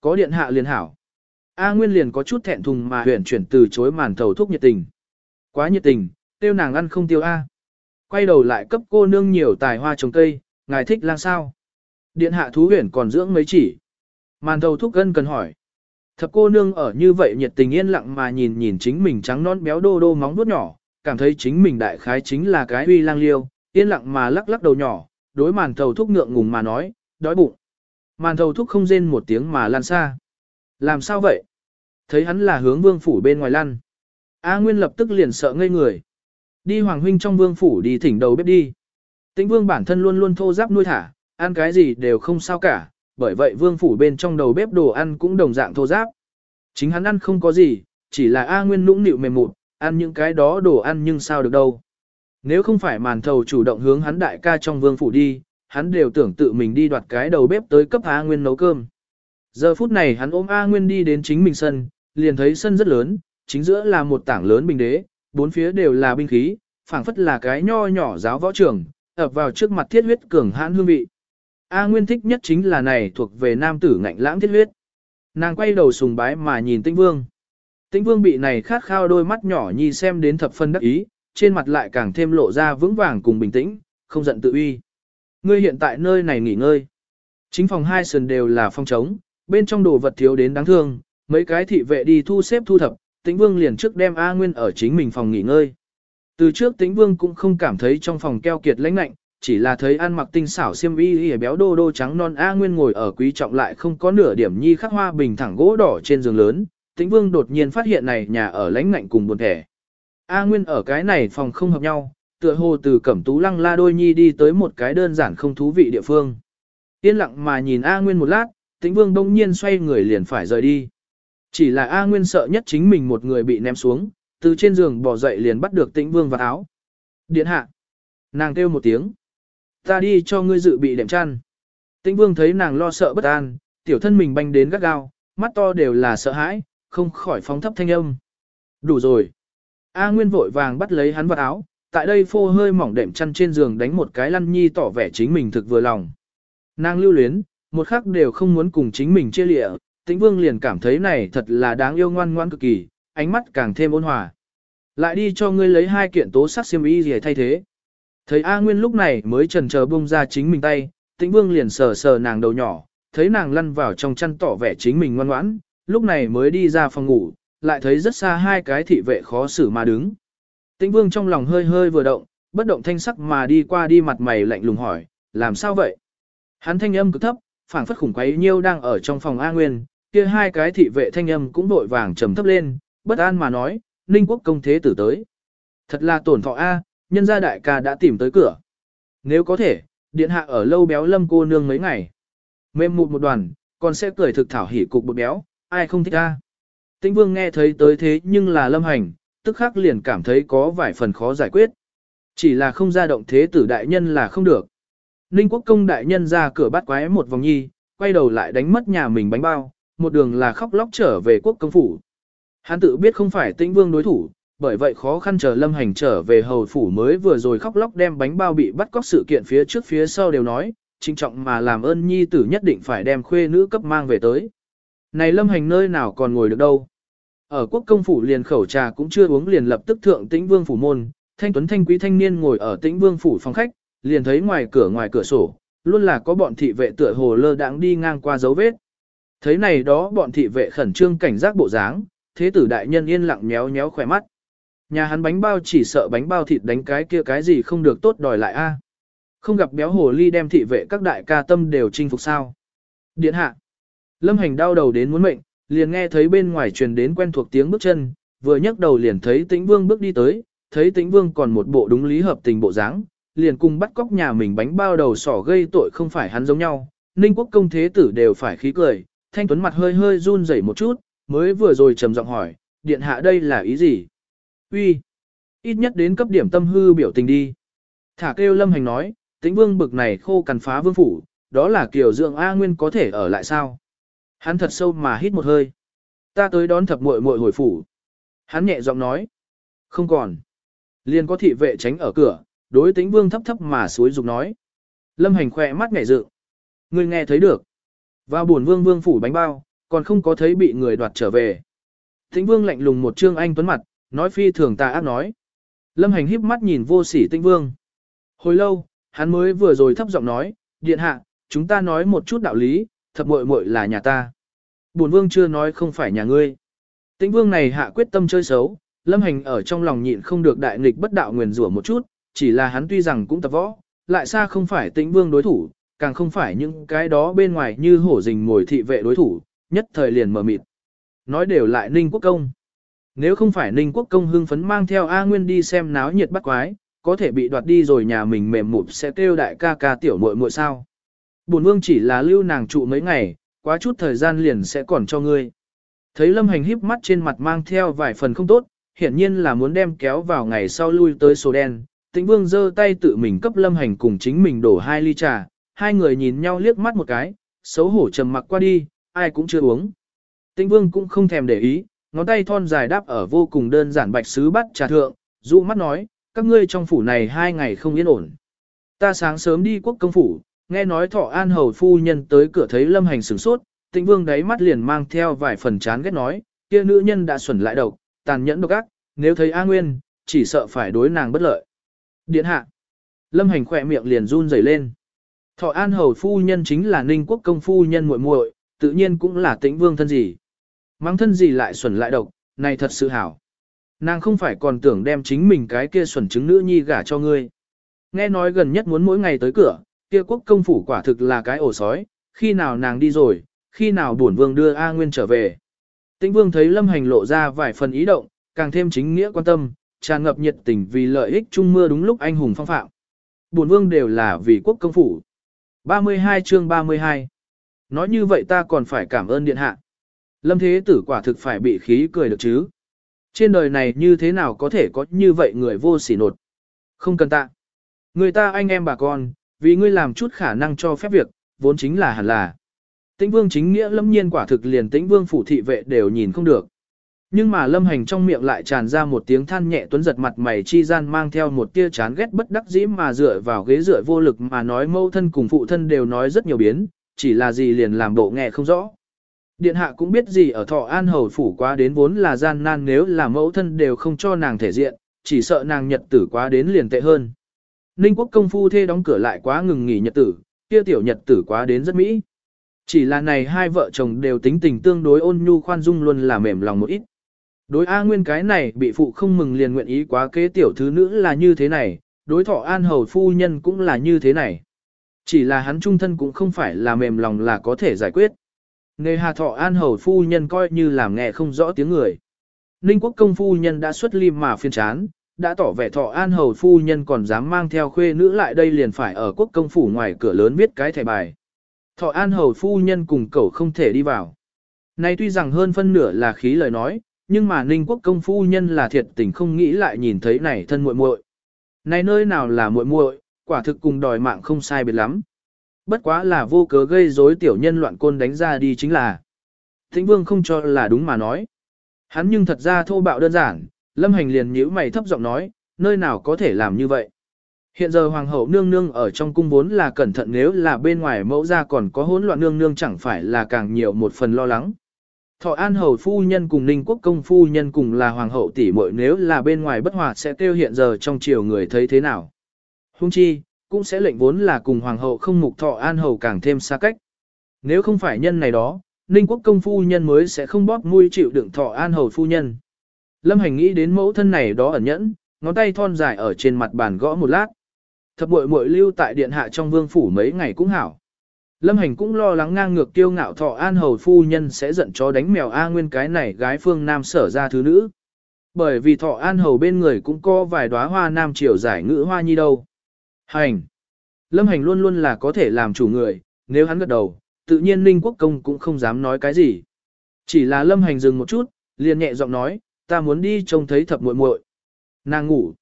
có điện hạ liền hảo. A Nguyên liền có chút thẹn thùng mà huyền chuyển từ chối màn thầu thuốc nhiệt tình. Quá nhiệt tình, tiêu nàng ăn không tiêu A. Quay đầu lại cấp cô nương nhiều tài hoa trồng cây, ngài thích lang sao. Điện hạ thú huyền còn dưỡng mấy chỉ. Màn thầu thuốc gân cần hỏi. Thập cô nương ở như vậy nhiệt tình yên lặng mà nhìn nhìn chính mình trắng non béo đô đô móng vuốt nhỏ, cảm thấy chính mình đại khái chính là cái uy lang liêu, yên lặng mà lắc lắc đầu nhỏ, đối màn thầu thuốc ngượng ngùng mà nói, đói bụng. Màn thầu thuốc không rên một tiếng mà lan xa. Làm sao vậy? Thấy hắn là hướng vương phủ bên ngoài lăn. A Nguyên lập tức liền sợ ngây người. Đi Hoàng Huynh trong vương phủ đi thỉnh đầu bếp đi. Tĩnh vương bản thân luôn luôn thô giáp nuôi thả, ăn cái gì đều không sao cả, bởi vậy vương phủ bên trong đầu bếp đồ ăn cũng đồng dạng thô giáp. Chính hắn ăn không có gì, chỉ là A Nguyên nũng nịu mềm mụt, ăn những cái đó đồ ăn nhưng sao được đâu. Nếu không phải màn thầu chủ động hướng hắn đại ca trong vương phủ đi, hắn đều tưởng tự mình đi đoạt cái đầu bếp tới cấp A Nguyên nấu cơm. Giờ phút này hắn ôm A Nguyên đi đến chính mình sân, liền thấy sân rất lớn, chính giữa là một tảng lớn bình đế, bốn phía đều là binh khí, phảng phất là cái nho nhỏ giáo võ trường, ập vào trước mặt thiết huyết cường hãn hương vị. A Nguyên thích nhất chính là này thuộc về nam tử ngạnh lãng thiết huyết. Nàng quay đầu sùng bái mà nhìn Tĩnh Vương. Tĩnh Vương bị này khát khao đôi mắt nhỏ nhi xem đến thập phân đắc ý, trên mặt lại càng thêm lộ ra vững vàng cùng bình tĩnh, không giận tự uy. Ngươi hiện tại nơi này nghỉ ngơi. Chính phòng hai sườn đều là phong trống, bên trong đồ vật thiếu đến đáng thương, mấy cái thị vệ đi thu xếp thu thập, Tĩnh Vương liền trước đem A Nguyên ở chính mình phòng nghỉ ngơi. Từ trước Tĩnh Vương cũng không cảm thấy trong phòng keo kiệt lãnh lạnh, chỉ là thấy ăn mặc tinh xảo xiêm y y béo đô đô trắng non A Nguyên ngồi ở quý trọng lại không có nửa điểm nhi khắc hoa bình thẳng gỗ đỏ trên giường lớn, Tĩnh Vương đột nhiên phát hiện này nhà ở lãnh ngạnh cùng buồn thẻ. A Nguyên ở cái này phòng không hợp nhau, tựa hồ từ Cẩm Tú Lăng La đôi nhi đi tới một cái đơn giản không thú vị địa phương. Yên lặng mà nhìn A Nguyên một lát, Tĩnh Vương đông nhiên xoay người liền phải rời đi. Chỉ là A Nguyên sợ nhất chính mình một người bị ném xuống, từ trên giường bỏ dậy liền bắt được Tĩnh Vương vào áo. Điện hạ. Nàng kêu một tiếng. Ta đi cho ngươi dự bị đệm chăn. Tĩnh Vương thấy nàng lo sợ bất an, tiểu thân mình banh đến gắt gao, mắt to đều là sợ hãi, không khỏi phóng thấp thanh âm. Đủ rồi. A Nguyên vội vàng bắt lấy hắn vào áo, tại đây phô hơi mỏng đệm chăn trên giường đánh một cái lăn nhi tỏ vẻ chính mình thực vừa lòng. Nàng lưu luyến, một khắc đều không muốn cùng chính mình chia lịa, tĩnh vương liền cảm thấy này thật là đáng yêu ngoan ngoan cực kỳ, ánh mắt càng thêm ôn hòa. Lại đi cho ngươi lấy hai kiện tố sắc xiêm y gì thay thế. Thấy A Nguyên lúc này mới trần chờ bông ra chính mình tay, tĩnh vương liền sờ sờ nàng đầu nhỏ, thấy nàng lăn vào trong chăn tỏ vẻ chính mình ngoan ngoãn, lúc này mới đi ra phòng ngủ, lại thấy rất xa hai cái thị vệ khó xử mà đứng. Tĩnh vương trong lòng hơi hơi vừa động, bất động thanh sắc mà đi qua đi mặt mày lạnh lùng hỏi, làm sao vậy? Hắn thanh âm cực thấp, phảng phất khủng quấy nhiêu đang ở trong phòng A Nguyên, kia hai cái thị vệ thanh âm cũng đội vàng trầm thấp lên, bất an mà nói, Ninh quốc công thế tử tới. Thật là tổn thọ A, nhân gia đại ca đã tìm tới cửa. Nếu có thể, điện hạ ở lâu béo lâm cô nương mấy ngày. Mềm mụt một đoàn, còn sẽ cười thực thảo hỉ cục bột béo, ai không thích A. Tĩnh vương nghe thấy tới thế nhưng là lâm hành, tức khắc liền cảm thấy có vài phần khó giải quyết. Chỉ là không ra động thế tử đại nhân là không được. Ninh quốc công đại nhân ra cửa bắt quái một vòng nhi, quay đầu lại đánh mất nhà mình bánh bao, một đường là khóc lóc trở về quốc công phủ. Hắn tự biết không phải tĩnh vương đối thủ, bởi vậy khó khăn chờ lâm hành trở về hầu phủ mới vừa rồi khóc lóc đem bánh bao bị bắt cóc sự kiện phía trước phía sau đều nói, trinh trọng mà làm ơn nhi tử nhất định phải đem khuê nữ cấp mang về tới. Này lâm hành nơi nào còn ngồi được đâu. Ở quốc công phủ liền khẩu trà cũng chưa uống liền lập tức thượng tĩnh vương phủ môn, thanh tuấn thanh quý thanh niên ngồi ở tĩnh vương phủ phòng khách, liền thấy ngoài cửa ngoài cửa sổ, luôn là có bọn thị vệ tựa hồ lơ đãng đi ngang qua dấu vết. Thấy này đó bọn thị vệ khẩn trương cảnh giác bộ dáng, thế tử đại nhân yên lặng méo méo khỏe mắt. Nhà hắn bánh bao chỉ sợ bánh bao thịt đánh cái kia cái gì không được tốt đòi lại a. Không gặp béo hồ ly đem thị vệ các đại ca tâm đều chinh phục sao. Điện hạ. Lâm hành đau đầu đến muốn mệnh, liền nghe thấy bên ngoài truyền đến quen thuộc tiếng bước chân, vừa nhấc đầu liền thấy tĩnh vương bước đi tới, thấy tĩnh vương còn một bộ đúng lý hợp tình bộ dáng, liền cùng bắt cóc nhà mình bánh bao đầu sỏ gây tội không phải hắn giống nhau, ninh quốc công thế tử đều phải khí cười, thanh tuấn mặt hơi hơi run rẩy một chút, mới vừa rồi trầm giọng hỏi, điện hạ đây là ý gì? Uy, ít nhất đến cấp điểm tâm hư biểu tình đi. Thả kêu lâm hành nói, tĩnh vương bực này khô cằn phá vương phủ, đó là kiểu dưỡng A Nguyên có thể ở lại sao? Hắn thật sâu mà hít một hơi. Ta tới đón thập muội muội hồi phủ. Hắn nhẹ giọng nói. Không còn. Liền có thị vệ tránh ở cửa, đối tĩnh vương thấp thấp mà suối dục nói. Lâm hành khỏe mắt ngảy dự. Người nghe thấy được. Vào buồn vương vương phủ bánh bao, còn không có thấy bị người đoạt trở về. Tĩnh vương lạnh lùng một trương anh tuấn mặt, nói phi thường tà ác nói. Lâm hành híp mắt nhìn vô sỉ tĩnh vương. Hồi lâu, hắn mới vừa rồi thấp giọng nói, điện hạ, chúng ta nói một chút đạo lý, thập muội muội là nhà ta. Bổn vương chưa nói không phải nhà ngươi. Tĩnh vương này hạ quyết tâm chơi xấu, lâm hành ở trong lòng nhịn không được đại nghịch bất đạo nguyền rủa một chút, chỉ là hắn tuy rằng cũng tập võ, lại xa không phải tĩnh vương đối thủ, càng không phải những cái đó bên ngoài như hổ rình mồi thị vệ đối thủ, nhất thời liền mở mịt. Nói đều lại ninh quốc công. Nếu không phải ninh quốc công hưng phấn mang theo A Nguyên đi xem náo nhiệt bắt quái, có thể bị đoạt đi rồi nhà mình mềm mụp sẽ kêu đại ca ca tiểu muội muội sao. Bổn vương chỉ là lưu nàng trụ mấy ngày, quá chút thời gian liền sẽ còn cho ngươi. Thấy lâm hành híp mắt trên mặt mang theo vài phần không tốt, hiển nhiên là muốn đem kéo vào ngày sau lui tới số đen. Tĩnh vương giơ tay tự mình cấp lâm hành cùng chính mình đổ hai ly trà, hai người nhìn nhau liếc mắt một cái, xấu hổ trầm mặc qua đi, ai cũng chưa uống. Tĩnh vương cũng không thèm để ý, ngón tay thon dài đáp ở vô cùng đơn giản bạch sứ bắt trà thượng, dụ mắt nói, các ngươi trong phủ này hai ngày không yên ổn. Ta sáng sớm đi quốc công phủ, nghe nói thọ an hầu phu nhân tới cửa thấy lâm hành sửng sốt, tĩnh vương đáy mắt liền mang theo vài phần chán ghét nói, kia nữ nhân đã xuẩn lại độc, tàn nhẫn độc ác, nếu thấy A Nguyên, chỉ sợ phải đối nàng bất lợi. Điện hạ. Lâm hành khỏe miệng liền run rẩy lên. Thọ an hầu phu nhân chính là ninh quốc công phu nhân muội muội, tự nhiên cũng là tĩnh vương thân gì. Mang thân gì lại xuẩn lại độc, này thật sự hảo. Nàng không phải còn tưởng đem chính mình cái kia xuẩn chứng nữ nhi gả cho ngươi. Nghe nói gần nhất muốn mỗi ngày tới cửa, kia quốc công phủ quả thực là cái ổ sói, khi nào nàng đi rồi, khi nào bổn vương đưa A Nguyên trở về. Tĩnh vương thấy lâm hành lộ ra vài phần ý động, càng thêm chính nghĩa quan tâm, tràn ngập nhiệt tình vì lợi ích chung mưa đúng lúc anh hùng phong phạm. Bổn vương đều là vì quốc công phủ. 32 chương 32 Nói như vậy ta còn phải cảm ơn điện hạ. Lâm thế tử quả thực phải bị khí cười được chứ. Trên đời này như thế nào có thể có như vậy người vô sỉ nột. Không cần tạ. Người ta anh em bà con, vì ngươi làm chút khả năng cho phép việc, vốn chính là hẳn là. Tĩnh vương chính nghĩa lâm nhiên quả thực liền tĩnh vương phủ thị vệ đều nhìn không được. Nhưng mà lâm hành trong miệng lại tràn ra một tiếng than nhẹ tuấn giật mặt mày chi gian mang theo một tia chán ghét bất đắc dĩ mà dựa vào ghế dựa vô lực mà nói mâu thân cùng phụ thân đều nói rất nhiều biến, chỉ là gì liền làm bộ nghe không rõ. Điện hạ cũng biết gì ở thọ an hầu phủ quá đến vốn là gian nan nếu là mẫu thân đều không cho nàng thể diện, chỉ sợ nàng nhật tử quá đến liền tệ hơn. Ninh quốc công phu thê đóng cửa lại quá ngừng nghỉ nhật tử, kia tiểu nhật tử quá đến rất mỹ. Chỉ là này hai vợ chồng đều tính tình tương đối ôn nhu khoan dung luôn là mềm lòng một ít. Đối A Nguyên cái này bị phụ không mừng liền nguyện ý quá kế tiểu thứ nữ là như thế này, đối thọ an hầu phu nhân cũng là như thế này. Chỉ là hắn trung thân cũng không phải là mềm lòng là có thể giải quyết. Nghề hà thọ an hầu phu nhân coi như làm nghe không rõ tiếng người. Ninh quốc công phu nhân đã xuất lim mà phiên chán, đã tỏ vẻ thọ an hầu phu nhân còn dám mang theo khuê nữ lại đây liền phải ở quốc công phủ ngoài cửa lớn viết cái thẻ bài. Thọ an hầu phu nhân cùng cậu không thể đi vào. Nay tuy rằng hơn phân nửa là khí lời nói, nhưng mà ninh quốc công phu nhân là thiệt tình không nghĩ lại nhìn thấy này thân muội muội. Này nơi nào là muội muội, quả thực cùng đòi mạng không sai biệt lắm. Bất quá là vô cớ gây rối tiểu nhân loạn côn đánh ra đi chính là. Thịnh vương không cho là đúng mà nói. Hắn nhưng thật ra thô bạo đơn giản, lâm hành liền nhíu mày thấp giọng nói, nơi nào có thể làm như vậy. Hiện giờ hoàng hậu nương nương ở trong cung vốn là cẩn thận nếu là bên ngoài mẫu ra còn có hỗn loạn nương nương chẳng phải là càng nhiều một phần lo lắng. Thọ an hầu phu nhân cùng ninh quốc công phu nhân cùng là hoàng hậu tỷ muội nếu là bên ngoài bất hòa sẽ tiêu hiện giờ trong triều người thấy thế nào. Hung chi, cũng sẽ lệnh vốn là cùng hoàng hậu không mục thọ an hầu càng thêm xa cách. Nếu không phải nhân này đó, ninh quốc công phu nhân mới sẽ không bóp mũi chịu đựng thọ an hầu phu nhân. Lâm hành nghĩ đến mẫu thân này đó ẩn nhẫn, ngón tay thon dài ở trên mặt bàn gõ một lát. Thập muội muội lưu tại điện hạ trong vương phủ mấy ngày cũng hảo. Lâm hành cũng lo lắng ngang ngược tiêu ngạo thọ an hầu phu nhân sẽ giận chó đánh mèo A nguyên cái này gái phương nam sở ra thứ nữ. Bởi vì thọ an hầu bên người cũng có vài đóa hoa nam triều giải ngữ hoa nhi đâu. Hành. Lâm hành luôn luôn là có thể làm chủ người, nếu hắn gật đầu, tự nhiên Ninh Quốc Công cũng không dám nói cái gì. Chỉ là lâm hành dừng một chút, liền nhẹ giọng nói, ta muốn đi trông thấy thập muội muội. Nàng ngủ.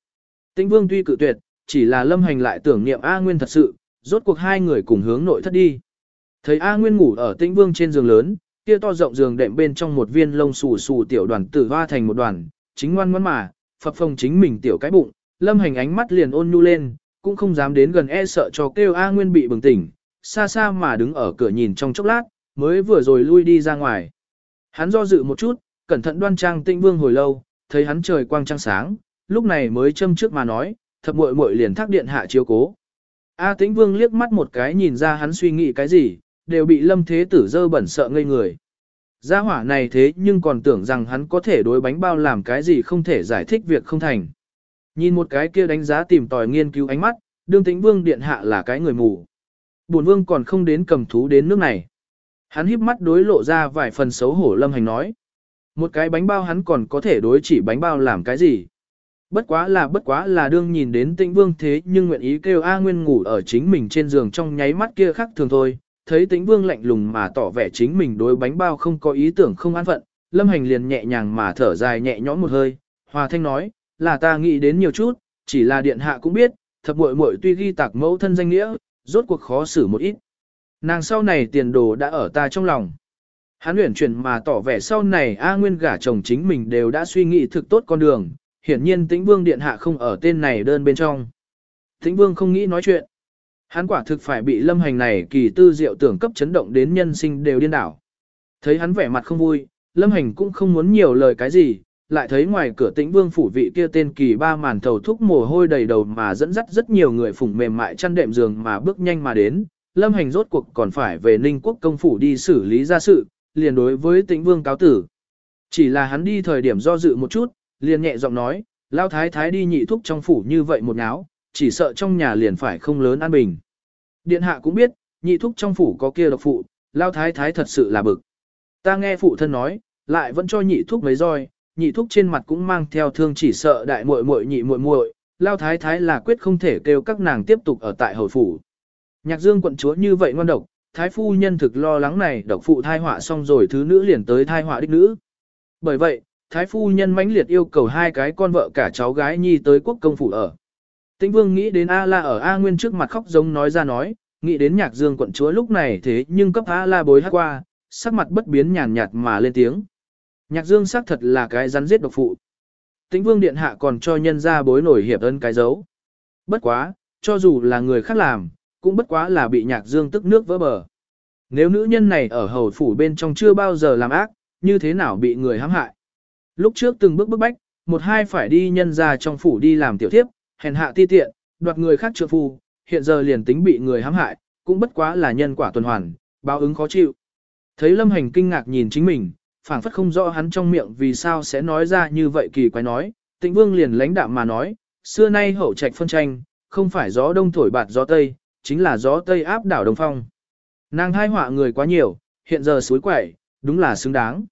Tĩnh Vương tuy cự tuyệt, chỉ là lâm hành lại tưởng niệm A Nguyên thật sự, rốt cuộc hai người cùng hướng nội thất đi. Thấy A Nguyên ngủ ở Tĩnh Vương trên giường lớn, kia to rộng giường đệm bên trong một viên lông xù xù tiểu đoàn tử hoa thành một đoàn, chính ngoan ngoãn mà, phập phồng chính mình tiểu cái bụng, lâm hành ánh mắt liền ôn nhu lên, cũng không dám đến gần e sợ cho kêu A Nguyên bị bừng tỉnh, xa xa mà đứng ở cửa nhìn trong chốc lát, mới vừa rồi lui đi ra ngoài. Hắn do dự một chút, cẩn thận đoan trang tĩnh vương hồi lâu, thấy hắn trời quang trăng sáng, lúc này mới châm trước mà nói, thập muội muội liền thác điện hạ chiếu cố. A tĩnh vương liếc mắt một cái nhìn ra hắn suy nghĩ cái gì, đều bị lâm thế tử dơ bẩn sợ ngây người. Gia hỏa này thế nhưng còn tưởng rằng hắn có thể đối bánh bao làm cái gì không thể giải thích việc không thành. Nhìn một cái kia đánh giá tìm tòi nghiên cứu ánh mắt, đương tĩnh vương điện hạ là cái người mù. Bổn vương còn không đến cầm thú đến nước này. Hắn híp mắt đối lộ ra vài phần xấu hổ lâm hành nói. Một cái bánh bao hắn còn có thể đối chỉ bánh bao làm cái gì. Bất quá là bất quá là đương nhìn đến tĩnh vương thế nhưng nguyện ý kêu A Nguyên ngủ ở chính mình trên giường trong nháy mắt kia khác thường thôi. Thấy tĩnh vương lạnh lùng mà tỏ vẻ chính mình đối bánh bao không có ý tưởng không an phận. Lâm hành liền nhẹ nhàng mà thở dài nhẹ nhõm một hơi. Hòa thanh nói, là ta nghĩ đến nhiều chút, chỉ là điện hạ cũng biết, thập muội muội tuy ghi tạc mẫu thân danh nghĩa, rốt cuộc khó xử một ít. Nàng sau này tiền đồ đã ở ta trong lòng. Hắn luyện chuyển mà tỏ vẻ sau này A Nguyên gả chồng chính mình đều đã suy nghĩ thực tốt con đường, hiển nhiên tĩnh vương điện hạ không ở tên này đơn bên trong. Tĩnh vương không nghĩ nói chuyện. Hắn quả thực phải bị lâm hành này kỳ tư diệu tưởng cấp chấn động đến nhân sinh đều điên đảo. Thấy hắn vẻ mặt không vui, lâm hành cũng không muốn nhiều lời cái gì, lại thấy ngoài cửa tĩnh vương phủ vị kia tên kỳ ba màn thầu thúc mồ hôi đầy đầu mà dẫn dắt rất nhiều người phủng mềm mại chăn đệm giường mà bước nhanh mà đến. Lâm hành rốt cuộc còn phải về Ninh quốc công phủ đi xử lý ra sự, liền đối với tĩnh vương cáo tử. Chỉ là hắn đi thời điểm do dự một chút, liền nhẹ giọng nói, lao thái thái đi nhị thúc trong phủ như vậy một ngáo, chỉ sợ trong nhà liền phải không lớn an bình. Điện hạ cũng biết, nhị thúc trong phủ có kia độc phụ, lao thái thái thật sự là bực. Ta nghe phụ thân nói, lại vẫn cho nhị thúc mấy roi, nhị thúc trên mặt cũng mang theo thương chỉ sợ đại muội muội nhị muội muội, lao thái thái là quyết không thể kêu các nàng tiếp tục ở tại hầu phủ. Nhạc Dương quận chúa như vậy ngoan độc, thái phu nhân thực lo lắng này độc phụ thai họa xong rồi thứ nữ liền tới thai họa đích nữ. Bởi vậy, thái phu nhân mãnh liệt yêu cầu hai cái con vợ cả cháu gái nhi tới quốc công phủ ở. Tĩnh Vương nghĩ đến A La ở A Nguyên trước mặt khóc giống nói ra nói, nghĩ đến Nhạc Dương quận chúa lúc này thế nhưng cấp A La bối hát qua, sắc mặt bất biến nhàn nhạt mà lên tiếng. Nhạc Dương xác thật là cái rắn giết độc phụ. Tĩnh Vương điện hạ còn cho nhân ra bối nổi hiệp ân cái dấu. Bất quá, cho dù là người khác làm, cũng bất quá là bị Nhạc Dương tức nước vỡ bờ. Nếu nữ nhân này ở hầu phủ bên trong chưa bao giờ làm ác, như thế nào bị người hãm hại? Lúc trước từng bước bức bách, một hai phải đi nhân ra trong phủ đi làm tiểu thiếp, hèn hạ ti tiện, đoạt người khác trượng phu, hiện giờ liền tính bị người hãm hại, cũng bất quá là nhân quả tuần hoàn, báo ứng khó chịu. Thấy Lâm Hành kinh ngạc nhìn chính mình, phảng phất không rõ hắn trong miệng vì sao sẽ nói ra như vậy kỳ quái nói, Tịnh Vương liền lãnh đạm mà nói, xưa nay hậu trạch phân tranh, không phải gió đông thổi bạt gió tây, chính là gió tây áp đảo đồng phong. Nàng hai họa người quá nhiều, hiện giờ suối quẩy, đúng là xứng đáng.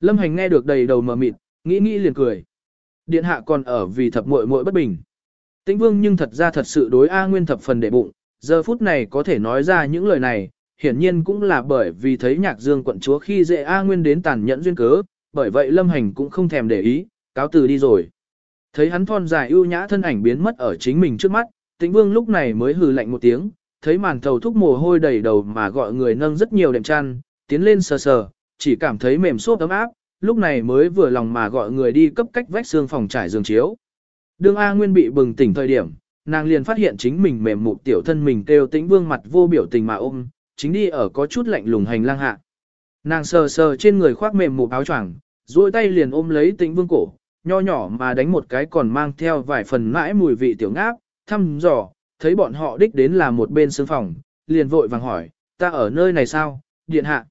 Lâm Hành nghe được đầy đầu mờ mịt, nghĩ nghĩ liền cười. Điện hạ còn ở vì thập muội muội bất bình. Tĩnh Vương nhưng thật ra thật sự đối A Nguyên thập phần đệ bụng, giờ phút này có thể nói ra những lời này, hiển nhiên cũng là bởi vì thấy nhạc dương quận chúa khi dễ A Nguyên đến tàn nhẫn duyên cớ, bởi vậy Lâm Hành cũng không thèm để ý, cáo từ đi rồi. Thấy hắn thon dài ưu nhã thân ảnh biến mất ở chính mình trước mắt, tĩnh vương lúc này mới hừ lạnh một tiếng, thấy màn thầu thúc mồ hôi đầy đầu mà gọi người nâng rất nhiều đệm chăn, tiến lên sờ sờ, chỉ cảm thấy mềm xốp ấm áp, lúc này mới vừa lòng mà gọi người đi cấp cách vách xương phòng trải giường chiếu. Đương A Nguyên bị bừng tỉnh thời điểm, nàng liền phát hiện chính mình mềm mụ tiểu thân mình kêu tĩnh vương mặt vô biểu tình mà ôm, chính đi ở có chút lạnh lùng hành lang hạ. Nàng sờ sờ trên người khoác mềm mụ áo choàng, duỗi tay liền ôm lấy tĩnh vương cổ, nho nhỏ mà đánh một cái còn mang theo vài phần mãi mùi vị tiểu ngáp, thăm dò, thấy bọn họ đích đến là một bên sương phòng, liền vội vàng hỏi, ta ở nơi này sao, điện hạ.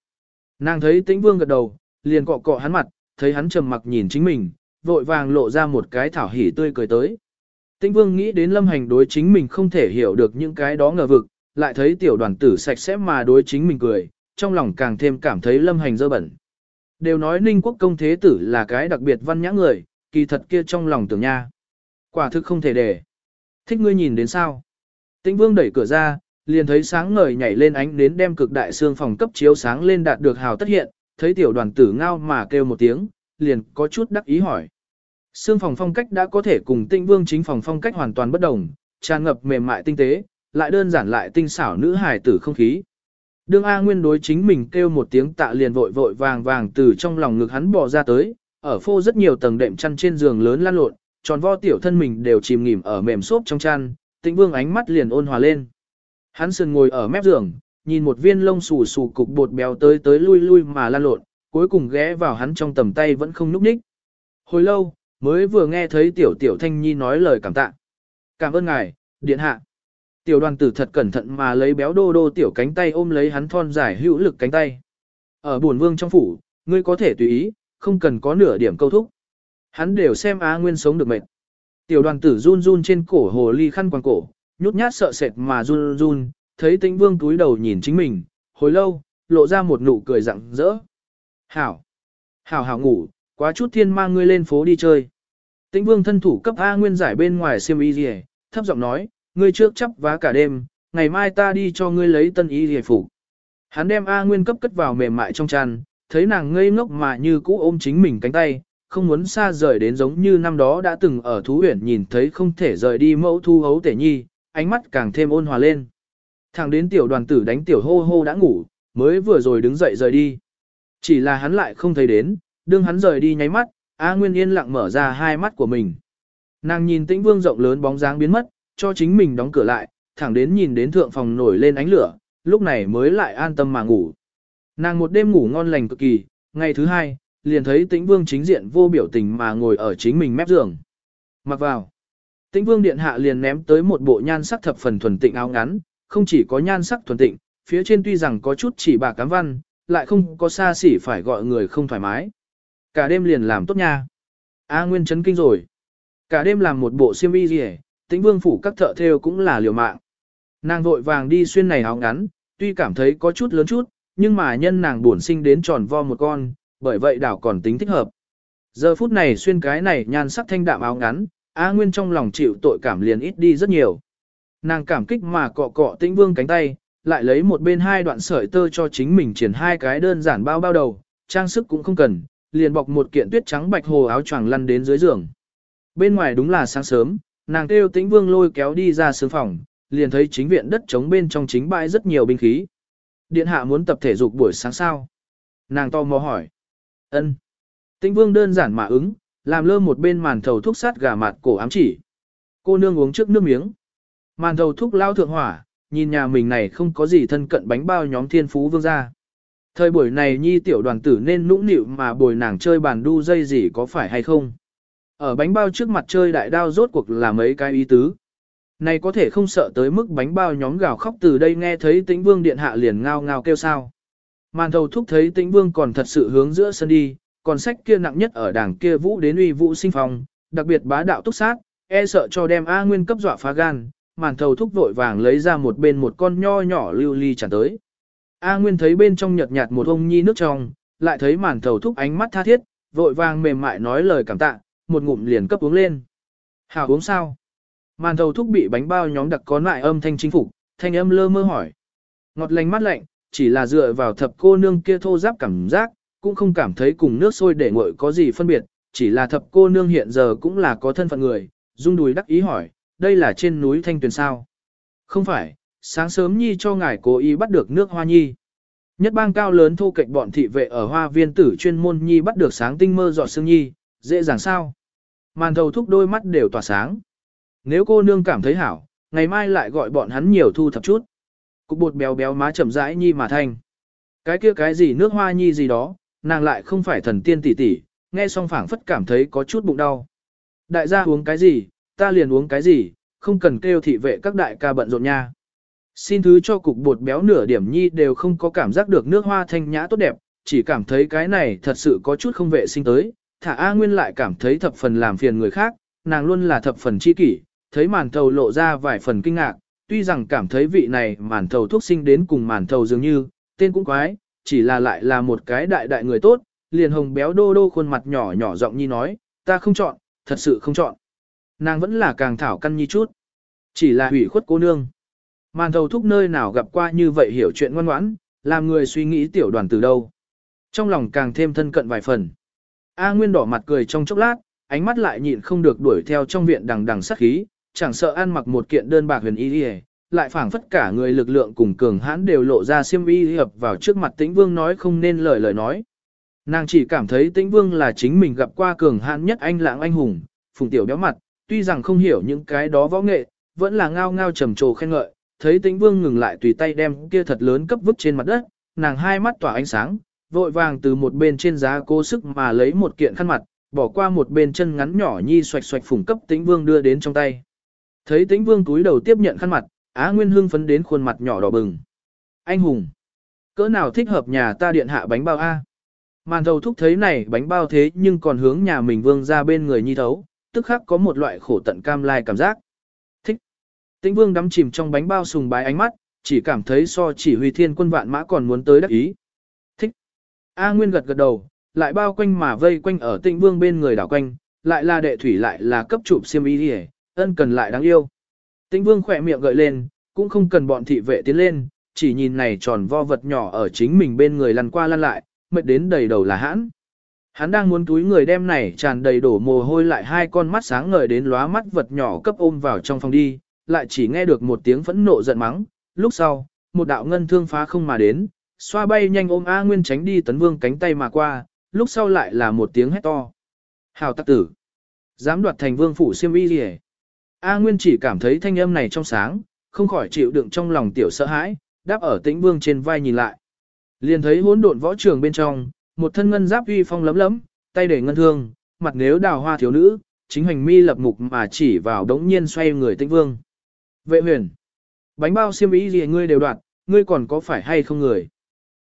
Nàng thấy tĩnh vương gật đầu, liền cọ cọ hắn mặt, thấy hắn trầm mặc nhìn chính mình, vội vàng lộ ra một cái thảo hỉ tươi cười tới. Tĩnh vương nghĩ đến lâm hành đối chính mình không thể hiểu được những cái đó ngờ vực, lại thấy tiểu đoàn tử sạch sẽ mà đối chính mình cười, trong lòng càng thêm cảm thấy lâm hành dơ bẩn. Đều nói ninh quốc công thế tử là cái đặc biệt văn nhã người, kỳ thật kia trong lòng tưởng nha. Quả thực không thể để. Thích ngươi nhìn đến sao? Tĩnh vương đẩy cửa ra, liền thấy sáng ngời nhảy lên ánh đến đem cực đại xương phòng cấp chiếu sáng lên đạt được hào tất hiện, thấy tiểu đoàn tử ngao mà kêu một tiếng, liền có chút đắc ý hỏi. Xương phòng phong cách đã có thể cùng tĩnh vương chính phòng phong cách hoàn toàn bất đồng, tràn ngập mềm mại tinh tế, lại đơn giản lại tinh xảo nữ hài tử không khí. Đương A Nguyên đối chính mình kêu một tiếng tạ liền vội vội vàng vàng từ trong lòng ngực hắn bò ra tới, ở phô rất nhiều tầng đệm chăn trên giường lớn lan lộn, tròn vo tiểu thân mình đều chìm nghỉm ở mềm xốp trong chăn, tĩnh vương ánh mắt liền ôn hòa lên. Hắn sườn ngồi ở mép giường, nhìn một viên lông xù xù cục bột béo tới tới lui lui mà lan lộn, cuối cùng ghé vào hắn trong tầm tay vẫn không núp ních. Hồi lâu, mới vừa nghe thấy tiểu tiểu thanh nhi nói lời cảm tạ. Cảm ơn ngài, điện hạ. Tiểu đoàn tử thật cẩn thận mà lấy béo đô đô tiểu cánh tay ôm lấy hắn thon dài hữu lực cánh tay. Ở buồn vương trong phủ, ngươi có thể tùy ý, không cần có nửa điểm câu thúc. Hắn đều xem Á Nguyên sống được mệt. Tiểu đoàn tử run run trên cổ hồ ly khăn quàng cổ, nhút nhát sợ sệt mà run run, thấy tĩnh vương túi đầu nhìn chính mình, hồi lâu, lộ ra một nụ cười rặng rỡ. Hảo! Hảo hảo ngủ, quá chút thiên mang ngươi lên phố đi chơi. Tĩnh vương thân thủ cấp A Nguyên giải bên ngoài xiêm y rìa, thấp giọng nói, ngươi trước chấp vá cả đêm, ngày mai ta đi cho ngươi lấy tân y rìa phục. Hắn đem A Nguyên cấp cất vào mềm mại trong tràn thấy nàng ngây ngốc mà như cũ ôm chính mình cánh tay, không muốn xa rời đến giống như năm đó đã từng ở thú huyển nhìn thấy không thể rời đi mẫu thu hấu tể nhi, ánh mắt càng thêm ôn hòa lên. Thẳng đến tiểu đoàn tử đánh tiểu hô hô đã ngủ, mới vừa rồi đứng dậy rời đi. Chỉ là hắn lại không thấy đến, đương hắn rời đi nháy mắt, A Nguyên yên lặng mở ra hai mắt của mình. Nàng nhìn tĩnh vương rộng lớn bóng dáng biến mất, cho chính mình đóng cửa lại, thẳng đến nhìn đến thượng phòng nổi lên ánh lửa, lúc này mới lại an tâm mà ngủ. Nàng một đêm ngủ ngon lành cực kỳ, ngày thứ hai, liền thấy tĩnh vương chính diện vô biểu tình mà ngồi ở chính mình mép giường. Mặc vào. Tĩnh vương điện hạ liền ném tới một bộ nhan sắc thập phần thuần tịnh áo ngắn, không chỉ có nhan sắc thuần tịnh, phía trên tuy rằng có chút chỉ bạc cám văn, lại không có xa xỉ phải gọi người không thoải mái. Cả đêm liền làm tốt nha. A Nguyên chấn kinh rồi. Cả đêm làm một bộ xiêm y gì tĩnh vương phủ các thợ thêu cũng là liều mạng. Nàng vội vàng đi xuyên này áo ngắn, tuy cảm thấy có chút lớn chút, nhưng mà nhân nàng buồn sinh đến tròn vo một con, bởi vậy đảo còn tính thích hợp. Giờ phút này xuyên cái này nhan sắc thanh đạm áo ngắn, A Nguyên trong lòng chịu tội cảm liền ít đi rất nhiều. Nàng cảm kích mà cọ cọ tĩnh vương cánh tay, lại lấy một bên hai đoạn sợi tơ cho chính mình triển hai cái đơn giản bao bao đầu, trang sức cũng không cần, liền bọc một kiện tuyết trắng bạch hồ áo choàng lăn đến dưới giường. Bên ngoài đúng là sáng sớm, nàng kêu tĩnh vương lôi kéo đi ra sướng phòng, liền thấy chính viện đất trống bên trong chính bãi rất nhiều binh khí. Điện hạ muốn tập thể dục buổi sáng sao? Nàng to mò hỏi ân Tĩnh vương đơn giản mà ứng, làm lơ một bên màn thầu thuốc sát gà mặt cổ ám chỉ. Cô nương uống trước nước miếng. Màn thầu thuốc lao thượng hỏa, nhìn nhà mình này không có gì thân cận bánh bao nhóm thiên phú vương gia. Thời buổi này nhi tiểu đoàn tử nên nũng nịu mà bồi nàng chơi bàn đu dây gì có phải hay không. Ở bánh bao trước mặt chơi đại đao rốt cuộc là mấy cái ý tứ. Này có thể không sợ tới mức bánh bao nhóm gào khóc từ đây nghe thấy tĩnh vương điện hạ liền ngao ngao kêu sao. Màn thầu thúc thấy tĩnh vương còn thật sự hướng giữa sân đi, còn sách kia nặng nhất ở đảng kia vũ đến uy vũ sinh phong, đặc biệt bá đạo túc sát, e sợ cho đem A Nguyên cấp dọa phá gan, màn thầu thúc vội vàng lấy ra một bên một con nho nhỏ lưu ly chẳng tới. A Nguyên thấy bên trong nhợt nhạt một ông nhi nước trong, lại thấy màn thầu thúc ánh mắt tha thiết, vội vàng mềm mại nói lời cảm tạ, một ngụm liền cấp uống lên. Hảo uống sao? Màn thầu thúc bị bánh bao nhóm đặc có lại âm thanh chính phục, thanh âm lơ mơ hỏi. Ngọt lành mắt lạnh, chỉ là dựa vào thập cô nương kia thô giáp cảm giác, cũng không cảm thấy cùng nước sôi để nguội có gì phân biệt, chỉ là thập cô nương hiện giờ cũng là có thân phận người, dung đùi đắc ý hỏi, đây là trên núi Thanh Tuyền sao? Không phải, sáng sớm nhi cho ngài cố ý bắt được nước hoa nhi. Nhất bang cao lớn thu cạnh bọn thị vệ ở hoa viên tử chuyên môn nhi bắt được sáng tinh mơ dọa sương nhi, dễ dàng sao? Màn thầu thúc đôi mắt đều tỏa sáng. Nếu cô nương cảm thấy hảo, ngày mai lại gọi bọn hắn nhiều thu thập chút. Cục bột béo béo má chậm rãi nhi mà thanh. Cái kia cái gì nước hoa nhi gì đó, nàng lại không phải thần tiên tỷ tỷ, nghe xong phảng phất cảm thấy có chút bụng đau. Đại gia uống cái gì, ta liền uống cái gì, không cần kêu thị vệ các đại ca bận rộn nha. Xin thứ cho cục bột béo nửa điểm nhi đều không có cảm giác được nước hoa thanh nhã tốt đẹp, chỉ cảm thấy cái này thật sự có chút không vệ sinh tới, thả A Nguyên lại cảm thấy thập phần làm phiền người khác, nàng luôn là thập phần chi kỷ, thấy màn thầu lộ ra vài phần kinh ngạc, tuy rằng cảm thấy vị này màn thầu thuốc sinh đến cùng màn thầu dường như, tên cũng quái, chỉ là lại là một cái đại đại người tốt, liền hồng béo đô đô khuôn mặt nhỏ nhỏ giọng nhi nói, ta không chọn, thật sự không chọn. Nàng vẫn là càng thảo căn nhi chút, chỉ là hủy khuất cô nương. Màn thầu thúc nơi nào gặp qua như vậy hiểu chuyện ngoan ngoãn, làm người suy nghĩ tiểu đoàn từ đâu. Trong lòng càng thêm thân cận vài phần. A Nguyên đỏ mặt cười trong chốc lát, ánh mắt lại nhịn không được đuổi theo trong viện đằng đằng sát khí, chẳng sợ ăn mặc một kiện đơn bạc huyền y đi lại phảng phất cả người lực lượng cùng cường hãn đều lộ ra xiêm y hợp vào trước mặt tĩnh vương nói không nên lời lời nói. Nàng chỉ cảm thấy tĩnh vương là chính mình gặp qua cường hãn nhất anh lãng anh hùng, phùng tiểu béo mặt, tuy rằng không hiểu những cái đó võ nghệ, vẫn là ngao ngao trầm trồ khen ngợi, thấy tĩnh vương ngừng lại tùy tay đem kia thật lớn cấp vứt trên mặt đất, nàng hai mắt tỏa ánh sáng, vội vàng từ một bên trên giá cố sức mà lấy một kiện khăn mặt, bỏ qua một bên chân ngắn nhỏ nhi xoạch xoạch phùng cấp tĩnh vương đưa đến trong tay. Thấy tĩnh vương túi đầu tiếp nhận khăn mặt, Á Nguyên hưng phấn đến khuôn mặt nhỏ đỏ bừng. Anh hùng! Cỡ nào thích hợp nhà ta điện hạ bánh bao A? Màn thầu thúc thấy này bánh bao thế nhưng còn hướng nhà mình vương ra bên người nhi thấu, tức khắc có một loại khổ tận cam lai cảm giác. Thích! Tĩnh vương đắm chìm trong bánh bao sùng bái ánh mắt, chỉ cảm thấy so chỉ huy thiên quân vạn mã còn muốn tới đắc ý. Thích! A Nguyên gật gật đầu, lại bao quanh mà vây quanh ở tĩnh vương bên người đảo quanh, lại là đệ thủy lại là cấp chụp xiêm y đi ân cần lại đáng yêu. Tĩnh vương khỏe miệng gợi lên, cũng không cần bọn thị vệ tiến lên, chỉ nhìn này tròn vo vật nhỏ ở chính mình bên người lăn qua lăn lại, mệt đến đầy đầu là hãn. Hắn đang muốn túi người đem này tràn đầy đổ mồ hôi lại hai con mắt sáng ngời đến lóa mắt vật nhỏ cấp ôm vào trong phòng đi, lại chỉ nghe được một tiếng phẫn nộ giận mắng, lúc sau, một đạo ngân thương phá không mà đến, xoa bay nhanh ôm A Nguyên tránh đi tấn vương cánh tay mà qua, lúc sau lại là một tiếng hét to. Hào tắc tử! Dám đoạt thành vương phủ siêm y gì A Nguyên chỉ cảm thấy thanh âm này trong sáng, không khỏi chịu đựng trong lòng tiểu sợ hãi, đáp ở tĩnh vương trên vai nhìn lại. Liền thấy hỗn độn võ trường bên trong, một thân ngân giáp uy phong lấm lấm, tay để ngân thương, mặt nếu đào hoa thiếu nữ, chính hành mi lập mục mà chỉ vào đống nhiên xoay người tĩnh vương. Vệ huyền, bánh bao xiêm ý gì ngươi đều đoạt, ngươi còn có phải hay không người?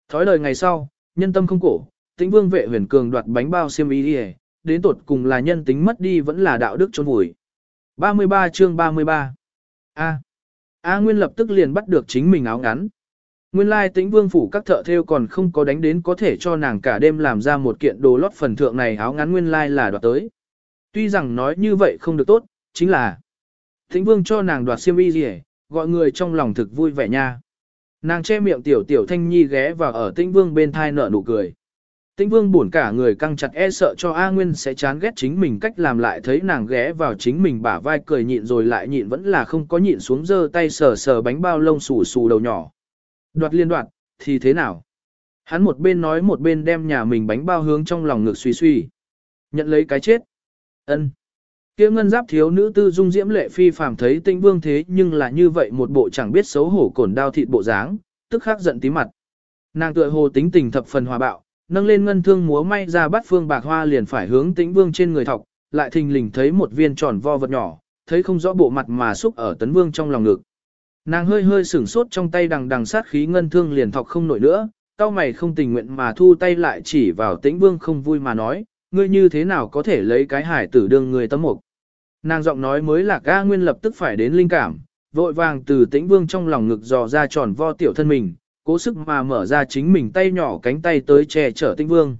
Thói lời ngày sau, nhân tâm không cổ, tĩnh vương vệ huyền cường đoạt bánh bao xiêm ý gì, đến tột cùng là nhân tính mất đi vẫn là đạo đức trốn vùi. 33 chương 33 A. A Nguyên lập tức liền bắt được chính mình áo ngắn. Nguyên lai tĩnh vương phủ các thợ thêu còn không có đánh đến có thể cho nàng cả đêm làm ra một kiện đồ lót phần thượng này áo ngắn nguyên lai là đoạt tới. Tuy rằng nói như vậy không được tốt, chính là tĩnh vương cho nàng đoạt xiêm y gì gọi người trong lòng thực vui vẻ nha. Nàng che miệng tiểu tiểu thanh nhi ghé vào ở tĩnh vương bên thai nở nụ cười. Tĩnh vương buồn cả người căng chặt e sợ cho A Nguyên sẽ chán ghét chính mình cách làm lại thấy nàng ghé vào chính mình bả vai cười nhịn rồi lại nhịn vẫn là không có nhịn xuống giơ tay sờ sờ bánh bao lông xù xù đầu nhỏ. Đoạt liên đoạt, thì thế nào? Hắn một bên nói một bên đem nhà mình bánh bao hướng trong lòng ngực suy suy. Nhận lấy cái chết. ân Kia ngân giáp thiếu nữ tư dung diễm lệ phi phàm thấy tinh vương thế nhưng là như vậy một bộ chẳng biết xấu hổ cổn đao thịt bộ dáng, tức khắc giận tí mặt. Nàng tựa hồ tính tình thập phần hòa bạo, nâng lên ngân thương múa may ra bắt phương bạc hoa liền phải hướng tĩnh vương trên người thọc, lại thình lình thấy một viên tròn vo vật nhỏ, thấy không rõ bộ mặt mà xúc ở tấn vương trong lòng ngực. Nàng hơi hơi sửng sốt trong tay đằng đằng sát khí ngân thương liền thọc không nổi nữa, cao mày không tình nguyện mà thu tay lại chỉ vào tĩnh vương không vui mà nói, ngươi như thế nào có thể lấy cái hải tử đương người tấm mục. Nàng giọng nói mới là ga nguyên lập tức phải đến linh cảm, vội vàng từ tĩnh vương trong lòng ngực dò ra tròn vo tiểu thân mình, cố sức mà mở ra chính mình tay nhỏ cánh tay tới che chở tinh vương.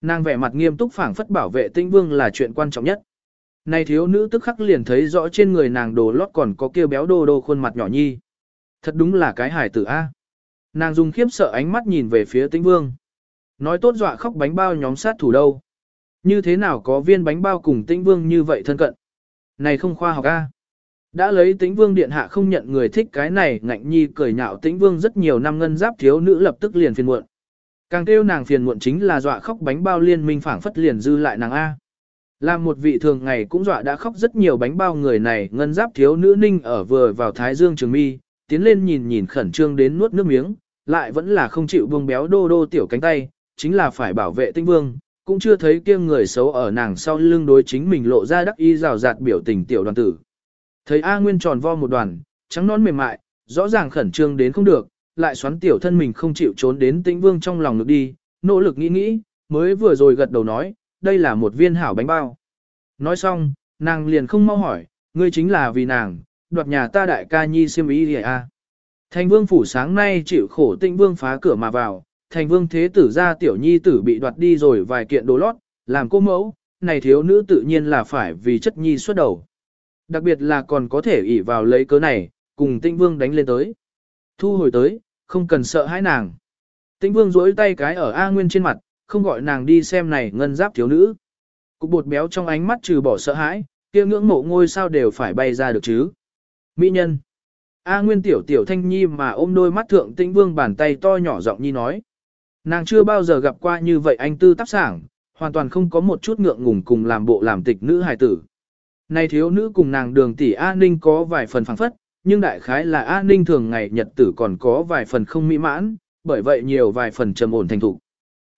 Nàng vẻ mặt nghiêm túc phảng phất bảo vệ tinh vương là chuyện quan trọng nhất. Này thiếu nữ tức khắc liền thấy rõ trên người nàng đồ lót còn có kia béo đô đô khuôn mặt nhỏ nhi. Thật đúng là cái hải tử A. Nàng dùng khiếp sợ ánh mắt nhìn về phía tinh vương. Nói tốt dọa khóc bánh bao nhóm sát thủ đâu. Như thế nào có viên bánh bao cùng tinh vương như vậy thân cận. Này không khoa học A. Đã lấy tĩnh vương điện hạ không nhận người thích cái này ngạnh nhi cười nhạo tĩnh vương rất nhiều năm ngân giáp thiếu nữ lập tức liền phiền muộn. Càng kêu nàng phiền muộn chính là dọa khóc bánh bao liên minh phảng phất liền dư lại nàng A. Làm một vị thường ngày cũng dọa đã khóc rất nhiều bánh bao người này ngân giáp thiếu nữ ninh ở vừa vào thái dương trường mi, tiến lên nhìn nhìn khẩn trương đến nuốt nước miếng, lại vẫn là không chịu buông béo đô đô tiểu cánh tay, chính là phải bảo vệ tinh vương, cũng chưa thấy kia người xấu ở nàng sau lưng đối chính mình lộ ra đắc y rào rạt biểu tình tiểu đoàn tử. Thấy A Nguyên tròn vo một đoàn, trắng nón mềm mại, rõ ràng khẩn trương đến không được, lại xoắn tiểu thân mình không chịu trốn đến tĩnh vương trong lòng ngực đi, nỗ lực nghĩ nghĩ, mới vừa rồi gật đầu nói, đây là một viên hảo bánh bao. Nói xong, nàng liền không mau hỏi, ngươi chính là vì nàng, đoạt nhà ta đại ca nhi siêm ý gì à. Thành vương phủ sáng nay chịu khổ tĩnh vương phá cửa mà vào, thành vương thế tử ra tiểu nhi tử bị đoạt đi rồi vài kiện đồ lót, làm cô mẫu, này thiếu nữ tự nhiên là phải vì chất nhi xuất đầu. Đặc biệt là còn có thể ỷ vào lấy cớ này, cùng tĩnh vương đánh lên tới. Thu hồi tới, không cần sợ hãi nàng. Tĩnh vương duỗi tay cái ở A Nguyên trên mặt, không gọi nàng đi xem này ngân giáp thiếu nữ. Cục bột béo trong ánh mắt trừ bỏ sợ hãi, kia ngưỡng mộ ngôi sao đều phải bay ra được chứ. Mỹ nhân. A Nguyên tiểu tiểu thanh nhi mà ôm đôi mắt thượng tĩnh vương bàn tay to nhỏ giọng nhi nói. Nàng chưa bao giờ gặp qua như vậy anh tư tác sảng, hoàn toàn không có một chút ngượng ngùng cùng làm bộ làm tịch nữ hài tử. Này thiếu nữ cùng nàng đường tỷ A Ninh có vài phần phảng phất, nhưng đại khái là A Ninh thường ngày nhật tử còn có vài phần không mỹ mãn, bởi vậy nhiều vài phần trầm ổn thành thục.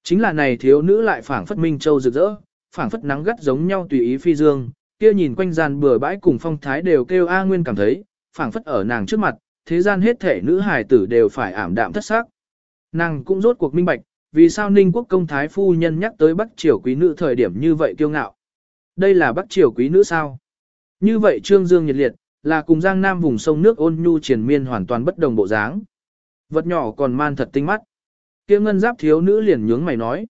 Chính là này thiếu nữ lại phảng phất minh châu rực rỡ, phảng phất nắng gắt giống nhau tùy ý phi dương, kia nhìn quanh gian bừa bãi cùng phong thái đều kêu A Nguyên cảm thấy, phảng phất ở nàng trước mặt, thế gian hết thể nữ hài tử đều phải ảm đạm thất xác. Nàng cũng rốt cuộc minh bạch, vì sao Ninh quốc công thái phu nhân nhắc tới Bắc Triều quý nữ thời điểm như vậy kiêu ngạo. Đây là Bắc Triều quý nữ sao? Như vậy Trương Dương nhiệt liệt, là cùng Giang Nam vùng sông nước ôn nhu triển miên hoàn toàn bất đồng bộ dáng. Vật nhỏ còn man thật tinh mắt. Kia ngân giáp thiếu nữ liền nhướng mày nói.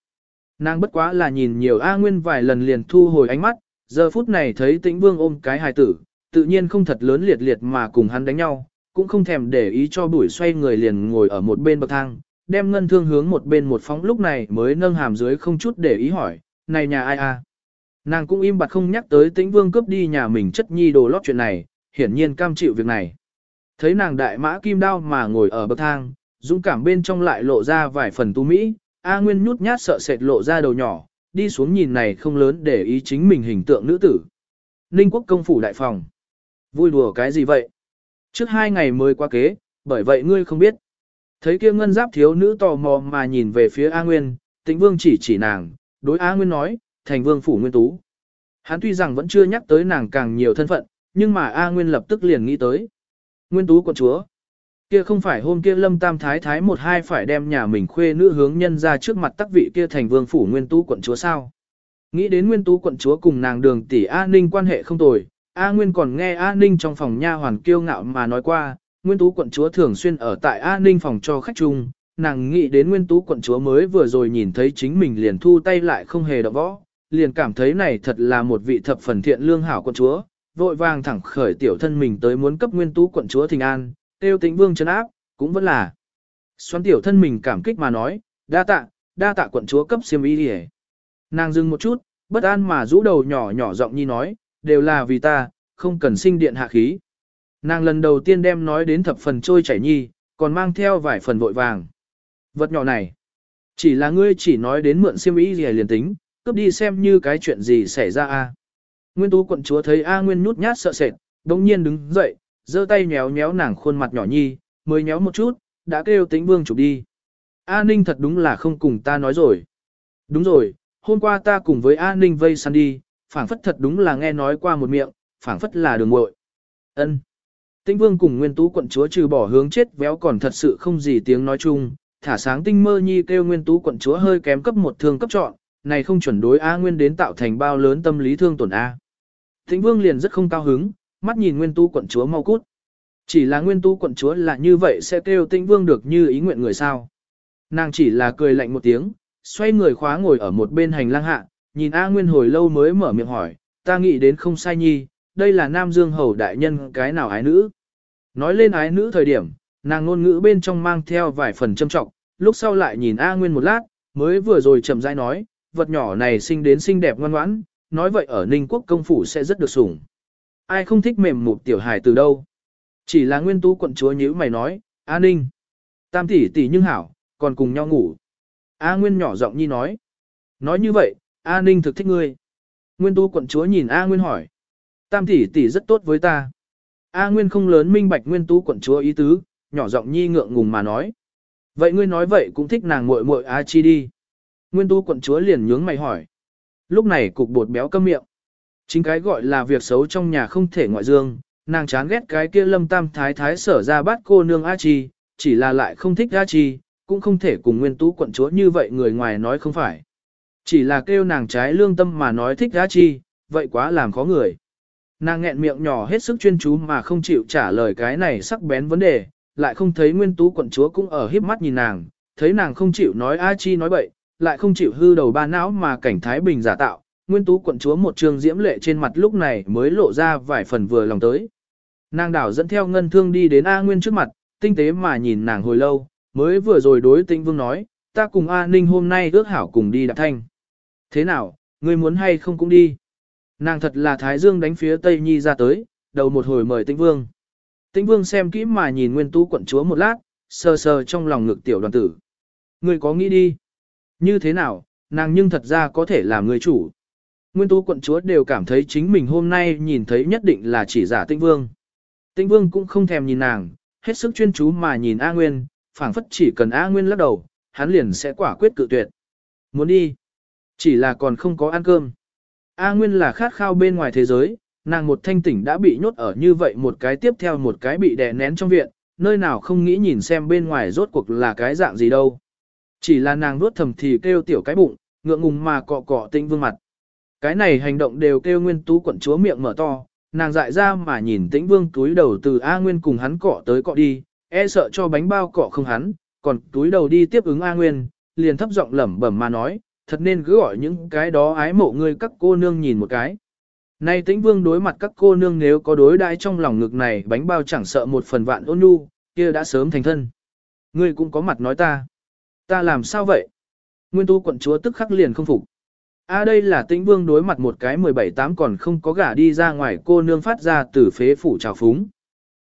Nàng bất quá là nhìn nhiều A Nguyên vài lần liền thu hồi ánh mắt, giờ phút này thấy tĩnh vương ôm cái hài tử, tự nhiên không thật lớn liệt liệt mà cùng hắn đánh nhau, cũng không thèm để ý cho bụi xoay người liền ngồi ở một bên bậc thang, đem ngân thương hướng một bên một phóng lúc này mới nâng hàm dưới không chút để ý hỏi, này nhà ai a? Nàng cũng im bặt không nhắc tới tĩnh vương cướp đi nhà mình chất nhi đồ lót chuyện này, hiển nhiên cam chịu việc này. Thấy nàng đại mã kim đao mà ngồi ở bậc thang, dũng cảm bên trong lại lộ ra vài phần tu mỹ, A Nguyên nhút nhát sợ sệt lộ ra đầu nhỏ, đi xuống nhìn này không lớn để ý chính mình hình tượng nữ tử. Ninh quốc công phủ đại phòng. Vui đùa cái gì vậy? Trước hai ngày mới qua kế, bởi vậy ngươi không biết. Thấy kia ngân giáp thiếu nữ tò mò mà nhìn về phía A Nguyên, tĩnh vương chỉ chỉ nàng, đối A Nguyên nói, thành vương phủ nguyên tú. Hắn tuy rằng vẫn chưa nhắc tới nàng càng nhiều thân phận, nhưng mà A Nguyên lập tức liền nghĩ tới. Nguyên tú quận chúa. Kia không phải hôm kia lâm tam thái thái một hai phải đem nhà mình khuê nữ hướng nhân ra trước mặt tắc vị kia thành vương phủ nguyên tú quận chúa sao. Nghĩ đến nguyên tú quận chúa cùng nàng đường tỷ A Ninh quan hệ không tồi, A Nguyên còn nghe A Ninh trong phòng nha hoàn kiêu ngạo mà nói qua, nguyên tú quận chúa thường xuyên ở tại A Ninh phòng cho khách chung, nàng nghĩ đến nguyên tú quận chúa mới vừa rồi nhìn thấy chính mình liền thu tay lại không hề động võ, liền cảm thấy này thật là một vị thập phần thiện lương hảo quận chúa, vội vàng thẳng khởi tiểu thân mình tới muốn cấp nguyên tú quận chúa thình an, tiêu tĩnh vương chấn áp, cũng vẫn là. Xoắn tiểu thân mình cảm kích mà nói, đa tạ, đa tạ quận chúa cấp xiêm y đi Nàng dừng một chút, bất an mà rũ đầu nhỏ nhỏ giọng nhi nói, đều là vì ta, không cần sinh điện hạ khí. Nàng lần đầu tiên đem nói đến thập phần trôi chảy nhi, còn mang theo vài phần vội vàng. Vật nhỏ này, chỉ là ngươi chỉ nói đến mượn xiêm y gì liền tính, cướp đi xem như cái chuyện gì xảy ra a. Nguyên tú quận chúa thấy A Nguyên nhút nhát sợ sệt, đồng nhiên đứng dậy, giơ tay nhéo nhéo nàng khuôn mặt nhỏ nhi, mới nhéo một chút, đã kêu tĩnh vương chụp đi. A Ninh thật đúng là không cùng ta nói rồi. Đúng rồi, hôm qua ta cùng với A Ninh vây săn đi, phảng phất thật đúng là nghe nói qua một miệng, phảng phất là đường muội. Ân. Tĩnh Vương cùng Nguyên Tú quận chúa trừ bỏ hướng chết véo còn thật sự không gì tiếng nói chung, thả sáng tinh mơ nhi kêu Nguyên Tú quận chúa hơi kém cấp một thương cấp chọn, này không chuẩn đối A Nguyên đến tạo thành bao lớn tâm lý thương tổn A. thịnh Vương liền rất không cao hứng, mắt nhìn Nguyên tu quận chúa mau cút. Chỉ là Nguyên tu quận chúa là như vậy sẽ kêu Tĩnh Vương được như ý nguyện người sao. Nàng chỉ là cười lạnh một tiếng, xoay người khóa ngồi ở một bên hành lang hạ, nhìn A Nguyên hồi lâu mới mở miệng hỏi, ta nghĩ đến không sai nhi, đây là Nam Dương Hầu đại nhân cái nào ái nữ. Nói lên ái nữ thời điểm, nàng ngôn ngữ bên trong mang theo vài phần châm trọng, lúc sau lại nhìn A Nguyên một lát, mới vừa rồi chậm rãi nói, vật nhỏ này sinh đến xinh đẹp ngoan ngoãn, nói vậy ở Ninh Quốc công phủ sẽ rất được sủng. Ai không thích mềm mụt tiểu hài từ đâu. Chỉ là nguyên tú quận chúa nhữ mày nói, A Ninh, tam tỷ tỷ nhưng hảo, còn cùng nhau ngủ. A Nguyên nhỏ giọng nhi nói. Nói như vậy, A Ninh thực thích ngươi. Nguyên tú quận chúa nhìn A Nguyên hỏi. Tam tỷ tỷ rất tốt với ta. A Nguyên không lớn minh bạch Nguyên tú quận chúa ý tứ, nhỏ giọng nhi ngượng ngùng mà nói. Vậy ngươi nói vậy cũng thích nàng muội muội A Chi đi. Nguyên tu quận chúa liền nhướng mày hỏi. Lúc này cục bột béo câm miệng. Chính cái gọi là việc xấu trong nhà không thể ngoại dương, nàng chán ghét cái kia lâm tam thái thái sở ra bắt cô nương A Chi, chỉ là lại không thích A Chi, cũng không thể cùng nguyên tú quận chúa như vậy người ngoài nói không phải. Chỉ là kêu nàng trái lương tâm mà nói thích A Chi, vậy quá làm khó người. Nàng nghẹn miệng nhỏ hết sức chuyên chú mà không chịu trả lời cái này sắc bén vấn đề, lại không thấy nguyên tú quận chúa cũng ở híp mắt nhìn nàng, thấy nàng không chịu nói A Chi nói bậy, lại không chịu hư đầu ba não mà cảnh Thái Bình giả tạo, nguyên tú quận chúa một trường diễm lệ trên mặt lúc này mới lộ ra vài phần vừa lòng tới. Nàng đảo dẫn theo ngân thương đi đến A Nguyên trước mặt, tinh tế mà nhìn nàng hồi lâu, mới vừa rồi đối tĩnh vương nói, ta cùng A Ninh hôm nay ước hảo cùng đi đạp thanh. Thế nào, ngươi muốn hay không cũng đi. Nàng thật là Thái Dương đánh phía Tây Nhi ra tới, đầu một hồi mời tĩnh vương. Tĩnh vương xem kỹ mà nhìn nguyên tú quận chúa một lát, sờ sờ trong lòng ngực tiểu đoàn tử. Ngươi có nghĩ đi? Như thế nào, nàng nhưng thật ra có thể làm người chủ. Nguyên tú quận chúa đều cảm thấy chính mình hôm nay nhìn thấy nhất định là chỉ giả Tinh vương. Tinh vương cũng không thèm nhìn nàng, hết sức chuyên chú mà nhìn A Nguyên, phảng phất chỉ cần A Nguyên lắc đầu, hắn liền sẽ quả quyết cự tuyệt. Muốn đi. Chỉ là còn không có ăn cơm. A Nguyên là khát khao bên ngoài thế giới, nàng một thanh tỉnh đã bị nhốt ở như vậy một cái tiếp theo một cái bị đè nén trong viện, nơi nào không nghĩ nhìn xem bên ngoài rốt cuộc là cái dạng gì đâu. Chỉ là nàng nuốt thầm thì kêu tiểu cái bụng, ngượng ngùng mà cọ cọ tinh vương mặt. Cái này hành động đều kêu nguyên tú quận chúa miệng mở to, nàng dại ra mà nhìn tĩnh vương túi đầu từ A Nguyên cùng hắn cọ tới cọ đi, e sợ cho bánh bao cọ không hắn, còn túi đầu đi tiếp ứng A Nguyên, liền thấp giọng lẩm bẩm mà nói, thật nên cứ gọi những cái đó ái mộ ngươi các cô nương nhìn một cái. Nay tĩnh vương đối mặt các cô nương nếu có đối đãi trong lòng ngực này bánh bao chẳng sợ một phần vạn ôn nhu, kia đã sớm thành thân. Ngươi cũng có mặt nói ta. Ta làm sao vậy? Nguyên tu quận chúa tức khắc liền không phục. A đây là tĩnh vương đối mặt một cái 17-8 còn không có gả đi ra ngoài cô nương phát ra từ phế phủ trào phúng.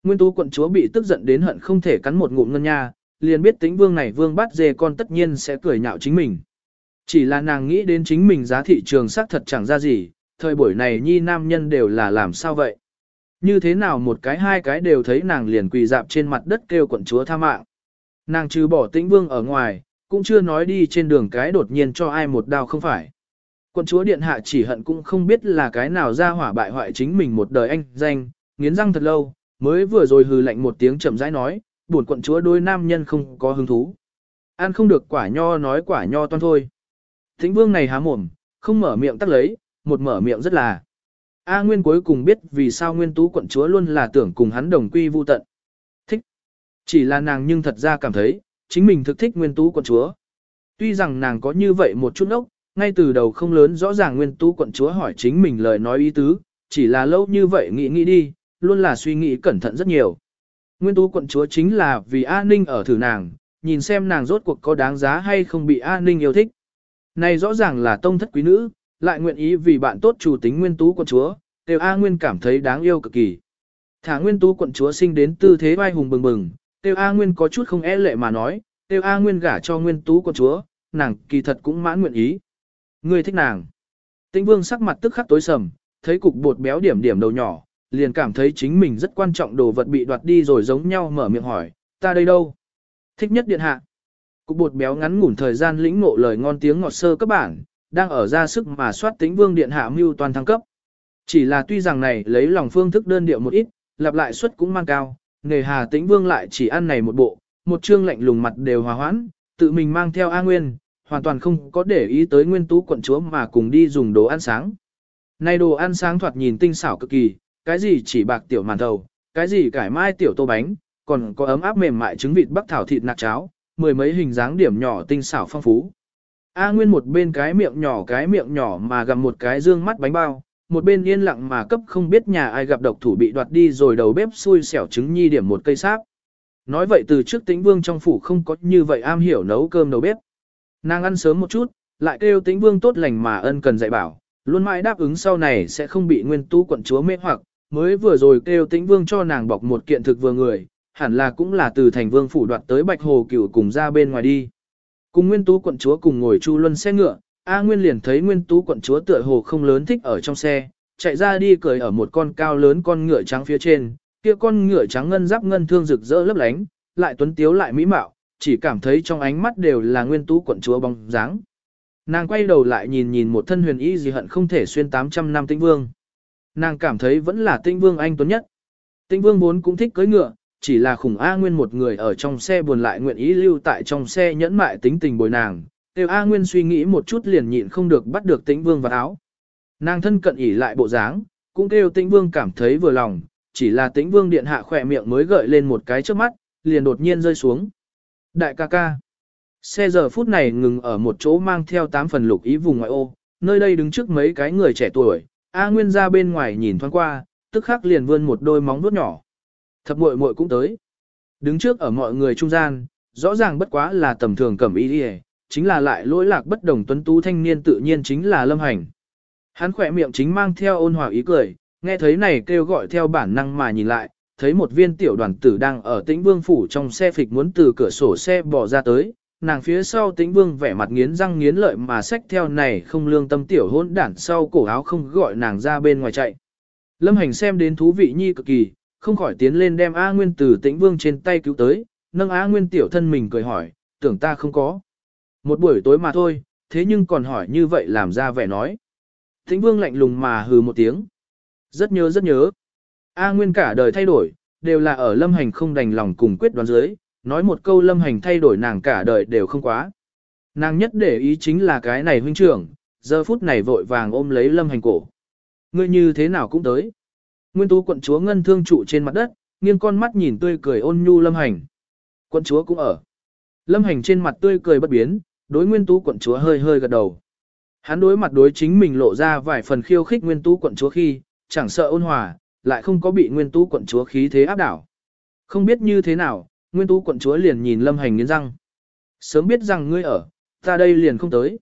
Nguyên tú quận chúa bị tức giận đến hận không thể cắn một ngụm ngân nha, liền biết tĩnh vương này vương bắt dê con tất nhiên sẽ cười nhạo chính mình. Chỉ là nàng nghĩ đến chính mình giá thị trường xác thật chẳng ra gì, thời buổi này nhi nam nhân đều là làm sao vậy? Như thế nào một cái hai cái đều thấy nàng liền quỳ dạp trên mặt đất kêu quận chúa tha mạng. Nàng trừ bỏ tĩnh vương ở ngoài, cũng chưa nói đi trên đường cái đột nhiên cho ai một đao không phải. Quân chúa điện hạ chỉ hận cũng không biết là cái nào ra hỏa bại hoại chính mình một đời anh danh, nghiến răng thật lâu, mới vừa rồi hừ lạnh một tiếng chậm rãi nói, buồn quận chúa đôi nam nhân không có hứng thú. Ăn không được quả nho nói quả nho toan thôi. Thính vương này há mồm, không mở miệng tắt lấy, một mở miệng rất là. A Nguyên cuối cùng biết vì sao Nguyên Tú quận chúa luôn là tưởng cùng hắn đồng quy vu tận. Chỉ là nàng nhưng thật ra cảm thấy, chính mình thực thích Nguyên Tú quận chúa. Tuy rằng nàng có như vậy một chút ốc, ngay từ đầu không lớn rõ ràng Nguyên Tú quận chúa hỏi chính mình lời nói ý tứ, chỉ là lâu như vậy nghĩ nghĩ đi, luôn là suy nghĩ cẩn thận rất nhiều. Nguyên Tú quận chúa chính là vì A Ninh ở thử nàng, nhìn xem nàng rốt cuộc có đáng giá hay không bị A Ninh yêu thích. Này rõ ràng là tông thất quý nữ, lại nguyện ý vì bạn tốt chủ tính nguyên tú quận chúa, đều A Nguyên cảm thấy đáng yêu cực kỳ. Thả nguyên tú quận chúa sinh đến tư thế vai hùng bừng bừng, tiêu A Nguyên có chút không e lệ mà nói, tiêu A Nguyên gả cho nguyên tú con chúa, nàng kỳ thật cũng mãn nguyện ý. Ngươi thích nàng. Tĩnh vương sắc mặt tức khắc tối sầm, thấy cục bột béo điểm điểm đầu nhỏ, liền cảm thấy chính mình rất quan trọng đồ vật bị đoạt đi rồi giống nhau mở miệng hỏi, ta đây đâu? Thích nhất điện hạ. Cục bột béo ngắn ngủn thời gian lĩnh ngộ lời ngon tiếng ngọt sơ các bản, đang ở ra sức mà soát tính vương điện hạ mưu toàn thăng cấp. Chỉ là tuy rằng này lấy lòng phương thức đơn điệu một ít, lặp lại suất cũng mang cao, nghề hà tĩnh vương lại chỉ ăn này một bộ, một chương lạnh lùng mặt đều hòa hoãn, tự mình mang theo A Nguyên, hoàn toàn không có để ý tới nguyên tú quận chúa mà cùng đi dùng đồ ăn sáng. Này đồ ăn sáng thoạt nhìn tinh xảo cực kỳ, cái gì chỉ bạc tiểu màn thầu, cái gì cải mai tiểu tô bánh, còn có ấm áp mềm mại trứng vịt bắc thảo thịt nạc cháo, mười mấy hình dáng điểm nhỏ tinh xảo phong phú. A Nguyên một bên cái miệng nhỏ cái miệng nhỏ mà gặm một cái dương mắt bánh bao, một bên yên lặng mà cấp không biết nhà ai gặp độc thủ bị đoạt đi rồi đầu bếp xui xẻo trứng nhi điểm một cây sáp. Nói vậy từ trước tĩnh vương trong phủ không có như vậy am hiểu nấu cơm nấu bếp. Nàng ăn sớm một chút, lại kêu tĩnh vương tốt lành mà ân cần dạy bảo, luôn mãi đáp ứng sau này sẽ không bị nguyên tú quận chúa mê hoặc, mới vừa rồi kêu tĩnh vương cho nàng bọc một kiện thực vừa người, hẳn là cũng là từ thành vương phủ đoạt tới bạch hồ cửu cùng ra bên ngoài đi. Cùng Nguyên Tú quận chúa cùng ngồi chu luân xe ngựa, A Nguyên liền thấy Nguyên Tú quận chúa tựa hồ không lớn thích ở trong xe, chạy ra đi cười ở một con cao lớn con ngựa trắng phía trên, kia con ngựa trắng ngân giáp ngân thương rực rỡ lấp lánh, lại tuấn tiếu lại mỹ mạo, chỉ cảm thấy trong ánh mắt đều là Nguyên Tú quận chúa bóng dáng. Nàng quay đầu lại nhìn nhìn một thân huyền y gì hận không thể xuyên 800 năm Tĩnh Vương. Nàng cảm thấy vẫn là Tĩnh Vương anh tuấn nhất. Tĩnh Vương vốn cũng thích cưỡi ngựa, chỉ là khủng A Nguyên một người ở trong xe buồn lại nguyện ý lưu tại trong xe nhẫn mại tính tình bồi nàng. Tiêu A Nguyên suy nghĩ một chút liền nhịn không được bắt được tĩnh vương vào áo. Nàng thân cận ỉ lại bộ dáng, cũng kêu tĩnh vương cảm thấy vừa lòng, chỉ là tĩnh vương điện hạ khỏe miệng mới gợi lên một cái trước mắt, liền đột nhiên rơi xuống. Đại ca ca. Xe giờ phút này ngừng ở một chỗ mang theo tám phần lục ý vùng ngoại ô, nơi đây đứng trước mấy cái người trẻ tuổi, A Nguyên ra bên ngoài nhìn thoáng qua, tức khắc liền vươn một đôi móng vuốt nhỏ. Thập muội muội cũng tới. Đứng trước ở mọi người trung gian, rõ ràng bất quá là tầm thường cẩm y đi chính là lại lỗi lạc bất đồng tuấn tú thanh niên tự nhiên chính là lâm hành. Hắn khỏe miệng chính mang theo ôn hòa ý cười, nghe thấy này kêu gọi theo bản năng mà nhìn lại, thấy một viên tiểu đoàn tử đang ở tĩnh vương phủ trong xe phịch muốn từ cửa sổ xe bỏ ra tới, nàng phía sau tĩnh vương vẻ mặt nghiến răng nghiến lợi mà xách theo này không lương tâm tiểu hôn đản sau cổ áo không gọi nàng ra bên ngoài chạy. Lâm hành xem đến thú vị nhi cực kỳ, không khỏi tiến lên đem A Nguyên từ tĩnh vương trên tay cứu tới, nâng A Nguyên tiểu thân mình cười hỏi, tưởng ta không có. Một buổi tối mà thôi, thế nhưng còn hỏi như vậy làm ra vẻ nói. Thính vương lạnh lùng mà hừ một tiếng. Rất nhớ rất nhớ. A Nguyên cả đời thay đổi, đều là ở lâm hành không đành lòng cùng quyết đoán dưới, nói một câu lâm hành thay đổi nàng cả đời đều không quá. Nàng nhất để ý chính là cái này huynh trưởng, giờ phút này vội vàng ôm lấy lâm hành cổ. Ngươi như thế nào cũng tới. Nguyên tú quận chúa ngân thương trụ trên mặt đất, nghiêng con mắt nhìn tươi cười ôn nhu lâm hành. Quận chúa cũng ở. Lâm hành trên mặt tươi cười bất biến, đối nguyên tú quận chúa hơi hơi gật đầu. Hắn đối mặt đối chính mình lộ ra vài phần khiêu khích nguyên tú quận chúa khi, chẳng sợ ôn hòa, lại không có bị nguyên tú quận chúa khí thế áp đảo. Không biết như thế nào, nguyên tú quận chúa liền nhìn lâm hành nghiến răng. Sớm biết rằng ngươi ở, ta đây liền không tới.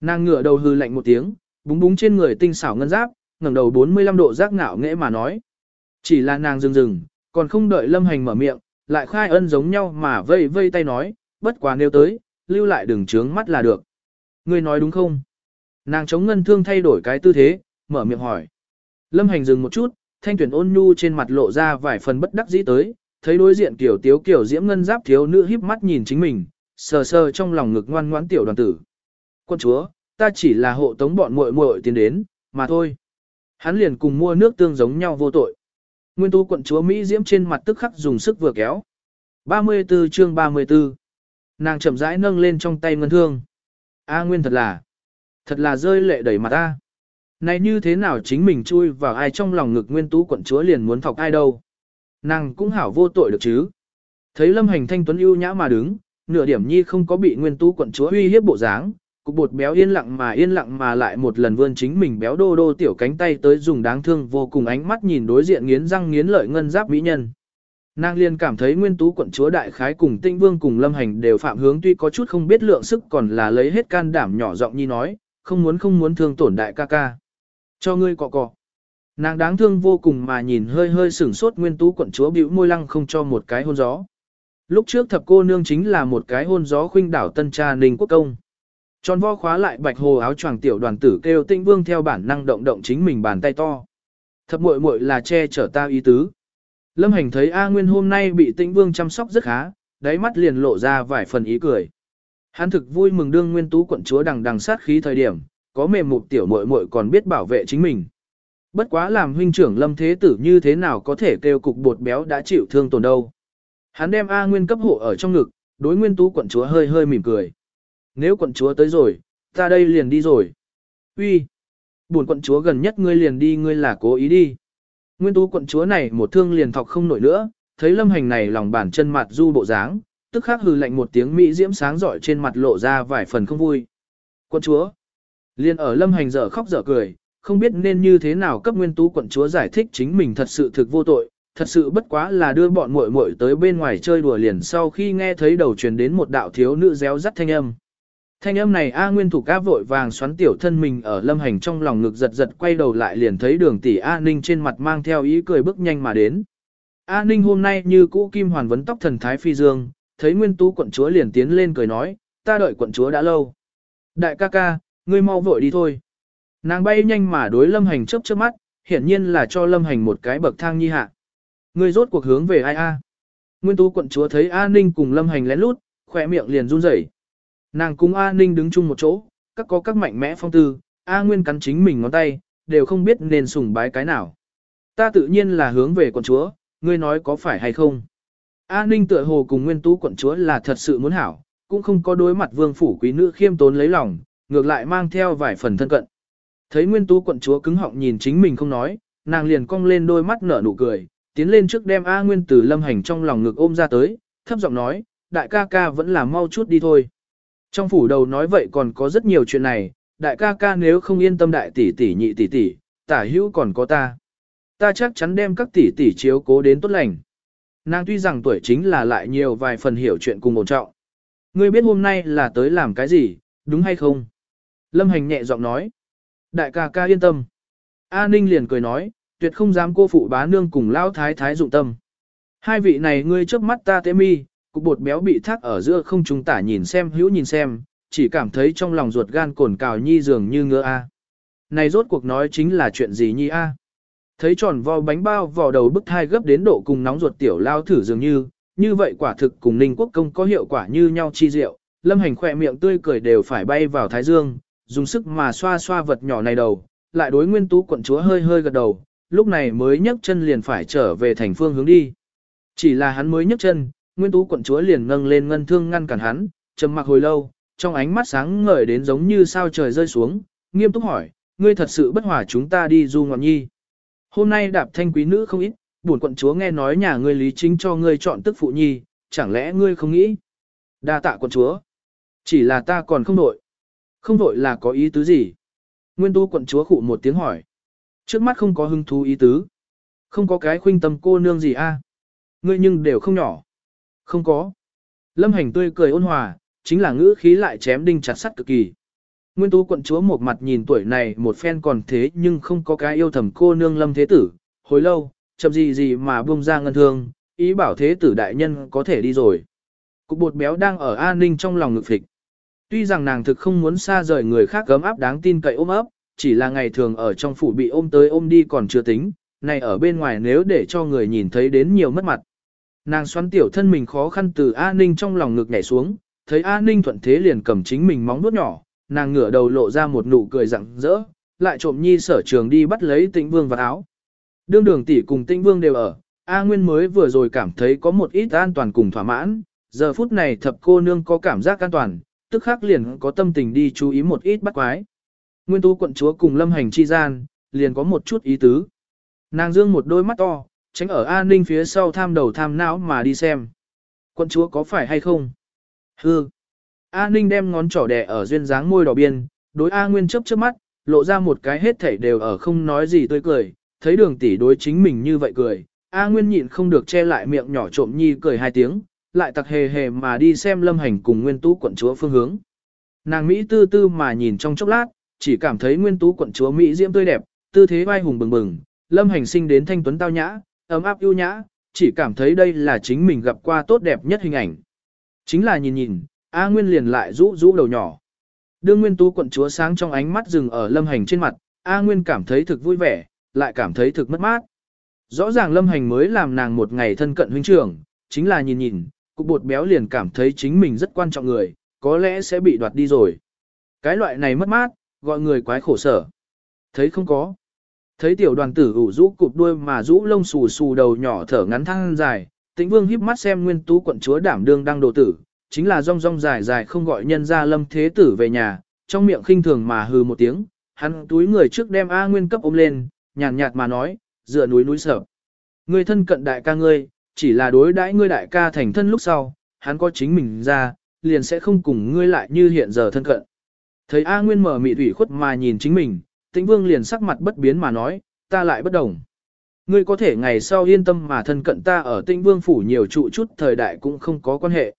Nàng ngửa đầu hư lạnh một tiếng, búng búng trên người tinh xảo ngân giáp, ngẩng đầu 45 độ giác ngạo nghễ mà nói. Chỉ là nàng dừng dừng, còn không đợi lâm hành mở miệng, lại khai ân giống nhau mà vây vây tay nói, bất quá nếu tới, lưu lại đừng trướng mắt là được. Ngươi nói đúng không? Nàng chống ngân thương thay đổi cái tư thế, mở miệng hỏi. Lâm hành dừng một chút, thanh tuyển ôn nhu trên mặt lộ ra vài phần bất đắc dĩ tới, thấy đối diện kiểu tiếu kiểu diễm ngân giáp thiếu nữ híp mắt nhìn chính mình, sờ sờ trong lòng ngực ngoan ngoãn tiểu đoàn tử. Quân chúa, ta chỉ là hộ tống bọn muội muội tiến đến, mà thôi. Hắn liền cùng mua nước tương giống nhau vô tội. Nguyên tú quận chúa Mỹ diễm trên mặt tức khắc dùng sức vừa kéo. 34 chương 34 Nàng chậm rãi nâng lên trong tay ngân thương. A Nguyên thật là, thật là rơi lệ đẩy mặt ta. Này như thế nào chính mình chui vào ai trong lòng ngực Nguyên tú quận chúa liền muốn thọc ai đâu. Nàng cũng hảo vô tội được chứ. Thấy lâm hành thanh tuấn ưu nhã mà đứng, nửa điểm nhi không có bị Nguyên tú quận chúa uy hiếp bộ dáng, cục bột béo yên lặng mà yên lặng mà lại một lần vươn chính mình béo đô đô tiểu cánh tay tới dùng đáng thương vô cùng ánh mắt nhìn đối diện nghiến răng nghiến lợi ngân giáp mỹ nhân. Nàng liền cảm thấy nguyên tú quận chúa đại khái cùng tinh vương cùng lâm hành đều phạm hướng tuy có chút không biết lượng sức còn là lấy hết can đảm nhỏ giọng nhi nói, không muốn không muốn thương tổn đại ca ca. Cho ngươi cọ cọ. Nàng đáng thương vô cùng mà nhìn hơi hơi sửng sốt nguyên tú quận chúa bĩu môi lăng không cho một cái hôn gió. Lúc trước thập cô nương chính là một cái hôn gió khuynh đảo tân cha ninh quốc công. Tròn vo khóa lại bạch hồ áo choàng tiểu đoàn tử kêu tinh vương theo bản năng động động chính mình bàn tay to. Thập muội muội là che chở ta ý tứ. Lâm hành thấy A Nguyên hôm nay bị tinh vương chăm sóc rất khá, đáy mắt liền lộ ra vài phần ý cười. Hắn thực vui mừng đương nguyên tú quận chúa đằng đằng sát khí thời điểm, có mềm mục tiểu muội muội còn biết bảo vệ chính mình. Bất quá làm huynh trưởng lâm thế tử như thế nào có thể kêu cục bột béo đã chịu thương tổn đâu. Hắn đem A Nguyên cấp hộ ở trong ngực, đối nguyên tú quận chúa hơi hơi mỉm cười nếu quận chúa tới rồi, ta đây liền đi rồi. Uy, buồn quận chúa gần nhất ngươi liền đi ngươi là cố ý đi. Nguyên tú quận chúa này một thương liền thọc không nổi nữa, thấy lâm hành này lòng bàn chân mặt du bộ dáng, tức khắc hừ lạnh một tiếng mỹ diễm sáng giỏi trên mặt lộ ra vài phần không vui. Quận chúa, liền ở lâm hành dở khóc dở cười, không biết nên như thế nào cấp nguyên tú quận chúa giải thích chính mình thật sự thực vô tội, thật sự bất quá là đưa bọn muội muội tới bên ngoài chơi đùa liền sau khi nghe thấy đầu truyền đến một đạo thiếu nữ réo rắt thanh âm. Thanh âm này A Nguyên thủ A vội vàng xoắn tiểu thân mình ở lâm hành trong lòng ngực giật giật quay đầu lại liền thấy đường tỷ A Ninh trên mặt mang theo ý cười bước nhanh mà đến. A Ninh hôm nay như cũ kim hoàn vấn tóc thần thái phi dương, thấy Nguyên Tú quận chúa liền tiến lên cười nói, ta đợi quận chúa đã lâu. Đại ca ca, ngươi mau vội đi thôi. Nàng bay nhanh mà đối lâm hành chớp chớp mắt, hiển nhiên là cho lâm hành một cái bậc thang nhi hạ. Ngươi rốt cuộc hướng về ai a? Nguyên Tú quận chúa thấy A Ninh cùng lâm hành lén lút, khỏe miệng liền run rẩy. Nàng cùng A Ninh đứng chung một chỗ, các có các mạnh mẽ phong tư, A Nguyên cắn chính mình ngón tay, đều không biết nên sùng bái cái nào. Ta tự nhiên là hướng về quận chúa, ngươi nói có phải hay không. A Ninh tựa hồ cùng Nguyên Tú quận chúa là thật sự muốn hảo, cũng không có đối mặt vương phủ quý nữ khiêm tốn lấy lòng, ngược lại mang theo vài phần thân cận. Thấy Nguyên Tú quận chúa cứng họng nhìn chính mình không nói, nàng liền cong lên đôi mắt nở nụ cười, tiến lên trước đem A Nguyên từ lâm hành trong lòng ngực ôm ra tới, thấp giọng nói, đại ca ca vẫn là mau chút đi thôi. Trong phủ đầu nói vậy còn có rất nhiều chuyện này, đại ca ca nếu không yên tâm đại tỷ tỷ nhị tỷ tỷ, tả hữu còn có ta. Ta chắc chắn đem các tỷ tỷ chiếu cố đến tốt lành. Nàng tuy rằng tuổi chính là lại nhiều vài phần hiểu chuyện cùng ổn trọng. Ngươi biết hôm nay là tới làm cái gì, đúng hay không? Lâm hành nhẹ giọng nói. Đại ca ca yên tâm. A Ninh liền cười nói, tuyệt không dám cô phụ bá nương cùng lao thái thái dụng tâm. Hai vị này ngươi trước mắt ta tế mi, cục bột béo bị thác ở giữa không trung tả nhìn xem hữu nhìn xem, chỉ cảm thấy trong lòng ruột gan cồn cào nhi dường như ngứa a. Này rốt cuộc nói chính là chuyện gì nhi a? Thấy tròn vo bánh bao vò đầu bức thai gấp đến độ cùng nóng ruột tiểu lao thử dường như, như vậy quả thực cùng Ninh Quốc công có hiệu quả như nhau chi diệu, Lâm hành khỏe miệng tươi cười đều phải bay vào thái dương, dùng sức mà xoa xoa vật nhỏ này đầu, lại đối nguyên tú quận chúa hơi hơi gật đầu, lúc này mới nhấc chân liền phải trở về thành phương hướng đi. Chỉ là hắn mới nhấc chân, nguyên tú quận chúa liền nâng lên ngân thương ngăn cản hắn, trầm mặc hồi lâu, trong ánh mắt sáng ngời đến giống như sao trời rơi xuống, nghiêm túc hỏi, ngươi thật sự bất hòa chúng ta đi du ngọn nhi. Hôm nay đạp thanh quý nữ không ít, buồn quận chúa nghe nói nhà ngươi lý chính cho ngươi chọn tức phụ nhi, chẳng lẽ ngươi không nghĩ? Đa tạ quận chúa. Chỉ là ta còn không đội. Không đội là có ý tứ gì? Nguyên Tú quận chúa khụ một tiếng hỏi. Trước mắt không có hứng thú ý tứ. Không có cái khuynh tâm cô nương gì a? Ngươi nhưng đều không nhỏ. Không có. Lâm hành tươi cười ôn hòa, chính là ngữ khí lại chém đinh chặt sắt cực kỳ. Nguyên tú quận chúa một mặt nhìn tuổi này một phen còn thế nhưng không có cái yêu thầm cô nương lâm thế tử. Hồi lâu, chậm gì gì mà buông ra ngân thương, ý bảo thế tử đại nhân có thể đi rồi. Cục bột béo đang ở an ninh trong lòng ngực phịch. Tuy rằng nàng thực không muốn xa rời người khác gấm áp đáng tin cậy ôm ấp, chỉ là ngày thường ở trong phủ bị ôm tới ôm đi còn chưa tính, này ở bên ngoài nếu để cho người nhìn thấy đến nhiều mất mặt. Nàng xoắn tiểu thân mình khó khăn từ A Ninh trong lòng ngực nhảy xuống, thấy A Ninh thuận thế liền cầm chính mình móng nuốt nhỏ, nàng ngửa đầu lộ ra một nụ cười rạng rỡ, lại trộm nhi sở trường đi bắt lấy tĩnh vương vào áo. Đương đường tỷ cùng tĩnh vương đều ở, A Nguyên mới vừa rồi cảm thấy có một ít an toàn cùng thỏa mãn, giờ phút này thập cô nương có cảm giác an toàn, tức khắc liền có tâm tình đi chú ý một ít bắt quái. Nguyên tú quận chúa cùng lâm hành chi gian, liền có một chút ý tứ. Nàng dương một đôi mắt to, tránh ở an ninh phía sau tham đầu tham não mà đi xem. Quận chúa có phải hay không? Hư. A Ninh đem ngón trỏ đè ở duyên dáng môi đỏ biên, đối A Nguyên chớp chớp mắt, lộ ra một cái hết thảy đều ở không nói gì tươi cười, thấy đường tỷ đối chính mình như vậy cười, A Nguyên nhịn không được che lại miệng nhỏ trộm nhi cười hai tiếng, lại tặc hề hề mà đi xem lâm hành cùng nguyên tú quận chúa phương hướng. Nàng Mỹ tư tư mà nhìn trong chốc lát, chỉ cảm thấy nguyên tú quận chúa Mỹ diễm tươi đẹp, tư thế vai hùng bừng bừng, lâm hành sinh đến thanh tuấn tao nhã, ấm áp yêu nhã, chỉ cảm thấy đây là chính mình gặp qua tốt đẹp nhất hình ảnh. Chính là nhìn nhìn, A Nguyên liền lại rũ rũ đầu nhỏ. Đương Nguyên Tú quận chúa sáng trong ánh mắt dừng ở Lâm Hành trên mặt, A Nguyên cảm thấy thực vui vẻ, lại cảm thấy thực mất mát. Rõ ràng Lâm Hành mới làm nàng một ngày thân cận huynh trưởng, chính là nhìn nhìn, cục bột béo liền cảm thấy chính mình rất quan trọng người, có lẽ sẽ bị đoạt đi rồi. Cái loại này mất mát, gọi người quái khổ sở. Thấy không có. Thấy tiểu đoàn tử ủ rũ cụp đuôi mà rũ lông xù xù đầu nhỏ thở ngắn thăng dài, tĩnh vương híp mắt xem nguyên tú quận chúa đảm đương đang đồ tử, chính là rong rong dài dài không gọi nhân ra lâm thế tử về nhà, trong miệng khinh thường mà hừ một tiếng, hắn túi người trước đem A Nguyên cấp ôm lên, nhàn nhạt mà nói, dựa núi núi sợ. Ngươi thân cận đại ca ngươi, chỉ là đối đãi ngươi đại ca thành thân lúc sau, hắn có chính mình ra, liền sẽ không cùng ngươi lại như hiện giờ thân cận. Thấy A Nguyên mở mị thủy khuất mà nhìn chính mình, tĩnh vương liền sắc mặt bất biến mà nói, ta lại bất đồng. Ngươi có thể ngày sau yên tâm mà thân cận ta ở tĩnh vương phủ nhiều trụ chút thời đại cũng không có quan hệ.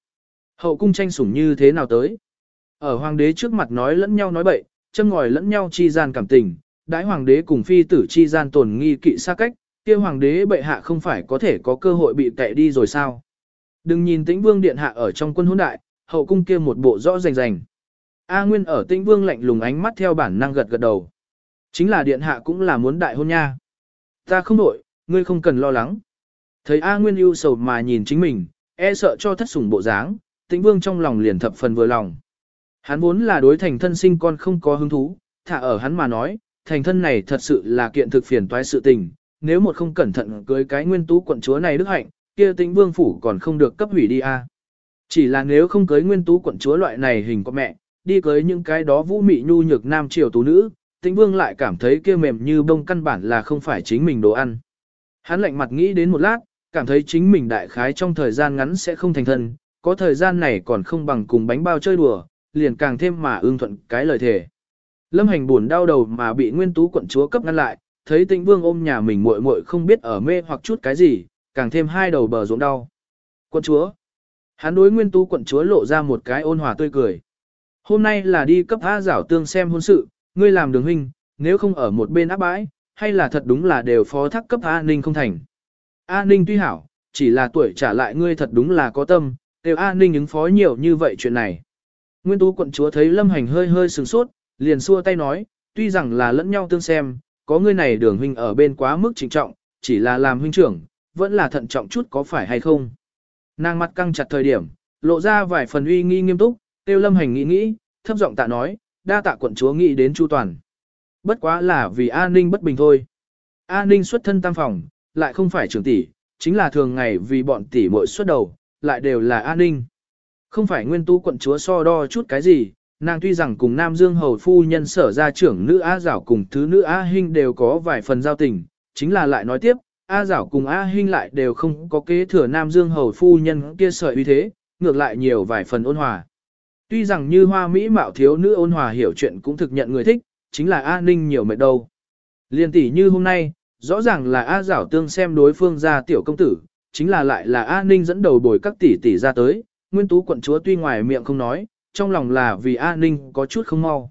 Hậu cung tranh sủng như thế nào tới? Ở hoàng đế trước mặt nói lẫn nhau nói bậy, châm ngòi lẫn nhau chi gian cảm tình, đãi hoàng đế cùng phi tử chi gian tồn nghi kỵ xa cách, kia hoàng đế bệ hạ không phải có thể có cơ hội bị tệ đi rồi sao? Đừng nhìn tĩnh vương điện hạ ở trong quân hỗn đại, hậu cung kia một bộ rõ rành rành. A Nguyên ở tĩnh vương lạnh lùng ánh mắt theo bản năng gật gật đầu. Chính là điện hạ cũng là muốn đại hôn nha. Ta không đổi, ngươi không cần lo lắng. Thấy A Nguyên ưu sầu mà nhìn chính mình, e sợ cho thất sủng bộ dáng, tĩnh vương trong lòng liền thập phần vừa lòng. Hắn vốn là đối thành thân sinh con không có hứng thú, thả ở hắn mà nói, thành thân này thật sự là kiện thực phiền toái sự tình, nếu một không cẩn thận cưới cái nguyên tú quận chúa này đức hạnh, kia tĩnh vương phủ còn không được cấp hủy đi a. Chỉ là nếu không cưới nguyên tú quận chúa loại này hình có mẹ, đi cưới những cái đó vũ mị nhu nhược nam triều tú nữ, tĩnh vương lại cảm thấy kia mềm như bông căn bản là không phải chính mình đồ ăn. Hắn lạnh mặt nghĩ đến một lát, cảm thấy chính mình đại khái trong thời gian ngắn sẽ không thành thân, có thời gian này còn không bằng cùng bánh bao chơi đùa, liền càng thêm mà ương thuận cái lời thề. Lâm hành buồn đau đầu mà bị nguyên tú quận chúa cấp ngăn lại, thấy tĩnh vương ôm nhà mình muội muội không biết ở mê hoặc chút cái gì, càng thêm hai đầu bờ ruộng đau. Quận chúa. Hắn đối nguyên tú quận chúa lộ ra một cái ôn hòa tươi cười. Hôm nay là đi cấp A giảo tương xem hôn sự, ngươi làm đường huynh, nếu không ở một bên áp bãi, hay là thật đúng là đều phó thác cấp A Ninh không thành. A Ninh tuy hảo, chỉ là tuổi trả lại ngươi thật đúng là có tâm, đều A Ninh ứng phó nhiều như vậy chuyện này. Nguyên tú quận chúa thấy lâm hành hơi hơi sừng sốt, liền xua tay nói, tuy rằng là lẫn nhau tương xem, có ngươi này đường huynh ở bên quá mức trịnh trọng, chỉ là làm huynh trưởng, vẫn là thận trọng chút có phải hay không. Nàng mặt căng chặt thời điểm, lộ ra vài phần uy nghi nghiêm túc, Tiêu lâm hành nghĩ nghĩ, thấp giọng tạ nói, đa tạ quận chúa nghĩ đến chu toàn. Bất quá là vì an ninh bất bình thôi. An ninh xuất thân tam phòng, lại không phải trưởng tỷ, chính là thường ngày vì bọn tỷ muội xuất đầu, lại đều là an ninh. Không phải nguyên tu quận chúa so đo chút cái gì, nàng tuy rằng cùng Nam Dương Hầu Phu Nhân sở ra trưởng nữ A Giảo cùng thứ nữ A Hinh đều có vài phần giao tình, chính là lại nói tiếp, A Giảo cùng A Hinh lại đều không có kế thừa Nam Dương Hầu Phu Nhân kia sợi uy thế, ngược lại nhiều vài phần ôn hòa. Tuy rằng như hoa mỹ mạo thiếu nữ ôn hòa hiểu chuyện cũng thực nhận người thích, chính là A Ninh nhiều mệt đâu. Liên tỷ như hôm nay, rõ ràng là A Giảo tương xem đối phương ra tiểu công tử, chính là lại là A Ninh dẫn đầu bồi các tỷ tỷ ra tới, nguyên tú quận chúa tuy ngoài miệng không nói, trong lòng là vì A Ninh có chút không mau.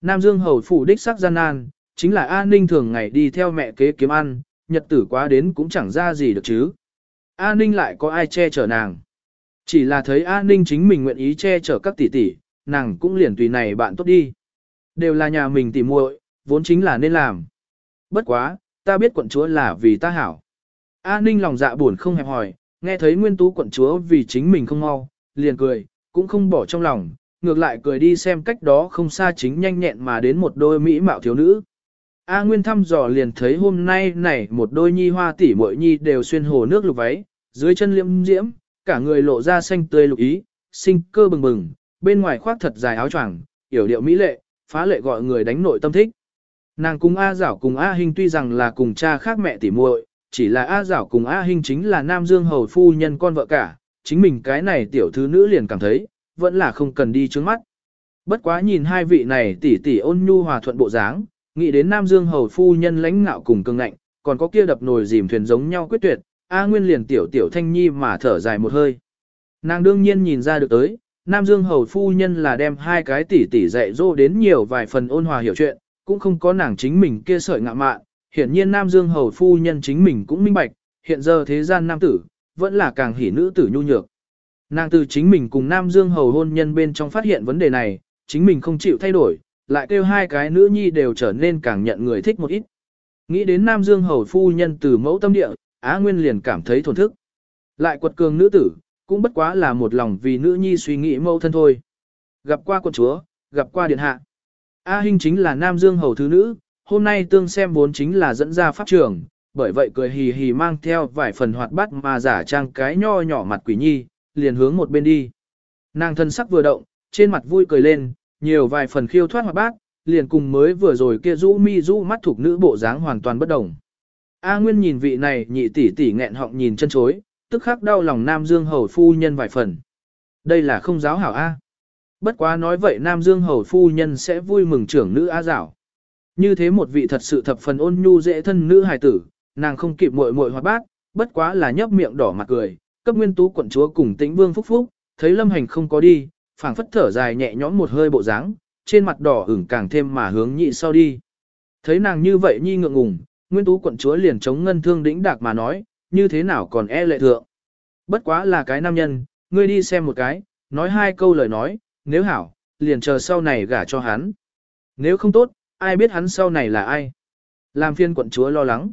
Nam Dương hầu phủ đích sắc gian nan, chính là A Ninh thường ngày đi theo mẹ kế kiếm ăn, nhật tử quá đến cũng chẳng ra gì được chứ. A Ninh lại có ai che chở nàng. Chỉ là thấy A Ninh chính mình nguyện ý che chở các tỷ tỷ, nàng cũng liền tùy này bạn tốt đi. Đều là nhà mình tỉ muội, vốn chính là nên làm. Bất quá, ta biết quận chúa là vì ta hảo. A Ninh lòng dạ buồn không hẹp hỏi, nghe thấy nguyên tú quận chúa vì chính mình không mau, liền cười, cũng không bỏ trong lòng, ngược lại cười đi xem cách đó không xa chính nhanh nhẹn mà đến một đôi mỹ mạo thiếu nữ. A Nguyên thăm dò liền thấy hôm nay này một đôi nhi hoa tỷ muội nhi đều xuyên hồ nước lục váy, dưới chân liễm diễm, cả người lộ ra xanh tươi lục ý, sinh cơ bừng bừng, bên ngoài khoác thật dài áo choàng, yểu điệu mỹ lệ, phá lệ gọi người đánh nội tâm thích. Nàng cùng A Giảo cùng A Hinh tuy rằng là cùng cha khác mẹ tỉ muội, chỉ là A Giảo cùng A Hinh chính là Nam Dương hầu phu nhân con vợ cả, chính mình cái này tiểu thư nữ liền cảm thấy, vẫn là không cần đi trước mắt. Bất quá nhìn hai vị này tỷ tỷ ôn nhu hòa thuận bộ dáng, nghĩ đến Nam Dương hầu phu nhân lãnh ngạo cùng cương ngạnh, còn có kia đập nồi dìm thuyền giống nhau quyết tuyệt, A Nguyên liền tiểu tiểu thanh nhi mà thở dài một hơi. Nàng đương nhiên nhìn ra được tới, Nam Dương hầu phu nhân là đem hai cái tỷ tỷ dạy dỗ đến nhiều vài phần ôn hòa hiểu chuyện, cũng không có nàng chính mình kia sợi ngạ mạn. Hiển nhiên Nam Dương hầu phu nhân chính mình cũng minh bạch, hiện giờ thế gian nam tử, vẫn là càng hỉ nữ tử nhu nhược. Nàng từ chính mình cùng Nam Dương hầu hôn nhân bên trong phát hiện vấn đề này, chính mình không chịu thay đổi, lại kêu hai cái nữ nhi đều trở nên càng nhận người thích một ít. Nghĩ đến Nam Dương hầu phu nhân từ mẫu tâm địa, Á Nguyên liền cảm thấy thổn thức. Lại quật cường nữ tử, cũng bất quá là một lòng vì nữ nhi suy nghĩ mâu thân thôi. Gặp qua quân chúa, gặp qua điện hạ. A Hinh chính là Nam Dương hầu thứ nữ, hôm nay tương xem vốn chính là dẫn ra pháp trường, bởi vậy cười hì hì mang theo vài phần hoạt bát mà giả trang cái nho nhỏ mặt quỷ nhi, liền hướng một bên đi. Nàng thân sắc vừa động, trên mặt vui cười lên, nhiều vài phần khiêu thoát hoạt bát, liền cùng mới vừa rồi kia rũ mi rũ mắt thuộc nữ bộ dáng hoàn toàn bất đồng. A Nguyên nhìn vị này nhị tỷ tỷ nghẹn họng nhìn chân chối, tức khắc đau lòng Nam Dương hầu phu nhân vài phần. Đây là không giáo hảo A. Bất quá nói vậy Nam Dương hầu phu nhân sẽ vui mừng trưởng nữ A dảo. Như thế một vị thật sự thập phần ôn nhu dễ thân nữ hài tử, nàng không kịp muội muội hoạt bát, bất quá là nhấp miệng đỏ mặt cười, cấp nguyên tú quận chúa cùng tĩnh vương phúc phúc, thấy lâm hành không có đi, phảng phất thở dài nhẹ nhõm một hơi bộ dáng, trên mặt đỏ ửng càng thêm mà hướng nhị sau đi. Thấy nàng như vậy nhi ngượng ngùng, nguyên tú quận chúa liền chống ngân thương đĩnh đạc mà nói, như thế nào còn e lệ thượng. Bất quá là cái nam nhân, ngươi đi xem một cái, nói hai câu lời nói, nếu hảo, liền chờ sau này gả cho hắn. Nếu không tốt, ai biết hắn sau này là ai. Làm phiên quận chúa lo lắng.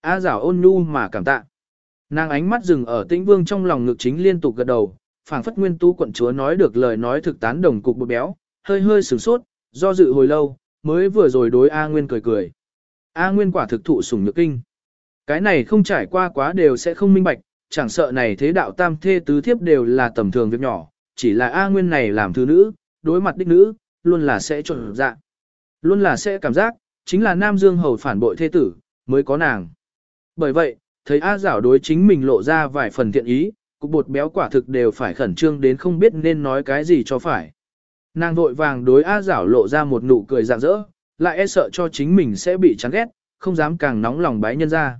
A giảo ôn nhu mà cảm tạ. Nàng ánh mắt dừng ở tĩnh vương trong lòng ngực chính liên tục gật đầu, phảng phất nguyên tú quận chúa nói được lời nói thực tán đồng cục bột béo, hơi hơi sửng sốt, do dự hồi lâu, mới vừa rồi đối A Nguyên cười cười. A Nguyên quả thực thụ sủng nhược kinh. Cái này không trải qua quá đều sẽ không minh bạch, chẳng sợ này thế đạo tam thê tứ thiếp đều là tầm thường việc nhỏ, chỉ là A Nguyên này làm thứ nữ, đối mặt đích nữ, luôn là sẽ trộn dạ. Luôn là sẽ cảm giác, chính là Nam Dương Hầu phản bội thê tử, mới có nàng. Bởi vậy, thấy A Giảo đối chính mình lộ ra vài phần thiện ý, cục bột béo quả thực đều phải khẩn trương đến không biết nên nói cái gì cho phải. Nàng vội vàng đối A Giảo lộ ra một nụ cười rạng rỡ, lại e sợ cho chính mình sẽ bị chán ghét, không dám càng nóng lòng bái nhân ra.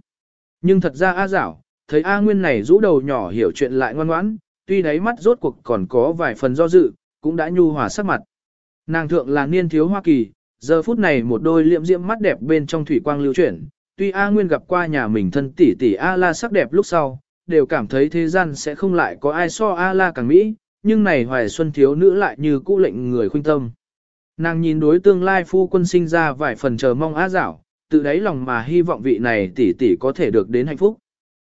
Nhưng thật ra A Giảo, thấy A Nguyên này rũ đầu nhỏ hiểu chuyện lại ngoan ngoãn, tuy đáy mắt rốt cuộc còn có vài phần do dự, cũng đã nhu hòa sắc mặt. Nàng thượng là niên thiếu Hoa Kỳ, giờ phút này một đôi liệm diễm mắt đẹp bên trong thủy quang lưu chuyển, tuy A Nguyên gặp qua nhà mình thân tỷ tỷ A La sắc đẹp lúc sau, đều cảm thấy thế gian sẽ không lại có ai so A La càng mỹ, nhưng này hoài xuân thiếu nữ lại như cũ lệnh người khuynh tâm. Nàng nhìn đối tương lai phu quân sinh ra vài phần chờ mong á dảo, tự đáy lòng mà hy vọng vị này tỷ tỷ có thể được đến hạnh phúc.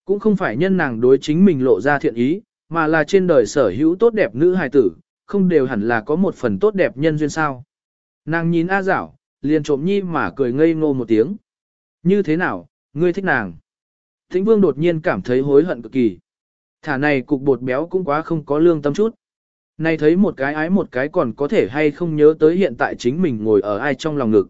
Cũng không phải nhân nàng đối chính mình lộ ra thiện ý, mà là trên đời sở hữu tốt đẹp nữ hài tử, không đều hẳn là có một phần tốt đẹp nhân duyên sao. Nàng nhìn A Dảo, liền trộm nhi mà cười ngây ngô một tiếng. Như thế nào, ngươi thích nàng? Thịnh Vương đột nhiên cảm thấy hối hận cực kỳ. Thả này cục bột béo cũng quá không có lương tâm chút. Này thấy một cái ái một cái còn có thể hay không nhớ tới hiện tại chính mình ngồi ở ai trong lòng ngực.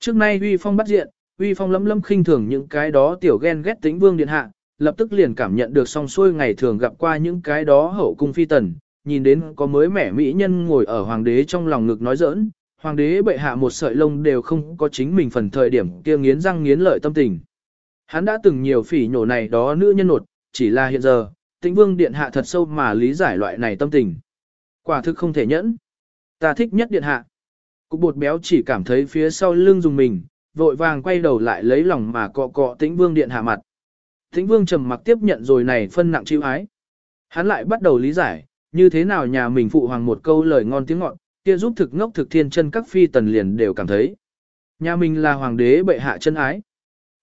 Trước nay uy phong bắt diện, uy phong lấm lấm khinh thường những cái đó tiểu ghen ghét tính vương điện hạ, lập tức liền cảm nhận được song xuôi ngày thường gặp qua những cái đó hậu cung phi tần, nhìn đến có mới mẻ mỹ nhân ngồi ở hoàng đế trong lòng ngực nói giỡn, hoàng đế bệ hạ một sợi lông đều không có chính mình phần thời điểm kia nghiến răng nghiến lợi tâm tình. Hắn đã từng nhiều phỉ nhổ này đó nữ nhân nột, chỉ là hiện giờ, tĩnh vương điện hạ thật sâu mà lý giải loại này tâm tình. Quả thực không thể nhẫn. Ta thích nhất điện hạ. Cục bột béo chỉ cảm thấy phía sau lưng dùng mình, vội vàng quay đầu lại lấy lòng mà cọ cọ tĩnh vương điện hạ mặt. Tĩnh vương trầm mặc tiếp nhận rồi này phân nặng chịu ái. Hắn lại bắt đầu lý giải, như thế nào nhà mình phụ hoàng một câu lời ngon tiếng ngọt, kia giúp thực ngốc thực thiên chân các phi tần liền đều cảm thấy. Nhà mình là hoàng đế bệ hạ chân ái.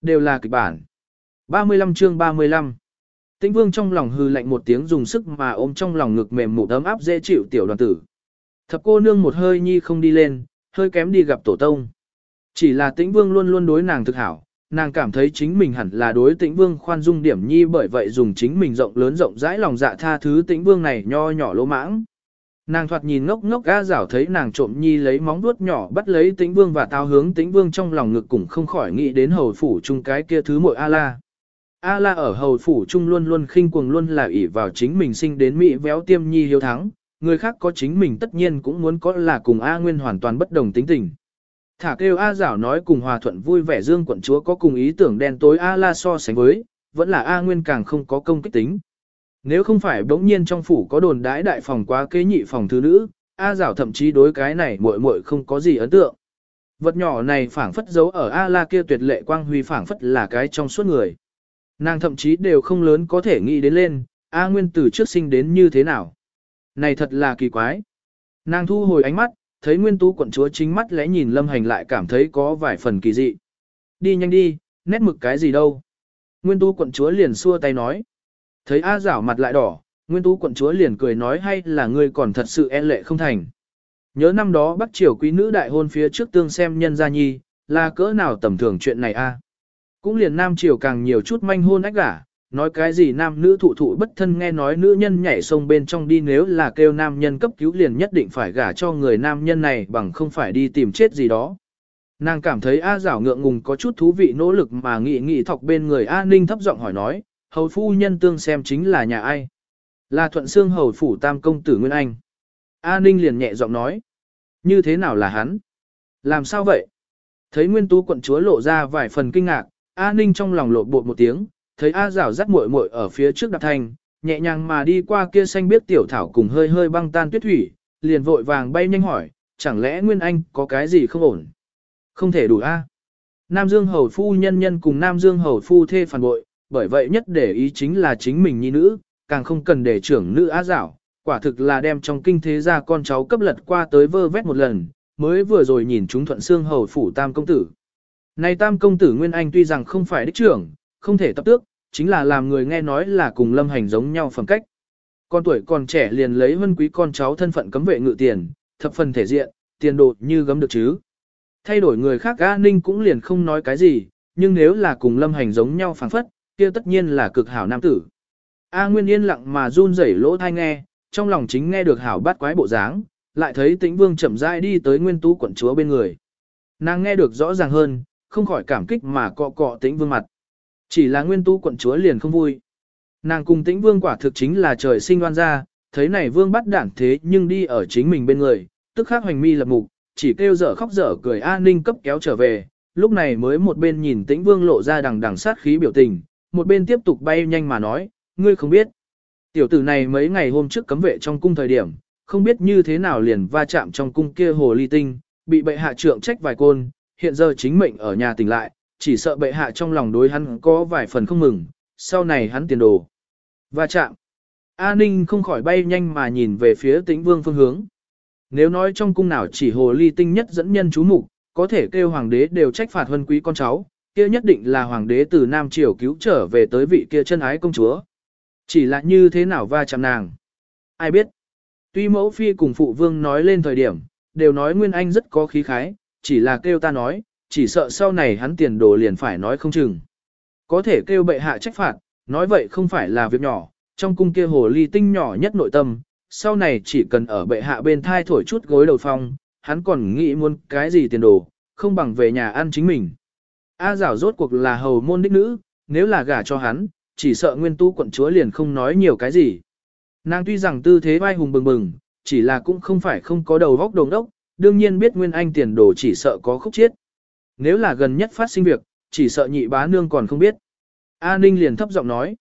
Đều là kịch bản. 35 chương 35 Tĩnh vương trong lòng hư lạnh một tiếng dùng sức mà ôm trong lòng ngực mềm mụ ấm áp dễ chịu tiểu đoàn tử. Thập cô nương một hơi nhi không đi lên, hơi kém đi gặp tổ tông. Chỉ là tĩnh vương luôn luôn đối nàng thực hảo, nàng cảm thấy chính mình hẳn là đối tĩnh vương khoan dung điểm nhi bởi vậy dùng chính mình rộng lớn rộng rãi lòng dạ tha thứ tĩnh vương này nho nhỏ lỗ mãng. Nàng thoạt nhìn ngốc ngốc ga rảo thấy nàng trộm nhi lấy móng vuốt nhỏ bắt lấy tĩnh vương và tao hướng tĩnh vương trong lòng ngực cũng không khỏi nghĩ đến hầu phủ chung cái kia thứ muội a la. A la ở hầu phủ trung luôn luôn khinh cuồng luôn là ỷ vào chính mình sinh đến Mỹ véo tiêm nhi hiếu thắng, người khác có chính mình tất nhiên cũng muốn có là cùng A Nguyên hoàn toàn bất đồng tính tình. Thả kêu A Giảo nói cùng hòa thuận vui vẻ dương quận chúa có cùng ý tưởng đen tối A la so sánh với, vẫn là A Nguyên càng không có công kích tính. Nếu không phải bỗng nhiên trong phủ có đồn đái đại phòng quá kế nhị phòng thứ nữ, A Giảo thậm chí đối cái này muội muội không có gì ấn tượng. Vật nhỏ này phảng phất giấu ở A La kia tuyệt lệ quang huy phảng phất là cái trong suốt người. Nàng thậm chí đều không lớn có thể nghĩ đến lên, A Nguyên từ trước sinh đến như thế nào. Này thật là kỳ quái. Nàng thu hồi ánh mắt, thấy Nguyên Tú quận chúa chính mắt lẽ nhìn Lâm Hành lại cảm thấy có vài phần kỳ dị. Đi nhanh đi, nét mực cái gì đâu. Nguyên Tú quận chúa liền xua tay nói. Thấy A giảo mặt lại đỏ, Nguyên Tú quận chúa liền cười nói hay là ngươi còn thật sự e lệ không thành. Nhớ năm đó Bắc Triều quý nữ đại hôn phía trước tương xem nhân gia nhi, là cỡ nào tầm thường chuyện này a? Cũng liền nam triều càng nhiều chút manh hôn ách gả, nói cái gì nam nữ thụ thụ bất thân nghe nói nữ nhân nhảy sông bên trong đi nếu là kêu nam nhân cấp cứu liền nhất định phải gả cho người nam nhân này bằng không phải đi tìm chết gì đó. Nàng cảm thấy A giảo ngượng ngùng có chút thú vị nỗ lực mà nghị nghị thọc bên người A ninh thấp giọng hỏi nói, hầu phu nhân tương xem chính là nhà ai? Là thuận xương hầu phủ tam công tử Nguyên Anh. A ninh liền nhẹ giọng nói, như thế nào là hắn? Làm sao vậy? Thấy Nguyên Tú quận chúa lộ ra vài phần kinh ngạc, A Ninh trong lòng lộn bột một tiếng, thấy A Giảo dắt muội muội ở phía trước đạp thành, nhẹ nhàng mà đi qua kia xanh biết tiểu thảo cùng hơi hơi băng tan tuyết thủy, liền vội vàng bay nhanh hỏi, chẳng lẽ Nguyên Anh có cái gì không ổn? Không thể đủ A. Nam Dương Hầu Phu nhân nhân cùng Nam Dương Hầu Phu thê phản bội, bởi vậy nhất để ý chính là chính mình nhi nữ, càng không cần để trưởng nữ A Giảo, quả thực là đem trong kinh thế ra con cháu cấp lật qua tới vơ vét một lần, mới vừa rồi nhìn chúng thuận xương Hầu Phủ Tam Công Tử. Này tam công tử Nguyên Anh tuy rằng không phải đích trưởng, không thể tập tước, chính là làm người nghe nói là cùng lâm hành giống nhau phẩm cách. Con tuổi còn trẻ liền lấy vân quý con cháu thân phận cấm vệ ngự tiền, thập phần thể diện, tiền đột như gấm được chứ. Thay đổi người khác A Ninh cũng liền không nói cái gì, nhưng nếu là cùng lâm hành giống nhau phản phất, kia tất nhiên là cực hảo nam tử. A Nguyên yên lặng mà run rẩy lỗ thai nghe, trong lòng chính nghe được hảo bát quái bộ dáng, lại thấy tĩnh vương chậm rãi đi tới nguyên tú quận chúa bên người. Nàng nghe được rõ ràng hơn, không khỏi cảm kích mà cọ cọ tĩnh vương mặt. Chỉ là nguyên tu quận chúa liền không vui. Nàng cùng tĩnh vương quả thực chính là trời sinh đoan ra, thấy này vương bắt đản thế nhưng đi ở chính mình bên người, tức khắc hoành mi lập mục, chỉ kêu dở khóc dở cười an ninh cấp kéo trở về, lúc này mới một bên nhìn tĩnh vương lộ ra đằng đằng sát khí biểu tình, một bên tiếp tục bay nhanh mà nói, ngươi không biết. Tiểu tử này mấy ngày hôm trước cấm vệ trong cung thời điểm, không biết như thế nào liền va chạm trong cung kia hồ ly tinh, bị bệ hạ trượng trách vài côn, hiện giờ chính mệnh ở nhà tỉnh lại, chỉ sợ bệ hạ trong lòng đối hắn có vài phần không mừng, sau này hắn tiền đồ. Và chạm. A Ninh không khỏi bay nhanh mà nhìn về phía tĩnh vương phương hướng. Nếu nói trong cung nào chỉ hồ ly tinh nhất dẫn nhân chú mục, có thể kêu hoàng đế đều trách phạt huân quý con cháu, kia nhất định là hoàng đế từ Nam Triều cứu trở về tới vị kia chân ái công chúa. Chỉ là như thế nào va chạm nàng. Ai biết. Tuy mẫu phi cùng phụ vương nói lên thời điểm, đều nói Nguyên Anh rất có khí khái, chỉ là kêu ta nói, chỉ sợ sau này hắn tiền đồ liền phải nói không chừng. Có thể kêu bệ hạ trách phạt, nói vậy không phải là việc nhỏ, trong cung kia hồ ly tinh nhỏ nhất nội tâm, sau này chỉ cần ở bệ hạ bên thai thổi chút gối đầu phong, hắn còn nghĩ muốn cái gì tiền đồ, không bằng về nhà ăn chính mình. A rảo rốt cuộc là hầu môn đích nữ, nếu là gả cho hắn, chỉ sợ nguyên tu quận chúa liền không nói nhiều cái gì. Nàng tuy rằng tư thế vai hùng bừng bừng, chỉ là cũng không phải không có đầu góc đồng đốc, đương nhiên biết nguyên anh tiền đồ chỉ sợ có khúc chiết. Nếu là gần nhất phát sinh việc, chỉ sợ nhị bá nương còn không biết. A Ninh liền thấp giọng nói.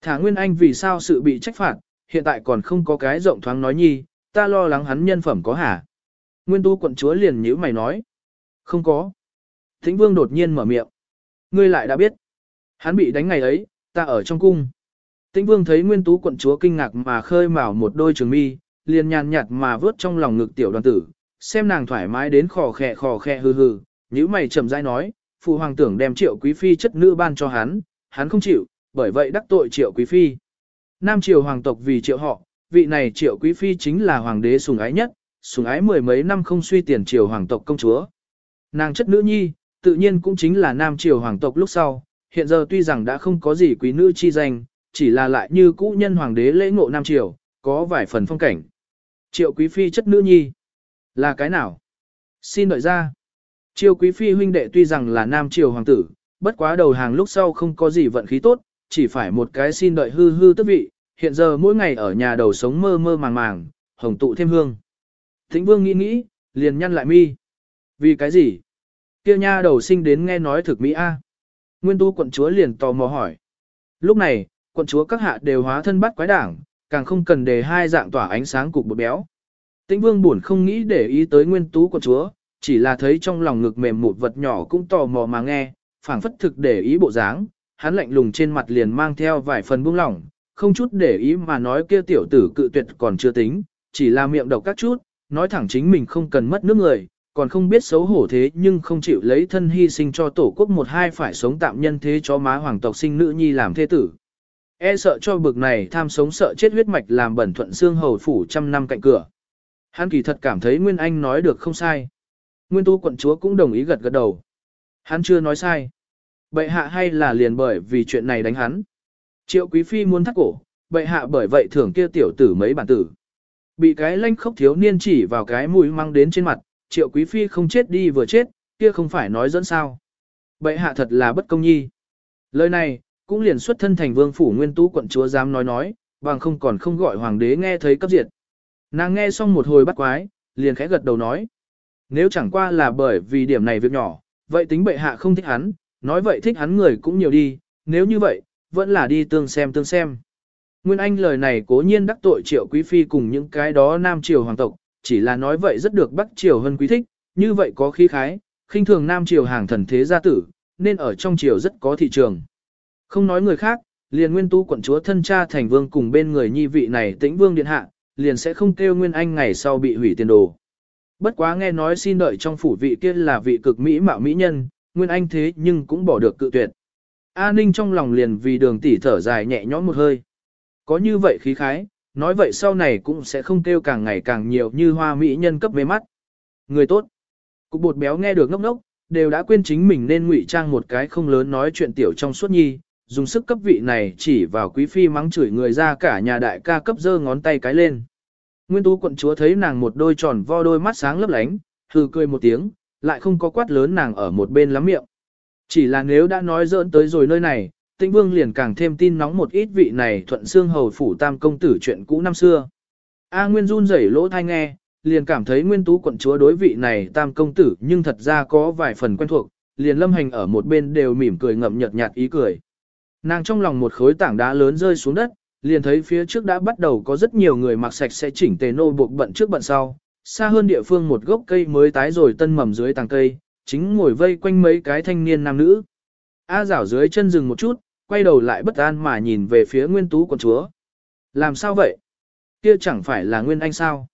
Thả nguyên anh vì sao sự bị trách phạt, hiện tại còn không có cái rộng thoáng nói nhi, ta lo lắng hắn nhân phẩm có hả. Nguyên tu quận chúa liền nhíu mày nói. Không có. Thính vương đột nhiên mở miệng. Ngươi lại đã biết. Hắn bị đánh ngày ấy, ta ở trong cung. Tĩnh vương thấy nguyên tú quận chúa kinh ngạc mà khơi mào một đôi trường mi, liền nhàn nhạt mà vớt trong lòng ngực tiểu đoàn tử, xem nàng thoải mái đến khò khè khò khè hừ hừ, nhíu mày chậm rãi nói, phụ hoàng tưởng đem triệu quý phi chất nữ ban cho hắn, hắn không chịu, bởi vậy đắc tội triệu quý phi. Nam triều hoàng tộc vì triệu họ, vị này triệu quý phi chính là hoàng đế sùng ái nhất, sùng ái mười mấy năm không suy tiền triều hoàng tộc công chúa. Nàng chất nữ nhi, tự nhiên cũng chính là nam triều hoàng tộc lúc sau, hiện giờ tuy rằng đã không có gì quý nữ chi danh, chỉ là lại như cũ nhân hoàng đế lễ ngộ nam triều, có vài phần phong cảnh. Triệu quý phi chất nữ nhi, là cái nào? Xin đợi ra. triều quý phi huynh đệ tuy rằng là nam triều hoàng tử, bất quá đầu hàng lúc sau không có gì vận khí tốt, chỉ phải một cái xin đợi hư hư tức vị, hiện giờ mỗi ngày ở nhà đầu sống mơ mơ màng màng, hồng tụ thêm hương. Thính vương nghĩ nghĩ, liền nhăn lại mi. Vì cái gì? Kia nha đầu sinh đến nghe nói thực mỹ A. Nguyên tu quận chúa liền tò mò hỏi. Lúc này, quận chúa các hạ đều hóa thân bắt quái đảng, càng không cần để hai dạng tỏa ánh sáng cục bột béo. Tĩnh vương buồn không nghĩ để ý tới nguyên tú của chúa, chỉ là thấy trong lòng ngực mềm một vật nhỏ cũng tò mò mà nghe, phảng phất thực để ý bộ dáng, hắn lạnh lùng trên mặt liền mang theo vài phần buông lỏng, không chút để ý mà nói kia tiểu tử cự tuyệt còn chưa tính, chỉ là miệng độc các chút, nói thẳng chính mình không cần mất nước người, còn không biết xấu hổ thế nhưng không chịu lấy thân hy sinh cho tổ quốc một hai phải sống tạm nhân thế cho má hoàng tộc sinh nữ nhi làm thế tử. E sợ cho bực này tham sống sợ chết huyết mạch làm bẩn thuận xương hầu phủ trăm năm cạnh cửa. Hắn kỳ thật cảm thấy Nguyên Anh nói được không sai. Nguyên tu quận chúa cũng đồng ý gật gật đầu. Hắn chưa nói sai. Bệ hạ hay là liền bởi vì chuyện này đánh hắn. Triệu quý phi muốn thắt cổ, bệ hạ bởi vậy thưởng kia tiểu tử mấy bản tử. Bị cái lanh khốc thiếu niên chỉ vào cái mũi mang đến trên mặt, triệu quý phi không chết đi vừa chết, kia không phải nói dẫn sao. Bệ hạ thật là bất công nhi. Lời này, cũng liền xuất thân thành vương phủ nguyên tú quận chúa dám nói nói, bằng không còn không gọi hoàng đế nghe thấy cấp diệt. Nàng nghe xong một hồi bắt quái, liền khẽ gật đầu nói. Nếu chẳng qua là bởi vì điểm này việc nhỏ, vậy tính bệ hạ không thích hắn, nói vậy thích hắn người cũng nhiều đi, nếu như vậy, vẫn là đi tương xem tương xem. Nguyên Anh lời này cố nhiên đắc tội triệu quý phi cùng những cái đó nam triều hoàng tộc, chỉ là nói vậy rất được bắc triều hơn quý thích, như vậy có khí khái, khinh thường nam triều hàng thần thế gia tử, nên ở trong triều rất có thị trường. Không nói người khác, liền nguyên tu quận chúa thân cha thành vương cùng bên người nhi vị này tĩnh vương điện hạ, liền sẽ không kêu nguyên anh ngày sau bị hủy tiền đồ. Bất quá nghe nói xin đợi trong phủ vị kia là vị cực mỹ mạo mỹ nhân, nguyên anh thế nhưng cũng bỏ được cự tuyệt. A Ninh trong lòng liền vì đường tỷ thở dài nhẹ nhõm một hơi. Có như vậy khí khái, nói vậy sau này cũng sẽ không kêu càng ngày càng nhiều như hoa mỹ nhân cấp mê mắt. Người tốt. Cục bột béo nghe được ngốc ngốc, đều đã quên chính mình nên ngụy trang một cái không lớn nói chuyện tiểu trong suốt nhi, dùng sức cấp vị này chỉ vào quý phi mắng chửi người ra cả nhà đại ca cấp giơ ngón tay cái lên. Nguyên tú quận chúa thấy nàng một đôi tròn vo đôi mắt sáng lấp lánh, hừ cười một tiếng, lại không có quát lớn nàng ở một bên lắm miệng. Chỉ là nếu đã nói dỡn tới rồi nơi này, Tĩnh Vương liền càng thêm tin nóng một ít vị này thuận xương hầu phủ tam công tử chuyện cũ năm xưa. A Nguyên run rẩy lỗ thai nghe, liền cảm thấy Nguyên Tú quận chúa đối vị này tam công tử nhưng thật ra có vài phần quen thuộc, liền lâm hành ở một bên đều mỉm cười ngậm nhợt nhạt ý cười. Nàng trong lòng một khối tảng đá lớn rơi xuống đất, liền thấy phía trước đã bắt đầu có rất nhiều người mặc sạch sẽ chỉnh tề nô buộc bận trước bận sau. Xa hơn địa phương một gốc cây mới tái rồi tân mầm dưới tàng cây, chính ngồi vây quanh mấy cái thanh niên nam nữ. A rảo dưới chân dừng một chút, quay đầu lại bất an mà nhìn về phía nguyên tú quận chúa. Làm sao vậy? Kia chẳng phải là nguyên anh sao?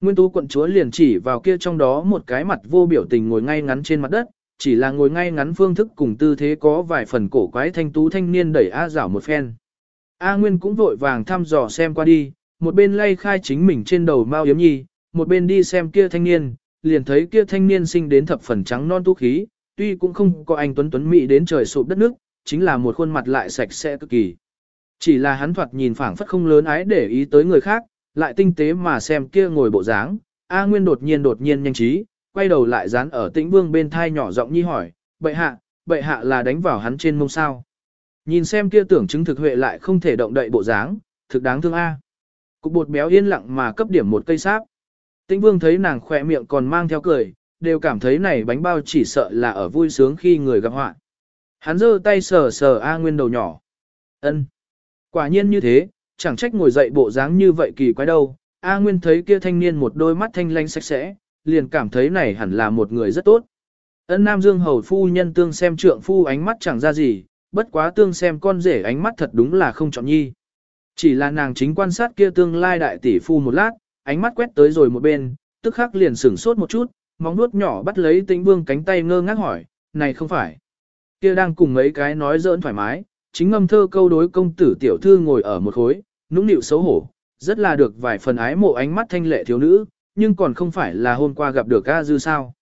Nguyên tú quận chúa liền chỉ vào kia trong đó một cái mặt vô biểu tình ngồi ngay ngắn trên mặt đất, chỉ là ngồi ngay ngắn phương thức cùng tư thế có vài phần cổ quái thanh tú thanh niên đẩy A Giảo một phen. A Nguyên cũng vội vàng thăm dò xem qua đi, một bên lay khai chính mình trên đầu mao yếm nhi, một bên đi xem kia thanh niên, liền thấy kia thanh niên sinh đến thập phần trắng non tu khí, tuy cũng không có anh tuấn tuấn mỹ đến trời sụp đất nước, chính là một khuôn mặt lại sạch sẽ cực kỳ. Chỉ là hắn thoạt nhìn phảng phất không lớn ái để ý tới người khác, lại tinh tế mà xem kia ngồi bộ dáng, A Nguyên đột nhiên đột nhiên nhanh trí, quay đầu lại dán ở tĩnh vương bên thai nhỏ giọng nhi hỏi, bệ hạ, bệ hạ là đánh vào hắn trên mông sao. Nhìn xem kia tưởng chứng thực huệ lại không thể động đậy bộ dáng, thực đáng thương A. Cục bột béo yên lặng mà cấp điểm một cây sáp. Tĩnh vương thấy nàng khỏe miệng còn mang theo cười, đều cảm thấy này bánh bao chỉ sợ là ở vui sướng khi người gặp họa. Hắn giơ tay sờ sờ A Nguyên đầu nhỏ. ân Quả nhiên như thế, chẳng trách ngồi dậy bộ dáng như vậy kỳ quái đâu. A Nguyên thấy kia thanh niên một đôi mắt thanh lanh sạch sẽ, liền cảm thấy này hẳn là một người rất tốt. Ân Nam Dương hầu phu nhân tương xem trượng phu ánh mắt chẳng ra gì, bất quá tương xem con rể ánh mắt thật đúng là không chọn nhi. Chỉ là nàng chính quan sát kia tương lai đại tỷ phu một lát, ánh mắt quét tới rồi một bên, tức khắc liền sửng sốt một chút, móng nuốt nhỏ bắt lấy tĩnh vương cánh tay ngơ ngác hỏi, này không phải. Kia đang cùng mấy cái nói giỡn thoải mái, chính ngâm thơ câu đối công tử tiểu thư ngồi ở một khối, nũng nịu xấu hổ, rất là được vài phần ái mộ ánh mắt thanh lệ thiếu nữ, nhưng còn không phải là hôm qua gặp được A Dư sao.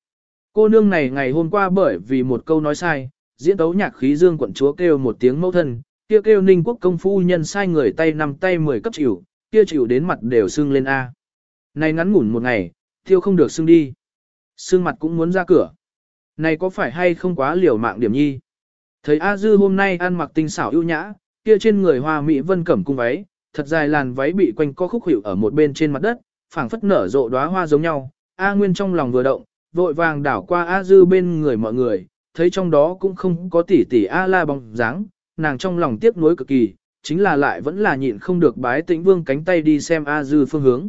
Cô nương này ngày hôm qua bởi vì một câu nói sai, diễn tấu nhạc khí dương quận chúa kêu một tiếng mẫu thân, kia kêu ninh quốc công phu nhân sai người tay nằm tay mười cấp chịu, kia chịu đến mặt đều sưng lên A. Này ngắn ngủn một ngày, thiêu không được sưng đi. Sưng mặt cũng muốn ra cửa. Này có phải hay không quá liều mạng điểm nhi? Thấy A Dư hôm nay ăn mặc tinh xảo ưu nhã, kia trên người hoa mỹ vân cẩm cung váy, thật dài làn váy bị quanh co khúc hiệu ở một bên trên mặt đất, phảng phất nở rộ đóa hoa giống nhau. A Nguyên trong lòng vừa động, vội vàng đảo qua A Dư bên người mọi người, thấy trong đó cũng không có tỷ tỷ A La bóng dáng, nàng trong lòng tiếc nuối cực kỳ, chính là lại vẫn là nhịn không được bái tĩnh vương cánh tay đi xem A Dư phương hướng.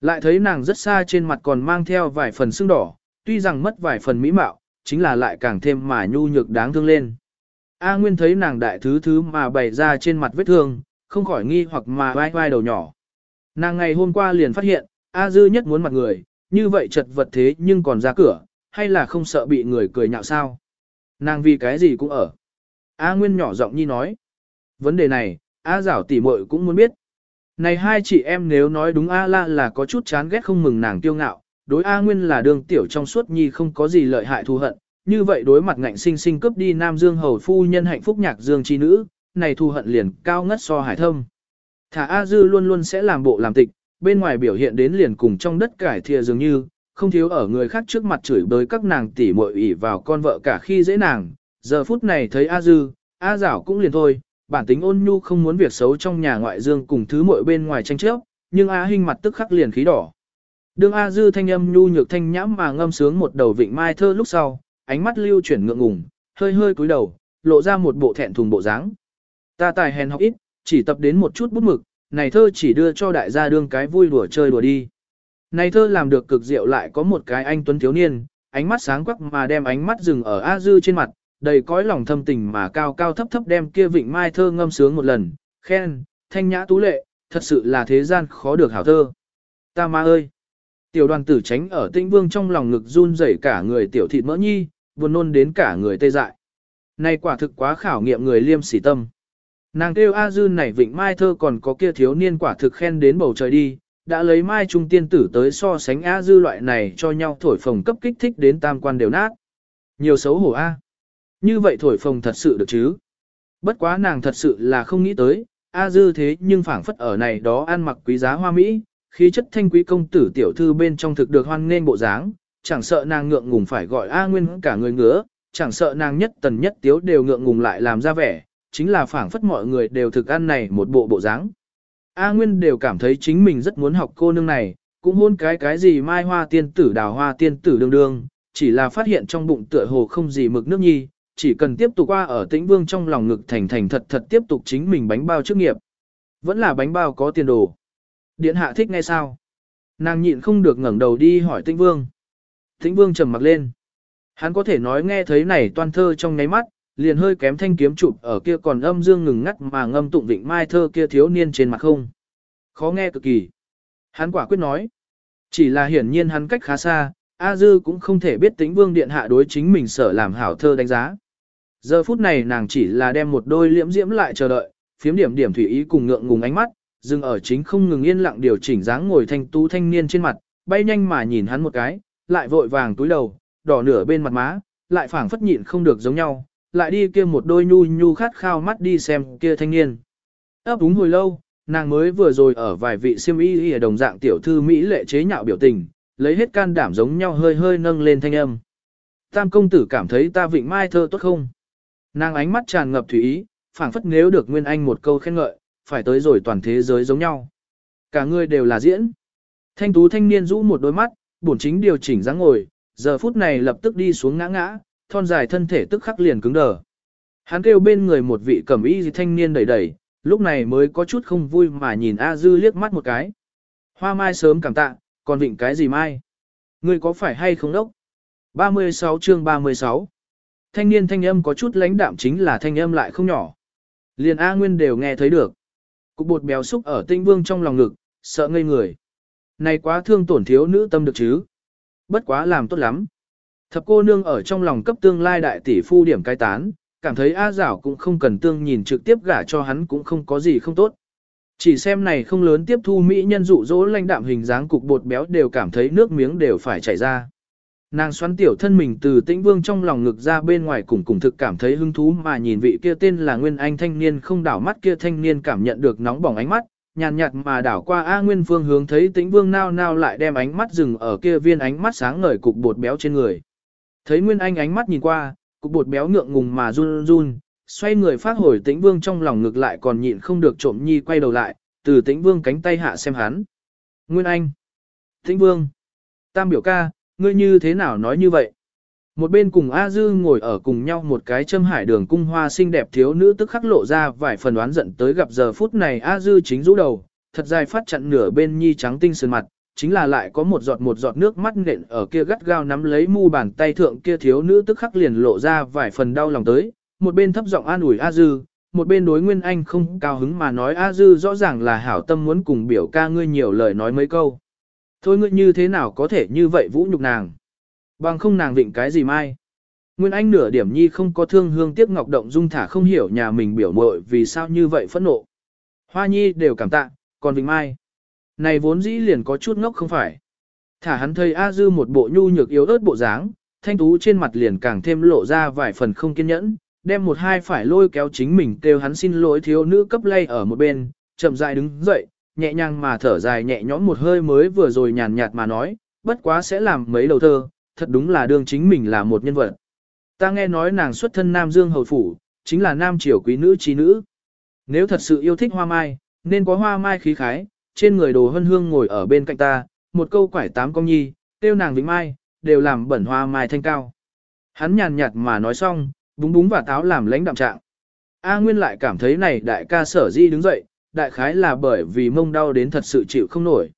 Lại thấy nàng rất xa trên mặt còn mang theo vài phần sưng đỏ, tuy rằng mất vài phần mỹ mạo, chính là lại càng thêm mà nhu nhược đáng thương lên. A Nguyên thấy nàng đại thứ thứ mà bày ra trên mặt vết thương, không khỏi nghi hoặc mà vai vai đầu nhỏ. Nàng ngày hôm qua liền phát hiện, A Dư nhất muốn mặt người, như vậy chật vật thế nhưng còn ra cửa, hay là không sợ bị người cười nhạo sao? Nàng vì cái gì cũng ở. A Nguyên nhỏ giọng nhi nói. Vấn đề này, A Giảo tỉ muội cũng muốn biết. Này hai chị em nếu nói đúng A La là có chút chán ghét không mừng nàng tiêu ngạo, đối A Nguyên là đường tiểu trong suốt nhi không có gì lợi hại thù hận, như vậy đối mặt ngạnh sinh sinh cướp đi Nam Dương hầu phu nhân hạnh phúc nhạc dương chi nữ, này thù hận liền cao ngất so hải thâm. Thả A Dư luôn luôn sẽ làm bộ làm tịch, bên ngoài biểu hiện đến liền cùng trong đất cải thìa dường như, không thiếu ở người khác trước mặt chửi bới các nàng tỉ muội ỉ vào con vợ cả khi dễ nàng. Giờ phút này thấy A Dư, A Giảo cũng liền thôi, bản tính ôn nhu không muốn việc xấu trong nhà ngoại dương cùng thứ muội bên ngoài tranh chấp, nhưng A Hinh mặt tức khắc liền khí đỏ. Đương A Dư thanh âm nhu nhược thanh nhãm mà ngâm sướng một đầu vịnh mai thơ lúc sau, ánh mắt lưu chuyển ngượng ngùng, hơi hơi cúi đầu, lộ ra một bộ thẹn thùng bộ dáng. Ta tài hèn học ít, chỉ tập đến một chút bút mực, này thơ chỉ đưa cho đại gia đương cái vui đùa chơi đùa đi. Này thơ làm được cực diệu lại có một cái anh tuấn thiếu niên, ánh mắt sáng quắc mà đem ánh mắt dừng ở A Dư trên mặt, đầy cõi lòng thâm tình mà cao cao thấp thấp đem kia vịnh mai thơ ngâm sướng một lần, khen, thanh nhã tú lệ, thật sự là thế gian khó được hảo thơ. Ta ma ơi! Tiểu đoàn tử tránh ở tinh vương trong lòng ngực run rẩy cả người tiểu thịt mỡ nhi, buồn nôn đến cả người tê dại. Này quả thực quá khảo nghiệm người liêm sỉ tâm. Nàng kêu A Dư này vịnh mai thơ còn có kia thiếu niên quả thực khen đến bầu trời đi, đã lấy mai trung tiên tử tới so sánh A Dư loại này cho nhau thổi phồng cấp kích thích đến tam quan đều nát. Nhiều xấu hổ A. Như vậy thổi phồng thật sự được chứ. Bất quá nàng thật sự là không nghĩ tới, A Dư thế nhưng phảng phất ở này đó ăn mặc quý giá hoa Mỹ, khí chất thanh quý công tử tiểu thư bên trong thực được hoan nên bộ dáng, chẳng sợ nàng ngượng ngùng phải gọi A Nguyên cả người ngứa, chẳng sợ nàng nhất tần nhất tiếu đều ngượng ngùng lại làm ra vẻ, chính là phảng phất mọi người đều thực ăn này một bộ bộ dáng. A Nguyên đều cảm thấy chính mình rất muốn học cô nương này, cũng hôn cái cái gì mai hoa tiên tử đào hoa tiên tử đương đương, chỉ là phát hiện trong bụng tựa hồ không gì mực nước nhi, chỉ cần tiếp tục qua ở tĩnh vương trong lòng ngực thành thành thật thật tiếp tục chính mình bánh bao chức nghiệp. Vẫn là bánh bao có tiền đồ. Điện hạ thích ngay sao? Nàng nhịn không được ngẩng đầu đi hỏi tĩnh vương. Tĩnh vương trầm mặc lên. Hắn có thể nói nghe thấy này toan thơ trong ngáy mắt, liền hơi kém thanh kiếm chụp ở kia còn âm dương ngừng ngắt mà ngâm tụng vịnh mai thơ kia thiếu niên trên mặt không. Khó nghe cực kỳ. Hắn quả quyết nói. Chỉ là hiển nhiên hắn cách khá xa, A Dư cũng không thể biết tính vương điện hạ đối chính mình sở làm hảo thơ đánh giá. Giờ phút này nàng chỉ là đem một đôi liễm diễm lại chờ đợi, phiếm điểm điểm thủy ý cùng ngượng ngùng ánh mắt, dừng ở chính không ngừng yên lặng điều chỉnh dáng ngồi thanh tú thanh niên trên mặt, bay nhanh mà nhìn hắn một cái, lại vội vàng túi đầu, đỏ nửa bên mặt má, lại phảng phất nhịn không được giống nhau, lại đi kia một đôi nhu nhu khát khao mắt đi xem kia thanh niên. Ấp úng hồi lâu, nàng mới vừa rồi ở vài vị siêm y y đồng dạng tiểu thư Mỹ lệ chế nhạo biểu tình, lấy hết can đảm giống nhau hơi hơi nâng lên thanh âm. Tam công tử cảm thấy ta vịnh mai thơ tốt không? Nàng ánh mắt tràn ngập thủy ý, phảng phất nếu được Nguyên Anh một câu khen ngợi, phải tới rồi toàn thế giới giống nhau. Cả người đều là diễn. Thanh tú thanh niên rũ một đôi mắt, bổn chính điều chỉnh dáng ngồi, giờ phút này lập tức đi xuống ngã ngã, thon dài thân thể tức khắc liền cứng đờ. Hắn kêu bên người một vị cẩm y thanh niên đẩy đẩy, lúc này mới có chút không vui mà nhìn A Dư liếc mắt một cái. Hoa mai sớm cảm tạ, còn vịnh cái gì mai? Ngươi có phải hay không đốc? 36 chương 36 Thanh niên thanh âm có chút lãnh đạm chính là thanh âm lại không nhỏ. Liền A Nguyên đều nghe thấy được. Cục bột béo xúc ở tinh vương trong lòng ngực, sợ ngây người. Này quá thương tổn thiếu nữ tâm được chứ. Bất quá làm tốt lắm. Thập cô nương ở trong lòng cấp tương lai đại tỷ phu điểm cai tán, cảm thấy A Giảo cũng không cần tương nhìn trực tiếp gả cho hắn cũng không có gì không tốt. Chỉ xem này không lớn tiếp thu mỹ nhân dụ dỗ lãnh đạm hình dáng cục bột béo đều cảm thấy nước miếng đều phải chảy ra. Nàng xoắn tiểu thân mình từ tĩnh vương trong lòng ngực ra bên ngoài cùng cùng thực cảm thấy hứng thú mà nhìn vị kia tên là Nguyên Anh thanh niên không đảo mắt kia thanh niên cảm nhận được nóng bỏng ánh mắt, nhàn nhạt mà đảo qua A Nguyên phương hướng thấy tĩnh vương nao nao lại đem ánh mắt dừng ở kia viên ánh mắt sáng ngời cục bột béo trên người. Thấy Nguyên Anh ánh mắt nhìn qua, cục bột béo ngượng ngùng mà run run, xoay người phát hồi tĩnh vương trong lòng ngược lại còn nhịn không được trộm nhi quay đầu lại, từ tĩnh vương cánh tay hạ xem hắn. Nguyên Anh. Tĩnh vương. Tam biểu ca, ngươi như thế nào nói như vậy? Một bên cùng A Dư ngồi ở cùng nhau một cái châm hải đường cung hoa xinh đẹp thiếu nữ tức khắc lộ ra vài phần đoán giận tới gặp giờ phút này A Dư chính rũ đầu, thật dài phát chặn nửa bên nhi trắng tinh sườn mặt, chính là lại có một giọt một giọt nước mắt nện ở kia gắt gao nắm lấy mu bàn tay thượng kia thiếu nữ tức khắc liền lộ ra vài phần đau lòng tới, một bên thấp giọng an ủi A Dư, một bên đối Nguyên Anh không cao hứng mà nói A Dư rõ ràng là hảo tâm muốn cùng biểu ca ngươi nhiều lời nói mấy câu. Thôi ngươi như thế nào có thể như vậy vũ nhục nàng. Bằng không nàng định cái gì mai. Nguyên Anh nửa điểm nhi không có thương hương tiếc ngọc động dung thả không hiểu nhà mình biểu muội vì sao như vậy phẫn nộ. Hoa nhi đều cảm tạ, còn vịnh mai. Này vốn dĩ liền có chút ngốc không phải. Thả hắn thấy A Dư một bộ nhu nhược yếu ớt bộ dáng, thanh tú trên mặt liền càng thêm lộ ra vài phần không kiên nhẫn, đem một hai phải lôi kéo chính mình kêu hắn xin lỗi thiếu nữ cấp lay ở một bên, chậm rãi đứng dậy, nhẹ nhàng mà thở dài nhẹ nhõm một hơi mới vừa rồi nhàn nhạt mà nói, bất quá sẽ làm mấy đầu thơ, thật đúng là đương chính mình là một nhân vật. Ta nghe nói nàng xuất thân Nam Dương Hầu Phủ, chính là Nam Triều Quý Nữ trí nữ. Nếu thật sự yêu thích hoa mai, nên có hoa mai khí khái, trên người đồ hân hương ngồi ở bên cạnh ta, một câu quải tám công nhi, tiêu nàng vĩnh mai, đều làm bẩn hoa mai thanh cao. Hắn nhàn nhạt mà nói xong, búng búng và táo làm lãnh đạm trạng. A Nguyên lại cảm thấy này đại ca sở di đứng dậy, đại khái là bởi vì mông đau đến thật sự chịu không nổi.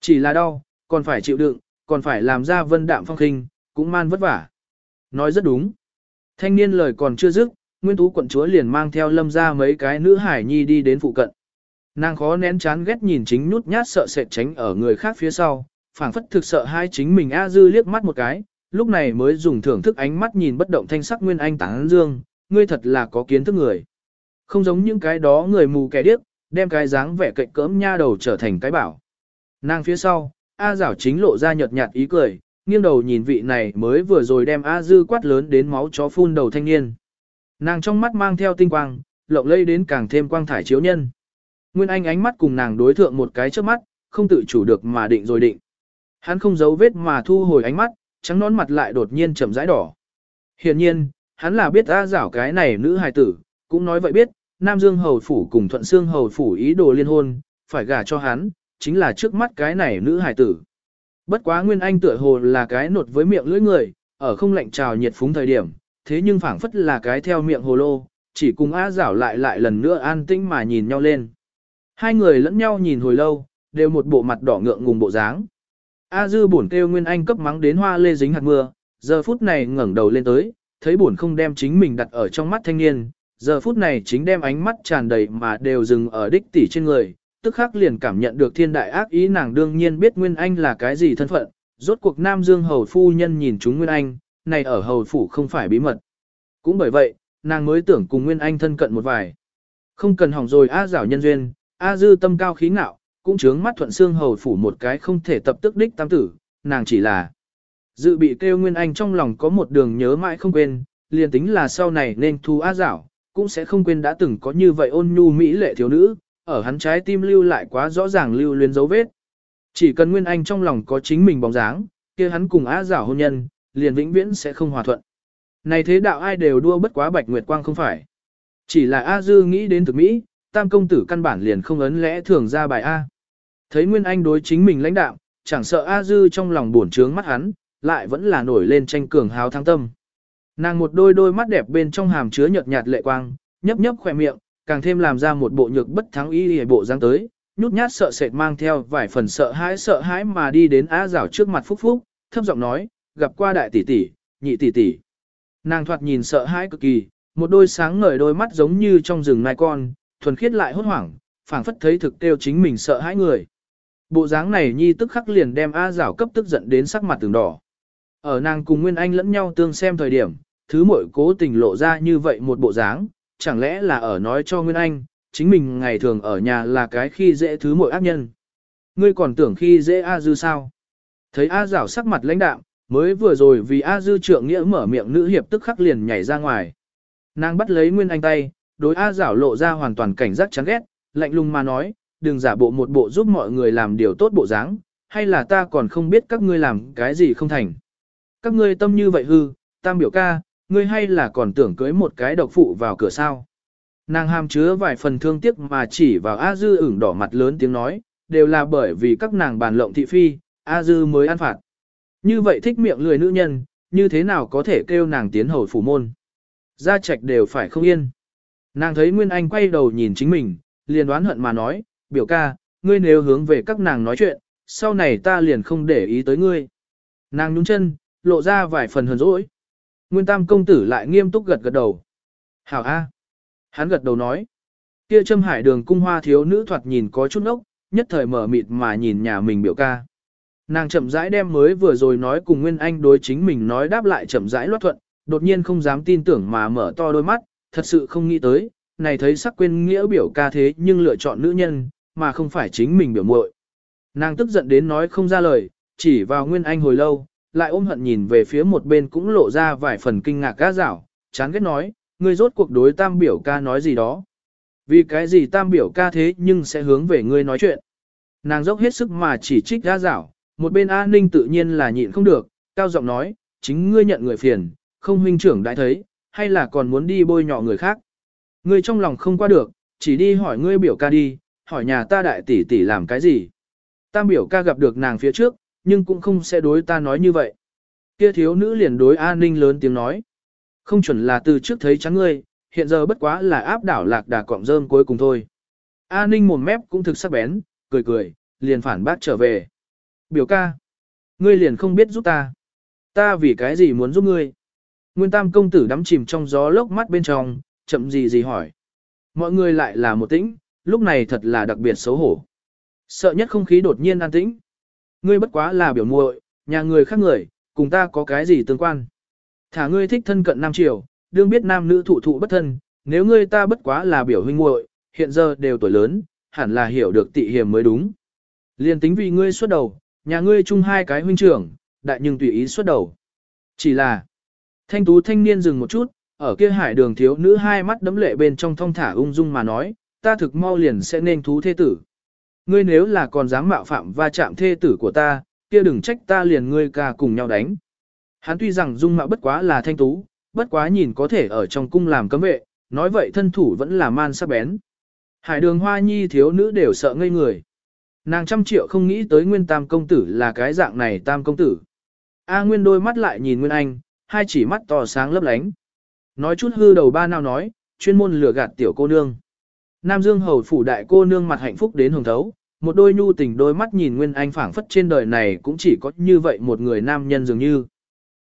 Chỉ là đau, còn phải chịu đựng, còn phải làm ra vân đạm phong khinh, cũng man vất vả. Nói rất đúng. Thanh niên lời còn chưa dứt, Nguyên Tú quận chúa liền mang theo lâm ra mấy cái nữ hải nhi đi đến phụ cận. Nàng khó nén chán ghét nhìn chính nhút nhát sợ sệt tránh ở người khác phía sau, phảng phất thực sợ hai chính mình A Dư liếc mắt một cái, lúc này mới dùng thưởng thức ánh mắt nhìn bất động thanh sắc Nguyên Anh tán dương, ngươi thật là có kiến thức người. Không giống những cái đó người mù kẻ điếc, đem cái dáng vẻ cạnh cỡm nha đầu trở thành cái bảo. Nàng phía sau, A Giảo chính lộ ra nhợt nhạt ý cười, nghiêng đầu nhìn vị này mới vừa rồi đem A Dư quát lớn đến máu chó phun đầu thanh niên. Nàng trong mắt mang theo tinh quang, lộng lây đến càng thêm quang thải chiếu nhân. Nguyên Anh ánh mắt cùng nàng đối thượng một cái trước mắt, không tự chủ được mà định rồi định. Hắn không giấu vết mà thu hồi ánh mắt, trắng nón mặt lại đột nhiên chậm rãi đỏ. Hiển nhiên, hắn là biết A Giảo cái này nữ hài tử, cũng nói vậy biết, Nam Dương Hầu Phủ cùng Thuận Sương Hầu Phủ ý đồ liên hôn, phải gả cho hắn, chính là trước mắt cái này nữ hài tử. Bất quá Nguyên Anh tựa hồ là cái nột với miệng lưỡi người, ở không lạnh trào nhiệt phúng thời điểm, thế nhưng phảng phất là cái theo miệng hồ lô, chỉ cùng A Giảo lại lại lần nữa an tĩnh mà nhìn nhau lên. Hai người lẫn nhau nhìn hồi lâu, đều một bộ mặt đỏ ngượng ngùng bộ dáng. A Dư buồn kêu Nguyên Anh cấp mắng đến hoa lê dính hạt mưa, giờ phút này ngẩng đầu lên tới, thấy buồn không đem chính mình đặt ở trong mắt thanh niên, giờ phút này chính đem ánh mắt tràn đầy mà đều dừng ở đích tỷ trên người, tức khắc liền cảm nhận được thiên đại ác ý nàng đương nhiên biết Nguyên Anh là cái gì thân phận, rốt cuộc Nam Dương Hầu Phu Nhân nhìn chúng Nguyên Anh, này ở Hầu Phủ không phải bí mật. Cũng bởi vậy, nàng mới tưởng cùng Nguyên Anh thân cận một vài. Không cần hỏng rồi á giảo nhân duyên, A dư tâm cao khí ngạo, cũng chướng mắt thuận xương hầu phủ một cái không thể tập tức đích tam tử, nàng chỉ là dự bị kêu Nguyên Anh trong lòng có một đường nhớ mãi không quên, liền tính là sau này nên thu A dảo, cũng sẽ không quên đã từng có như vậy ôn nhu mỹ lệ thiếu nữ, ở hắn trái tim lưu lại quá rõ ràng lưu luyến dấu vết. Chỉ cần Nguyên Anh trong lòng có chính mình bóng dáng, kia hắn cùng A dảo hôn nhân, liền vĩnh viễn sẽ không hòa thuận. Này thế đạo ai đều đua bất quá bạch nguyệt quang không phải. Chỉ là A Dư nghĩ đến thực Mỹ, tam công tử căn bản liền không ấn lẽ thường ra bài A. Thấy Nguyên Anh đối chính mình lãnh đạo, chẳng sợ A Dư trong lòng buồn trướng mắt hắn, lại vẫn là nổi lên tranh cường hào thắng tâm. Nàng một đôi đôi mắt đẹp bên trong hàm chứa nhợt nhạt lệ quang, nhấp nhấp khỏe miệng, càng thêm làm ra một bộ nhược bất thắng y hề bộ dáng tới, nhút nhát sợ sệt mang theo vài phần sợ hãi sợ hãi mà đi đến á rào trước mặt phúc phúc, thấp giọng nói, gặp qua đại tỷ tỷ, nhị tỷ tỷ. Nàng thoạt nhìn sợ hãi cực kỳ, một đôi sáng ngời đôi mắt giống như trong rừng nai con, thuần khiết lại hốt hoảng, phảng phất thấy thực tiêu chính mình sợ hãi người. Bộ dáng này nhi tức khắc liền đem A Giảo cấp tức giận đến sắc mặt từng đỏ. Ở nàng cùng Nguyên Anh lẫn nhau tương xem thời điểm, thứ muội cố tình lộ ra như vậy một bộ dáng, chẳng lẽ là ở nói cho Nguyên Anh, chính mình ngày thường ở nhà là cái khi dễ thứ muội ác nhân. Ngươi còn tưởng khi dễ A dư sao? Thấy A Giảo sắc mặt lãnh đạm, mới vừa rồi vì A dư trượng nghĩa mở miệng nữ hiệp tức khắc liền nhảy ra ngoài. Nàng bắt lấy Nguyên Anh tay, đối A Giảo lộ ra hoàn toàn cảnh giác chán ghét, lạnh lùng mà nói, đừng giả bộ một bộ giúp mọi người làm điều tốt bộ dáng, hay là ta còn không biết các ngươi làm cái gì không thành. Các ngươi tâm như vậy hư, tam biểu ca, ngươi hay là còn tưởng cưới một cái độc phụ vào cửa sao. Nàng hàm chứa vài phần thương tiếc mà chỉ vào A Dư ửng đỏ mặt lớn tiếng nói, đều là bởi vì các nàng bàn lộng thị phi, A Dư mới ăn phạt. Như vậy thích miệng lười nữ nhân, như thế nào có thể kêu nàng tiến hầu phủ môn. Gia trạch đều phải không yên. Nàng thấy Nguyên Anh quay đầu nhìn chính mình, liền đoán hận mà nói, biểu ca, ngươi nếu hướng về các nàng nói chuyện, sau này ta liền không để ý tới ngươi. Nàng nhún chân, lộ ra vài phần hờn dỗi. Nguyên Tam công tử lại nghiêm túc gật gật đầu. Hảo A. Hắn gật đầu nói. Kia châm hải đường cung hoa thiếu nữ thoạt nhìn có chút ốc, nhất thời mở mịt mà nhìn nhà mình biểu ca. Nàng chậm rãi đem mới vừa rồi nói cùng Nguyên Anh đối chính mình nói đáp lại chậm rãi loát thuận, đột nhiên không dám tin tưởng mà mở to đôi mắt, thật sự không nghĩ tới, này thấy sắc quên nghĩa biểu ca thế nhưng lựa chọn nữ nhân, mà không phải chính mình biểu muội. Nàng tức giận đến nói không ra lời, chỉ vào Nguyên Anh hồi lâu, lại ôm hận nhìn về phía một bên cũng lộ ra vài phần kinh ngạc gã rảo, chán ghét nói, ngươi rốt cuộc đối tam biểu ca nói gì đó. Vì cái gì tam biểu ca thế nhưng sẽ hướng về ngươi nói chuyện. Nàng dốc hết sức mà chỉ trích gã rảo, một bên an ninh tự nhiên là nhịn không được, cao giọng nói, chính ngươi nhận người phiền, không huynh trưởng đã thấy, hay là còn muốn đi bôi nhọ người khác. Ngươi trong lòng không qua được, chỉ đi hỏi ngươi biểu ca đi, hỏi nhà ta đại tỷ tỷ làm cái gì. Tam biểu ca gặp được nàng phía trước, nhưng cũng không sẽ đối ta nói như vậy. Kia thiếu nữ liền đối an ninh lớn tiếng nói. Không chuẩn là từ trước thấy trắng ngươi, hiện giờ bất quá là áp đảo lạc đà cọng rơm cuối cùng thôi. An ninh mồm mép cũng thực sắc bén, cười cười, liền phản bác trở về. Biểu ca, ngươi liền không biết giúp ta. Ta vì cái gì muốn giúp ngươi? Nguyên tam công tử đắm chìm trong gió lốc mắt bên trong, chậm gì gì hỏi. Mọi người lại là một tĩnh, lúc này thật là đặc biệt xấu hổ. Sợ nhất không khí đột nhiên an tĩnh. Ngươi bất quá là biểu muội, nhà người khác người, cùng ta có cái gì tương quan. Thả ngươi thích thân cận nam triều, đương biết nam nữ thụ thụ bất thân, nếu ngươi ta bất quá là biểu huynh muội, hiện giờ đều tuổi lớn, hẳn là hiểu được tị hiểm mới đúng. Liên tính vì ngươi xuất đầu, nhà ngươi chung hai cái huynh trưởng, đại nhưng tùy ý xuất đầu. Chỉ là, thanh tú thanh niên dừng một chút, ở kia hải đường thiếu nữ hai mắt đấm lệ bên trong thong thả ung dung mà nói, ta thực mau liền sẽ nên thú thế tử. Ngươi nếu là còn dám mạo phạm va chạm thê tử của ta, kia đừng trách ta liền ngươi ca cùng nhau đánh. Hắn tuy rằng dung mạo bất quá là thanh tú, bất quá nhìn có thể ở trong cung làm cấm vệ, nói vậy thân thủ vẫn là man sắc bén. Hải đường hoa nhi thiếu nữ đều sợ ngây người. Nàng trăm triệu không nghĩ tới nguyên tam công tử là cái dạng này tam công tử. A nguyên đôi mắt lại nhìn nguyên anh, hai chỉ mắt to sáng lấp lánh. Nói chút hư đầu ba nào nói, chuyên môn lừa gạt tiểu cô nương. Nam Dương hầu phủ đại cô nương mặt hạnh phúc đến hồng thấu, một đôi nhu tình đôi mắt nhìn Nguyên Anh phảng phất trên đời này cũng chỉ có như vậy một người nam nhân dường như.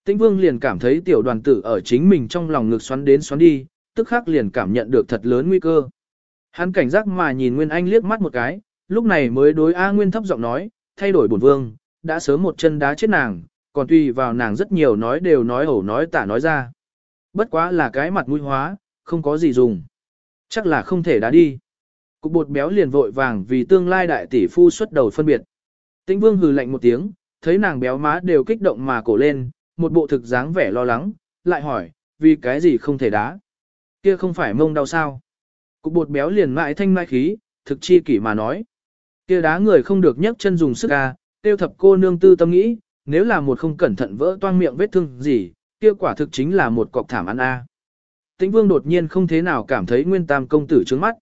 Tĩnh Vương liền cảm thấy tiểu đoàn tử ở chính mình trong lòng ngực xoắn đến xoắn đi, tức khắc liền cảm nhận được thật lớn nguy cơ. Hắn cảnh giác mà nhìn Nguyên Anh liếc mắt một cái, lúc này mới đối A Nguyên thấp giọng nói, thay đổi bổn vương, đã sớm một chân đá chết nàng, còn tùy vào nàng rất nhiều nói đều nói ẩu nói tả nói ra. Bất quá là cái mặt mũi hóa, không có gì dùng. Chắc là không thể đá đi. Cục bột béo liền vội vàng vì tương lai đại tỷ phu xuất đầu phân biệt. Tĩnh vương hừ lạnh một tiếng, thấy nàng béo má đều kích động mà cổ lên, một bộ thực dáng vẻ lo lắng, lại hỏi, vì cái gì không thể đá? Kia không phải mông đau sao? Cục bột béo liền mãi thanh mai khí, thực chi kỷ mà nói. Kia đá người không được nhấc chân dùng sức à? tiêu thập cô nương tư tâm nghĩ, nếu là một không cẩn thận vỡ toang miệng vết thương gì, kia quả thực chính là một cọc thảm ăn a. Tĩnh Vương đột nhiên không thế nào cảm thấy Nguyên Tam công tử trướng mắt.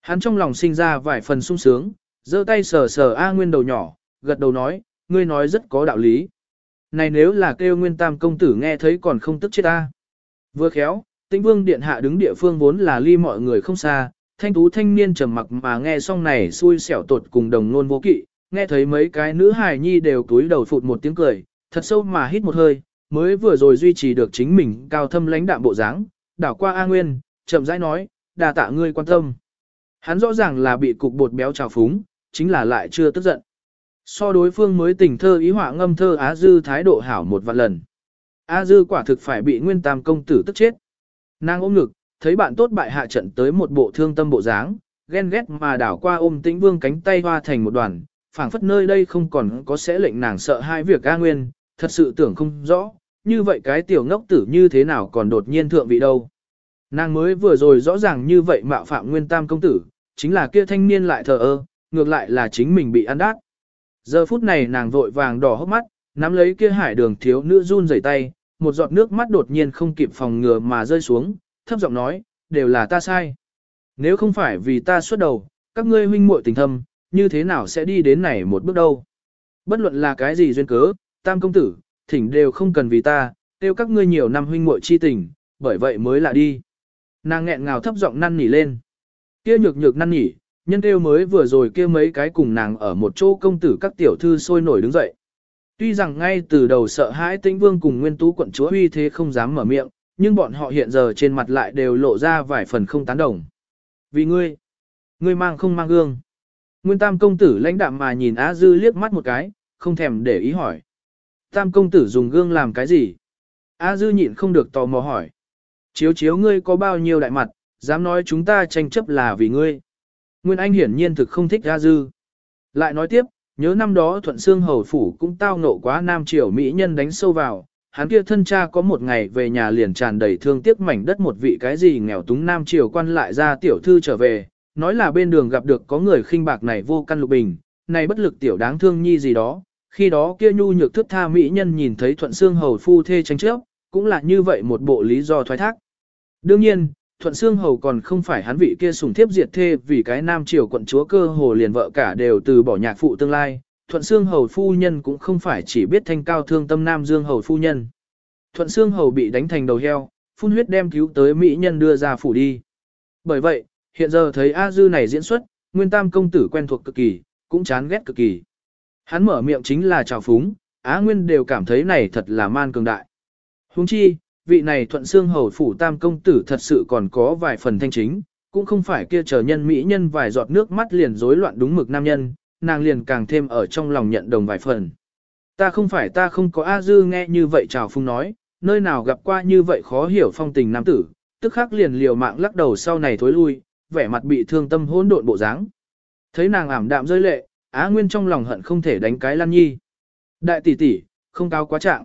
Hắn trong lòng sinh ra vài phần sung sướng, giơ tay sờ sờ A Nguyên đầu nhỏ, gật đầu nói, ngươi nói rất có đạo lý. Này nếu là kêu Nguyên Tam công tử nghe thấy còn không tức chết ta. Vừa khéo, Tĩnh Vương điện hạ đứng địa phương vốn là ly mọi người không xa, thanh tú thanh niên trầm mặc mà nghe xong này xui xẻo tột cùng đồng nôn vô kỵ, nghe thấy mấy cái nữ hài nhi đều túi đầu phụt một tiếng cười, thật sâu mà hít một hơi, mới vừa rồi duy trì được chính mình cao thâm lãnh đạm bộ dáng, đảo qua A Nguyên, chậm rãi nói, đà tạ ngươi quan tâm. Hắn rõ ràng là bị cục bột béo trào phúng, chính là lại chưa tức giận. So đối phương mới tình thơ ý họa ngâm thơ Á Dư thái độ hảo một vạn lần. A Dư quả thực phải bị nguyên tam công tử tức chết. Nàng ôm ngực, thấy bạn tốt bại hạ trận tới một bộ thương tâm bộ dáng, ghen ghét mà đảo qua ôm tĩnh vương cánh tay hoa thành một đoàn, phảng phất nơi đây không còn có sẽ lệnh nàng sợ hai việc A Nguyên, thật sự tưởng không rõ, như vậy cái tiểu ngốc tử như thế nào còn đột nhiên thượng vị đâu. Nàng mới vừa rồi rõ ràng như vậy mạo phạm nguyên tam công tử, chính là kia thanh niên lại thờ ơ, ngược lại là chính mình bị ăn đát. Giờ phút này nàng vội vàng đỏ hốc mắt, nắm lấy kia hải đường thiếu nữ run rẩy tay, một giọt nước mắt đột nhiên không kịp phòng ngừa mà rơi xuống, thấp giọng nói, đều là ta sai. Nếu không phải vì ta xuất đầu, các ngươi huynh muội tình thâm, như thế nào sẽ đi đến này một bước đâu. Bất luận là cái gì duyên cớ, tam công tử, thỉnh đều không cần vì ta, tiêu các ngươi nhiều năm huynh muội chi tình, bởi vậy mới là đi. Nàng nghẹn ngào thấp giọng năn nỉ lên. Kia nhược nhược năn nỉ, nhân tiêu mới vừa rồi kia mấy cái cùng nàng ở một chỗ công tử các tiểu thư sôi nổi đứng dậy. Tuy rằng ngay từ đầu sợ hãi tĩnh vương cùng nguyên tú quận chúa huy thế không dám mở miệng, nhưng bọn họ hiện giờ trên mặt lại đều lộ ra vài phần không tán đồng. Vì ngươi, ngươi mang không mang gương. Nguyên tam công tử lãnh đạm mà nhìn Á Dư liếc mắt một cái, không thèm để ý hỏi. Tam công tử dùng gương làm cái gì? A Dư nhịn không được tò mò hỏi. Chiếu chiếu ngươi có bao nhiêu đại mặt, dám nói chúng ta tranh chấp là vì ngươi. Nguyên Anh hiển nhiên thực không thích A Dư. Lại nói tiếp, nhớ năm đó Thuận Sương Hầu Phủ cũng tao nộ quá Nam Triều Mỹ nhân đánh sâu vào. Hắn kia thân cha có một ngày về nhà liền tràn đầy thương tiếc mảnh đất một vị cái gì nghèo túng Nam Triều quan lại ra tiểu thư trở về, nói là bên đường gặp được có người khinh bạc này vô căn lục bình, này bất lực tiểu đáng thương nhi gì đó, khi đó kia nhu nhược thức tha mỹ nhân nhìn thấy thuận xương hầu phu thê tranh chấp, cũng là như vậy một bộ lý do thoái thác. Đương nhiên, thuận xương hầu còn không phải hắn vị kia sủng thiếp diệt thê vì cái nam triều quận chúa cơ hồ liền vợ cả đều từ bỏ nhạc phụ tương lai. Thuận xương hầu phu nhân cũng không phải chỉ biết thanh cao thương tâm nam dương hầu phu nhân. Thuận xương hầu bị đánh thành đầu heo, phun huyết đem cứu tới mỹ nhân đưa ra phủ đi. Bởi vậy, hiện giờ thấy A Dư này diễn xuất, nguyên tam công tử quen thuộc cực kỳ, cũng chán ghét cực kỳ. Hắn mở miệng chính là trào phúng, Á Nguyên đều cảm thấy này thật là man cường đại. Huống chi, vị này thuận xương hầu phủ tam công tử thật sự còn có vài phần thanh chính, cũng không phải kia chờ nhân mỹ nhân vài giọt nước mắt liền rối loạn đúng mực nam nhân, nàng liền càng thêm ở trong lòng nhận đồng vài phần. Ta không phải ta không có A Dư nghe như vậy trào phúng nói, nơi nào gặp qua như vậy khó hiểu phong tình nam tử, tức khắc liền liều mạng lắc đầu sau này thối lui, vẻ mặt bị thương tâm hỗn độn bộ dáng. Thấy nàng ảm đạm rơi lệ, Á Nguyên trong lòng hận không thể đánh cái Lan Nhi. Đại tỷ tỷ, không cao quá trạng.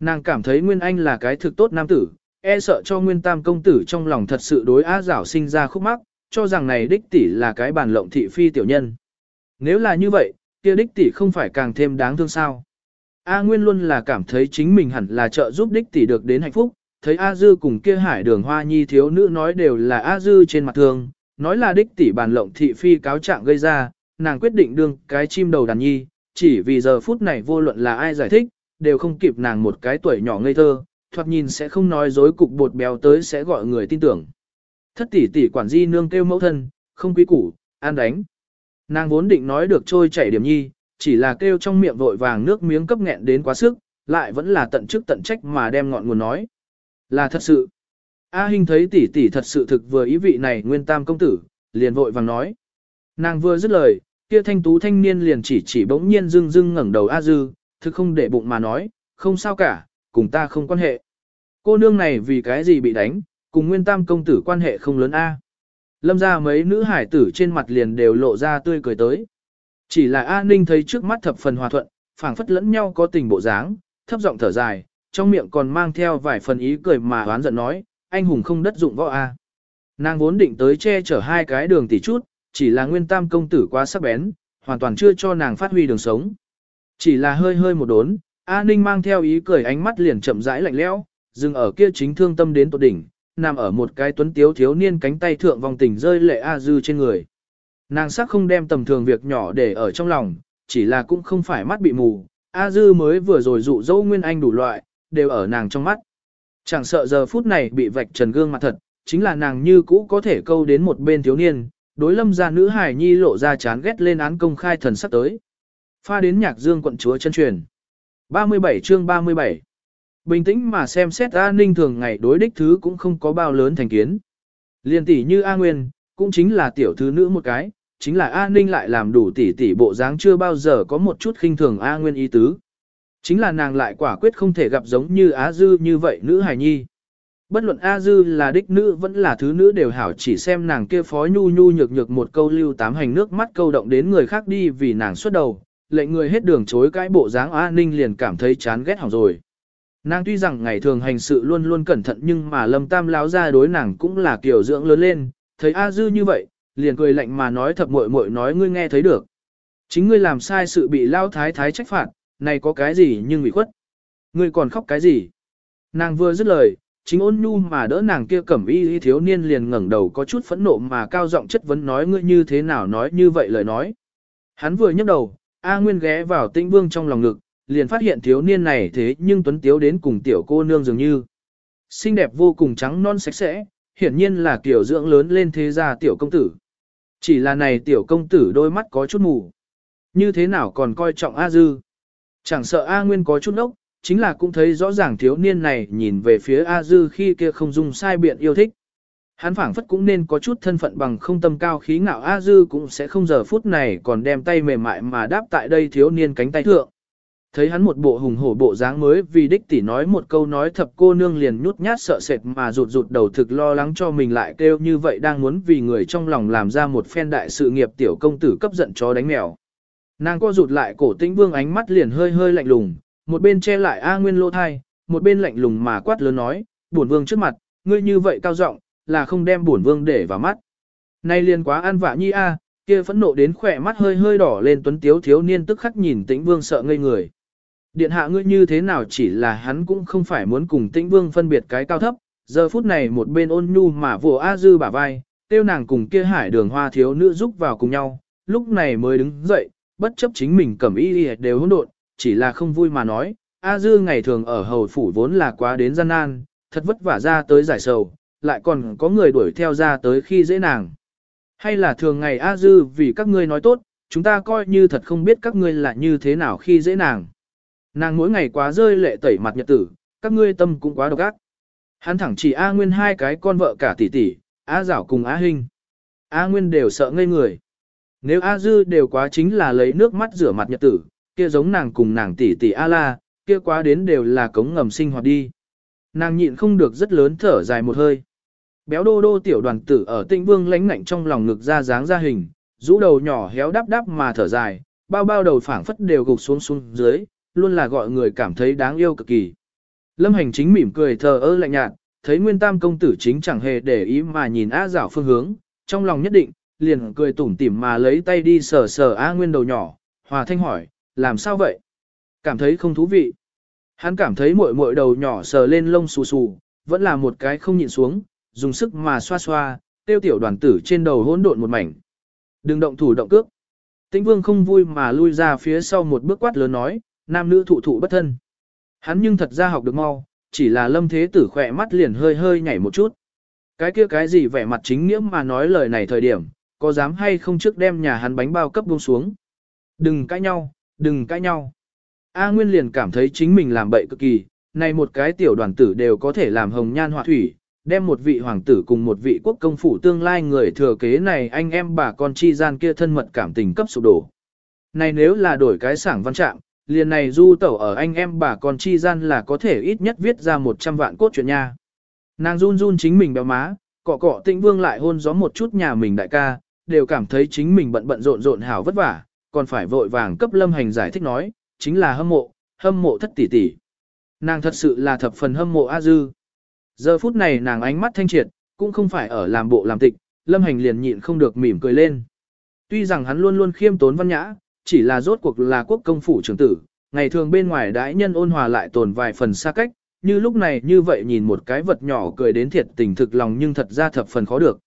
Nàng cảm thấy Nguyên Anh là cái thực tốt nam tử, e sợ cho Nguyên Tam công tử trong lòng thật sự đối Á Giảo sinh ra khúc mắc, cho rằng này đích tỷ là cái bản lộng thị phi tiểu nhân. Nếu là như vậy, kia đích tỷ không phải càng thêm đáng thương sao. A Nguyên luôn là cảm thấy chính mình hẳn là trợ giúp đích tỷ được đến hạnh phúc, thấy A Dư cùng kia hải đường hoa nhi thiếu nữ nói đều là A Dư trên mặt thường, nói là đích tỷ bàn lộng thị phi cáo trạng gây ra, nàng quyết định đương cái chim đầu đàn nhi, chỉ vì giờ phút này vô luận là ai giải thích, đều không kịp nàng một cái tuổi nhỏ ngây thơ, thoạt nhìn sẽ không nói dối cục bột béo tới sẽ gọi người tin tưởng. Thất tỷ tỷ quản di nương kêu mẫu thân, không quý củ, an đánh. Nàng vốn định nói được trôi chảy điểm nhi, chỉ là kêu trong miệng vội vàng nước miếng cấp nghẹn đến quá sức, lại vẫn là tận chức tận trách mà đem ngọn nguồn nói. Là thật sự. A Hinh thấy tỷ tỷ thật sự thực vừa ý vị này nguyên tam công tử, liền vội vàng nói. Nàng vừa dứt lời, kia thanh tú thanh niên liền chỉ chỉ bỗng nhiên dưng dưng ngẩng đầu A Dư, thực không để bụng mà nói, không sao cả, cùng ta không quan hệ. Cô nương này vì cái gì bị đánh, cùng nguyên tam công tử quan hệ không lớn A. lâm ra mấy nữ hải tử trên mặt liền đều lộ ra tươi cười tới. Chỉ là A Ninh thấy trước mắt thập phần hòa thuận, phảng phất lẫn nhau có tình bộ dáng, thấp giọng thở dài, trong miệng còn mang theo vài phần ý cười mà oán giận nói, anh hùng không đất dụng võ A. Nàng vốn định tới che chở hai cái đường tỷ chút, chỉ là nguyên tam công tử quá sắc bén, hoàn toàn chưa cho nàng phát huy đường sống. Chỉ là hơi hơi một đốn, A Ninh mang theo ý cười ánh mắt liền chậm rãi lạnh lẽo, dừng ở kia chính thương tâm đến tột đỉnh, nằm ở một cái tuấn tiếu thiếu niên cánh tay thượng vòng tình rơi lệ A Dư trên người. Nàng sắc không đem tầm thường việc nhỏ để ở trong lòng, chỉ là cũng không phải mắt bị mù, A Dư mới vừa rồi dụ dỗ Nguyên Anh đủ loại, đều ở nàng trong mắt. Chẳng sợ giờ phút này bị vạch trần gương mặt thật, chính là nàng như cũ có thể câu đến một bên thiếu niên, đối lâm gia nữ hải nhi lộ ra chán ghét lên án công khai thần sắc tới. Pha đến nhạc dương quận chúa chân truyền. 37 chương 37 Bình tĩnh mà xem xét A Ninh thường ngày đối đích thứ cũng không có bao lớn thành kiến. Liên tỷ như A Nguyên, cũng chính là tiểu thứ nữ một cái, chính là A Ninh lại làm đủ tỷ tỷ bộ dáng chưa bao giờ có một chút khinh thường A Nguyên ý tứ. Chính là nàng lại quả quyết không thể gặp giống như Á Dư như vậy nữ hài nhi. Bất luận A Dư là đích nữ vẫn là thứ nữ đều hảo chỉ xem nàng kia phó nhu nhu nhược nhược một câu lưu tám hành nước mắt câu động đến người khác đi vì nàng xuất đầu, lệnh người hết đường chối cái bộ dáng A Ninh liền cảm thấy chán ghét hỏng rồi. Nàng tuy rằng ngày thường hành sự luôn luôn cẩn thận nhưng mà lâm tam láo ra đối nàng cũng là kiểu dưỡng lớn lên, thấy A Dư như vậy, liền cười lạnh mà nói thập muội muội nói ngươi nghe thấy được. Chính ngươi làm sai sự bị lao thái thái trách phạt, này có cái gì nhưng bị khuất. Ngươi còn khóc cái gì? Nàng vừa dứt lời, chính ôn nhu mà đỡ nàng kia cẩm y thiếu niên liền ngẩng đầu có chút phẫn nộ mà cao giọng chất vấn nói ngươi như thế nào nói như vậy lời nói. Hắn vừa nhấc đầu, A Nguyên ghé vào tĩnh vương trong lòng ngực, liền phát hiện thiếu niên này thế nhưng tuấn tiếu đến cùng tiểu cô nương dường như. Xinh đẹp vô cùng trắng non sạch sẽ, hiển nhiên là kiểu dưỡng lớn lên thế gia tiểu công tử. Chỉ là này tiểu công tử đôi mắt có chút mù. Như thế nào còn coi trọng A Dư. Chẳng sợ A Nguyên có chút ốc, chính là cũng thấy rõ ràng thiếu niên này nhìn về phía A Dư khi kia không dùng sai biện yêu thích. Hắn phảng phất cũng nên có chút thân phận bằng không tâm cao khí ngạo A Dư cũng sẽ không giờ phút này còn đem tay mềm mại mà đáp tại đây thiếu niên cánh tay thượng. Thấy hắn một bộ hùng hổ bộ dáng mới vì đích tỷ nói một câu nói thập cô nương liền nhút nhát sợ sệt mà rụt rụt đầu thực lo lắng cho mình lại kêu như vậy đang muốn vì người trong lòng làm ra một phen đại sự nghiệp tiểu công tử cấp giận chó đánh mèo. Nàng co rụt lại cổ tĩnh vương ánh mắt liền hơi hơi lạnh lùng, một bên che lại A Nguyên lô thai, một bên lạnh lùng mà quát lớn nói, bổn vương trước mặt, ngươi như vậy cao giọng là không đem bổn vương để vào mắt. Nay liền quá an vạ nhi A, kia phẫn nộ đến khỏe mắt hơi hơi đỏ lên tuấn tiếu thiếu niên tức khắc nhìn tĩnh vương sợ ngây người. Điện hạ ngươi như thế nào chỉ là hắn cũng không phải muốn cùng tĩnh vương phân biệt cái cao thấp, giờ phút này một bên ôn nhu mà vùa A dư bả vai, tiêu nàng cùng kia hải đường hoa thiếu nữ giúp vào cùng nhau, lúc này mới đứng dậy, bất chấp chính mình cầm y đều hỗn độn, chỉ là không vui mà nói, A dư ngày thường ở hầu phủ vốn là quá đến gian nan, thật vất vả ra tới giải sầu, lại còn có người đuổi theo ra tới khi dễ nàng. Hay là thường ngày A dư vì các ngươi nói tốt, chúng ta coi như thật không biết các ngươi là như thế nào khi dễ nàng. Nàng mỗi ngày quá rơi lệ tẩy mặt nhật tử, các ngươi tâm cũng quá độc ác. Hắn thẳng chỉ A Nguyên hai cái con vợ cả tỷ tỷ, A Giảo cùng A Hinh. A Nguyên đều sợ ngây người. Nếu A Dư đều quá chính là lấy nước mắt rửa mặt nhật tử, kia giống nàng cùng nàng tỷ tỷ A La, kia quá đến đều là cống ngầm sinh hoạt đi. Nàng nhịn không được rất lớn thở dài một hơi. Béo đô đô tiểu đoàn tử ở tinh vương lánh ngạnh trong lòng ngực ra dáng ra hình, rũ đầu nhỏ héo đắp đắp mà thở dài, bao bao đầu phảng phất đều gục xuống xuống dưới, luôn là gọi người cảm thấy đáng yêu cực kỳ. Lâm hành chính mỉm cười thờ ơ lạnh nhạt, thấy nguyên tam công tử chính chẳng hề để ý mà nhìn A dảo phương hướng, trong lòng nhất định, liền cười tủm tỉm mà lấy tay đi sờ sờ A nguyên đầu nhỏ, hòa thanh hỏi, làm sao vậy? Cảm thấy không thú vị. Hắn cảm thấy muội muội đầu nhỏ sờ lên lông xù xù, vẫn là một cái không nhịn xuống, dùng sức mà xoa xoa, tiêu tiểu đoàn tử trên đầu hỗn độn một mảnh. Đừng động thủ động cước. Tĩnh vương không vui mà lui ra phía sau một bước quát lớn nói, nam nữ thụ thụ bất thân. Hắn nhưng thật ra học được mau, chỉ là lâm thế tử khỏe mắt liền hơi hơi nhảy một chút. Cái kia cái gì vẻ mặt chính nghĩa mà nói lời này thời điểm, có dám hay không trước đem nhà hắn bánh bao cấp buông xuống. Đừng cãi nhau, đừng cãi nhau. A Nguyên liền cảm thấy chính mình làm bậy cực kỳ, này một cái tiểu đoàn tử đều có thể làm hồng nhan họa thủy, đem một vị hoàng tử cùng một vị quốc công phủ tương lai người thừa kế này anh em bà con chi gian kia thân mật cảm tình cấp sụp đổ. Này nếu là đổi cái sảng văn trạng, liền này du tẩu ở anh em bà con chi gian là có thể ít nhất viết ra 100 vạn cốt truyện nha. Nàng run run chính mình béo má, cọ cọ tĩnh vương lại hôn gió một chút nhà mình đại ca, đều cảm thấy chính mình bận bận rộn rộn hảo vất vả, còn phải vội vàng cấp lâm hành giải thích nói, chính là hâm mộ, hâm mộ thất tỷ tỷ. Nàng thật sự là thập phần hâm mộ A Dư. Giờ phút này nàng ánh mắt thanh triệt, cũng không phải ở làm bộ làm tịch, lâm hành liền nhịn không được mỉm cười lên. Tuy rằng hắn luôn luôn khiêm tốn văn nhã, chỉ là rốt cuộc là quốc công phủ trưởng tử, ngày thường bên ngoài đãi nhân ôn hòa lại tồn vài phần xa cách, như lúc này như vậy nhìn một cái vật nhỏ cười đến thiệt tình thực lòng nhưng thật ra thập phần khó được.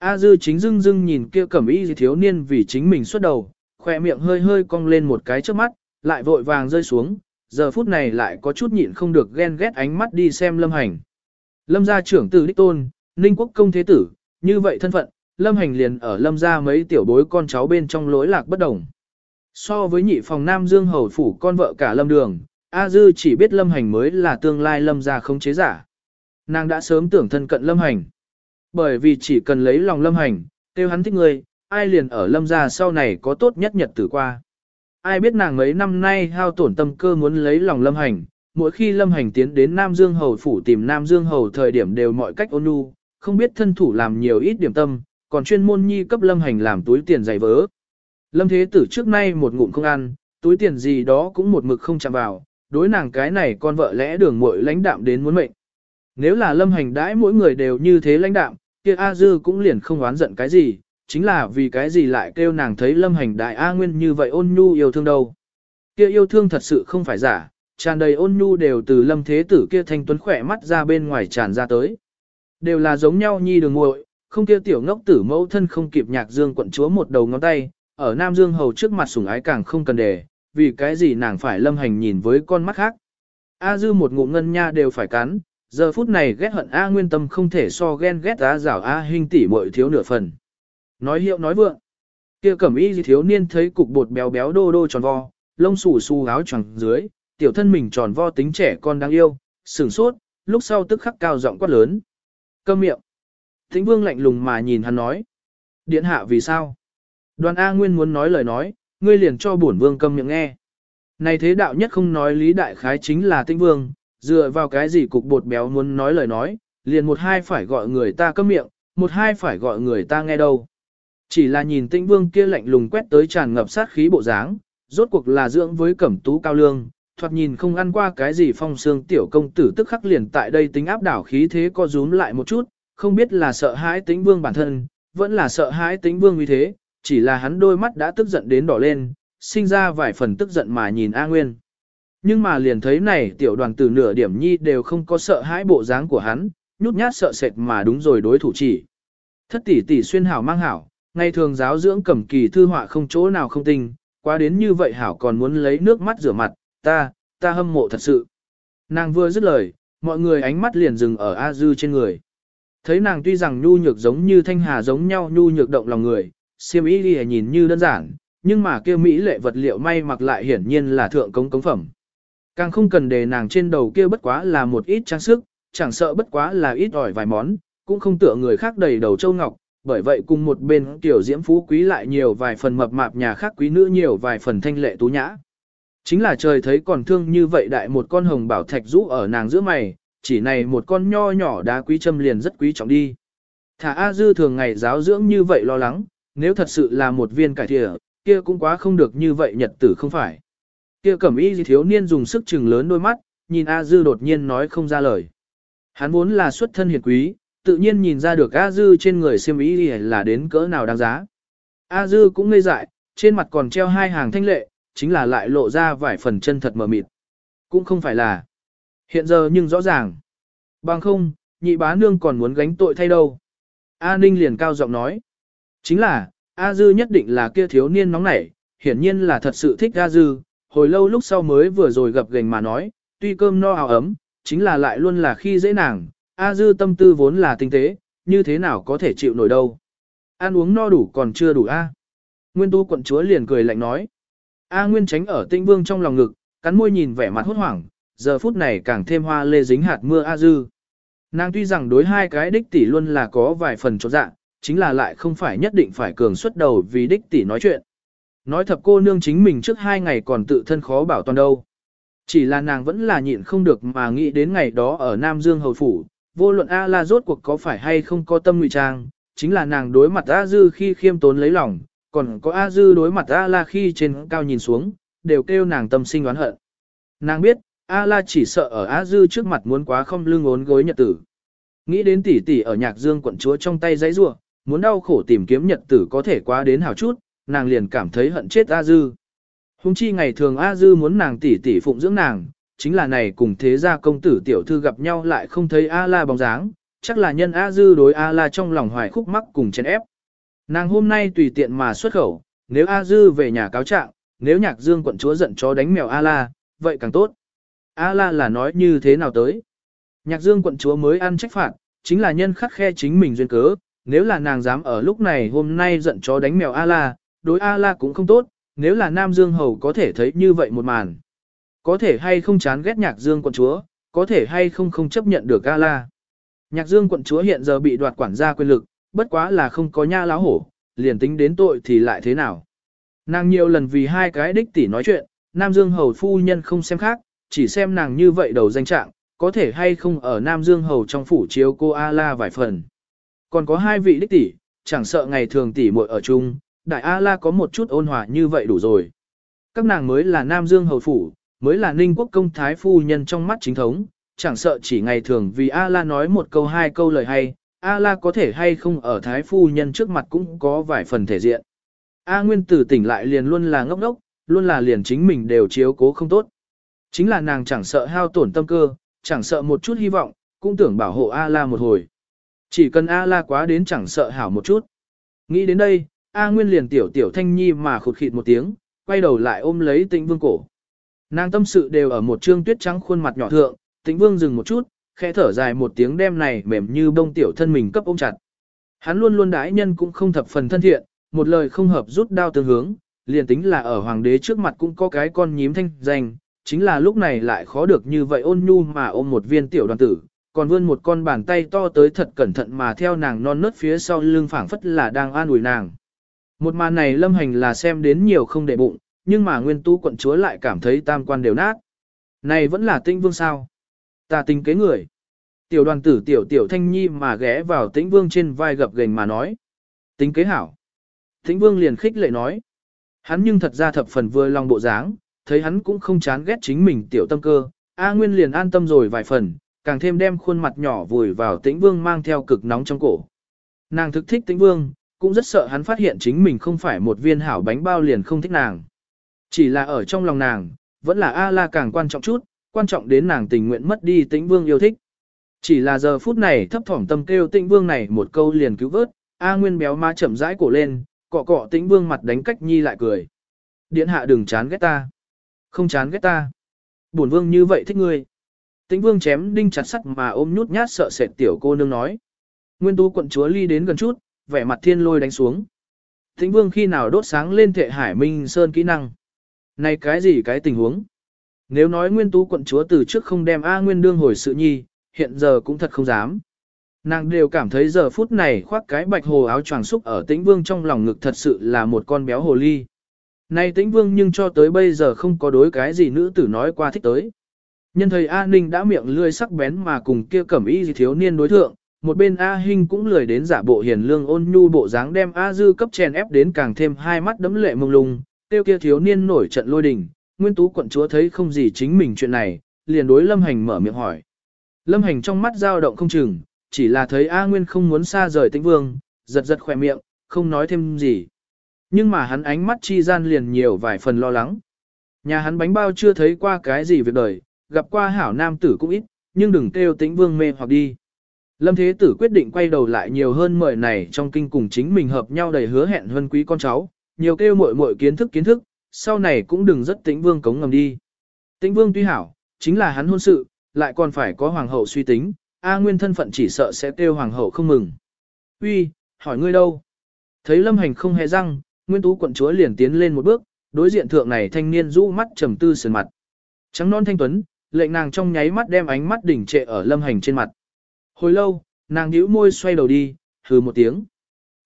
A dư chính dưng dưng nhìn kia cẩm y thiếu niên vì chính mình xuất đầu, khoe miệng hơi hơi cong lên một cái trước mắt, lại vội vàng rơi xuống, giờ phút này lại có chút nhịn không được ghen ghét ánh mắt đi xem lâm hành. Lâm gia trưởng tử đích tôn, ninh quốc công thế tử, như vậy thân phận, lâm hành liền ở lâm gia mấy tiểu bối con cháu bên trong lối lạc bất đồng. So với nhị phòng Nam Dương Hầu Phủ con vợ cả lâm đường, A Dư chỉ biết lâm hành mới là tương lai lâm gia không chế giả. Nàng đã sớm tưởng thân cận lâm hành. Bởi vì chỉ cần lấy lòng lâm hành, tiêu hắn thích người, ai liền ở lâm gia sau này có tốt nhất nhật tử qua. Ai biết nàng mấy năm nay hao tổn tâm cơ muốn lấy lòng lâm hành, mỗi khi lâm hành tiến đến Nam Dương Hầu Phủ tìm Nam Dương Hầu thời điểm đều mọi cách ôn nhu, không biết thân thủ làm nhiều ít điểm tâm, còn chuyên môn nhi cấp lâm hành làm túi tiền giày vớ. Lâm Thế Tử trước nay một ngụm không ăn, túi tiền gì đó cũng một mực không chạm vào, đối nàng cái này con vợ lẽ đường muội lãnh đạm đến muốn mệnh. Nếu là lâm hành đãi mỗi người đều như thế lãnh đạm, kia A Dư cũng liền không oán giận cái gì, chính là vì cái gì lại kêu nàng thấy lâm hành đại A Nguyên như vậy ôn nhu yêu thương đâu. Kia yêu thương thật sự không phải giả, tràn đầy ôn nhu đều từ lâm thế tử kia thanh tuấn khỏe mắt ra bên ngoài tràn ra tới. Đều là giống nhau nhi đường muội, không kia tiểu ngốc tử mẫu thân không kịp nhạc dương quận chúa một đầu ngón tay, ở Nam Dương hầu trước mặt sủng ái càng không cần đề, vì cái gì nàng phải lâm hành nhìn với con mắt khác. A dư một ngụm ngân nha đều phải cắn, giờ phút này ghét hận A nguyên tâm không thể so ghen ghét á rảo A hình tỷ muội thiếu nửa phần. Nói hiệu nói vượng. kia cẩm y thiếu niên thấy cục bột béo béo đô đô tròn vo, lông xù xù áo choàng dưới, tiểu thân mình tròn vo tính trẻ con đáng yêu, sửng sốt, lúc sau tức khắc cao giọng quát lớn. Câm miệng. Thính vương lạnh lùng mà nhìn hắn nói. Điện hạ vì sao? Đoàn A Nguyên muốn nói lời nói, ngươi liền cho bổn vương câm miệng nghe. Này thế đạo nhất không nói lý đại khái chính là Tĩnh vương, dựa vào cái gì cục bột béo muốn nói lời nói, liền một hai phải gọi người ta cấm miệng, một hai phải gọi người ta nghe đâu. Chỉ là nhìn Tĩnh vương kia lạnh lùng quét tới tràn ngập sát khí bộ dáng, rốt cuộc là dưỡng với cẩm tú cao lương, thoạt nhìn không ăn qua cái gì phong xương tiểu công tử tức khắc liền tại đây tính áp đảo khí thế co rúm lại một chút, không biết là sợ hãi Tĩnh vương bản thân, vẫn là sợ hãi Tĩnh vương như thế, chỉ là hắn đôi mắt đã tức giận đến đỏ lên, sinh ra vài phần tức giận mà nhìn A Nguyên. Nhưng mà liền thấy này tiểu đoàn tử nửa điểm nhi đều không có sợ hãi bộ dáng của hắn, nhút nhát sợ sệt mà đúng rồi đối thủ chỉ. Thất tỷ tỷ xuyên hảo mang hảo, ngày thường giáo dưỡng cẩm kỳ thư họa không chỗ nào không tinh, quá đến như vậy hảo còn muốn lấy nước mắt rửa mặt, ta, ta hâm mộ thật sự. Nàng vừa dứt lời, mọi người ánh mắt liền dừng ở A Dư trên người. Thấy nàng tuy rằng nhu nhược giống như thanh hà giống nhau nhu nhược động lòng người, siêm ý đi nhìn như đơn giản, nhưng mà kia mỹ lệ vật liệu may mặc lại hiển nhiên là thượng cống cống phẩm. Càng không cần để nàng trên đầu kia bất quá là một ít trang sức, chẳng sợ bất quá là ít ỏi vài món, cũng không tựa người khác đầy đầu châu ngọc, bởi vậy cùng một bên tiểu diễm phú quý lại nhiều vài phần mập mạp nhà khác quý nữ nhiều vài phần thanh lệ tú nhã. Chính là trời thấy còn thương như vậy đại một con hồng bảo thạch rũ ở nàng giữa mày, chỉ này một con nho nhỏ đá quý châm liền rất quý trọng đi. Thả A Dư thường ngày giáo dưỡng như vậy lo lắng, nếu thật sự là một viên cải thịa, kia cũng quá không được như vậy nhật tử không phải. Kia cẩm y thiếu niên dùng sức chừng lớn đôi mắt, nhìn A Dư đột nhiên nói không ra lời. Hắn vốn là xuất thân hiền quý, tự nhiên nhìn ra được A Dư trên người xiêm y là đến cỡ nào đáng giá. A Dư cũng ngây dại, trên mặt còn treo hai hàng thanh lệ, chính là lại lộ ra vài phần chân thật mờ mịt. Cũng không phải là. Hiện giờ nhưng rõ ràng. Bằng không, nhị bá nương còn muốn gánh tội thay đâu. A Ninh liền cao giọng nói. Chính là, A Dư nhất định là kia thiếu niên nóng nảy, hiển nhiên là thật sự thích A Dư, hồi lâu lúc sau mới vừa rồi gặp gành mà nói, tuy cơm no áo ấm, chính là lại luôn là khi dễ nàng, A Dư tâm tư vốn là tinh tế, như thế nào có thể chịu nổi đâu. Ăn uống no đủ còn chưa đủ A. À? Nguyên tu quận chúa liền cười lạnh nói. A Nguyên tránh ở tinh vương trong lòng ngực, cắn môi nhìn vẻ mặt hốt hoảng, giờ phút này càng thêm hoa lê dính hạt mưa A Dư. Nàng tuy rằng đối hai cái đích tỷ luôn là có vài phần chỗ dạng chính là lại không phải nhất định phải cường xuất đầu vì đích tỷ nói chuyện. Nói thật cô nương chính mình trước hai ngày còn tự thân khó bảo toàn đâu. Chỉ là nàng vẫn là nhịn không được mà nghĩ đến ngày đó ở Nam Dương Hầu Phủ, Vô luận A-la rốt cuộc có phải hay không có tâm ngụy trang, chính là nàng đối mặt A-dư khi khiêm tốn lấy lòng, còn có A-dư đối mặt A-la khi trên cao nhìn xuống, đều kêu nàng tâm sinh oán hận. Nàng biết, A-la chỉ sợ ở A-dư trước mặt muốn quá không lưng ốn gối nhật tử. Nghĩ đến tỷ tỷ ở nhạc dương quận chúa trong tay giấy rua, muốn đau khổ tìm kiếm nhật tử có thể quá đến hảo chút, nàng liền cảm thấy hận chết A-dư. Hùng chi ngày thường A-dư muốn nàng tỷ tỷ phụng dưỡng nàng, chính là này cùng thế gia công tử tiểu thư gặp nhau lại không thấy A-la bóng dáng, chắc là nhân A-dư đối A-la trong lòng hoài khúc mắc cùng chèn ép. Nàng hôm nay tùy tiện mà xuất khẩu, nếu A-dư về nhà cáo trạng, nếu nhạc dương quận chúa giận chó đánh mèo A-la, vậy càng tốt. A-la là nói như thế nào tới? Nhạc dương quận chúa mới ăn trách phạt, chính là nhân khắc khe chính mình duyên cớ, nếu là nàng dám ở lúc này hôm nay giận chó đánh mèo A-la, đối A-la cũng không tốt, nếu là Nam Dương Hầu có thể thấy như vậy một màn. Có thể hay không chán ghét nhạc dương quận chúa, có thể hay không không chấp nhận được A-la. Nhạc dương quận chúa hiện giờ bị đoạt quản gia quyền lực, bất quá là không có nha láo hổ, liền tính đến tội thì lại thế nào. Nàng nhiều lần vì hai cái đích tỷ nói chuyện, Nam Dương Hầu phu nhân không xem khác, chỉ xem nàng như vậy đầu danh trạng, có thể hay không ở Nam Dương Hầu trong phủ chiếu cô A-la vài phần. Còn có hai vị đích tỷ, chẳng sợ ngày thường tỷ muội ở chung, đại A-la có một chút ôn hòa như vậy đủ rồi. Các nàng mới là Nam Dương Hầu phủ, mới là Ninh Quốc công thái phu nhân trong mắt chính thống, chẳng sợ chỉ ngày thường vì A-la nói một câu hai câu lời hay, A-la có thể hay không ở thái phu nhân trước mặt cũng có vài phần thể diện. A Nguyên tử tỉnh lại liền luôn là ngốc ngốc, luôn là liền chính mình đều chiếu cố không tốt. Chính là nàng chẳng sợ hao tổn tâm cơ, chẳng sợ một chút hy vọng, cũng tưởng bảo hộ A-la một hồi. Chỉ cần A-la quá đến chẳng sợ hảo một chút. Nghĩ đến đây, A Nguyên liền tiểu tiểu thanh nhi mà khụt khịt một tiếng, quay đầu lại ôm lấy tĩnh vương cổ. Nàng tâm sự đều ở một trương tuyết trắng khuôn mặt nhỏ thượng, tĩnh vương dừng một chút, khẽ thở dài một tiếng đem này mềm như bông tiểu thân mình cấp ôm chặt. Hắn luôn luôn đãi nhân cũng không thập phần thân thiện, một lời không hợp rút đao tương hướng, liền tính là ở hoàng đế trước mặt cũng có cái con nhím thanh danh, chính là lúc này lại khó được như vậy ôn nhu mà ôm một viên tiểu đoàn tử, còn vươn một con bàn tay to tới thật cẩn thận mà theo nàng non nớt phía sau lưng phảng phất là đang an ủi nàng. Một màn này lâm hành là xem đến nhiều không để bụng, nhưng mà nguyên tu quận chúa lại cảm thấy tam quan đều nát. Này vẫn là tĩnh vương sao? Ta tính kế người. Tiểu đoàn tử tiểu tiểu thanh nhi mà ghé vào tĩnh vương trên vai gập gềnh mà nói. Tính kế hảo. Tĩnh vương liền khích lệ nói. Hắn nhưng thật ra thập phần vừa lòng bộ dáng, thấy hắn cũng không chán ghét chính mình tiểu tâm cơ. A Nguyên liền an tâm rồi vài phần, càng thêm đem khuôn mặt nhỏ vùi vào tĩnh vương mang theo cực nóng trong cổ. Nàng thực thích tĩnh vương, cũng rất sợ hắn phát hiện chính mình không phải một viên hảo bánh bao liền không thích nàng. Chỉ là ở trong lòng nàng, vẫn là A-la càng quan trọng chút, quan trọng đến nàng tình nguyện mất đi tĩnh vương yêu thích. Chỉ là giờ phút này thấp thỏm tâm kêu tĩnh vương này một câu liền cứu vớt, A Nguyên béo má chậm rãi cổ lên, cọ cọ tĩnh vương mặt đánh cách nhi lại cười. Điện hạ đừng chán ghét ta. Không chán ghét ta. Bổn vương như vậy thích ngươi. Tĩnh vương chém đinh chặt sắt mà ôm nhút nhát sợ sệt tiểu cô nương nói. Nguyên tú quận chúa ly đến gần chút, vẻ mặt thiên lôi đánh xuống. Tĩnh vương khi nào đốt sáng lên thệ hải minh sơn kỹ năng. Này cái gì cái tình huống? Nếu nói nguyên tú quận chúa từ trước không đem A Nguyên đương hồi sự nhi, hiện giờ cũng thật không dám. Nàng đều cảm thấy giờ phút này khoác cái bạch hồ áo choàng xúc ở tĩnh vương trong lòng ngực thật sự là một con béo hồ ly. Này tĩnh vương nhưng cho tới bây giờ không có đối cái gì nữ tử nói qua thích tới. Nhân thời A Ninh đã miệng lươi sắc bén mà cùng kia cẩm y gì thiếu niên đối thượng, một bên A Hinh cũng lười đến giả bộ hiền lương ôn nhu bộ dáng đem A Dư cấp chèn ép đến càng thêm hai mắt đấm lệ mông lung, tiêu kia thiếu niên nổi trận lôi đình, nguyên tú quận chúa thấy không gì chính mình chuyện này, liền đối lâm hành mở miệng hỏi. Lâm hành trong mắt dao động không chừng, chỉ là thấy A Nguyên không muốn xa rời tĩnh vương, giật giật khỏe miệng, không nói thêm gì. Nhưng mà hắn ánh mắt chi gian liền nhiều vài phần lo lắng. Nhà hắn bánh bao chưa thấy qua cái gì việc đời, gặp qua hảo nam tử cũng ít, nhưng đừng kêu tĩnh vương mê hoặc đi. Lâm Thế Tử quyết định quay đầu lại nhiều hơn mời này trong kinh cùng chính mình hợp nhau đầy hứa hẹn hơn quý con cháu, nhiều kêu muội muội kiến thức kiến thức, sau này cũng đừng rất tĩnh vương cống ngầm đi. Tĩnh vương tuy hảo, chính là hắn hôn sự, lại còn phải có hoàng hậu suy tính, A Nguyên thân phận chỉ sợ sẽ kêu hoàng hậu không mừng. Uy, hỏi ngươi đâu? Thấy Lâm Hành không hề răng, Nguyên Tú quận chúa liền tiến lên một bước, đối diện thượng này thanh niên rũ mắt trầm tư sườn mặt. Trắng non thanh tuấn, lệnh nàng trong nháy mắt đem ánh mắt đỉnh trệ ở Lâm Hành trên mặt. Hồi lâu, nàng nhíu môi xoay đầu đi, hừ một tiếng.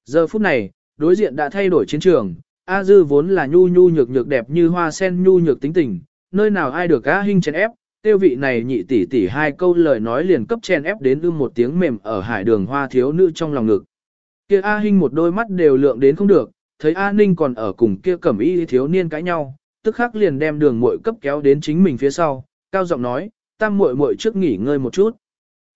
Giờ phút này, đối diện đã thay đổi chiến trường, A Dư vốn là nhu nhu nhược nhược đẹp như hoa sen nhu nhược tính tình, nơi nào ai được A Hinh chèn ép, tiêu vị này nhị tỷ tỷ hai câu lời nói liền cấp chen ép đến ưm một tiếng mềm ở hải đường hoa thiếu nữ trong lòng ngực. Kia A Hinh một đôi mắt đều lượng đến không được, thấy A Ninh còn ở cùng kia cẩm y thiếu niên cãi nhau, tức khắc liền đem đường muội cấp kéo đến chính mình phía sau, cao giọng nói, tam muội muội trước nghỉ ngơi một chút.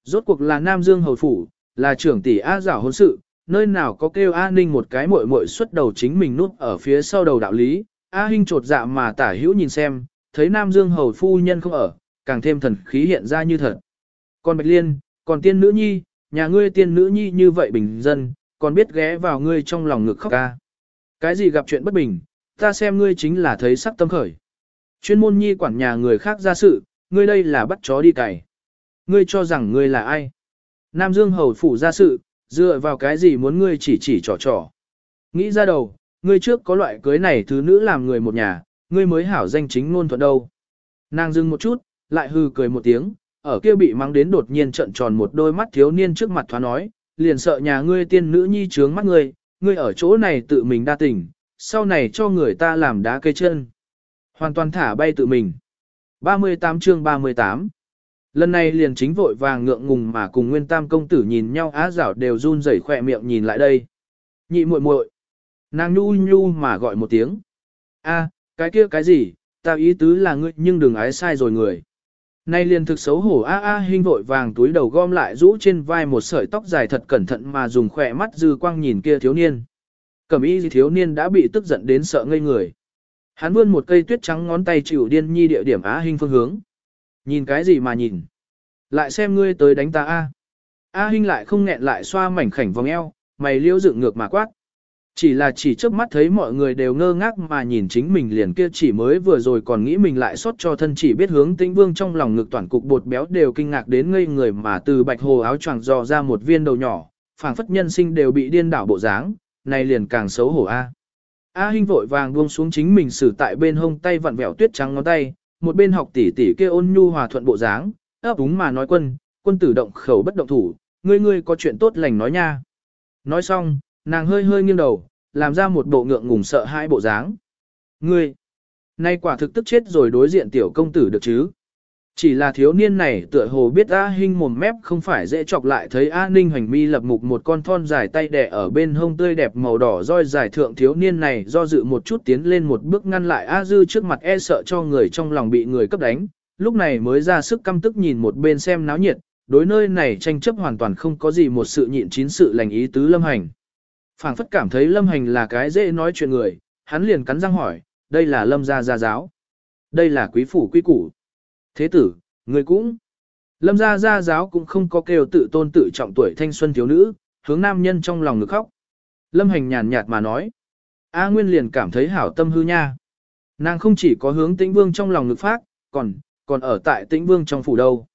Rốt cuộc là Nam Dương hầu phủ, là trưởng tỷ A giảo hôn sự, nơi nào có kêu A Ninh một cái muội muội xuất đầu chính mình nuốt ở phía sau đầu đạo lý, A Hinh trột dạ mà tả hữu nhìn xem, thấy Nam Dương hầu phu nhân không ở, càng thêm thần khí hiện ra như thật. Còn Bạch Liên, còn tiên nữ nhi, nhà ngươi tiên nữ nhi như vậy bình dân, còn biết ghé vào ngươi trong lòng ngực khóc ca. Cái gì gặp chuyện bất bình, ta xem ngươi chính là thấy sắc tâm khởi. Chuyên môn nhi quản nhà người khác ra sự, ngươi đây là bắt chó đi cày. Ngươi cho rằng ngươi là ai? Nam Dương hầu phủ ra sự, dựa vào cái gì muốn ngươi chỉ chỉ trò trò. Nghĩ ra đầu, ngươi trước có loại cưới này thứ nữ làm người một nhà, ngươi mới hảo danh chính ngôn thuận đâu. Nàng dừng một chút, lại hư cười một tiếng, ở kia bị mang đến đột nhiên trận tròn một đôi mắt thiếu niên trước mặt thoá nói, liền sợ nhà ngươi tiên nữ nhi trướng mắt ngươi, ngươi ở chỗ này tự mình đa tình, sau này cho người ta làm đá cây chân. Hoàn toàn thả bay tự mình. 38 chương 38 Lần này liền chính vội vàng ngượng ngùng mà cùng Nguyên Tam công tử nhìn nhau á rảo đều run rẩy khỏe miệng nhìn lại đây. Nhị muội muội, nàng nhu nhu mà gọi một tiếng. A, cái kia cái gì, ta ý tứ là ngươi nhưng đừng ái sai rồi người. Nay liền thực xấu hổ a a hình vội vàng túi đầu gom lại rũ trên vai một sợi tóc dài thật cẩn thận mà dùng khỏe mắt dư quang nhìn kia thiếu niên. Cẩm y thiếu niên đã bị tức giận đến sợ ngây người. Hắn vươn một cây tuyết trắng ngón tay chịu điên nhi địa điểm á hình phương hướng. Nhìn cái gì mà nhìn? Lại xem ngươi tới đánh ta a. A Hinh lại không nghẹn lại xoa mảnh khảnh vòng eo, mày liêu dựng ngược mà quát. Chỉ là chỉ trước mắt thấy mọi người đều ngơ ngác mà nhìn chính mình liền kia chỉ mới vừa rồi còn nghĩ mình lại xót cho thân chỉ biết hướng tĩnh vương trong lòng ngực toàn cục bột béo đều kinh ngạc đến ngây người mà từ bạch hồ áo choàng dò ra một viên đầu nhỏ, phảng phất nhân sinh đều bị điên đảo bộ dáng, này liền càng xấu hổ a. A Hinh vội vàng buông xuống chính mình xử tại bên hông tay vặn vẹo tuyết trắng ngón tay, một bên học tỷ tỷ kia ôn nhu hòa thuận bộ dáng, ấp úng mà nói quân, quân tử động khẩu bất động thủ, ngươi ngươi có chuyện tốt lành nói nha. Nói xong, nàng hơi hơi nghiêng đầu, làm ra một bộ ngượng ngùng sợ hai bộ dáng. Ngươi, nay quả thực tức chết rồi đối diện tiểu công tử được chứ. Chỉ là thiếu niên này tựa hồ biết A Hinh mồm mép không phải dễ chọc lại thấy A Ninh hoành mi lập mục một con thon dài tay đẻ ở bên hông tươi đẹp màu đỏ roi dài thượng thiếu niên này do dự một chút tiến lên một bước ngăn lại A Dư trước mặt e sợ cho người trong lòng bị người cấp đánh, lúc này mới ra sức căm tức nhìn một bên xem náo nhiệt, đối nơi này tranh chấp hoàn toàn không có gì một sự nhịn chín sự lành ý tứ lâm hành. phảng phất cảm thấy lâm hành là cái dễ nói chuyện người, hắn liền cắn răng hỏi, đây là lâm gia gia giáo. Đây là quý phủ quý củ. Thế tử, người cũng. Lâm gia gia giáo cũng không có kêu tự tôn tự trọng tuổi thanh xuân thiếu nữ, hướng nam nhân trong lòng ngực khóc. Lâm hành nhàn nhạt mà nói. A Nguyên liền cảm thấy hảo tâm hư nha. Nàng không chỉ có hướng tĩnh vương trong lòng ngực phát, còn, còn ở tại tĩnh vương trong phủ đâu.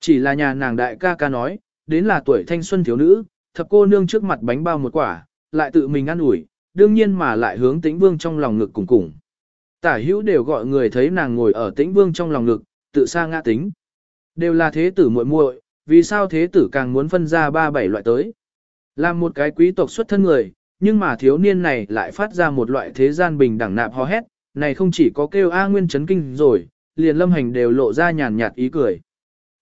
Chỉ là nhà nàng đại ca ca nói, đến là tuổi thanh xuân thiếu nữ, thập cô nương trước mặt bánh bao một quả, lại tự mình ăn ủi, đương nhiên mà lại hướng tĩnh vương trong lòng ngực cùng cùng. Tả hữu đều gọi người thấy nàng ngồi ở tĩnh vương trong lòng ngực, tự xa ngã tính. Đều là thế tử muội muội, vì sao thế tử càng muốn phân ra ba bảy loại tới. Làm một cái quý tộc xuất thân người, nhưng mà thiếu niên này lại phát ra một loại thế gian bình đẳng nạp ho hét, này không chỉ có kêu A Nguyên chấn kinh rồi, liền lâm hành đều lộ ra nhàn nhạt ý cười.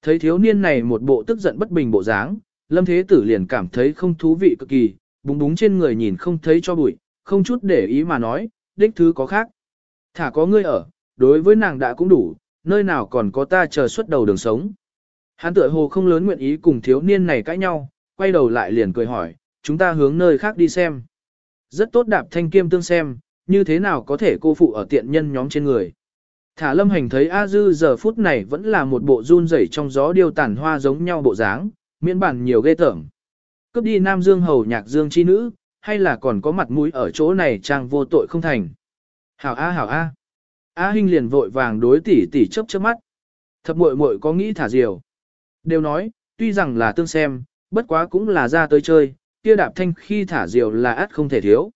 Thấy thiếu niên này một bộ tức giận bất bình bộ dáng, lâm thế tử liền cảm thấy không thú vị cực kỳ, búng búng trên người nhìn không thấy cho bụi, không chút để ý mà nói, đích thứ có khác. Thả có ngươi ở, đối với nàng đã cũng đủ, nơi nào còn có ta chờ xuất đầu đường sống. Hắn tựa hồ không lớn nguyện ý cùng thiếu niên này cãi nhau, quay đầu lại liền cười hỏi, chúng ta hướng nơi khác đi xem. Rất tốt đạp thanh kiêm tương xem, như thế nào có thể cô phụ ở tiện nhân nhóm trên người. Thả lâm hành thấy A Dư giờ phút này vẫn là một bộ run rẩy trong gió điêu tàn hoa giống nhau bộ dáng, miễn bản nhiều ghê tởm. Cướp đi Nam Dương hầu nhạc Dương chi nữ, hay là còn có mặt mũi ở chỗ này trang vô tội không thành. Hảo A hảo A. A Hinh liền vội vàng đối tỷ tỷ chớp chớp mắt. Thập muội muội có nghĩ thả diều. Đều nói, tuy rằng là tương xem, bất quá cũng là ra tới chơi, kia đạp thanh khi thả diều là át không thể thiếu.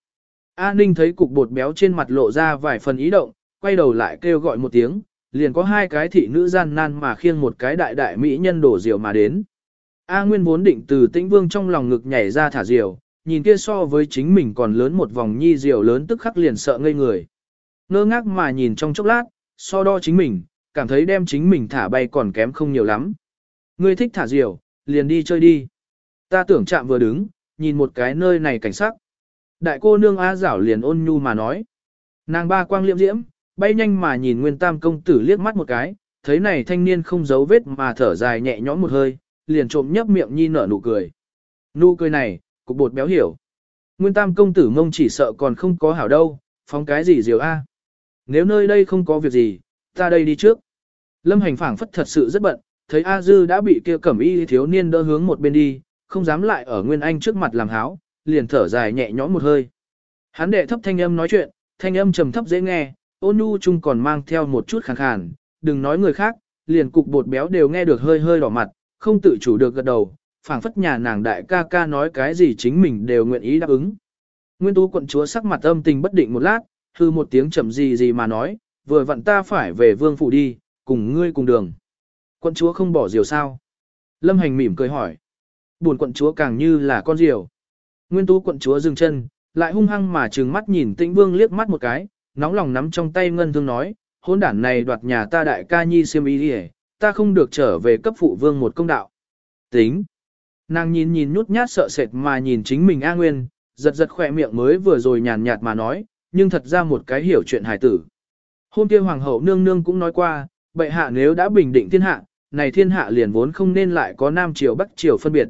A Ninh thấy cục bột béo trên mặt lộ ra vài phần ý động, quay đầu lại kêu gọi một tiếng, liền có hai cái thị nữ gian nan mà khiêng một cái đại đại mỹ nhân đổ diều mà đến. A Nguyên vốn định từ tĩnh vương trong lòng ngực nhảy ra thả diều, nhìn kia so với chính mình còn lớn một vòng nhi diều lớn tức khắc liền sợ ngây người. Ngơ ngác mà nhìn trong chốc lát, so đo chính mình, cảm thấy đem chính mình thả bay còn kém không nhiều lắm. Ngươi thích thả diều, liền đi chơi đi. Ta tưởng chạm vừa đứng, nhìn một cái nơi này cảnh sắc. Đại cô nương A giảo liền ôn nhu mà nói. Nàng ba quang liệm diễm, bay nhanh mà nhìn nguyên tam công tử liếc mắt một cái, thấy này thanh niên không giấu vết mà thở dài nhẹ nhõm một hơi, liền trộm nhấp miệng nhi nở nụ cười. Nụ cười này, cục bột béo hiểu. Nguyên tam công tử mông chỉ sợ còn không có hảo đâu, phóng cái gì diều A. Nếu nơi đây không có việc gì, ta đây đi trước. Lâm hành phảng phất thật sự rất bận, thấy A Dư đã bị kia cẩm y thiếu niên đỡ hướng một bên đi, không dám lại ở Nguyên Anh trước mặt làm háo, liền thở dài nhẹ nhõm một hơi. Hắn đệ thấp thanh âm nói chuyện, thanh âm trầm thấp dễ nghe, ôn nhu chung còn mang theo một chút khàn khàn, đừng nói người khác, liền cục bột béo đều nghe được hơi hơi đỏ mặt, không tự chủ được gật đầu, phảng phất nhà nàng đại ca ca nói cái gì chính mình đều nguyện ý đáp ứng. Nguyên tú quận chúa sắc mặt âm tình bất định một lát, hư một tiếng chậm gì gì mà nói, vừa vặn ta phải về vương phủ đi, cùng ngươi cùng đường. Quận chúa không bỏ diều sao? Lâm hành mỉm cười hỏi. Buồn quận chúa càng như là con diều. Nguyên tú quận chúa dừng chân, lại hung hăng mà trừng mắt nhìn tĩnh vương liếc mắt một cái, nóng lòng nắm trong tay ngân thương nói, hôn đản này đoạt nhà ta đại ca nhi siêm ý đi ta không được trở về cấp phụ vương một công đạo. Tính. Nàng nhìn nhìn nhút nhát sợ sệt mà nhìn chính mình A Nguyên, giật giật khỏe miệng mới vừa rồi nhàn nhạt mà nói, nhưng thật ra một cái hiểu chuyện hài tử. Hôm kia hoàng hậu nương nương cũng nói qua, bệ hạ nếu đã bình định thiên hạ, này thiên hạ liền vốn không nên lại có nam triều bắc triều phân biệt.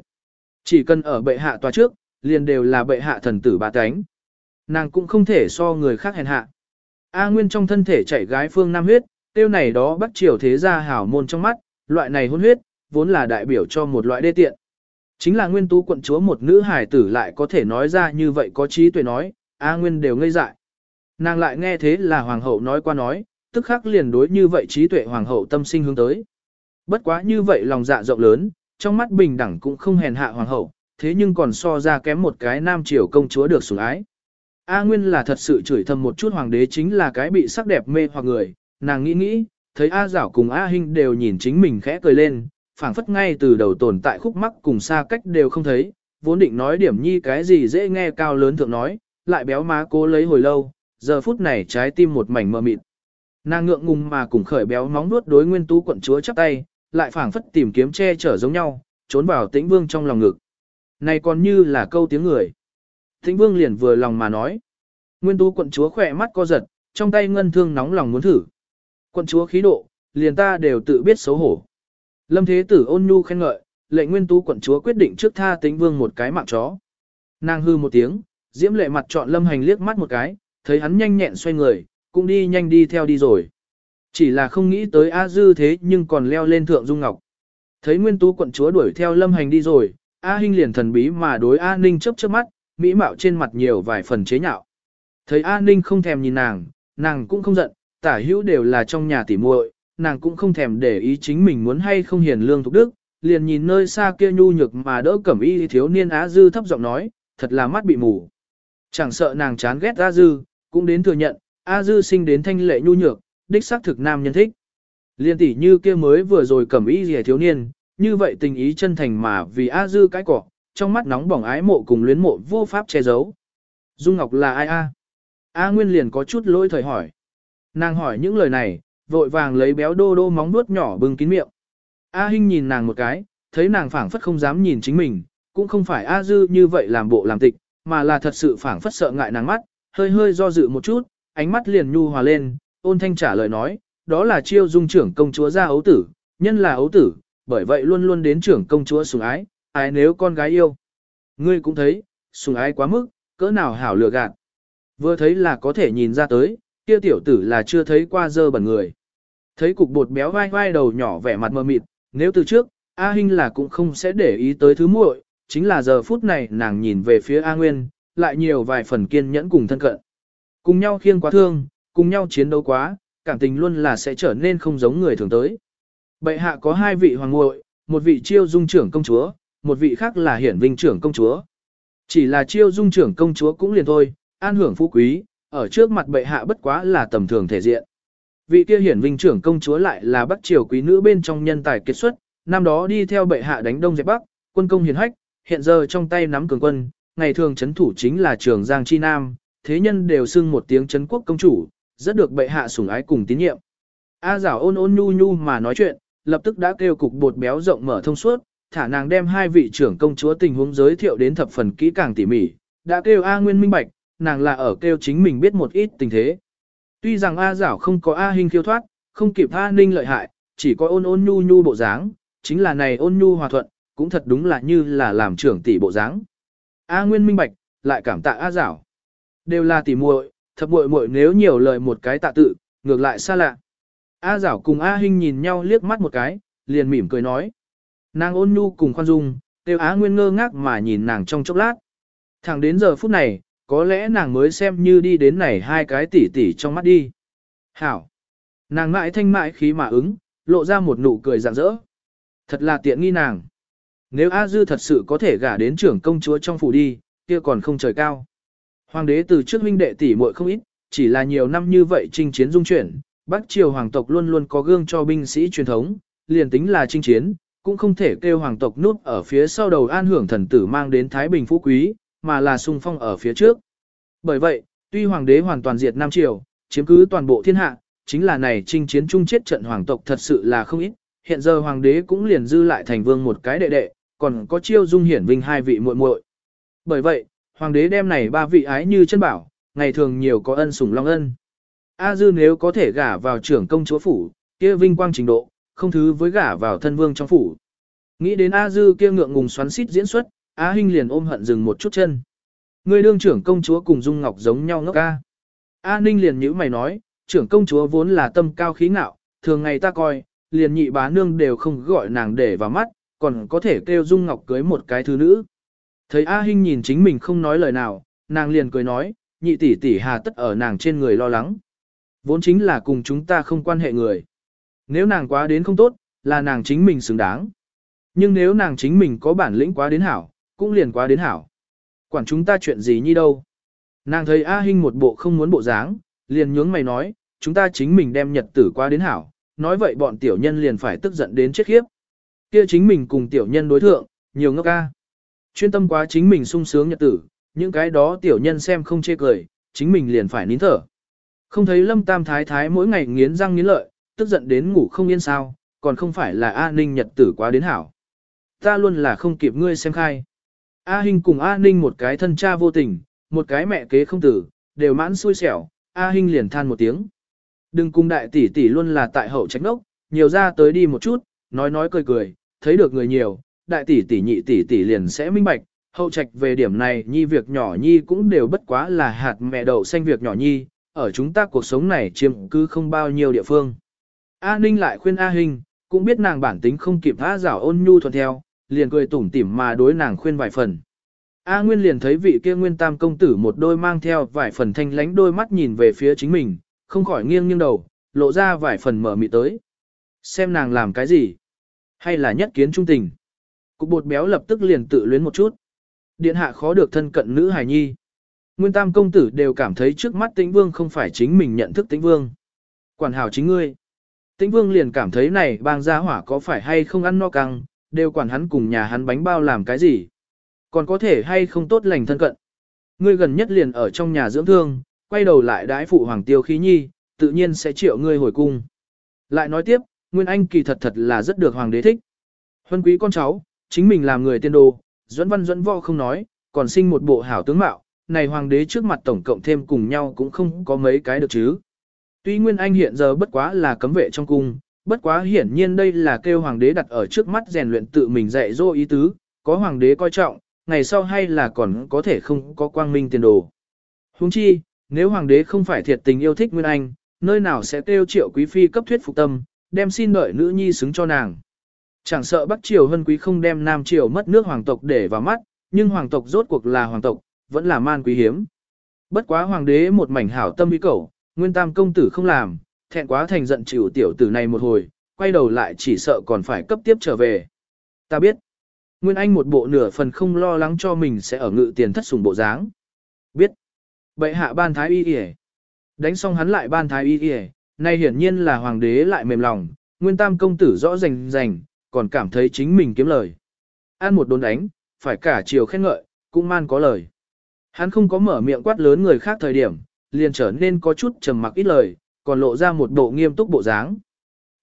Chỉ cần ở bệ hạ tòa trước, liền đều là bệ hạ thần tử bà tánh. Nàng cũng không thể so người khác hèn hạ. A Nguyên trong thân thể chảy gái phương nam huyết, tiêu này đó bắc triều thế gia hảo môn trong mắt, loại này hôn huyết, vốn là đại biểu cho một loại đê tiện. Chính là nguyên tú quận chúa một nữ hài tử lại có thể nói ra như vậy có trí tuệ nói, A Nguyên đều ngây dại. Nàng lại nghe thế là hoàng hậu nói qua nói, tức khắc liền đối như vậy trí tuệ hoàng hậu tâm sinh hướng tới. Bất quá như vậy lòng dạ rộng lớn, trong mắt bình đẳng cũng không hèn hạ hoàng hậu, thế nhưng còn so ra kém một cái nam triều công chúa được sủng ái. A Nguyên là thật sự chửi thầm một chút hoàng đế chính là cái bị sắc đẹp mê hoặc người, nàng nghĩ nghĩ, thấy A Giảo cùng A Hinh đều nhìn chính mình khẽ cười lên, phảng phất ngay từ đầu tồn tại khúc mắc cùng xa cách đều không thấy, vốn định nói điểm nhi cái gì dễ nghe cao lớn thượng nói, lại béo má cố lấy hồi lâu, giờ phút này trái tim một mảnh mờ mịt. Nàng ngượng ngùng mà cùng khởi béo móng nuốt đối nguyên tú quận chúa chắp tay, lại phảng phất tìm kiếm che chở giống nhau, trốn vào tĩnh vương trong lòng ngực. Này còn như là câu tiếng người. Tĩnh vương liền vừa lòng mà nói. Nguyên tú quận chúa khỏe mắt co giật, trong tay ngân thương nóng lòng muốn thử. Quận chúa khí độ, liền ta đều tự biết xấu hổ. Lâm Thế Tử ôn nhu khen ngợi, lệnh nguyên tú quận chúa quyết định trước tha tĩnh vương một cái mạng chó. Nàng hư một tiếng, diễm lệ mặt chọn lâm hành liếc mắt một cái, thấy hắn nhanh nhẹn xoay người, cũng đi nhanh đi theo đi rồi. Chỉ là không nghĩ tới A Dư thế nhưng còn leo lên thượng dung ngọc. Thấy nguyên tú quận chúa đuổi theo lâm hành đi rồi, A Hinh liền thần bí mà đối A Ninh chớp chớp mắt, mỹ mạo trên mặt nhiều vài phần chế nhạo. Thấy A Ninh không thèm nhìn nàng, nàng cũng không giận, tả hữu đều là trong nhà tỉ muội, nàng cũng không thèm để ý chính mình muốn hay không hiền lương thục đức, liền nhìn nơi xa kia nhu nhược mà đỡ cẩm y thiếu niên Á Dư thấp giọng nói, thật là mắt bị mù. Chẳng sợ nàng chán ghét A Dư, cũng đến thừa nhận, A Dư sinh đến thanh lệ nhu nhược, đích xác thực nam nhân thích. Liên tỷ như kia mới vừa rồi cầm ý rìa thiếu niên, như vậy tình ý chân thành mà vì A Dư cái cỏ, trong mắt nóng bỏng ái mộ cùng luyến mộ vô pháp che giấu. Dung Ngọc là ai A? A Nguyên liền có chút lỗi thời hỏi. Nàng hỏi những lời này, vội vàng lấy béo đô đô móng nuốt nhỏ bưng kín miệng. A Hinh nhìn nàng một cái, thấy nàng phảng phất không dám nhìn chính mình, cũng không phải A Dư như vậy làm bộ làm tịch, mà là thật sự phảng phất sợ ngại nàng mắt, hơi hơi do dự một chút, ánh mắt liền nhu hòa lên, ôn thanh trả lời nói, đó là chiêu dung trưởng công chúa ra ấu tử, nhân là ấu tử, bởi vậy luôn luôn đến trưởng công chúa sủng ái, ai nếu con gái yêu. Ngươi cũng thấy, sủng ái quá mức, cỡ nào hảo lừa gạt. Vừa thấy là có thể nhìn ra tới, kia tiểu tử là chưa thấy qua dơ bẩn người. Thấy cục bột béo vai vai đầu nhỏ vẻ mặt mờ mịt, nếu từ trước, A Hinh là cũng không sẽ để ý tới thứ muội, chính là giờ phút này nàng nhìn về phía A Nguyên, lại nhiều vài phần kiên nhẫn cùng thân cận. Cùng nhau khiêng quá thương, cùng nhau chiến đấu quá, cảm tình luôn là sẽ trở nên không giống người thường tới. Bệ hạ có hai vị hoàng ngội, một vị chiêu dung trưởng công chúa, một vị khác là hiển vinh trưởng công chúa. Chỉ là chiêu dung trưởng công chúa cũng liền thôi, an hưởng phú quý, ở trước mặt bệ hạ bất quá là tầm thường thể diện. Vị kia hiển vinh trưởng công chúa lại là bắc triều quý nữ bên trong nhân tài kết xuất, năm đó đi theo bệ hạ đánh đông dẹp bắc, quân công hiển hách, hiện giờ trong tay nắm cường quân, ngày thường chấn thủ chính là trường Giang Chi Nam, thế nhân đều xưng một tiếng chấn quốc công chủ, rất được bệ hạ sủng ái cùng tín nhiệm. A giảo ôn ôn nhu nhu mà nói chuyện, lập tức đã kêu cục bột béo rộng mở thông suốt, thả nàng đem hai vị trưởng công chúa tình huống giới thiệu đến thập phần kỹ càng tỉ mỉ, đã kêu A Nguyên minh bạch, nàng là ở kêu chính mình biết một ít tình thế. Tuy rằng A giảo không có A hình khiêu thoát, không kịp A ninh lợi hại, chỉ có ôn ôn nhu nhu bộ dáng, chính là này ôn nhu hòa thuận, cũng thật đúng là như là làm trưởng tỷ bộ dáng. A Nguyên minh bạch, lại cảm tạ A giảo. Đều là tỷ muội, thập muội muội nếu nhiều lời một cái tạ tự, ngược lại xa lạ. A giảo cùng A Hinh nhìn nhau liếc mắt một cái, liền mỉm cười nói. Nàng ôn nhu cùng khoan dung, tiêu Á Nguyên ngơ ngác mà nhìn nàng trong chốc lát. Thẳng đến giờ phút này, có lẽ nàng mới xem như đi đến này hai cái tỉ tỉ trong mắt đi. Hảo! Nàng mãi thanh mãi khí mà ứng, lộ ra một nụ cười rạng rỡ. Thật là tiện nghi nàng. Nếu A Dư thật sự có thể gả đến trưởng công chúa trong phủ đi, kia còn không trời cao. Hoàng đế từ trước huynh đệ tỷ muội không ít, chỉ là nhiều năm như vậy chinh chiến dung chuyển, Bắc triều hoàng tộc luôn luôn có gương cho binh sĩ truyền thống, liền tính là chinh chiến, cũng không thể kêu hoàng tộc núp ở phía sau đầu an hưởng thần tử mang đến Thái Bình phú quý, mà là sung phong ở phía trước. Bởi vậy, tuy hoàng đế hoàn toàn diệt Nam triều, chiếm cứ toàn bộ thiên hạ, chính là này chinh chiến chung chết trận hoàng tộc thật sự là không ít, hiện giờ hoàng đế cũng liền dư lại thành vương một cái đệ đệ, còn có chiêu dung hiển vinh hai vị muội muội. Bởi vậy, hoàng đế đem này ba vị ái như chân bảo, ngày thường nhiều có ân sủng long ân. A dư nếu có thể gả vào trưởng công chúa phủ, kia vinh quang trình độ, không thứ với gả vào thân vương trong phủ. Nghĩ đến A dư kia ngượng ngùng xoắn xít diễn xuất, A Hinh liền ôm hận dừng một chút chân. Người đương trưởng công chúa cùng Dung Ngọc giống nhau ngốc ca. A Ninh liền nhíu mày nói, trưởng công chúa vốn là tâm cao khí ngạo, thường ngày ta coi, liền nhị bá nương đều không gọi nàng để vào mắt, còn có thể kêu Dung Ngọc cưới một cái thứ nữ. Thấy A Hinh nhìn chính mình không nói lời nào, nàng liền cười nói, nhị tỷ tỷ hà tất ở nàng trên người lo lắng. Vốn chính là cùng chúng ta không quan hệ người. Nếu nàng quá đến không tốt, là nàng chính mình xứng đáng. Nhưng nếu nàng chính mình có bản lĩnh quá đến hảo, cũng liền quá đến hảo. Quản chúng ta chuyện gì như đâu. Nàng thấy A Hinh một bộ không muốn bộ dáng, liền nhướng mày nói, chúng ta chính mình đem nhật tử qua đến hảo, nói vậy bọn tiểu nhân liền phải tức giận đến chết khiếp. Kia chính mình cùng tiểu nhân đối thượng, nhiều ngốc ca. Chuyên tâm quá chính mình sung sướng nhật tử, những cái đó tiểu nhân xem không chê cười, chính mình liền phải nín thở. Không thấy lâm tam thái thái mỗi ngày nghiến răng nghiến lợi, tức giận đến ngủ không yên sao, còn không phải là A Ninh nhật tử quá đến hảo. Ta luôn là không kịp ngươi xem khai. A Hinh cùng A Ninh một cái thân cha vô tình, một cái mẹ kế không tử, đều mãn xui xẻo, A Hinh liền than một tiếng. Đừng cùng đại tỷ tỷ luôn là tại hậu tránh đốc, nhiều ra tới đi một chút, nói nói cười cười, thấy được người nhiều, đại tỷ tỷ nhị tỷ tỷ liền sẽ minh bạch, hậu trạch về điểm này nhi việc nhỏ nhi cũng đều bất quá là hạt mẹ đậu xanh việc nhỏ nhi, ở chúng ta cuộc sống này chiếm cứ không bao nhiêu địa phương. A Ninh lại khuyên A Hinh, cũng biết nàng bản tính không kịp tha rảo ôn nhu thuận theo, liền cười tủm tỉm mà đối nàng khuyên vài phần. A Nguyên liền thấy vị kia Nguyên Tam công tử một đôi mang theo vài phần thanh lánh đôi mắt nhìn về phía chính mình, không khỏi nghiêng nghiêng đầu, lộ ra vài phần mở mị tới. Xem nàng làm cái gì? Hay là nhất kiến trung tình? Cục bột béo lập tức liền tự luyến một chút. Điện hạ khó được thân cận nữ hài nhi. Nguyên tam công tử đều cảm thấy trước mắt tĩnh vương không phải chính mình nhận thức tĩnh vương. Quản hảo chính ngươi. Tĩnh vương liền cảm thấy này bang gia hỏa có phải hay không ăn no căng, đều quản hắn cùng nhà hắn bánh bao làm cái gì. Còn có thể hay không tốt lành thân cận. Ngươi gần nhất liền ở trong nhà dưỡng thương, quay đầu lại đái phụ hoàng tiêu khí nhi, tự nhiên sẽ triệu ngươi hồi cung. Lại nói tiếp, Nguyên Anh kỳ thật thật là rất được hoàng đế thích. Huân quý con cháu, chính mình làm người tiên đồ, dẫn văn dẫn võ không nói, còn sinh một bộ hảo tướng mạo, này hoàng đế trước mặt tổng cộng thêm cùng nhau cũng không có mấy cái được chứ. Tuy Nguyên Anh hiện giờ bất quá là cấm vệ trong cung, bất quá hiển nhiên đây là kêu hoàng đế đặt ở trước mắt rèn luyện tự mình dạy dỗ ý tứ, có hoàng đế coi trọng, ngày sau hay là còn có thể không có quang minh tiền đồ. Huống chi, nếu hoàng đế không phải thiệt tình yêu thích Nguyên Anh, nơi nào sẽ kêu triệu quý phi cấp thuyết phục tâm, đem xin đợi nữ nhi xứng cho nàng. Chẳng sợ Bắc Triều Hân Quý không đem Nam Triều mất nước hoàng tộc để vào mắt, nhưng hoàng tộc rốt cuộc là hoàng tộc, vẫn là man quý hiếm. Bất quá hoàng đế một mảnh hảo tâm ý cầu, nguyên tam công tử không làm, thẹn quá thành giận chịu tiểu tử này một hồi, quay đầu lại chỉ sợ còn phải cấp tiếp trở về. Ta biết, Nguyên Anh một bộ nửa phần không lo lắng cho mình sẽ ở ngự tiền thất sủng bộ dáng. Biết, bệ hạ ban thái y y Đánh xong hắn lại ban thái y y nay hiển nhiên là hoàng đế lại mềm lòng, nguyên tam công tử rõ rành rành, còn cảm thấy chính mình kiếm lời. Ăn một đốn đánh, phải cả chiều khen ngợi, cũng man có lời. Hắn không có mở miệng quát lớn người khác thời điểm, liền trở nên có chút trầm mặc ít lời, còn lộ ra một bộ nghiêm túc bộ dáng.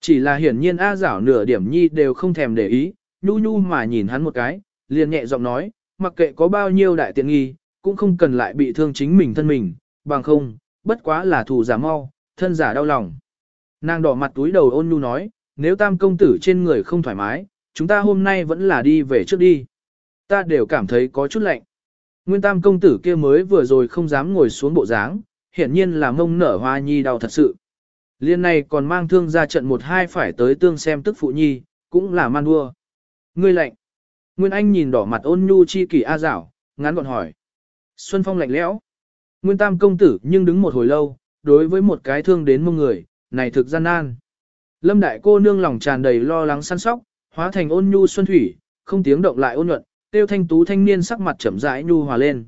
Chỉ là hiển nhiên A giảo nửa điểm nhi đều không thèm để ý, nhu nhu mà nhìn hắn một cái, liền nhẹ giọng nói, mặc kệ có bao nhiêu đại tiện nghi, cũng không cần lại bị thương chính mình thân mình, bằng không, bất quá là thù giả mau, thân giả đau lòng. Nàng đỏ mặt túi đầu ôn nhu nói, nếu tam công tử trên người không thoải mái, chúng ta hôm nay vẫn là đi về trước đi. Ta đều cảm thấy có chút lạnh. Nguyên tam công tử kia mới vừa rồi không dám ngồi xuống bộ dáng, hiển nhiên là mông nở hoa nhi đau thật sự. Liên này còn mang thương ra trận một hai phải tới tương xem tức phụ nhi, cũng là man đua. Ngươi lạnh. Nguyên Anh nhìn đỏ mặt ôn nhu chi kỷ A dảo, ngắn gọn hỏi. Xuân Phong lạnh lẽo. Nguyên Tam công tử nhưng đứng một hồi lâu, đối với một cái thương đến mông người, này thực gian nan. Lâm đại cô nương lòng tràn đầy lo lắng săn sóc, hóa thành ôn nhu xuân thủy, không tiếng động lại ôn nhuận, tiêu thanh tú thanh niên sắc mặt chậm rãi nhu hòa lên.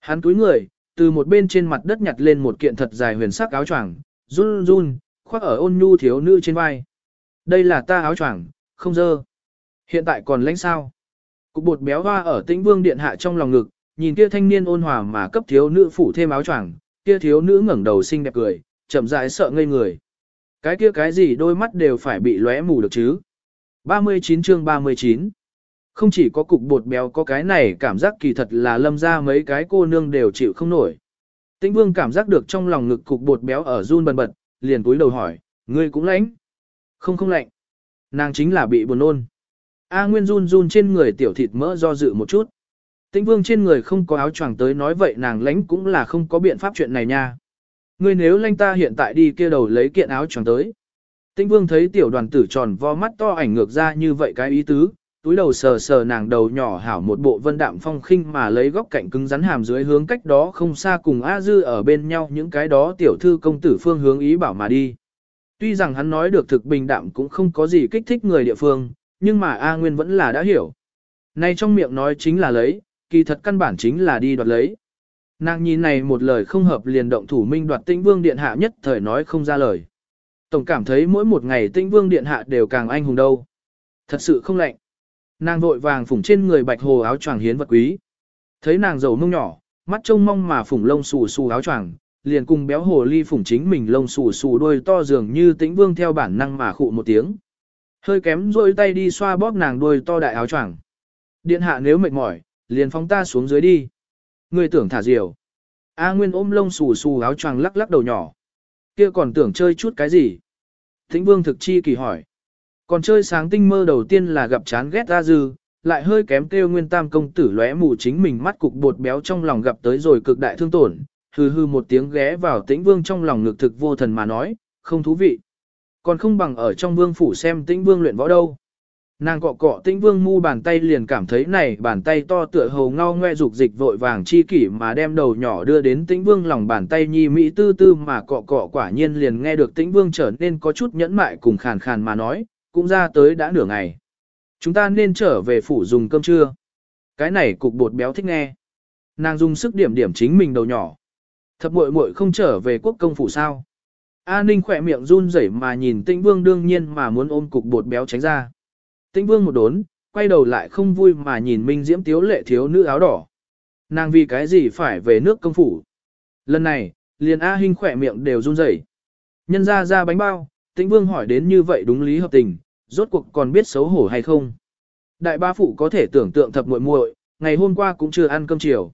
Hắn túi người, từ một bên trên mặt đất nhặt lên một kiện thật dài huyền sắc áo choàng, run run, khoác ở ôn nhu thiếu nữ trên vai. Đây là ta áo choàng, không dơ. Hiện tại còn lãnh sao? Cục bột béo hoa ở tĩnh vương điện hạ trong lòng ngực, nhìn kia thanh niên ôn hòa mà cấp thiếu nữ phủ thêm áo choàng, kia thiếu nữ ngẩng đầu xinh đẹp cười, chậm rãi sợ ngây người. Cái kia cái gì đôi mắt đều phải bị lóe mù được chứ. 39 chương 39 Không chỉ có cục bột béo có cái này cảm giác kỳ thật là lâm ra mấy cái cô nương đều chịu không nổi. Tĩnh vương cảm giác được trong lòng ngực cục bột béo ở run bần bật, liền túi đầu hỏi, ngươi cũng lãnh. Không không lạnh. Nàng chính là bị buồn nôn. A Nguyên run run trên người tiểu thịt mỡ do dự một chút. Tĩnh vương trên người không có áo choàng tới nói vậy nàng lãnh cũng là không có biện pháp chuyện này nha. Ngươi nếu lãnh ta hiện tại đi kia đầu lấy kiện áo choàng tới. Tĩnh vương thấy tiểu đoàn tử tròn vo mắt to ảnh ngược ra như vậy cái ý tứ, túi đầu sờ sờ nàng đầu nhỏ hảo một bộ vân đạm phong khinh mà lấy góc cạnh cứng rắn hàm dưới hướng cách đó không xa cùng A Dư ở bên nhau những cái đó tiểu thư công tử phương hướng ý bảo mà đi. Tuy rằng hắn nói được thực bình đạm cũng không có gì kích thích người địa phương, nhưng mà A Nguyên vẫn là đã hiểu. Này trong miệng nói chính là lấy, kỳ thật căn bản chính là đi đoạt lấy. Nàng nhìn này một lời không hợp liền động thủ minh đoạt tĩnh vương điện hạ nhất thời nói không ra lời. Tổng cảm thấy mỗi một ngày tĩnh vương điện hạ đều càng anh hùng đâu. Thật sự không lạnh. Nàng vội vàng phủng trên người bạch hồ áo choàng hiến vật quý. Thấy nàng dầu mông nhỏ, mắt trông mong mà phủng lông xù xù áo choàng, liền cùng béo hồ ly phủng chính mình lông xù xù đôi to dường như tĩnh vương theo bản năng mà khụ một tiếng. Hơi kém rôi tay đi xoa bóp nàng đôi to đại áo choàng. Điện hạ nếu mệt mỏi, liền phóng ta xuống dưới đi. Ngươi tưởng thả diều. A Nguyên ôm lông xù xù áo choàng lắc lắc đầu nhỏ. Kia còn tưởng chơi chút cái gì? Thính Vương thực chi kỳ hỏi. Còn chơi sáng tinh mơ đầu tiên là gặp chán ghét A Dư, lại hơi kém kêu Nguyên Tam công tử lóe mù chính mình mắt cục bột béo trong lòng gặp tới rồi cực đại thương tổn, hừ hừ một tiếng ghé vào Tĩnh Vương trong lòng ngực thực vô thần mà nói, không thú vị. Còn không bằng ở trong vương phủ xem Tĩnh Vương luyện võ đâu. Nàng cọ cọ tĩnh vương mu bàn tay liền cảm thấy này bàn tay to tựa hồ ngao ngoe dục dịch vội vàng chi kỷ mà đem đầu nhỏ đưa đến tĩnh vương lòng bàn tay nhi mỹ tư tư mà cọ cọ quả nhiên liền nghe được tĩnh vương trở nên có chút nhẫn mại cùng khàn khàn mà nói, cũng ra tới đã nửa ngày. Chúng ta nên trở về phủ dùng cơm trưa. Cái này cục bột béo thích nghe. Nàng dùng sức điểm điểm chính mình đầu nhỏ. Thập muội muội không trở về quốc công phủ sao. A Ninh khỏe miệng run rẩy mà nhìn tĩnh vương đương nhiên mà muốn ôm cục bột béo tránh ra. Tĩnh vương một đốn, quay đầu lại không vui mà nhìn Minh Diễm tiếu lệ thiếu nữ áo đỏ. Nàng vì cái gì phải về nước công phủ. Lần này, liền A Hinh khỏe miệng đều run rẩy. Nhân ra ra bánh bao, tĩnh vương hỏi đến như vậy đúng lý hợp tình, rốt cuộc còn biết xấu hổ hay không. Đại ba phụ có thể tưởng tượng thập muội muội, ngày hôm qua cũng chưa ăn cơm chiều.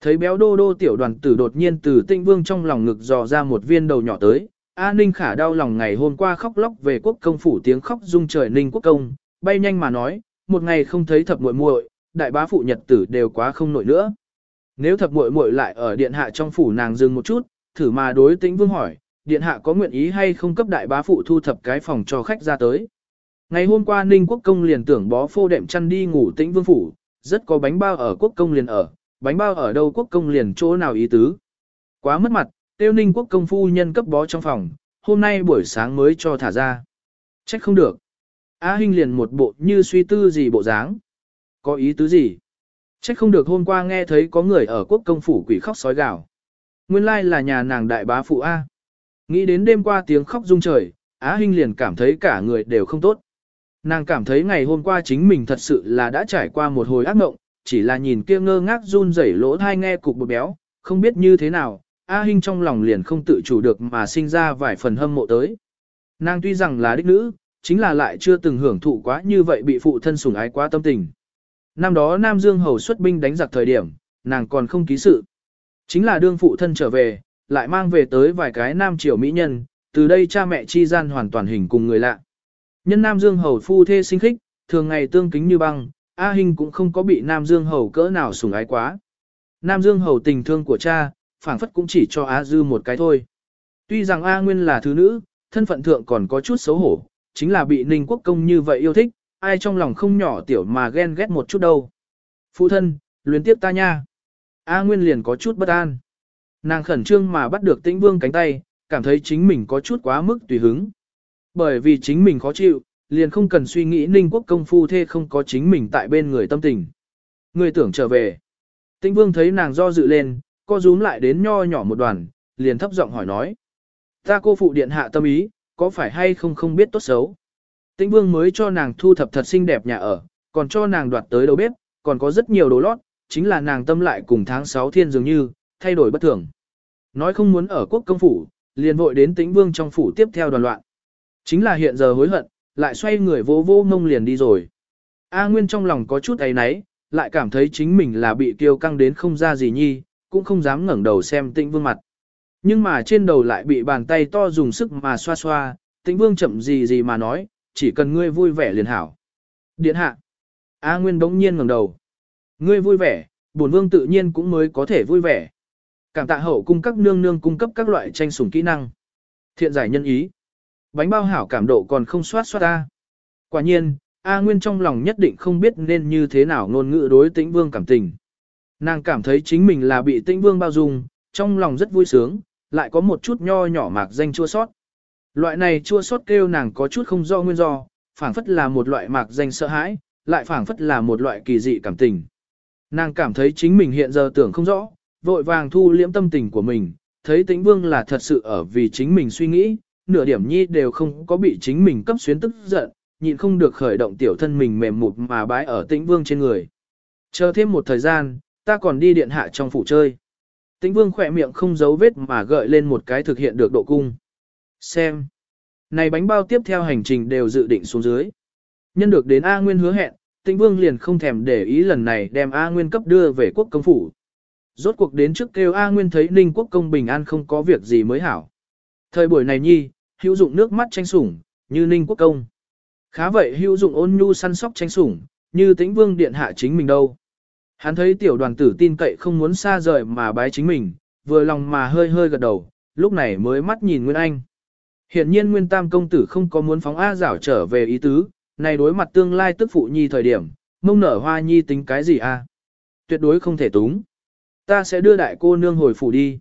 Thấy béo đô đô tiểu đoàn tử đột nhiên từ tĩnh vương trong lòng ngực dò ra một viên đầu nhỏ tới, A Ninh khả đau lòng ngày hôm qua khóc lóc về quốc công phủ tiếng khóc rung trời Ninh quốc công, bay nhanh mà nói, một ngày không thấy thập muội muội, đại bá phụ nhật tử đều quá không nổi nữa. Nếu thập muội muội lại ở điện hạ trong phủ nàng dừng một chút, thử mà đối tĩnh vương hỏi, điện hạ có nguyện ý hay không cấp đại bá phụ thu thập cái phòng cho khách ra tới. Ngày hôm qua Ninh Quốc Công liền tưởng bó phô đệm chăn đi ngủ tĩnh vương phủ, rất có bánh bao ở Quốc Công liền ở, bánh bao ở đâu Quốc Công liền chỗ nào ý tứ. Quá mất mặt, tiêu Ninh Quốc Công phu nhân cấp bó trong phòng, hôm nay buổi sáng mới cho thả ra. Trách không được. A Hinh liền một bộ như suy tư gì bộ dáng. Có ý tứ gì? Trách không được hôm qua nghe thấy có người ở quốc công phủ quỷ khóc sói gào. Nguyên lai là nhà nàng đại bá phụ A. Nghĩ đến đêm qua tiếng khóc rung trời, Á Hinh liền cảm thấy cả người đều không tốt. Nàng cảm thấy ngày hôm qua chính mình thật sự là đã trải qua một hồi ác mộng, chỉ là nhìn kia ngơ ngác run rẩy lỗ thai nghe cục bột béo, không biết như thế nào, A Hinh trong lòng liền không tự chủ được mà sinh ra vài phần hâm mộ tới. Nàng tuy rằng là đích nữ, chính là lại chưa từng hưởng thụ quá như vậy bị phụ thân sủng ái quá tâm tình. Năm đó Nam Dương Hầu xuất binh đánh giặc thời điểm, nàng còn không ký sự. Chính là đương phụ thân trở về, lại mang về tới vài cái Nam Triều Mỹ nhân, từ đây cha mẹ chi gian hoàn toàn hình cùng người lạ. Nhân Nam Dương Hầu phu thê sinh khích, thường ngày tương kính như băng, A Hinh cũng không có bị Nam Dương Hầu cỡ nào sủng ái quá. Nam Dương Hầu tình thương của cha, phảng phất cũng chỉ cho Á Dư một cái thôi. Tuy rằng A Nguyên là thứ nữ, thân phận thượng còn có chút xấu hổ, chính là bị Ninh Quốc Công như vậy yêu thích, ai trong lòng không nhỏ tiểu mà ghen ghét một chút đâu. Phụ thân, luyến tiếp ta nha. A Nguyên liền có chút bất an. Nàng khẩn trương mà bắt được tĩnh vương cánh tay, cảm thấy chính mình có chút quá mức tùy hứng. Bởi vì chính mình khó chịu, liền không cần suy nghĩ ninh quốc công phu thê không có chính mình tại bên người tâm tình. Người tưởng trở về. Tĩnh vương thấy nàng do dự lên, co rúm lại đến nho nhỏ một đoàn, liền thấp giọng hỏi nói. Ta cô phụ điện hạ tâm ý, có phải hay không không biết tốt xấu. Tĩnh vương mới cho nàng thu thập thật xinh đẹp nhà ở, còn cho nàng đoạt tới đầu bếp, còn có rất nhiều đồ lót, chính là nàng tâm lại cùng tháng 6 thiên dường như, thay đổi bất thường. Nói không muốn ở quốc công phủ, liền vội đến tĩnh vương trong phủ tiếp theo đoàn loạn. Chính là hiện giờ hối hận, lại xoay người vô vô ngông liền đi rồi. A Nguyên trong lòng có chút ấy náy, lại cảm thấy chính mình là bị kiêu căng đến không ra gì nhi, cũng không dám ngẩng đầu xem tĩnh vương mặt. Nhưng mà trên đầu lại bị bàn tay to dùng sức mà xoa xoa, tĩnh vương chậm gì gì mà nói, chỉ cần ngươi vui vẻ liền hảo. Điện hạ. A Nguyên đống nhiên ngẩng đầu. Ngươi vui vẻ, bổn vương tự nhiên cũng mới có thể vui vẻ. Cảm tạ hậu cung các nương nương cung cấp các loại tranh sủng kỹ năng. Thiện giải nhân ý. Bánh bao hảo cảm độ còn không soát soát ta. Quả nhiên, A Nguyên trong lòng nhất định không biết nên như thế nào ngôn ngữ đối tĩnh vương cảm tình. Nàng cảm thấy chính mình là bị tĩnh vương bao dung, trong lòng rất vui sướng, lại có một chút nho nhỏ mạc danh chua sót. Loại này chua sót kêu nàng có chút không do nguyên do, phảng phất là một loại mạc danh sợ hãi, lại phảng phất là một loại kỳ dị cảm tình. Nàng cảm thấy chính mình hiện giờ tưởng không rõ, vội vàng thu liễm tâm tình của mình, thấy tĩnh vương là thật sự ở vì chính mình suy nghĩ, nửa điểm nhi đều không có bị chính mình cấp xuyến tức giận, nhịn không được khởi động tiểu thân mình mềm mụt mà bái ở tĩnh vương trên người. Chờ thêm một thời gian, ta còn đi điện hạ trong phủ chơi. Tĩnh vương khỏe miệng không giấu vết mà gợi lên một cái thực hiện được độ cung. Xem. Này bánh bao tiếp theo hành trình đều dự định xuống dưới. Nhân được đến A Nguyên hứa hẹn, Tĩnh Vương liền không thèm để ý lần này đem A Nguyên cấp đưa về quốc công phủ. Rốt cuộc đến trước kêu A Nguyên thấy Ninh quốc công bình an không có việc gì mới hảo. Thời buổi này nhi, hữu dụng nước mắt tranh sủng, như Ninh quốc công. Khá vậy hữu dụng ôn nhu săn sóc tranh sủng, như tĩnh vương điện hạ chính mình đâu. Hắn thấy tiểu đoàn tử tin cậy không muốn xa rời mà bái chính mình, vừa lòng mà hơi hơi gật đầu, lúc này mới mắt nhìn Nguyên Anh. Hiện nhiên Nguyên Tam công tử không có muốn phóng A giảo trở về ý tứ, này đối mặt tương lai tức phụ nhi thời điểm, mông nở hoa nhi tính cái gì a? Tuyệt đối không thể túng. Ta sẽ đưa đại cô nương hồi phủ đi.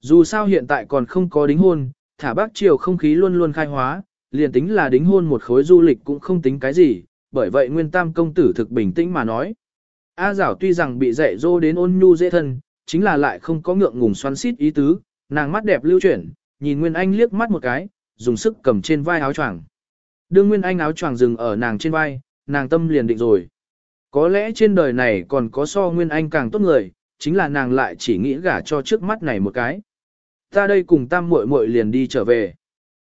Dù sao hiện tại còn không có đính hôn, thả bác triều không khí luôn luôn khai hóa, liền tính là đính hôn một khối du lịch cũng không tính cái gì, bởi vậy Nguyên Tam công tử thực bình tĩnh mà nói. A giảo tuy rằng bị dạy dỗ đến ôn nhu dễ thân, chính là lại không có ngượng ngùng xoắn xít ý tứ, nàng mắt đẹp lưu chuyển, nhìn Nguyên Anh liếc mắt một cái, dùng sức cầm trên vai áo choàng. Đương Nguyên Anh áo choàng dừng ở nàng trên vai, nàng tâm liền định rồi. Có lẽ trên đời này còn có so Nguyên Anh càng tốt người, chính là nàng lại chỉ nghĩ gả cho trước mắt này một cái. Ta đây cùng tam muội muội liền đi trở về.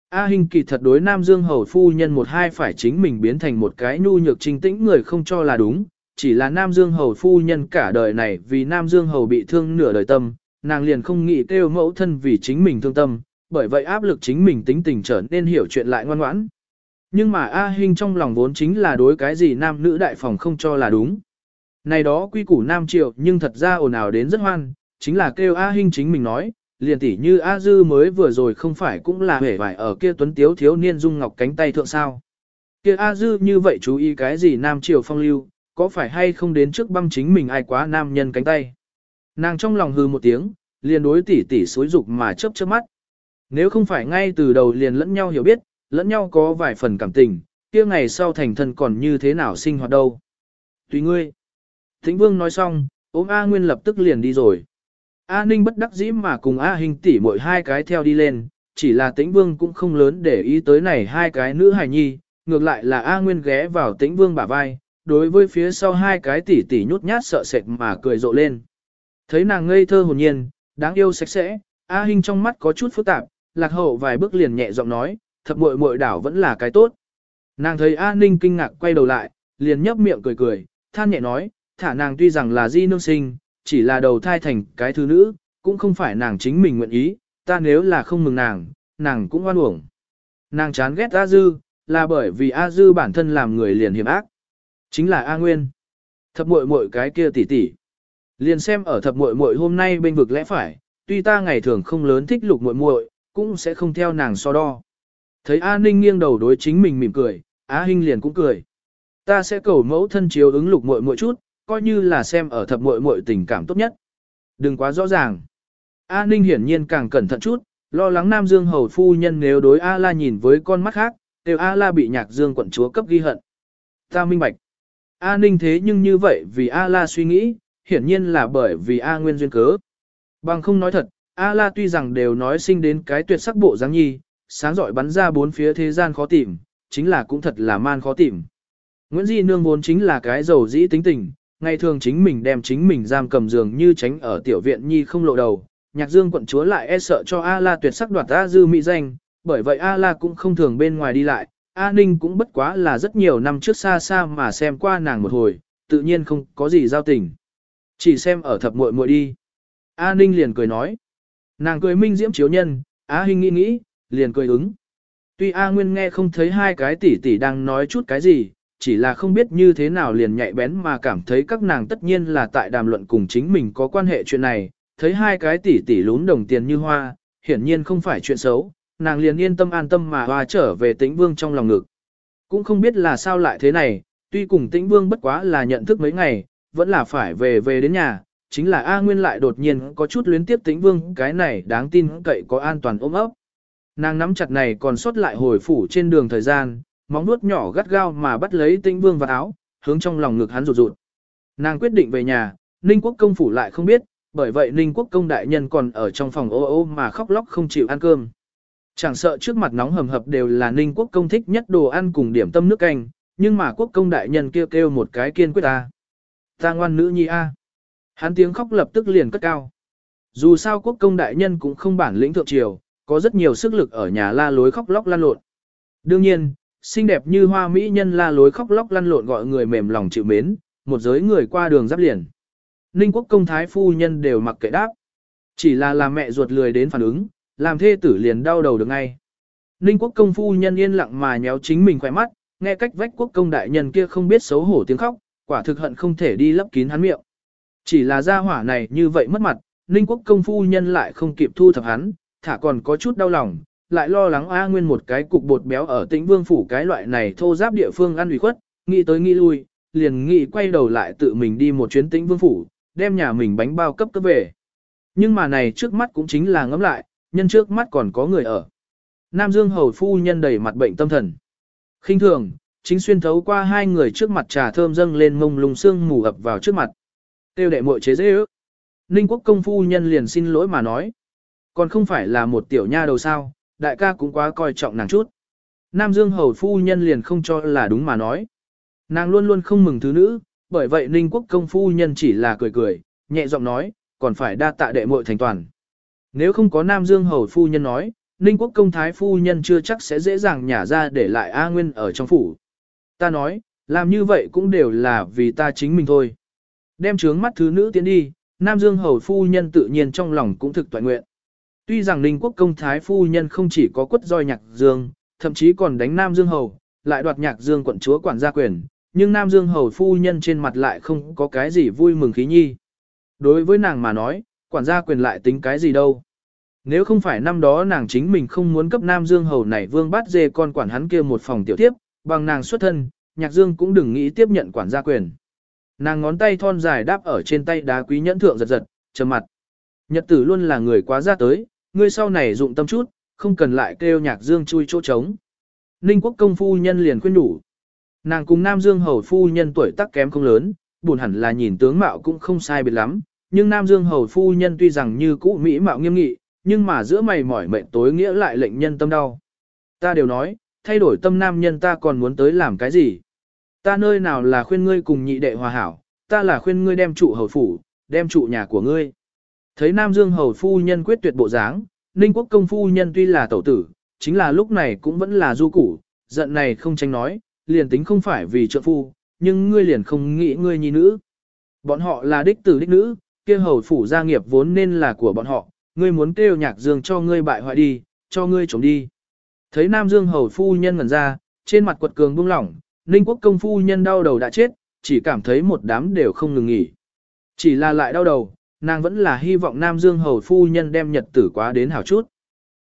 A Hinh kỳ thật đối Nam Dương Hầu phu nhân một hai phải chính mình biến thành một cái nhu nhược trinh tĩnh người không cho là đúng, chỉ là Nam Dương Hầu phu nhân cả đời này vì Nam Dương Hầu bị thương nửa đời tâm, nàng liền không nghĩ kêu mẫu thân vì chính mình thương tâm, bởi vậy áp lực chính mình tính tình trở nên hiểu chuyện lại ngoan ngoãn. Nhưng mà A Hinh trong lòng vốn chính là đối cái gì nam nữ đại phòng không cho là đúng. Này đó quy củ nam triệu nhưng thật ra ồn ào đến rất hoan, chính là kêu A Hinh chính mình nói, liền tỉ như A Dư mới vừa rồi không phải cũng là hể vải ở kia tuấn tiếu thiếu niên dung ngọc cánh tay thượng sao. Kia A Dư như vậy chú ý cái gì nam triều phong lưu, có phải hay không đến trước băng chính mình ai quá nam nhân cánh tay. Nàng trong lòng hư một tiếng, liền đối tỉ tỉ xối dục mà chớp chớp mắt. Nếu không phải ngay từ đầu liền lẫn nhau hiểu biết, lẫn nhau có vài phần cảm tình, kia ngày sau thành thân còn như thế nào sinh hoạt đâu. Tùy ngươi. Thịnh Vương nói xong, ôm A Nguyên lập tức liền đi rồi. A Ninh bất đắc dĩ mà cùng A Hình tỷ mỗi hai cái theo đi lên, chỉ là Tĩnh Vương cũng không lớn để ý tới này hai cái nữ hài nhi, ngược lại là A Nguyên ghé vào Tĩnh Vương bả vai, đối với phía sau hai cái tỷ tỷ nhút nhát sợ sệt mà cười rộ lên. Thấy nàng ngây thơ hồn nhiên, đáng yêu sạch sẽ, A Hinh trong mắt có chút phức tạp, lạc hậu vài bước liền nhẹ giọng nói, thập muội muội đảo vẫn là cái tốt. Nàng thấy A Ninh kinh ngạc quay đầu lại, liền nhấp miệng cười cười, than nhẹ nói, thả nàng tuy rằng là di nương sinh, chỉ là đầu thai thành cái thứ nữ, cũng không phải nàng chính mình nguyện ý, ta nếu là không mừng nàng, nàng cũng oan uổng. Nàng chán ghét A Dư, là bởi vì A Dư bản thân làm người liền hiểm ác. Chính là A Nguyên. Thập muội muội cái kia tỷ tỷ. Liền xem ở thập muội muội hôm nay bên vực lẽ phải, tuy ta ngày thường không lớn thích lục muội muội, cũng sẽ không theo nàng so đo. Thấy A Ninh nghiêng đầu đối chính mình mỉm cười, A Hinh liền cũng cười. Ta sẽ cầu mẫu thân chiếu ứng lục muội muội chút, coi như là xem ở thập muội muội tình cảm tốt nhất. Đừng quá rõ ràng. A Ninh hiển nhiên càng cẩn thận chút, lo lắng Nam Dương hầu phu nhân nếu đối A La nhìn với con mắt khác, đều A La bị nhạc Dương quận chúa cấp ghi hận. Ta minh bạch. A Ninh thế nhưng như vậy vì A La suy nghĩ, hiển nhiên là bởi vì A Nguyên duyên cớ. Bằng không nói thật, A La tuy rằng đều nói sinh đến cái tuyệt sắc bộ dáng nhi, sáng giỏi bắn ra bốn phía thế gian khó tìm, chính là cũng thật là man khó tìm. Nguyễn Di Nương vốn chính là cái giàu dĩ tính tình, ngày thường chính mình đem chính mình giam cầm giường như tránh ở tiểu viện nhi không lộ đầu. Nhạc Dương quận chúa lại e sợ cho A La tuyệt sắc đoạt A Dư mỹ danh, bởi vậy A La cũng không thường bên ngoài đi lại, A Ninh cũng bất quá là rất nhiều năm trước xa xa mà xem qua nàng một hồi, tự nhiên không có gì giao tình. Chỉ xem ở thập muội muội đi. A Ninh liền cười nói. Nàng cười minh diễm chiếu nhân, A Hinh nghĩ nghĩ, liền cười ứng. Tuy A Nguyên nghe không thấy hai cái tỷ tỷ đang nói chút cái gì, chỉ là không biết như thế nào liền nhạy bén mà cảm thấy các nàng tất nhiên là tại đàm luận cùng chính mình có quan hệ chuyện này, thấy hai cái tỷ tỷ lún đồng tiền như hoa, hiển nhiên không phải chuyện xấu, nàng liền yên tâm an tâm mà hoa trở về tĩnh vương trong lòng ngực. Cũng không biết là sao lại thế này, tuy cùng tĩnh vương bất quá là nhận thức mấy ngày, vẫn là phải về về đến nhà, chính là A Nguyên lại đột nhiên có chút luyến tiếp tĩnh vương cái này đáng tin cậy có an toàn ôm ấp. Nàng nắm chặt này còn sót lại hồi phủ trên đường thời gian, móng nuốt nhỏ gắt gao mà bắt lấy tĩnh vương vào áo, hướng trong lòng ngực hắn rụt rụt. Nàng quyết định về nhà, Ninh quốc công phủ lại không biết, bởi vậy Ninh quốc công đại nhân còn ở trong phòng ô ô mà khóc lóc không chịu ăn cơm. Chẳng sợ trước mặt nóng hầm hập đều là Ninh quốc công thích nhất đồ ăn cùng điểm tâm nước canh, nhưng mà quốc công đại nhân kêu kêu một cái kiên quyết ta. Ta ngoan nữ nhi a. Hắn tiếng khóc lập tức liền cất cao. Dù sao quốc công đại nhân cũng không bản lĩnh thượng triều, có rất nhiều sức lực ở nhà la lối khóc lóc lan lộn. Đương nhiên, xinh đẹp như hoa mỹ nhân la lối khóc lóc lăn lộn gọi người mềm lòng chịu mến, một giới người qua đường giáp liền. Ninh quốc công thái phu nhân đều mặc kệ đáp. Chỉ là làm mẹ ruột lười đến phản ứng, làm thê tử liền đau đầu được ngay. Ninh quốc công phu nhân yên lặng mà nhéo chính mình khỏe mắt, nghe cách vách quốc công đại nhân kia không biết xấu hổ tiếng khóc, quả thực hận không thể đi lấp kín hắn miệng. Chỉ là gia hỏa này như vậy mất mặt, Ninh quốc công phu nhân lại không kịp thu thập hắn, thả còn có chút đau lòng, lại lo lắng A Nguyên một cái cục bột béo ở tĩnh vương phủ cái loại này thô giáp địa phương ăn ủy khuất, nghĩ tới nghĩ lui, liền nghĩ quay đầu lại tự mình đi một chuyến tĩnh vương phủ, đem nhà mình bánh bao cấp cấp về. Nhưng mà này trước mắt cũng chính là ngẫm lại, nhân trước mắt còn có người ở. Nam Dương hầu phu nhân đầy mặt bệnh tâm thần. khinh thường, chính xuyên thấu qua hai người trước mặt trà thơm dâng lên mông lung xương mù ập vào trước mặt. Tiêu đệ muội chế dễ ước. Ninh quốc công phu nhân liền xin lỗi mà nói. Còn không phải là một tiểu nha đầu sao, đại ca cũng quá coi trọng nàng chút. Nam Dương hầu phu nhân liền không cho là đúng mà nói. Nàng luôn luôn không mừng thứ nữ, bởi vậy Ninh quốc công phu nhân chỉ là cười cười, nhẹ giọng nói, còn phải đa tạ đệ muội thành toàn. Nếu không có Nam Dương hầu phu nhân nói, Ninh quốc công thái phu nhân chưa chắc sẽ dễ dàng nhả ra để lại A Nguyên ở trong phủ. Ta nói, làm như vậy cũng đều là vì ta chính mình thôi. Đem trướng mắt thứ nữ tiến đi, Nam Dương hầu phu nhân tự nhiên trong lòng cũng thực toàn nguyện. Tuy rằng Ninh quốc công thái phu nhân không chỉ có quất roi nhạc dương, thậm chí còn đánh Nam Dương hầu, lại đoạt nhạc dương quận chúa quản gia quyền, nhưng Nam Dương hầu phu nhân trên mặt lại không có cái gì vui mừng khí nhi. Đối với nàng mà nói, quản gia quyền lại tính cái gì đâu. Nếu không phải năm đó nàng chính mình không muốn cấp Nam Dương hầu này vương bát dê con quản hắn kia một phòng tiểu tiếp, bằng nàng xuất thân, nhạc dương cũng đừng nghĩ tiếp nhận quản gia quyền. Nàng ngón tay thon dài đáp ở trên tay đá quý nhẫn thượng giật giật, trầm mặt. Nhật tử luôn là người quá ra tới, ngươi sau này dụng tâm chút, không cần lại kêu nhạc dương chui chỗ trống. Ninh quốc công phu nhân liền khuyên đủ. Nàng cùng Nam Dương hầu phu nhân tuổi tác kém không lớn, buồn hẳn là nhìn tướng mạo cũng không sai biệt lắm, nhưng Nam Dương hầu phu nhân tuy rằng như cũ mỹ mạo nghiêm nghị, nhưng mà giữa mày mỏi mệnh tối nghĩa lại lệnh nhân tâm đau. Ta đều nói, thay đổi tâm nam nhân ta còn muốn tới làm cái gì? Ta nơi nào là khuyên ngươi cùng nhị đệ hòa hảo, ta là khuyên ngươi đem trụ hầu phủ, đem trụ nhà của ngươi. Thấy Nam Dương hầu phu nhân quyết tuyệt bộ dáng, Ninh quốc công phu nhân tuy là tẩu tử, chính là lúc này cũng vẫn là du củ, giận này không tránh nói, liền tính không phải vì trợ phu, nhưng ngươi liền không nghĩ ngươi nhi nữ. Bọn họ là đích tử đích nữ, kia hầu phủ gia nghiệp vốn nên là của bọn họ, ngươi muốn kêu nhạc dương cho ngươi bại hoại đi, cho ngươi chống đi. Thấy Nam Dương hầu phu nhân ngẩn ra, trên mặt quật cường buông lỏng, Ninh quốc công phu nhân đau đầu đã chết, chỉ cảm thấy một đám đều không ngừng nghỉ. Chỉ là lại đau đầu, nàng vẫn là hy vọng Nam Dương hầu phu nhân đem nhật tử quá đến hảo chút.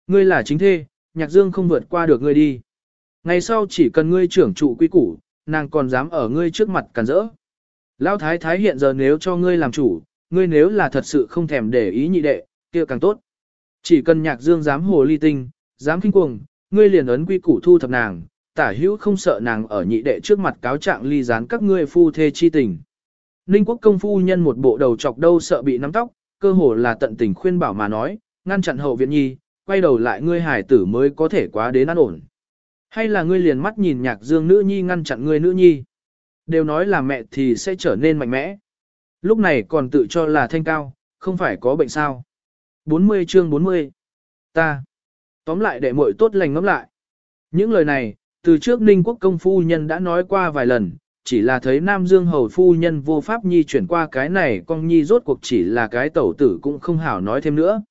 Ngươi là chính thê, nhạc dương không vượt qua được ngươi đi. Ngày sau chỉ cần ngươi trưởng trụ quy củ, nàng còn dám ở ngươi trước mặt cản rỡ. Lão thái thái hiện giờ nếu cho ngươi làm chủ, ngươi nếu là thật sự không thèm để ý nhị đệ, kia càng tốt. Chỉ cần nhạc dương dám hồ ly tinh, dám kinh cuồng, ngươi liền ấn quy củ thu thập nàng, tả hữu không sợ nàng ở nhị đệ trước mặt cáo trạng ly gián các ngươi phu thê chi tình. Ninh quốc công phu nhân một bộ đầu chọc đâu sợ bị nắm tóc, cơ hồ là tận tình khuyên bảo mà nói, ngăn chặn hậu viện nhi, quay đầu lại ngươi hải tử mới có thể quá đến an ổn. Hay là ngươi liền mắt nhìn nhạc dương nữ nhi ngăn chặn ngươi nữ nhi. Đều nói là mẹ thì sẽ trở nên mạnh mẽ. Lúc này còn tự cho là thanh cao, không phải có bệnh sao. 40 chương 40. Ta. Tóm lại đệ muội tốt lành ngẫm lại. Những lời này, từ trước Ninh Quốc công phu nhân đã nói qua vài lần, chỉ là thấy Nam Dương hầu phu nhân vô pháp nhi chuyển qua cái này con nhi rốt cuộc chỉ là cái tẩu tử cũng không hảo nói thêm nữa.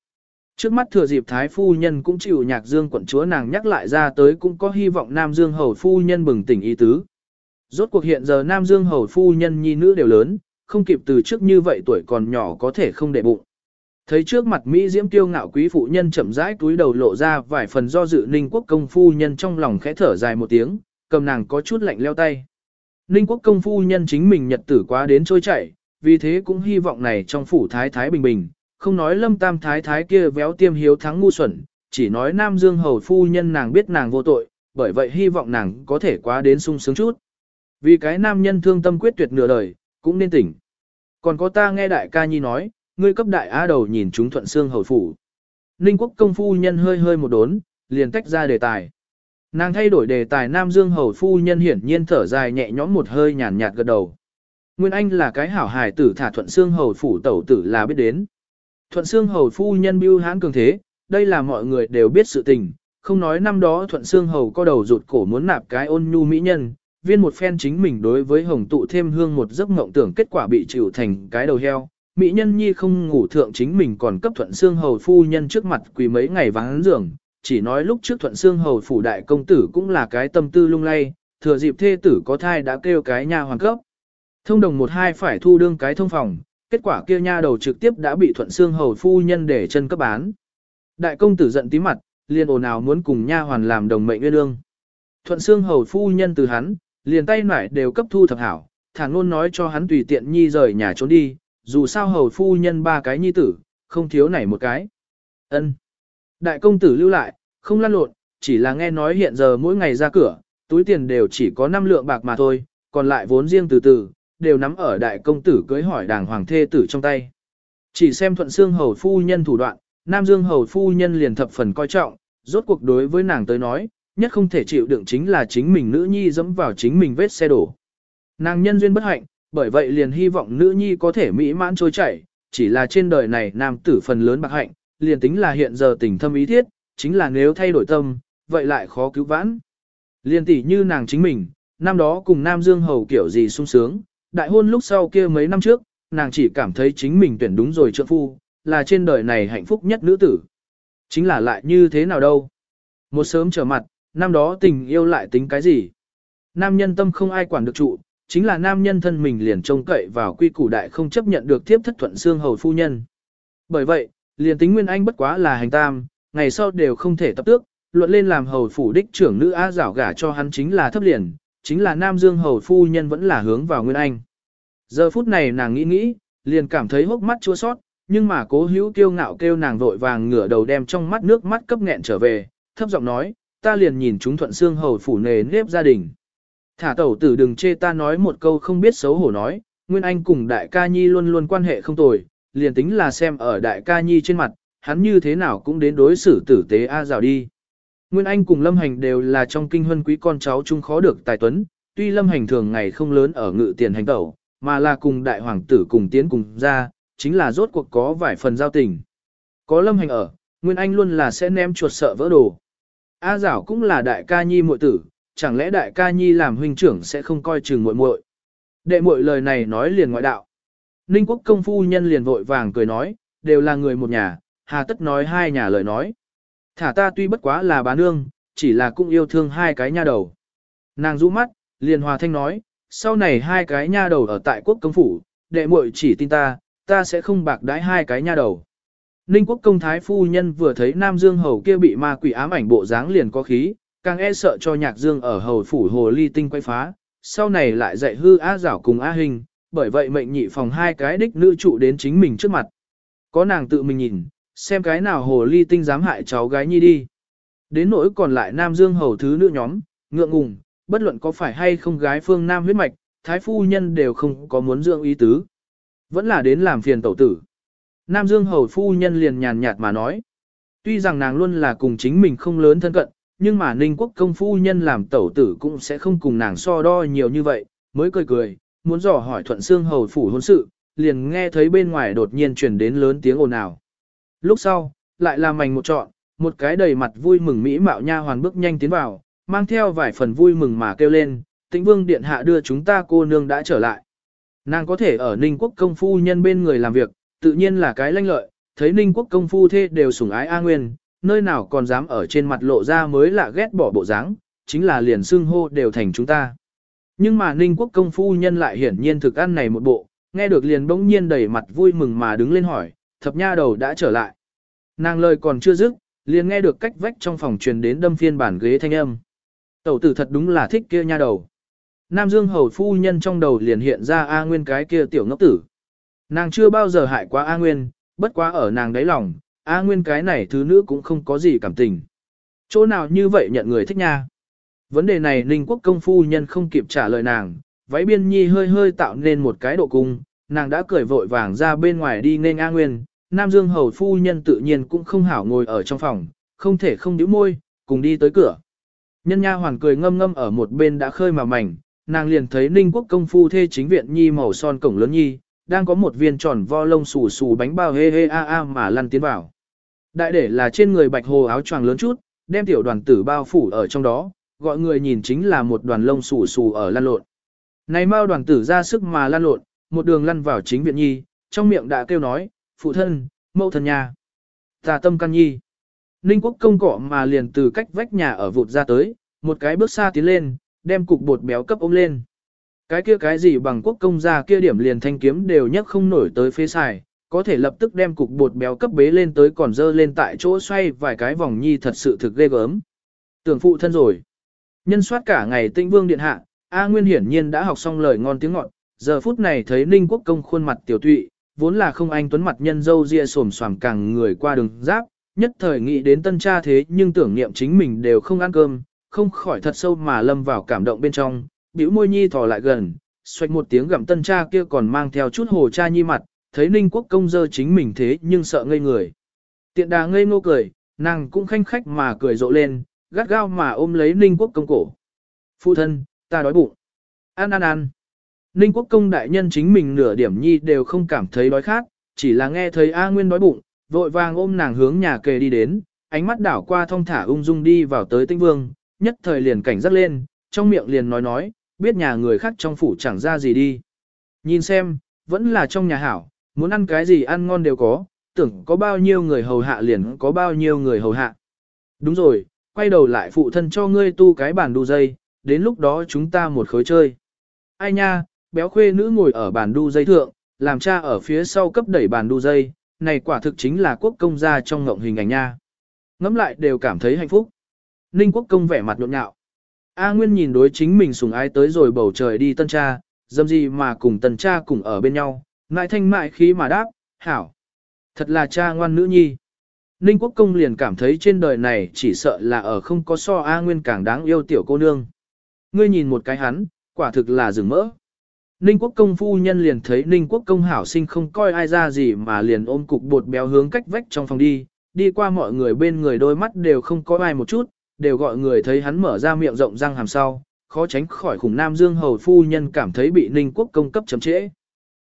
Trước mắt thừa dịp thái phu nhân cũng chịu nhạc dương quận chúa nàng nhắc lại ra tới cũng có hy vọng Nam Dương hầu phu nhân bừng tỉnh ý tứ. Rốt cuộc hiện giờ Nam Dương hầu phu nhân nhi nữ đều lớn, không kịp từ trước như vậy tuổi còn nhỏ có thể không để bụng. Thấy trước mặt Mỹ diễm tiêu ngạo quý phụ nhân chậm rãi túi đầu lộ ra vài phần do dự ninh quốc công phu nhân trong lòng khẽ thở dài một tiếng, cầm nàng có chút lạnh leo tay. Ninh quốc công phu nhân chính mình nhật tử quá đến trôi chảy, vì thế cũng hy vọng này trong phủ thái thái bình bình, không nói lâm tam thái thái kia véo tiêm hiếu thắng ngu xuẩn, chỉ nói nam dương hầu phu nhân nàng biết nàng vô tội, bởi vậy hy vọng nàng có thể quá đến sung sướng chút. Vì cái nam nhân thương tâm quyết tuyệt nửa đời, cũng nên tỉnh. Còn có ta nghe đại ca nhi nói, ngươi cấp đại á đầu nhìn chúng thuận xương hầu phủ. Ninh quốc công phu nhân hơi hơi một đốn, liền tách ra đề tài. Nàng thay đổi đề tài Nam Dương hầu phu nhân hiển nhiên thở dài nhẹ nhõm một hơi nhàn nhạt gật đầu. Nguyên Anh là cái hảo hài tử thả thuận xương hầu phủ tẩu tử là biết đến. Thuận xương hầu phu nhân bưu hãn cường thế, đây là mọi người đều biết sự tình, không nói năm đó thuận xương hầu có đầu rụt cổ muốn nạp cái ôn nhu mỹ nhân, viên một phen chính mình đối với hồng tụ thêm hương một giấc mộng tưởng kết quả bị chịu thành cái đầu heo. Mỹ nhân nhi không ngủ thượng chính mình còn cấp thuận xương hầu phu nhân trước mặt quỳ mấy ngày vắng giường, chỉ nói lúc trước thuận xương hầu phủ đại công tử cũng là cái tâm tư lung lay, thừa dịp thê tử có thai đã kêu cái nha hoàn cấp. Thông đồng một hai phải thu đương cái thông phòng, kết quả kia nha đầu trực tiếp đã bị thuận xương hầu phu nhân để chân cấp bán. Đại công tử giận tí mặt, liền ồn ào muốn cùng nha hoàn làm đồng mệnh nguyên đương, Thuận xương hầu phu nhân từ hắn, liền tay nải đều cấp thu thập hảo, thản luôn nói cho hắn tùy tiện nhi rời nhà trốn đi, dù sao hầu phu nhân ba cái nhi tử, không thiếu nảy một cái. ân Đại công tử lưu lại, không lăn lộn, chỉ là nghe nói hiện giờ mỗi ngày ra cửa, túi tiền đều chỉ có 5 lượng bạc mà thôi, còn lại vốn riêng từ từ, đều nắm ở đại công tử cưới hỏi đàng hoàng thê tử trong tay. Chỉ xem thuận xương hầu phu nhân thủ đoạn, Nam Dương hầu phu nhân liền thập phần coi trọng, rốt cuộc đối với nàng tới nói, nhất không thể chịu đựng chính là chính mình nữ nhi dẫm vào chính mình vết xe đổ. Nàng nhân duyên bất hạnh, bởi vậy liền hy vọng nữ nhi có thể mỹ mãn trôi chảy, chỉ là trên đời này nam tử phần lớn bạc hạnh, liền tính là hiện giờ tình thâm ý thiết, chính là nếu thay đổi tâm, vậy lại khó cứu vãn. Liền tỷ như nàng chính mình, năm đó cùng Nam Dương Hầu kiểu gì sung sướng, đại hôn lúc sau kia mấy năm trước, nàng chỉ cảm thấy chính mình tuyển đúng rồi trượng phu, là trên đời này hạnh phúc nhất nữ tử. Chính là lại như thế nào đâu. Một sớm trở mặt, năm đó tình yêu lại tính cái gì? Nam nhân tâm không ai quản được trụ, chính là nam nhân thân mình liền trông cậy vào quy củ đại không chấp nhận được tiếp thất thuận xương hầu phu nhân. Bởi vậy, liền tính Nguyên Anh bất quá là hành tam, ngày sau đều không thể tập tước, luận lên làm hầu phủ đích trưởng nữ á giảo gả cho hắn chính là thấp liền, chính là Nam Dương hầu phu nhân vẫn là hướng vào Nguyên Anh. Giờ phút này nàng nghĩ nghĩ, liền cảm thấy hốc mắt chua sót, nhưng mà cố hữu kiêu ngạo kêu nàng vội vàng ngửa đầu đem trong mắt nước mắt cấp nghẹn trở về, thấp giọng nói, ta liền nhìn chúng thuận xương hầu phủ nề nếp gia đình. Thả tẩu tử đừng chê ta nói một câu không biết xấu hổ nói, Nguyên Anh cùng đại ca nhi luôn luôn quan hệ không tồi, liền tính là xem ở đại ca nhi trên mặt, hắn như thế nào cũng đến đối xử tử tế A rào đi. Nguyên Anh cùng Lâm Hành đều là trong kinh huân quý con cháu chung khó được tài tuấn, tuy Lâm Hành thường ngày không lớn ở ngự tiền hành tẩu, mà là cùng đại hoàng tử cùng tiến cùng ra, chính là rốt cuộc có vài phần giao tình. Có Lâm Hành ở, Nguyên Anh luôn là sẽ ném chuột sợ vỡ đồ. A Giảo cũng là đại ca nhi muội tử, chẳng lẽ đại ca nhi làm huynh trưởng sẽ không coi chừng muội muội? Đệ muội lời này nói liền ngoại đạo. Ninh quốc công phu nhân liền vội vàng cười nói, đều là người một nhà, hà tất nói hai nhà lời nói. Thả ta tuy bất quá là bá nương, chỉ là cũng yêu thương hai cái nha đầu. Nàng rũ mắt, liền hòa thanh nói, sau này hai cái nha đầu ở tại quốc công phủ, đệ muội chỉ tin ta, ta sẽ không bạc đãi hai cái nha đầu. Ninh quốc công thái phu nhân vừa thấy Nam Dương hầu kia bị ma quỷ ám ảnh bộ dáng liền có khí, càng e sợ cho nhạc dương ở hầu phủ hồ ly tinh quay phá, sau này lại dạy hư á giảo cùng á hình, bởi vậy mệnh nhị phòng hai cái đích nữ trụ đến chính mình trước mặt. Có nàng tự mình nhìn, xem cái nào hồ ly tinh dám hại cháu gái nhi đi. Đến nỗi còn lại Nam Dương hầu thứ nữ nhóm, ngượng ngùng, bất luận có phải hay không gái phương Nam huyết mạch, thái phu nhân đều không có muốn dưỡng ý tứ. Vẫn là đến làm phiền tẩu tử. Nam Dương hầu phu nhân liền nhàn nhạt mà nói. Tuy rằng nàng luôn là cùng chính mình không lớn thân cận, nhưng mà Ninh quốc công phu nhân làm tẩu tử cũng sẽ không cùng nàng so đo nhiều như vậy, mới cười cười, muốn dò hỏi thuận Sương hầu phủ hôn sự, liền nghe thấy bên ngoài đột nhiên truyền đến lớn tiếng ồn ào. Lúc sau, lại làm mảnh một trọn, một cái đầy mặt vui mừng mỹ mạo nha hoàn bước nhanh tiến vào, mang theo vài phần vui mừng mà kêu lên, tĩnh vương điện hạ đưa chúng ta cô nương đã trở lại. Nàng có thể ở Ninh quốc công phu nhân bên người làm việc, tự nhiên là cái lanh lợi, thấy Ninh quốc công phu thê đều sủng ái A Nguyên, nơi nào còn dám ở trên mặt lộ ra mới là ghét bỏ bộ dáng, chính là liền xưng hô đều thành chúng ta. Nhưng mà Ninh quốc công phu nhân lại hiển nhiên thực ăn này một bộ, nghe được liền bỗng nhiên đầy mặt vui mừng mà đứng lên hỏi, thập nha đầu đã trở lại. Nàng lời còn chưa dứt, liền nghe được cách vách trong phòng truyền đến đâm phiên bản ghế thanh âm. Tẩu tử thật đúng là thích kia nha đầu. Nam Dương hầu phu nhân trong đầu liền hiện ra A Nguyên cái kia tiểu ngốc tử. Nàng chưa bao giờ hại quá A Nguyên, bất quá ở nàng đáy lòng, A Nguyên cái này thứ nữ cũng không có gì cảm tình. Chỗ nào như vậy nhận người thích nha. Vấn đề này Ninh quốc công phu nhân không kịp trả lời nàng, váy biên nhi hơi hơi tạo nên một cái độ cung, nàng đã cười vội vàng ra bên ngoài đi nên A Nguyên, Nam Dương hầu phu nhân tự nhiên cũng không hảo ngồi ở trong phòng, không thể không nhíu môi, cùng đi tới cửa. Nhân nha hoàn cười ngâm ngâm ở một bên đã khơi mà mảnh, nàng liền thấy Ninh quốc công phu thê chính viện nhi màu son cổng lớn nhi, đang có một viên tròn vo lông xù xù bánh bao hê hê a a mà lăn tiến vào. Đại để là trên người bạch hồ áo choàng lớn chút, đem tiểu đoàn tử bao phủ ở trong đó, gọi người nhìn chính là một đoàn lông xù xù ở lăn lộn. Này mau đoàn tử ra sức mà lăn lộn, một đường lăn vào chính viện nhi, trong miệng đã kêu nói, phụ thân, mẫu thân nhà. Tà tâm căn nhi. Ninh quốc công cọ mà liền từ cách vách nhà ở vụt ra tới, một cái bước xa tiến lên, đem cục bột béo cấp ôm lên. Cái kia cái gì bằng quốc công gia kia điểm liền thanh kiếm đều nhấc không nổi tới phế xài, có thể lập tức đem cục bột béo cấp bế lên tới còn dơ lên tại chỗ xoay vài cái vòng nhi thật sự thực ghê gớm. Tưởng phụ thân rồi. Nhân soát cả ngày tinh vương điện hạ, A Nguyên hiển nhiên đã học xong lời ngon tiếng ngọt, giờ phút này thấy Ninh Quốc công khuôn mặt tiểu tụy, vốn là không anh tuấn mặt nhân dâu ria xồm xoàm càng người qua đường giáp, nhất thời nghĩ đến tân cha thế nhưng tưởng niệm chính mình đều không ăn cơm, không khỏi thật sâu mà lâm vào cảm động bên trong, bĩu môi nhi thò lại gần, xoạch một tiếng gặm tân cha kia còn mang theo chút hồ cha nhi mặt, thấy Ninh Quốc công dơ chính mình thế nhưng sợ ngây người. Tiện đà ngây ngô cười, nàng cũng khanh khách mà cười rộ lên, gắt gao mà ôm lấy Ninh Quốc công cổ. Phụ thân, ta đói bụng. Ăn ăn ăn. Ninh Quốc công đại nhân chính mình nửa điểm nhi đều không cảm thấy đói khát, chỉ là nghe thấy A Nguyên đói bụng, vội vàng ôm nàng hướng nhà kề đi đến, ánh mắt đảo qua thong thả ung dung đi vào tới tinh vương, nhất thời liền cảnh giác lên, trong miệng liền nói nói, biết nhà người khác trong phủ chẳng ra gì đi. Nhìn xem, vẫn là trong nhà hảo, muốn ăn cái gì ăn ngon đều có, tưởng có bao nhiêu người hầu hạ liền có bao nhiêu người hầu hạ. Đúng rồi, quay đầu lại phụ thân cho ngươi tu cái bàn đu dây, đến lúc đó chúng ta một khối chơi. Ai nha, béo khuê nữ ngồi ở bàn đu dây thượng, làm cha ở phía sau cấp đẩy bàn đu dây, này quả thực chính là quốc công gia trong ngộng hình ảnh nha. Ngắm lại đều cảm thấy hạnh phúc. Ninh quốc công vẻ mặt nhộn nhạo. A Nguyên nhìn đối chính mình sùng ái tới rồi bầu trời đi tân cha, dâm gì mà cùng tân cha cùng ở bên nhau, ngại thanh mại khí mà đáp, hảo. Thật là cha ngoan nữ nhi. Ninh quốc công liền cảm thấy trên đời này chỉ sợ là ở không có so A Nguyên càng đáng yêu tiểu cô nương. Ngươi nhìn một cái hắn, quả thực là rừng mỡ. Ninh quốc công phu nhân liền thấy Ninh quốc công hảo sinh không coi ai ra gì mà liền ôm cục bột béo hướng cách vách trong phòng đi, đi qua mọi người bên người đôi mắt đều không có ai một chút, đều gọi người thấy hắn mở ra miệng rộng răng hàm sau, khó tránh khỏi khủng nam dương hầu phu nhân cảm thấy bị Ninh quốc công cấp chấm trễ.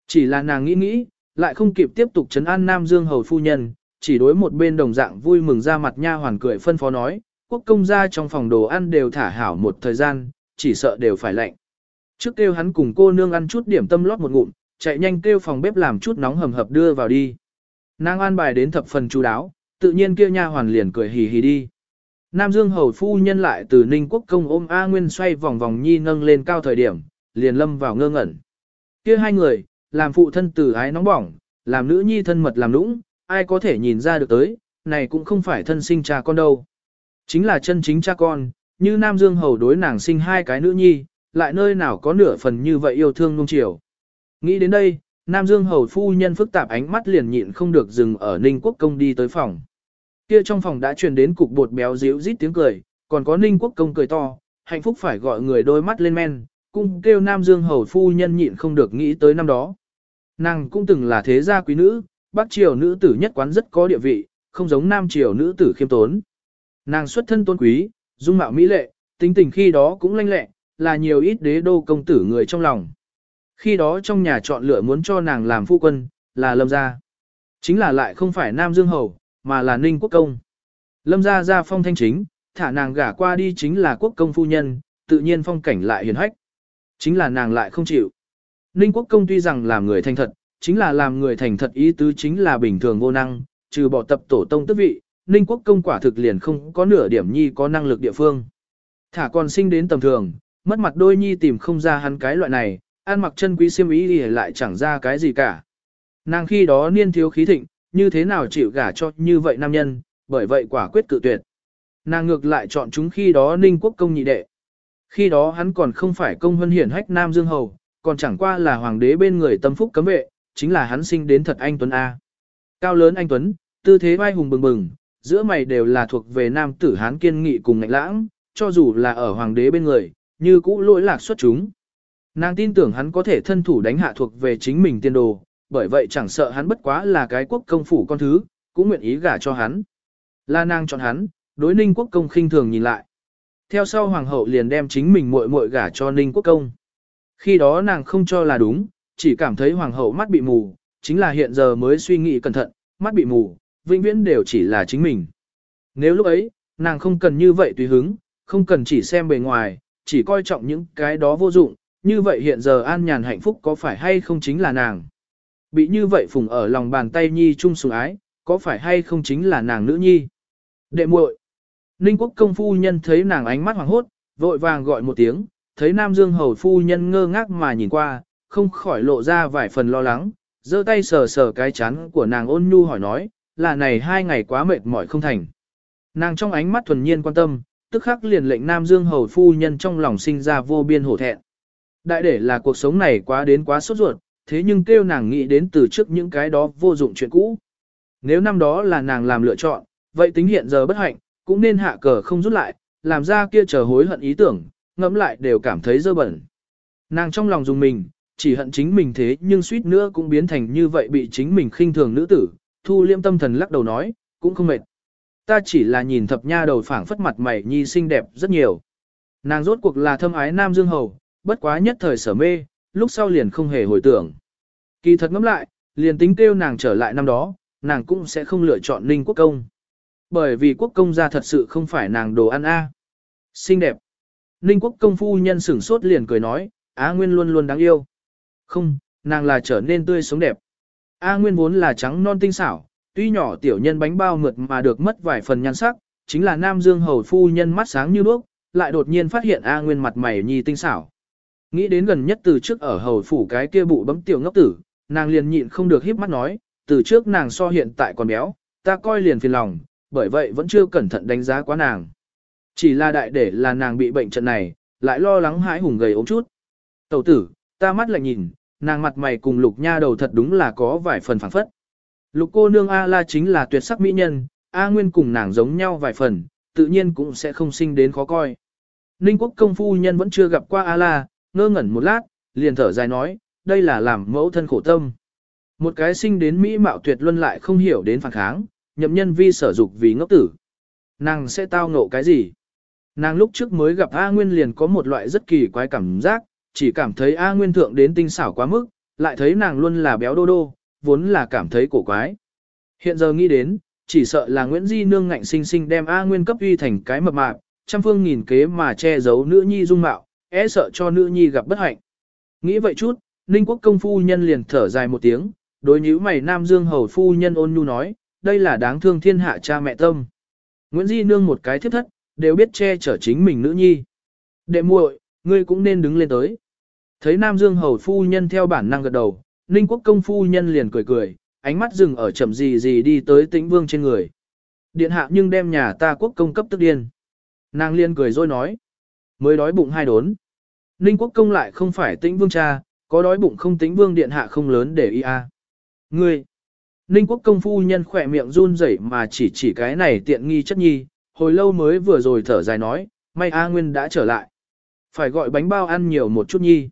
Chỉ là nàng nghĩ nghĩ, lại không kịp tiếp tục chấn an nam dương hầu phu nhân, chỉ đối một bên đồng dạng vui mừng ra mặt nha hoàn cười phân phó nói, quốc công gia trong phòng đồ ăn đều thả hảo một thời gian, chỉ sợ đều phải lạnh. Trước kêu hắn cùng cô nương ăn chút điểm tâm lót một ngụm, chạy nhanh kêu phòng bếp làm chút nóng hầm hập đưa vào đi. Nàng an bài đến thập phần chú đáo, tự nhiên kia nha hoàn liền cười hì hì đi. Nam Dương hầu phu nhân lại từ Ninh Quốc công ôm A Nguyên xoay vòng vòng nhi nâng lên cao thời điểm, liền lâm vào ngơ ngẩn. Kia hai người, làm phụ thân tử ái nóng bỏng, làm nữ nhi thân mật làm nũng, ai có thể nhìn ra được tới, này cũng không phải thân sinh cha con đâu. Chính là chân chính cha con, như Nam Dương hầu đối nàng sinh hai cái nữ nhi, lại nơi nào có nửa phần như vậy yêu thương nung chiều. Nghĩ đến đây, Nam Dương hầu phu nhân phức tạp ánh mắt liền nhịn không được dừng ở Ninh Quốc công đi tới phòng. Kia trong phòng đã truyền đến cục bột béo díu rít tiếng cười, còn có Ninh Quốc công cười to, hạnh phúc phải gọi người đôi mắt lên men, cung kêu Nam Dương hầu phu nhân nhịn không được nghĩ tới năm đó. Nàng cũng từng là thế gia quý nữ, Bắc triều nữ tử nhất quán rất có địa vị, không giống Nam triều nữ tử khiêm tốn. Nàng xuất thân tôn quý, dung mạo mỹ lệ, tính tình khi đó cũng lanh lẹ, là nhiều ít đế đô công tử người trong lòng. Khi đó trong nhà chọn lựa muốn cho nàng làm phu quân, là Lâm gia. Chính là lại không phải Nam Dương Hầu, mà là Ninh Quốc Công. Lâm gia gia phong thanh chính, thả nàng gả qua đi chính là quốc công phu nhân, tự nhiên phong cảnh lại hiền hách. Chính là nàng lại không chịu. Ninh Quốc Công tuy rằng làm người thành thật, chính là làm người thành thật ý tứ chính là bình thường vô năng, trừ bỏ tập tổ tông tước vị, Ninh Quốc Công quả thực liền không có nửa điểm nhi có năng lực địa phương. Thả còn sinh đến tầm thường, mất mặt đôi nhi tìm không ra hắn cái loại này, ăn mặc chân quý xiêm ý thì lại chẳng ra cái gì cả. Nàng khi đó niên thiếu khí thịnh, như thế nào chịu gả cho như vậy nam nhân, bởi vậy quả quyết cự tuyệt. Nàng ngược lại chọn chúng khi đó Ninh Quốc công nhị đệ. Khi đó hắn còn không phải công hân hiển hách Nam Dương Hầu, còn chẳng qua là hoàng đế bên người tâm phúc cấm vệ, chính là hắn sinh đến thật anh Tuấn A. Cao lớn anh Tuấn, tư thế vai hùng bừng bừng, giữa mày đều là thuộc về nam tử hán kiên nghị cùng ngạnh lãng, cho dù là ở hoàng đế bên người, như cũ lỗi lạc xuất chúng. Nàng tin tưởng hắn có thể thân thủ đánh hạ thuộc về chính mình tiên đồ, bởi vậy chẳng sợ hắn bất quá là cái quốc công phủ con thứ, cũng nguyện ý gả cho hắn. La nàng chọn hắn, đối ninh quốc công khinh thường nhìn lại. Theo sau hoàng hậu liền đem chính mình muội muội gả cho ninh quốc công. Khi đó nàng không cho là đúng, chỉ cảm thấy hoàng hậu mắt bị mù, chính là hiện giờ mới suy nghĩ cẩn thận, mắt bị mù, vĩnh viễn đều chỉ là chính mình. Nếu lúc ấy, nàng không cần như vậy tùy hứng, không cần chỉ xem bề ngoài, chỉ coi trọng những cái đó vô dụng, như vậy hiện giờ an nhàn hạnh phúc có phải hay không chính là nàng. Bị như vậy phùng ở lòng bàn tay nhi chung sủng ái, có phải hay không chính là nàng nữ nhi. Đệ muội. Ninh quốc công phu nhân thấy nàng ánh mắt hoàng hốt, vội vàng gọi một tiếng, thấy Nam Dương hầu phu nhân ngơ ngác mà nhìn qua, không khỏi lộ ra vài phần lo lắng, giơ tay sờ sờ cái chán của nàng ôn nhu hỏi nói, là này hai ngày quá mệt mỏi không thành. Nàng trong ánh mắt thuần nhiên quan tâm, tức khắc liền lệnh Nam Dương hầu phu nhân trong lòng sinh ra vô biên hổ thẹn. Đại để là cuộc sống này quá đến quá sốt ruột, thế nhưng kêu nàng nghĩ đến từ trước những cái đó vô dụng chuyện cũ. Nếu năm đó là nàng làm lựa chọn, vậy tính hiện giờ bất hạnh, cũng nên hạ cờ không rút lại, làm ra kia chờ hối hận ý tưởng, ngẫm lại đều cảm thấy dơ bẩn. Nàng trong lòng dùng mình, chỉ hận chính mình thế nhưng suýt nữa cũng biến thành như vậy bị chính mình khinh thường nữ tử, thu liêm tâm thần lắc đầu nói, cũng không mệt. Ta chỉ là nhìn thập nha đầu phảng phất mặt mày nhi xinh đẹp rất nhiều. Nàng rốt cuộc là thâm ái nam dương hầu, bất quá nhất thời sở mê, lúc sau liền không hề hồi tưởng. Kỳ thật ngẫm lại, liền tính kêu nàng trở lại năm đó, nàng cũng sẽ không lựa chọn Ninh Quốc Công. Bởi vì Quốc Công ra thật sự không phải nàng đồ ăn a. Xinh đẹp. Ninh Quốc Công phu nhân sửng sốt liền cười nói, Á Nguyên luôn luôn đáng yêu. Không, nàng là trở nên tươi sống đẹp. A Nguyên vốn là trắng non tinh xảo, tuy nhỏ tiểu nhân bánh bao mượt mà được mất vài phần nhan sắc, chính là Nam Dương hầu phu nhân mắt sáng như đuốc, lại đột nhiên phát hiện A Nguyên mặt mày nhi tinh xảo. Nghĩ đến gần nhất từ trước ở hầu phủ cái kia bụ bấm tiểu ngốc tử, nàng liền nhịn không được híp mắt nói, từ trước nàng so hiện tại còn béo, ta coi liền phiền lòng, bởi vậy vẫn chưa cẩn thận đánh giá quá nàng. Chỉ là đại để là nàng bị bệnh trận này, lại lo lắng hãi hùng gầy ốm chút. Tẩu tử, ta mắt lại nhìn, nàng mặt mày cùng lục nha đầu thật đúng là có vài phần phản phất. Lục cô nương A la chính là tuyệt sắc mỹ nhân, A nguyên cùng nàng giống nhau vài phần, tự nhiên cũng sẽ không sinh đến khó coi. Ninh quốc công phu nhân vẫn chưa gặp qua A la, ngơ ngẩn một lát, liền thở dài nói, đây là làm mẫu thân khổ tâm. Một cái sinh đến mỹ mạo tuyệt luân lại không hiểu đến phản kháng, nhậm nhân vi sở dục vì ngốc tử. Nàng sẽ tao ngộ cái gì? Nàng lúc trước mới gặp A Nguyên liền có một loại rất kỳ quái cảm giác, chỉ cảm thấy A Nguyên thượng đến tinh xảo quá mức, lại thấy nàng luôn là béo đô đô, vốn là cảm thấy cổ quái. Hiện giờ nghĩ đến, chỉ sợ là Nguyễn Di nương ngạnh sinh sinh đem A Nguyên cấp uy thành cái mập mạp, trăm phương nghìn kế mà che giấu nữ nhi dung mạo, e sợ cho nữ nhi gặp bất hạnh. Nghĩ vậy chút, Ninh Quốc công phu nhân liền thở dài một tiếng, đối nhíu mày Nam Dương hầu phu nhân ôn nhu nói, đây là đáng thương thiên hạ cha mẹ tâm. Nguyễn Di nương một cái thiết thất, đều biết che chở chính mình nữ nhi. Đệ muội, ngươi cũng nên đứng lên tới. Thấy Nam Dương hầu phu nhân theo bản năng gật đầu, Ninh Quốc công phu nhân liền cười cười, ánh mắt dừng ở chậm gì gì đi tới tĩnh vương trên người. Điện hạ nhưng đem nhà ta quốc công cấp tức điên. Nàng liên cười rồi nói. Mới đói bụng hai đốn. Ninh quốc công lại không phải tĩnh vương cha, có đói bụng không tĩnh vương điện hạ không lớn để ý à. Ngươi. Ninh quốc công phu nhân khỏe miệng run rẩy mà chỉ chỉ cái này tiện nghi chất nhi, hồi lâu mới vừa rồi thở dài nói, may A Nguyên đã trở lại. Phải gọi bánh bao ăn nhiều một chút nhi.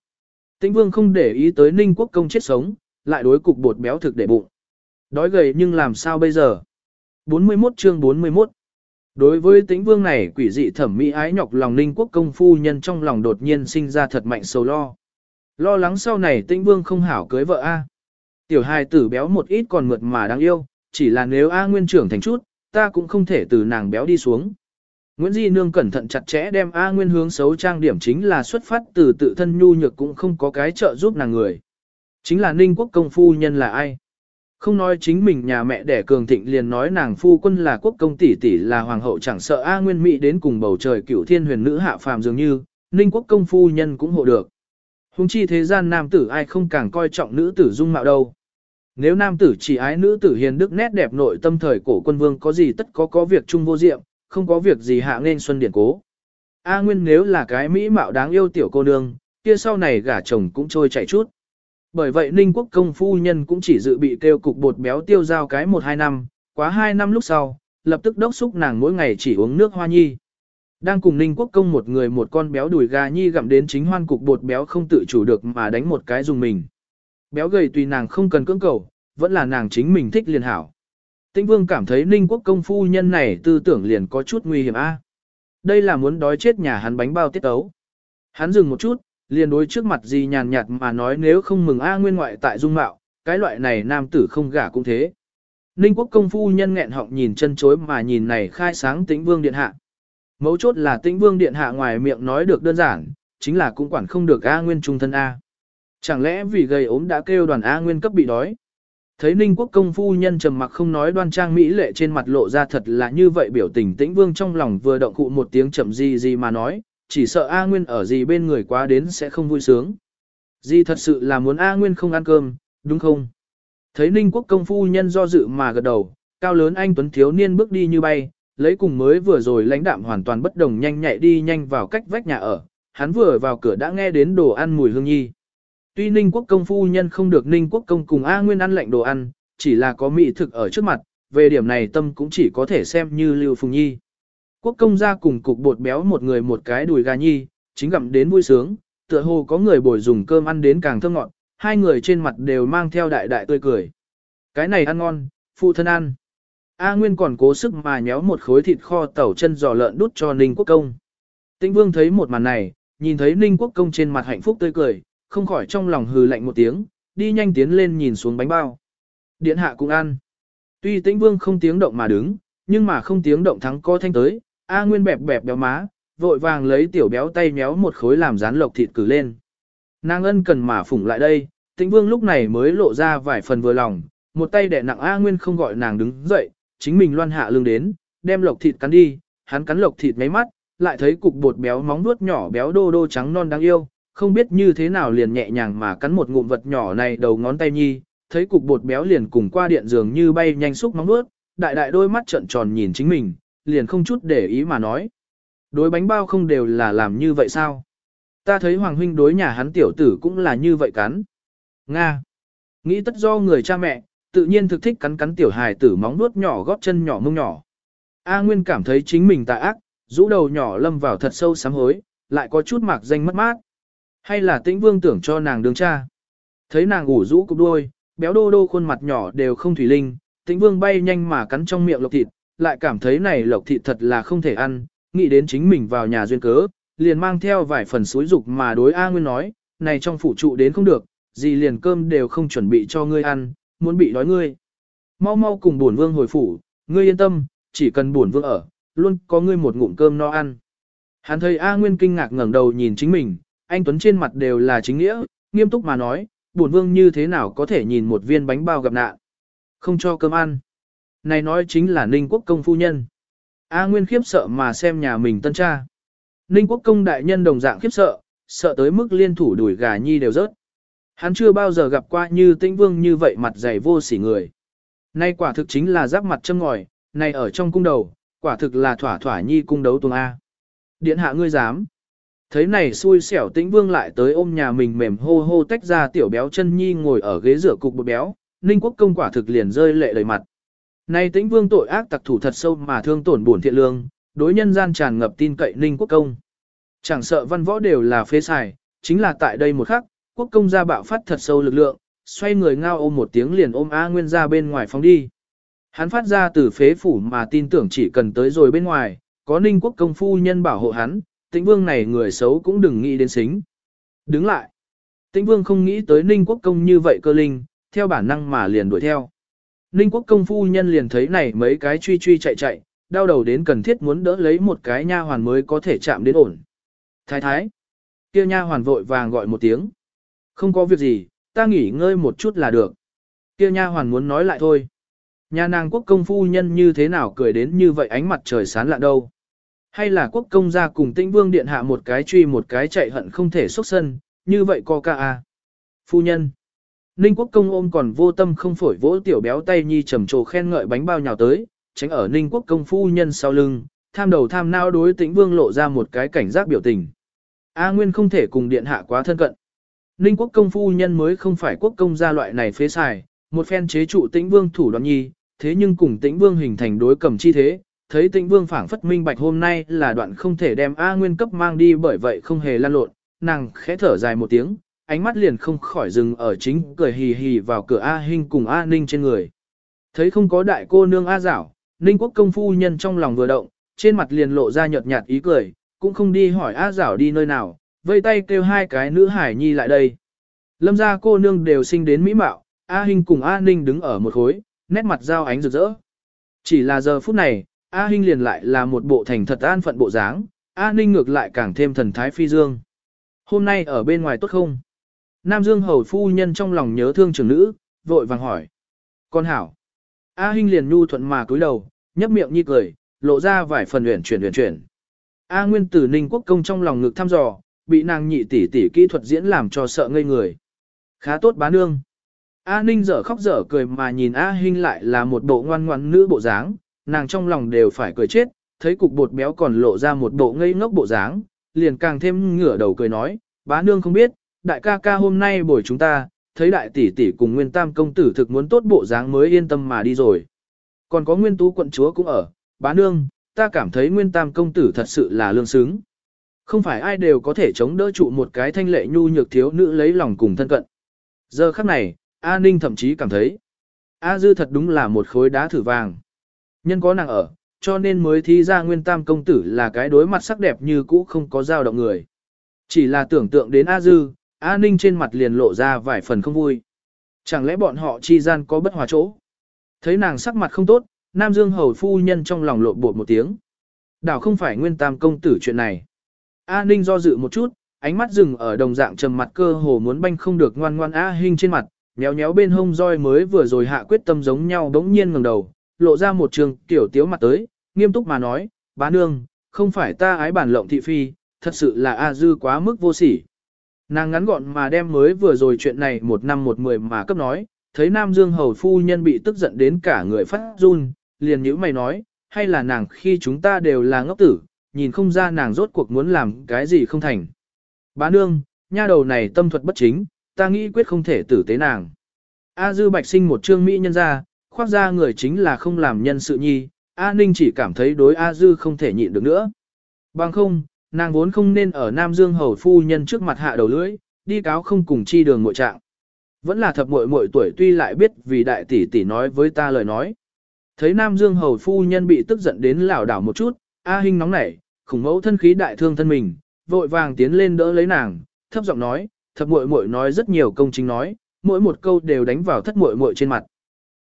Tĩnh vương không để ý tới Ninh quốc công chết sống, lại đối cục bột béo thực để bụng. Đói gầy nhưng làm sao bây giờ? 41 chương 41 Đối với tĩnh vương này quỷ dị thẩm mỹ ái nhọc lòng ninh quốc công phu nhân trong lòng đột nhiên sinh ra thật mạnh sầu lo. Lo lắng sau này tĩnh vương không hảo cưới vợ A. Tiểu hài tử béo một ít còn mượt mà đáng yêu, chỉ là nếu A nguyên trưởng thành chút, ta cũng không thể từ nàng béo đi xuống. Nguyễn Di Nương cẩn thận chặt chẽ đem A Nguyên hướng xấu trang điểm chính là xuất phát từ tự thân nhu nhược cũng không có cái trợ giúp nàng người. Chính là Ninh Quốc công phu nhân là ai? Không nói chính mình nhà mẹ đẻ cường thịnh liền nói nàng phu quân là quốc công tỷ tỷ là hoàng hậu chẳng sợ A Nguyên Mỹ đến cùng bầu trời cửu thiên huyền nữ hạ phàm dường như, Ninh quốc công phu nhân cũng hộ được. Hùng chi thế gian nam tử ai không càng coi trọng nữ tử dung mạo đâu. Nếu nam tử chỉ ái nữ tử hiền đức nét đẹp nội tâm thời cổ quân vương có gì tất có có việc chung vô diệm, không có việc gì hạ nên xuân điển cố. A Nguyên nếu là cái mỹ mạo đáng yêu tiểu cô nương, kia sau này gả chồng cũng trôi chảy chút. Bởi vậy Ninh Quốc công phu nhân cũng chỉ dự bị kêu cục bột béo tiêu giao cái 1-2 năm, quá 2 năm lúc sau, lập tức đốc xúc nàng mỗi ngày chỉ uống nước hoa nhi. Đang cùng Ninh Quốc công một người một con béo đùi gà nhi gặm đến chính hoan cục bột béo không tự chủ được mà đánh một cái dùng mình. Béo gầy tùy nàng không cần cưỡng cầu, vẫn là nàng chính mình thích liền hảo. Tĩnh Vương cảm thấy Ninh Quốc công phu nhân này tư tưởng liền có chút nguy hiểm a. Đây là muốn đói chết nhà hắn bánh bao tiết tấu. Hắn dừng một chút, liền đối trước mặt gì nhàn nhạt mà nói nếu không mừng A nguyên ngoại tại dung mạo, cái loại này nam tử không gả cũng thế. Ninh quốc công phu nhân nghẹn họng nhìn chân chối mà nhìn này khai sáng tĩnh vương điện hạ. Mấu chốt là tĩnh vương điện hạ ngoài miệng nói được đơn giản, chính là cũng quản không được A nguyên trung thân A. Chẳng lẽ vì gầy ốm đã kêu đoàn A nguyên cấp bị đói? Thấy Ninh quốc công phu nhân trầm mặc không nói đoan trang mỹ lệ trên mặt lộ ra thật là như vậy biểu tình tĩnh vương trong lòng vừa động cụ một tiếng chậm gì gì mà nói, chỉ sợ A Nguyên ở gì bên người quá đến sẽ không vui sướng. Di thật sự là muốn A Nguyên không ăn cơm, đúng không? Thấy Ninh Quốc công phu nhân do dự mà gật đầu, cao lớn anh Tuấn thiếu niên bước đi như bay, lấy cùng mới vừa rồi lãnh đạm hoàn toàn bất đồng nhanh nhạy đi nhanh vào cách vách nhà ở, hắn vừa vào cửa đã nghe đến đồ ăn mùi hương nhi. Tuy Ninh Quốc công phu nhân không được Ninh Quốc công cùng A Nguyên ăn lạnh đồ ăn, chỉ là có mỹ thực ở trước mặt, về điểm này tâm cũng chỉ có thể xem như Lưu Phùng Nhi. Quốc công gia cùng cục bột béo một người một cái đùi gà nhi, chính gặm đến vui sướng, tựa hồ có người bồi dùng cơm ăn đến càng thơm ngọt, hai người trên mặt đều mang theo đại đại tươi cười. Cái này ăn ngon, phụ thân ăn. A Nguyên còn cố sức mà nhéo một khối thịt kho tẩu chân giò lợn đút cho Ninh Quốc công. Tĩnh Vương thấy một màn này, nhìn thấy Ninh Quốc công trên mặt hạnh phúc tươi cười, không khỏi trong lòng hừ lạnh một tiếng, đi nhanh tiến lên nhìn xuống bánh bao. Điện hạ cũng ăn. Tuy Tĩnh Vương không tiếng động mà đứng, nhưng mà không tiếng động thắng co thanh tới, A Nguyên bẹp bẹp béo má, vội vàng lấy tiểu béo tay méo một khối làm rán lộc thịt cử lên. Nàng ân cần mà phủng lại đây, tĩnh vương lúc này mới lộ ra vài phần vừa lòng, một tay đẻ nặng A Nguyên không gọi nàng đứng dậy, chính mình loan hạ lưng đến, đem lộc thịt cắn đi, hắn cắn lộc thịt mấy mắt, lại thấy cục bột béo móng nuốt nhỏ béo đô đô trắng non đáng yêu, không biết như thế nào liền nhẹ nhàng mà cắn một ngụm vật nhỏ này đầu ngón tay nhi, thấy cục bột béo liền cùng qua điện giường như bay nhanh xúc móng nuốt, đại đại đôi mắt trợn tròn nhìn chính mình, liền không chút để ý mà nói. Đối bánh bao không đều là làm như vậy sao? Ta thấy Hoàng Huynh đối nhà hắn tiểu tử cũng là như vậy cắn. Nga. Nghĩ tất do người cha mẹ, tự nhiên thực thích cắn cắn tiểu hài tử móng nuốt nhỏ góp chân nhỏ mông nhỏ. A Nguyên cảm thấy chính mình tà ác, rũ đầu nhỏ lâm vào thật sâu sám hối, lại có chút mạc danh mất mát. Hay là tĩnh vương tưởng cho nàng đường cha. Thấy nàng ủ rũ cục đuôi, béo đô đô khuôn mặt nhỏ đều không thủy linh, tĩnh vương bay nhanh mà cắn trong miệng lộc thịt, lại cảm thấy này lộc thịt thật là không thể ăn, nghĩ đến chính mình vào nhà duyên cớ, liền mang theo vài phần suối dục mà đối A Nguyên nói, này trong phủ trụ đến không được, gì liền cơm đều không chuẩn bị cho ngươi ăn, muốn bị đói ngươi. Mau mau cùng bổn vương hồi phủ, ngươi yên tâm, chỉ cần buồn vương ở, luôn có ngươi một ngụm cơm no ăn. Hắn thấy A Nguyên kinh ngạc ngẩng đầu nhìn chính mình, anh Tuấn trên mặt đều là chính nghĩa, nghiêm túc mà nói, buồn vương như thế nào có thể nhìn một viên bánh bao gặp nạn. Không cho cơm ăn. Này nói chính là Ninh Quốc công phu nhân. A Nguyên khiếp sợ mà xem nhà mình tân cha. Ninh Quốc công đại nhân đồng dạng khiếp sợ, sợ tới mức liên thủ đuổi gà nhi đều rớt. Hắn chưa bao giờ gặp qua như tĩnh vương như vậy mặt dày vô sỉ người. Nay quả thực chính là giáp mặt châm ngòi, này ở trong cung đầu, quả thực là thỏa thỏa nhi cung đấu tuồng A. Điện hạ ngươi dám. Thấy này xui xẻo tĩnh vương lại tới ôm nhà mình mềm hô hô tách ra tiểu béo chân nhi ngồi ở ghế rửa cục bột béo, ninh quốc công quả thực liền rơi lệ đầy mặt nay tĩnh vương tội ác tặc thủ thật sâu mà thương tổn buồn thiện lương, đối nhân gian tràn ngập tin cậy ninh quốc công. Chẳng sợ văn võ đều là phế xài, chính là tại đây một khắc, quốc công gia bạo phát thật sâu lực lượng, xoay người ngao ôm một tiếng liền ôm A Nguyên ra bên ngoài phóng đi. Hắn phát ra từ phế phủ mà tin tưởng chỉ cần tới rồi bên ngoài, có ninh quốc công phu nhân bảo hộ hắn, tĩnh vương này người xấu cũng đừng nghĩ đến xính. Đứng lại. Tĩnh vương không nghĩ tới ninh quốc công như vậy cơ linh, theo bản năng mà liền đuổi theo. Ninh quốc công phu nhân liền thấy này mấy cái truy truy chạy chạy, đau đầu đến cần thiết muốn đỡ lấy một cái nha hoàn mới có thể chạm đến ổn. Thái thái. Kia nha hoàn vội vàng gọi một tiếng. Không có việc gì, ta nghỉ ngơi một chút là được. Kia nha hoàn muốn nói lại thôi. Nhà nàng quốc công phu nhân như thế nào cười đến như vậy ánh mặt trời sáng lạ đâu. Hay là quốc công gia cùng tĩnh vương điện hạ một cái truy một cái chạy hận không thể xuất sân, như vậy co ca à. Phu nhân. Ninh quốc công ôm còn vô tâm không phổi vỗ tiểu béo tay nhi trầm trồ khen ngợi bánh bao nhào tới, tránh ở ninh quốc công phu nhân sau lưng, tham đầu tham nao đối tĩnh vương lộ ra một cái cảnh giác biểu tình. A Nguyên không thể cùng điện hạ quá thân cận. Ninh quốc công phu nhân mới không phải quốc công gia loại này phế xài, một phen chế trụ tĩnh vương thủ đoạn nhi, thế nhưng cùng tĩnh vương hình thành đối cầm chi thế, thấy tĩnh vương phảng phất minh bạch hôm nay là đoạn không thể đem A Nguyên cấp mang đi bởi vậy không hề lan lộn, nàng khẽ thở dài một tiếng, ánh mắt liền không khỏi dừng ở chính cười hì hì vào cửa A Hinh cùng A Ninh trên người. Thấy không có đại cô nương A Giảo, Ninh quốc công phu nhân trong lòng vừa động, trên mặt liền lộ ra nhợt nhạt ý cười, cũng không đi hỏi A Giảo đi nơi nào, vây tay kêu hai cái nữ hải nhi lại đây. Lâm gia cô nương đều sinh đến mỹ mạo, A Hinh cùng A Ninh đứng ở một khối, nét mặt giao ánh rực rỡ. Chỉ là giờ phút này, A Hinh liền lại là một bộ thành thật an phận bộ dáng, A Ninh ngược lại càng thêm thần thái phi dương. Hôm nay ở bên ngoài tốt không? Nam Dương hầu phu nhân trong lòng nhớ thương trưởng nữ, vội vàng hỏi. Con hảo. A Hinh liền nhu thuận mà cúi đầu, nhấp miệng nhi cười, lộ ra vài phần uyển chuyển uyển chuyển. A Nguyên Tử Ninh Quốc công trong lòng ngực thăm dò, bị nàng nhị tỷ tỷ kỹ thuật diễn làm cho sợ ngây người. Khá tốt bá nương. A Ninh dở khóc dở cười mà nhìn A Hinh lại là một bộ ngoan ngoãn nữ bộ dáng, nàng trong lòng đều phải cười chết, thấy cục bột béo còn lộ ra một bộ ngây ngốc bộ dáng, liền càng thêm ngửa đầu cười nói, bá nương không biết, đại ca ca hôm nay buổi chúng ta, thấy đại tỷ tỷ cùng nguyên tam công tử thực muốn tốt bộ dáng mới yên tâm mà đi rồi. Còn có nguyên tú quận chúa cũng ở, bá nương, ta cảm thấy nguyên tam công tử thật sự là lương xứng. Không phải ai đều có thể chống đỡ trụ một cái thanh lệ nhu nhược thiếu nữ lấy lòng cùng thân cận. Giờ khắc này, A Ninh thậm chí cảm thấy, A Dư thật đúng là một khối đá thử vàng. Nhân có nàng ở, cho nên mới thi ra nguyên tam công tử là cái đối mặt sắc đẹp như cũ không có dao động người. Chỉ là tưởng tượng đến A Dư, A Ninh trên mặt liền lộ ra vài phần không vui. Chẳng lẽ bọn họ chi gian có bất hòa chỗ? Thấy nàng sắc mặt không tốt, Nam Dương hầu phu nhân trong lòng lộ bột một tiếng. Đảo không phải nguyên tam công tử chuyện này. A Ninh do dự một chút, ánh mắt dừng ở đồng dạng trầm mặt cơ hồ muốn banh không được ngoan ngoan A Hinh trên mặt, nhéo nhéo bên hông roi mới vừa rồi hạ quyết tâm giống nhau đống nhiên ngẩng đầu, lộ ra một trường tiểu tiếu mặt tới, nghiêm túc mà nói, bá nương, không phải ta ái bản lộng thị phi, thật sự là A Dư quá mức vô sỉ. Nàng ngắn gọn mà đem mới vừa rồi chuyện này một năm một mười mà cấp nói, thấy Nam Dương Hầu Phu Nhân bị tức giận đến cả người phát run, liền nhữ mày nói, hay là nàng khi chúng ta đều là ngốc tử, nhìn không ra nàng rốt cuộc muốn làm cái gì không thành. Bá nương, nha đầu này tâm thuật bất chính, ta nghĩ quyết không thể tử tế nàng. A Dư Bạch sinh một trương mỹ nhân ra, khoác ra người chính là không làm nhân sự nhi, A Ninh chỉ cảm thấy đối A Dư không thể nhịn được nữa. Bằng không, nàng vốn không nên ở Nam Dương Hầu Phu Nhân trước mặt hạ đầu lưỡi, đi cáo không cùng chi đường mội trạng. Vẫn là thập muội muội tuổi tuy lại biết vì đại tỷ tỷ nói với ta lời nói. Thấy Nam Dương Hầu Phu Nhân bị tức giận đến lảo đảo một chút, A Hinh nóng nảy, khủng mẫu thân khí đại thương thân mình, vội vàng tiến lên đỡ lấy nàng, thấp giọng nói, thập muội muội nói rất nhiều công chính nói, mỗi một câu đều đánh vào thất muội muội trên mặt.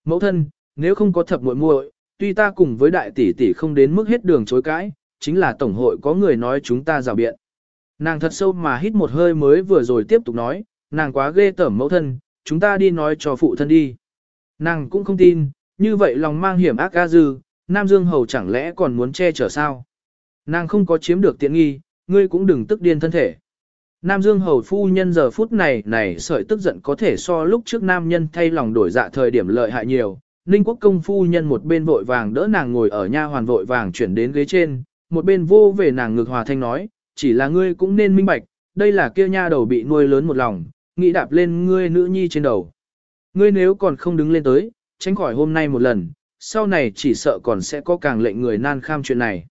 Mẫu thân, nếu không có thập muội muội, tuy ta cùng với đại tỷ tỷ không đến mức hết đường chối cãi, chính là tổng hội có người nói chúng ta rào biện. Nàng thật sâu mà hít một hơi mới vừa rồi tiếp tục nói, nàng quá ghê tởm mẫu thân, chúng ta đi nói cho phụ thân đi. Nàng cũng không tin, như vậy lòng mang hiểm ác ga dư, Nam Dương Hầu chẳng lẽ còn muốn che chở sao? Nàng không có chiếm được tiện nghi, ngươi cũng đừng tức điên thân thể. Nam Dương Hầu phu nhân giờ phút này này sợi tức giận có thể so lúc trước nam nhân thay lòng đổi dạ thời điểm lợi hại nhiều. Ninh quốc công phu nhân một bên vội vàng đỡ nàng ngồi ở nha hoàn vội vàng chuyển đến ghế trên, một bên vô về nàng ngược hòa thanh nói, chỉ là ngươi cũng nên minh bạch, đây là kia nha đầu bị nuôi lớn một lòng, nghĩ đạp lên ngươi nữ nhi trên đầu. Ngươi nếu còn không đứng lên tới, tránh khỏi hôm nay một lần, sau này chỉ sợ còn sẽ có càng lệnh người nan kham chuyện này.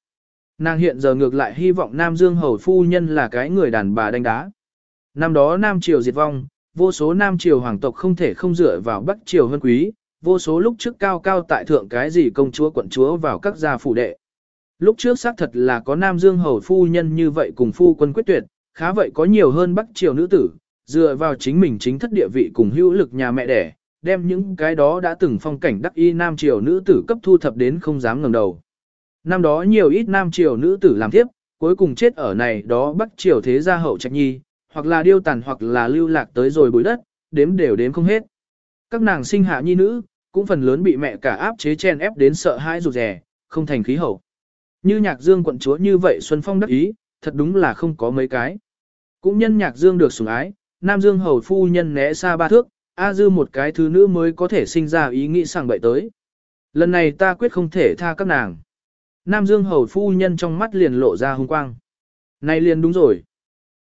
Nàng hiện giờ ngược lại hy vọng Nam Dương Hầu Phu Nhân là cái người đàn bà đánh đá. Năm đó Nam Triều diệt vong, vô số Nam Triều hoàng tộc không thể không dựa vào Bắc Triều hơn quý, vô số lúc trước cao cao tại thượng cái gì công chúa quận chúa vào các gia phủ đệ. Lúc trước xác thật là có Nam Dương Hầu Phu Nhân như vậy cùng phu quân quyết tuyệt, khá vậy có nhiều hơn Bắc Triều nữ tử, dựa vào chính mình chính thất địa vị cùng hữu lực nhà mẹ đẻ, đem những cái đó đã từng phong cảnh đắc y Nam Triều nữ tử cấp thu thập đến không dám ngẩng đầu. Năm đó nhiều ít nam triều nữ tử làm tiếp, cuối cùng chết ở này đó bắc triều thế gia hậu trạch nhi, hoặc là điêu tàn hoặc là lưu lạc tới rồi bụi đất, đếm đều đếm không hết. Các nàng sinh hạ nhi nữ, cũng phần lớn bị mẹ cả áp chế chen ép đến sợ hãi rụt rè, không thành khí hậu. Như nhạc dương quận chúa như vậy Xuân Phong đắc ý, thật đúng là không có mấy cái. Cũng nhân nhạc dương được sủng ái, Nam Dương hầu phu nhân né xa ba thước, A dư một cái thứ nữ mới có thể sinh ra ý nghĩ sảng bậy tới. Lần này ta quyết không thể tha các nàng. Nam Dương hầu phu nhân trong mắt liền lộ ra hung quang. Này liền đúng rồi.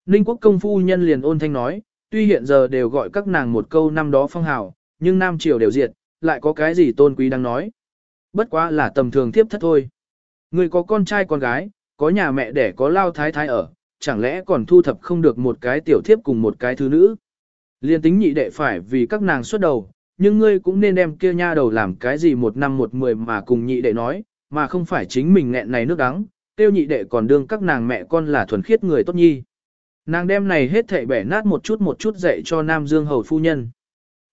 Ninh quốc công phu nhân liền ôn thanh nói, tuy hiện giờ đều gọi các nàng một câu năm đó phong hào, nhưng Nam Triều đều diệt, lại có cái gì tôn quý đang nói. Bất quá là tầm thường tiếp thất thôi. Người có con trai con gái, có nhà mẹ đẻ có lao thái thái ở, chẳng lẽ còn thu thập không được một cái tiểu thiếp cùng một cái thứ nữ. Liên tính nhị đệ phải vì các nàng xuất đầu, nhưng ngươi cũng nên đem kia nha đầu làm cái gì một năm một mười mà cùng nhị đệ nói, mà không phải chính mình nghẹn này nước đắng, tiêu nhị đệ còn đương các nàng mẹ con là thuần khiết người tốt nhi. Nàng đem này hết thảy bẻ nát một chút một chút dạy cho Nam Dương Hầu Phu Nhân.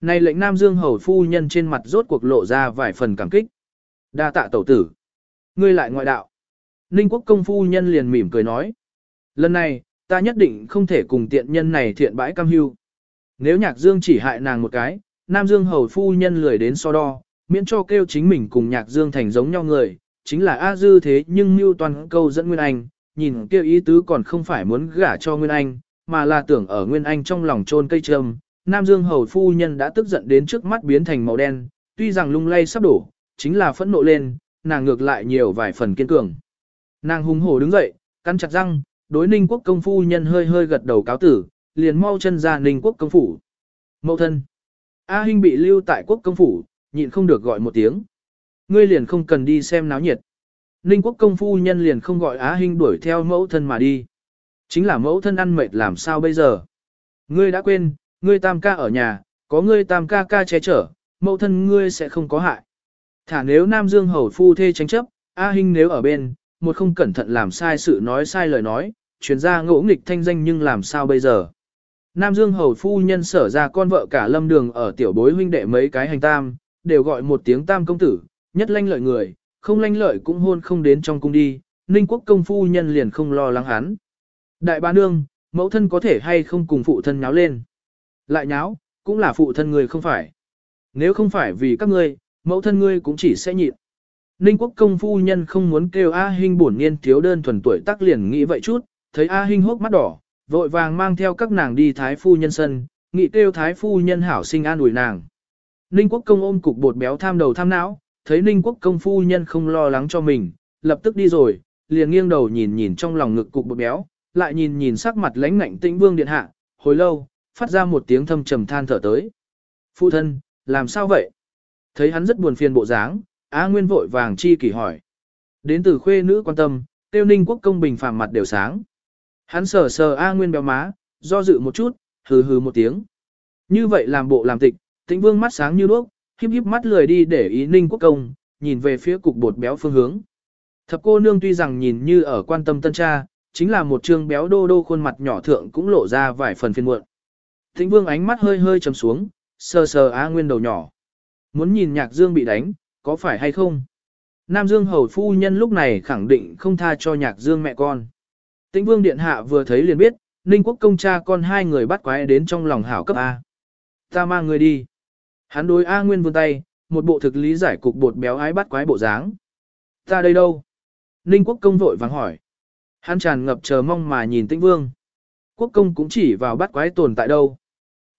Này lệnh Nam Dương Hầu Phu Nhân trên mặt rốt cuộc lộ ra vài phần cảm kích. đa tạ tẩu tử. Ngươi lại ngoại đạo. Ninh Quốc Công Phu Nhân liền mỉm cười nói. Lần này, ta nhất định không thể cùng tiện nhân này thiện bãi cam hưu. Nếu nhạc dương chỉ hại nàng một cái, Nam Dương Hầu Phu Nhân lười đến so đo, miễn cho kêu chính mình cùng nhạc dương thành giống nhau người, chính là A Dư thế nhưng mưu toàn câu dẫn Nguyên Anh, nhìn kêu ý tứ còn không phải muốn gả cho Nguyên Anh, mà là tưởng ở Nguyên Anh trong lòng trôn cây trâm. Nam Dương Hầu Phu Nhân đã tức giận đến trước mắt biến thành màu đen, tuy rằng lung lay sắp đổ, chính là phẫn nộ lên, nàng ngược lại nhiều vài phần kiên cường. Nàng hùng hổ đứng dậy, cắn chặt răng, đối ninh quốc công phu nhân hơi hơi gật đầu cáo tử, liền mau chân ra ninh quốc công phủ. Mậu thân. A Hinh bị lưu tại quốc công phủ, nhịn không được gọi một tiếng. Ngươi liền không cần đi xem náo nhiệt. Ninh quốc công phu nhân liền không gọi Á Hinh đuổi theo mẫu thân mà đi. Chính là mẫu thân ăn mệt làm sao bây giờ. Ngươi đã quên, ngươi tam ca ở nhà, có ngươi tam ca ca che chở, mẫu thân ngươi sẽ không có hại. Thả nếu Nam Dương hầu phu thê tranh chấp, A Hinh nếu ở bên, một không cẩn thận làm sai sự nói sai lời nói, chuyển ra ngỗ nghịch thanh danh nhưng làm sao bây giờ. Nam Dương hầu phu nhân sở ra con vợ cả lâm đường ở tiểu bối huynh đệ mấy cái hành tam, đều gọi một tiếng tam công tử, nhất lanh lợi người, không lanh lợi cũng hôn không đến trong cung đi, ninh quốc công phu nhân liền không lo lắng hắn. Đại ba nương, mẫu thân có thể hay không cùng phụ thân nháo lên. Lại nháo, cũng là phụ thân người không phải. Nếu không phải vì các ngươi, mẫu thân ngươi cũng chỉ sẽ nhịn. Ninh quốc công phu nhân không muốn kêu A Hinh bổn niên thiếu đơn thuần tuổi tác liền nghĩ vậy chút, thấy A Hinh hốc mắt đỏ, vội vàng mang theo các nàng đi thái phu nhân sân, nghị kêu thái phu nhân hảo sinh an ủi nàng. Ninh quốc công ôm cục bột béo tham đầu tham não, thấy Ninh quốc công phu nhân không lo lắng cho mình, lập tức đi rồi, liền nghiêng đầu nhìn nhìn trong lòng ngực cục bột béo, lại nhìn nhìn sắc mặt lãnh ngạnh tĩnh vương điện hạ, hồi lâu, phát ra một tiếng thâm trầm than thở tới. Phu thân, làm sao vậy? Thấy hắn rất buồn phiền bộ dáng, Á Nguyên vội vàng chi kỷ hỏi. Đến từ khuê nữ quan tâm, tiêu ninh quốc công bình phàm mặt đều sáng. Hắn sờ sờ A Nguyên béo má, do dự một chút, hừ hừ một tiếng. Như vậy làm bộ làm tịch, tĩnh vương mắt sáng như đuốc, híp híp mắt lười đi để ý ninh quốc công, nhìn về phía cục bột béo phương hướng. Thập cô nương tuy rằng nhìn như ở quan tâm tân cha, chính là một trương béo đô đô khuôn mặt nhỏ thượng cũng lộ ra vài phần phiền muộn. Tĩnh vương ánh mắt hơi hơi trầm xuống, sờ sờ Á Nguyên đầu nhỏ. Muốn nhìn nhạc dương bị đánh, có phải hay không? Nam Dương hầu phu nhân lúc này khẳng định không tha cho nhạc dương mẹ con. Tĩnh vương điện hạ vừa thấy liền biết, Ninh quốc công cha con hai người bắt quái đến trong lòng hảo cấp A. Ta mang người đi. Hắn đối A Nguyên vươn tay, một bộ thực lý giải cục bột béo ái bắt quái bộ dáng. Ta đây đâu? Ninh quốc công vội vàng hỏi. Hắn tràn ngập chờ mong mà nhìn tĩnh vương. Quốc công cũng chỉ vào bắt quái tồn tại đâu.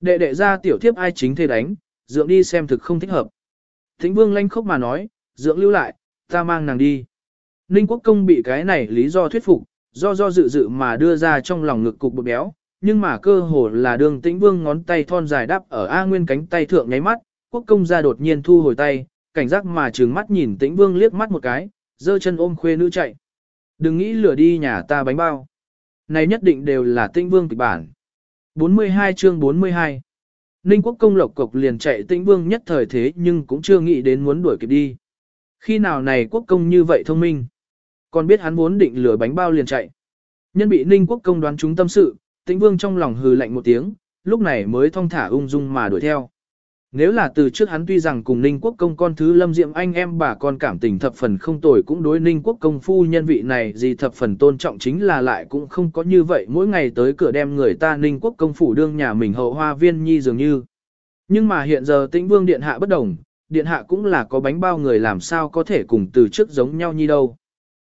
Đệ đệ ra tiểu thiếp ai chính thế đánh, dượng đi xem thực không thích hợp. Thính vương lanh khốc mà nói, dượng lưu lại, ta mang nàng đi. Ninh quốc công bị cái này lý do thuyết phục, do do dự dự mà đưa ra trong lòng ngực cục bột béo, nhưng mà cơ hồ là đường tĩnh vương ngón tay thon dài đắp ở A Nguyên cánh tay thượng nháy mắt, quốc công ra đột nhiên thu hồi tay, cảnh giác mà trừng mắt nhìn tĩnh vương liếc mắt một cái, giơ chân ôm khuê nữ chạy. Đừng nghĩ lừa đi nhà ta bánh bao. Này nhất định đều là tĩnh vương kịch bản. 42 chương 42 Ninh quốc công lộc cộc liền chạy tĩnh vương nhất thời thế nhưng cũng chưa nghĩ đến muốn đuổi kịp đi. Khi nào này quốc công như vậy thông minh? Còn biết hắn muốn định lừa bánh bao liền chạy. Nhân bị Ninh quốc công đoán chúng tâm sự, tĩnh vương trong lòng hừ lạnh một tiếng, lúc này mới thong thả ung dung mà đuổi theo. Nếu là từ trước hắn tuy rằng cùng Ninh Quốc công con thứ Lâm Diệm anh em bà con cảm tình thập phần không tồi cũng đối Ninh Quốc công phu nhân vị này gì thập phần tôn trọng chính là lại cũng không có như vậy mỗi ngày tới cửa đem người ta Ninh Quốc công phủ đương nhà mình hậu hoa viên nhi dường như. Nhưng mà hiện giờ tĩnh vương điện hạ bất đồng, điện hạ cũng là có bánh bao người làm sao có thể cùng từ trước giống nhau như đâu.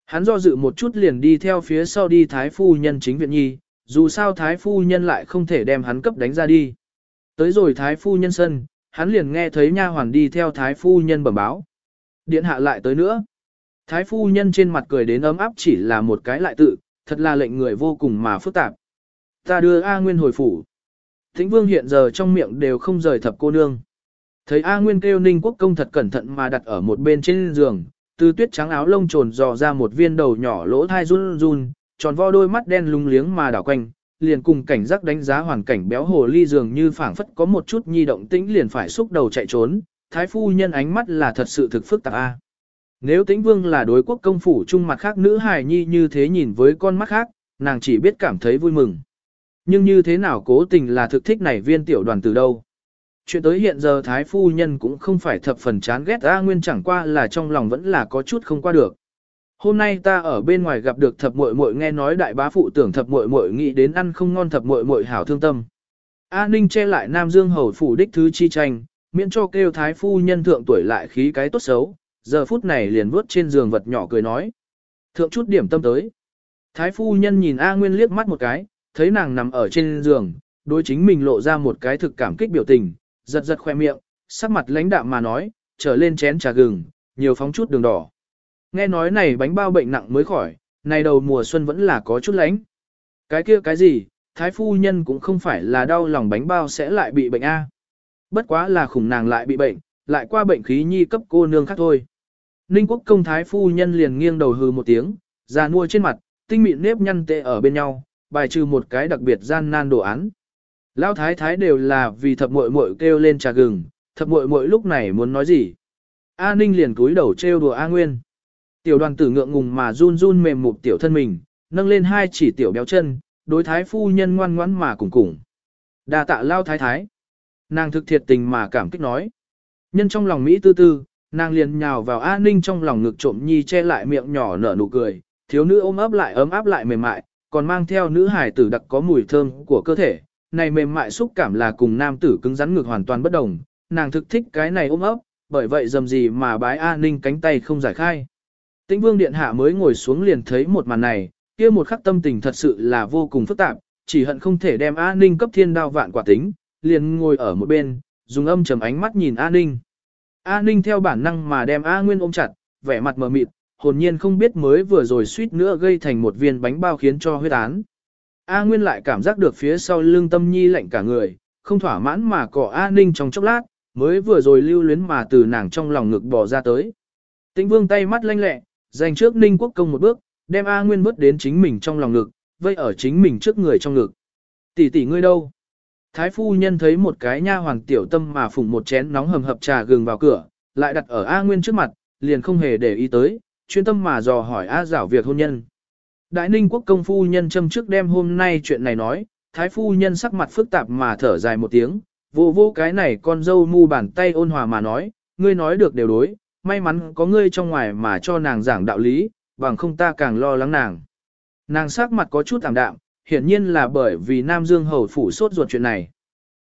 Hắn do dự một chút liền đi theo phía sau đi thái phu nhân chính viện nhi, dù sao thái phu nhân lại không thể đem hắn cấp đánh ra đi. Tới rồi thái phu nhân sân, hắn liền nghe thấy nha hoàn đi theo thái phu nhân bẩm báo. Điện hạ lại tới nữa. Thái phu nhân trên mặt cười đến ấm áp chỉ là một cái lại tự, thật là lệnh người vô cùng mà phức tạp. Ta đưa A Nguyên hồi phủ. Thính vương hiện giờ trong miệng đều không rời thập cô nương. Thấy A Nguyên kêu ninh quốc công thật cẩn thận mà đặt ở một bên trên giường, từ tuyết trắng áo lông trồn dò ra một viên đầu nhỏ lỗ thai run run, tròn vo đôi mắt đen lung liếng mà đảo quanh, liền cùng cảnh giác đánh giá hoàn cảnh béo hồ ly dường như phảng phất có một chút nhi động tĩnh liền phải xúc đầu chạy trốn, thái phu nhân ánh mắt là thật sự thực phức tạp a. Nếu tĩnh vương là đối quốc công phủ trung mặt khác nữ hài nhi như thế nhìn với con mắt khác, nàng chỉ biết cảm thấy vui mừng. Nhưng như thế nào cố tình là thực thích này viên tiểu đoàn từ đâu. Chuyện tới hiện giờ thái phu nhân cũng không phải thập phần chán ghét A Nguyên chẳng qua là trong lòng vẫn là có chút không qua được. Hôm nay ta ở bên ngoài gặp được thập muội muội nghe nói đại bá phụ tưởng thập muội muội nghĩ đến ăn không ngon thập muội muội hảo thương tâm. A Ninh che lại Nam Dương hầu phủ đích thứ chi tranh, miễn cho kêu thái phu nhân thượng tuổi lại khí cái tốt xấu, giờ phút này liền vuốt trên giường vật nhỏ cười nói. Thượng chút điểm tâm tới. Thái phu nhân nhìn A Nguyên liếc mắt một cái, thấy nàng nằm ở trên giường, đối chính mình lộ ra một cái thực cảm kích biểu tình, giật giật khoe miệng, sắc mặt lãnh đạm mà nói, trở lên chén trà gừng, nhiều phóng chút đường đỏ. Nghe nói này bánh bao bệnh nặng mới khỏi, này đầu mùa xuân vẫn là có chút lánh. Cái kia cái gì, thái phu nhân cũng không phải là đau lòng bánh bao sẽ lại bị bệnh A. Bất quá là khủng nàng lại bị bệnh, lại qua bệnh khí nhi cấp cô nương khác thôi. Ninh quốc công thái phu nhân liền nghiêng đầu hừ một tiếng, già nuôi trên mặt, tinh mịn nếp nhăn tệ ở bên nhau, bài trừ một cái đặc biệt gian nan đồ án. Lão thái thái đều là vì thập muội muội kêu lên trà gừng, thập muội muội lúc này muốn nói gì? A Ninh liền cúi đầu trêu đùa A Nguyên. Tiểu đoàn tử ngượng ngùng mà run run mềm mục tiểu thân mình, nâng lên hai chỉ tiểu béo chân, đối thái phu nhân ngoan ngoãn mà cùng cùng. Đà tạ lao thái thái. Nàng thực thiệt tình mà cảm kích nói. Nhân trong lòng Mỹ tư tư, nàng liền nhào vào an Ninh trong lòng ngực trộm nhi che lại miệng nhỏ nở nụ cười, thiếu nữ ôm ấp lại ấm áp lại mềm mại, còn mang theo nữ hải tử đặc có mùi thơm của cơ thể. Này mềm mại xúc cảm là cùng nam tử cứng rắn ngực hoàn toàn bất đồng, nàng thực thích cái này ôm ấp, bởi vậy dầm gì mà bái an Ninh cánh tay không giải khai. Tĩnh vương điện hạ mới ngồi xuống liền thấy một màn này, kia một khắc tâm tình thật sự là vô cùng phức tạp, chỉ hận không thể đem A Ninh cấp thiên đao vạn quả tính, liền ngồi ở một bên, dùng âm trầm ánh mắt nhìn A Ninh. A Ninh theo bản năng mà đem A Nguyên ôm chặt, vẻ mặt mờ mịt, hồn nhiên không biết mới vừa rồi suýt nữa gây thành một viên bánh bao khiến cho huyết án. A Nguyên lại cảm giác được phía sau lưng tâm nhi lạnh cả người, không thỏa mãn mà cọ A Ninh trong chốc lát, mới vừa rồi lưu luyến mà từ nàng trong lòng ngực bỏ ra tới. Tĩnh vương tay mắt lanh lẹ, dành trước Ninh Quốc công một bước, đem A Nguyên vớt đến chính mình trong lòng ngực, vây ở chính mình trước người trong ngực. Tỷ tỷ ngươi đâu? Thái phu nhân thấy một cái nha hoàng tiểu tâm mà phủng một chén nóng hầm hập trà gừng vào cửa, lại đặt ở A Nguyên trước mặt, liền không hề để ý tới, chuyên tâm mà dò hỏi A giảo việc hôn nhân. Đại ninh quốc công phu nhân châm trước đem hôm nay chuyện này nói, thái phu nhân sắc mặt phức tạp mà thở dài một tiếng, vô vô cái này con dâu mu bàn tay ôn hòa mà nói, ngươi nói được đều đối, may mắn có ngươi trong ngoài mà cho nàng giảng đạo lý, bằng không ta càng lo lắng nàng. Nàng sắc mặt có chút ảm đạm, hiển nhiên là bởi vì Nam Dương Hầu phủ sốt ruột chuyện này.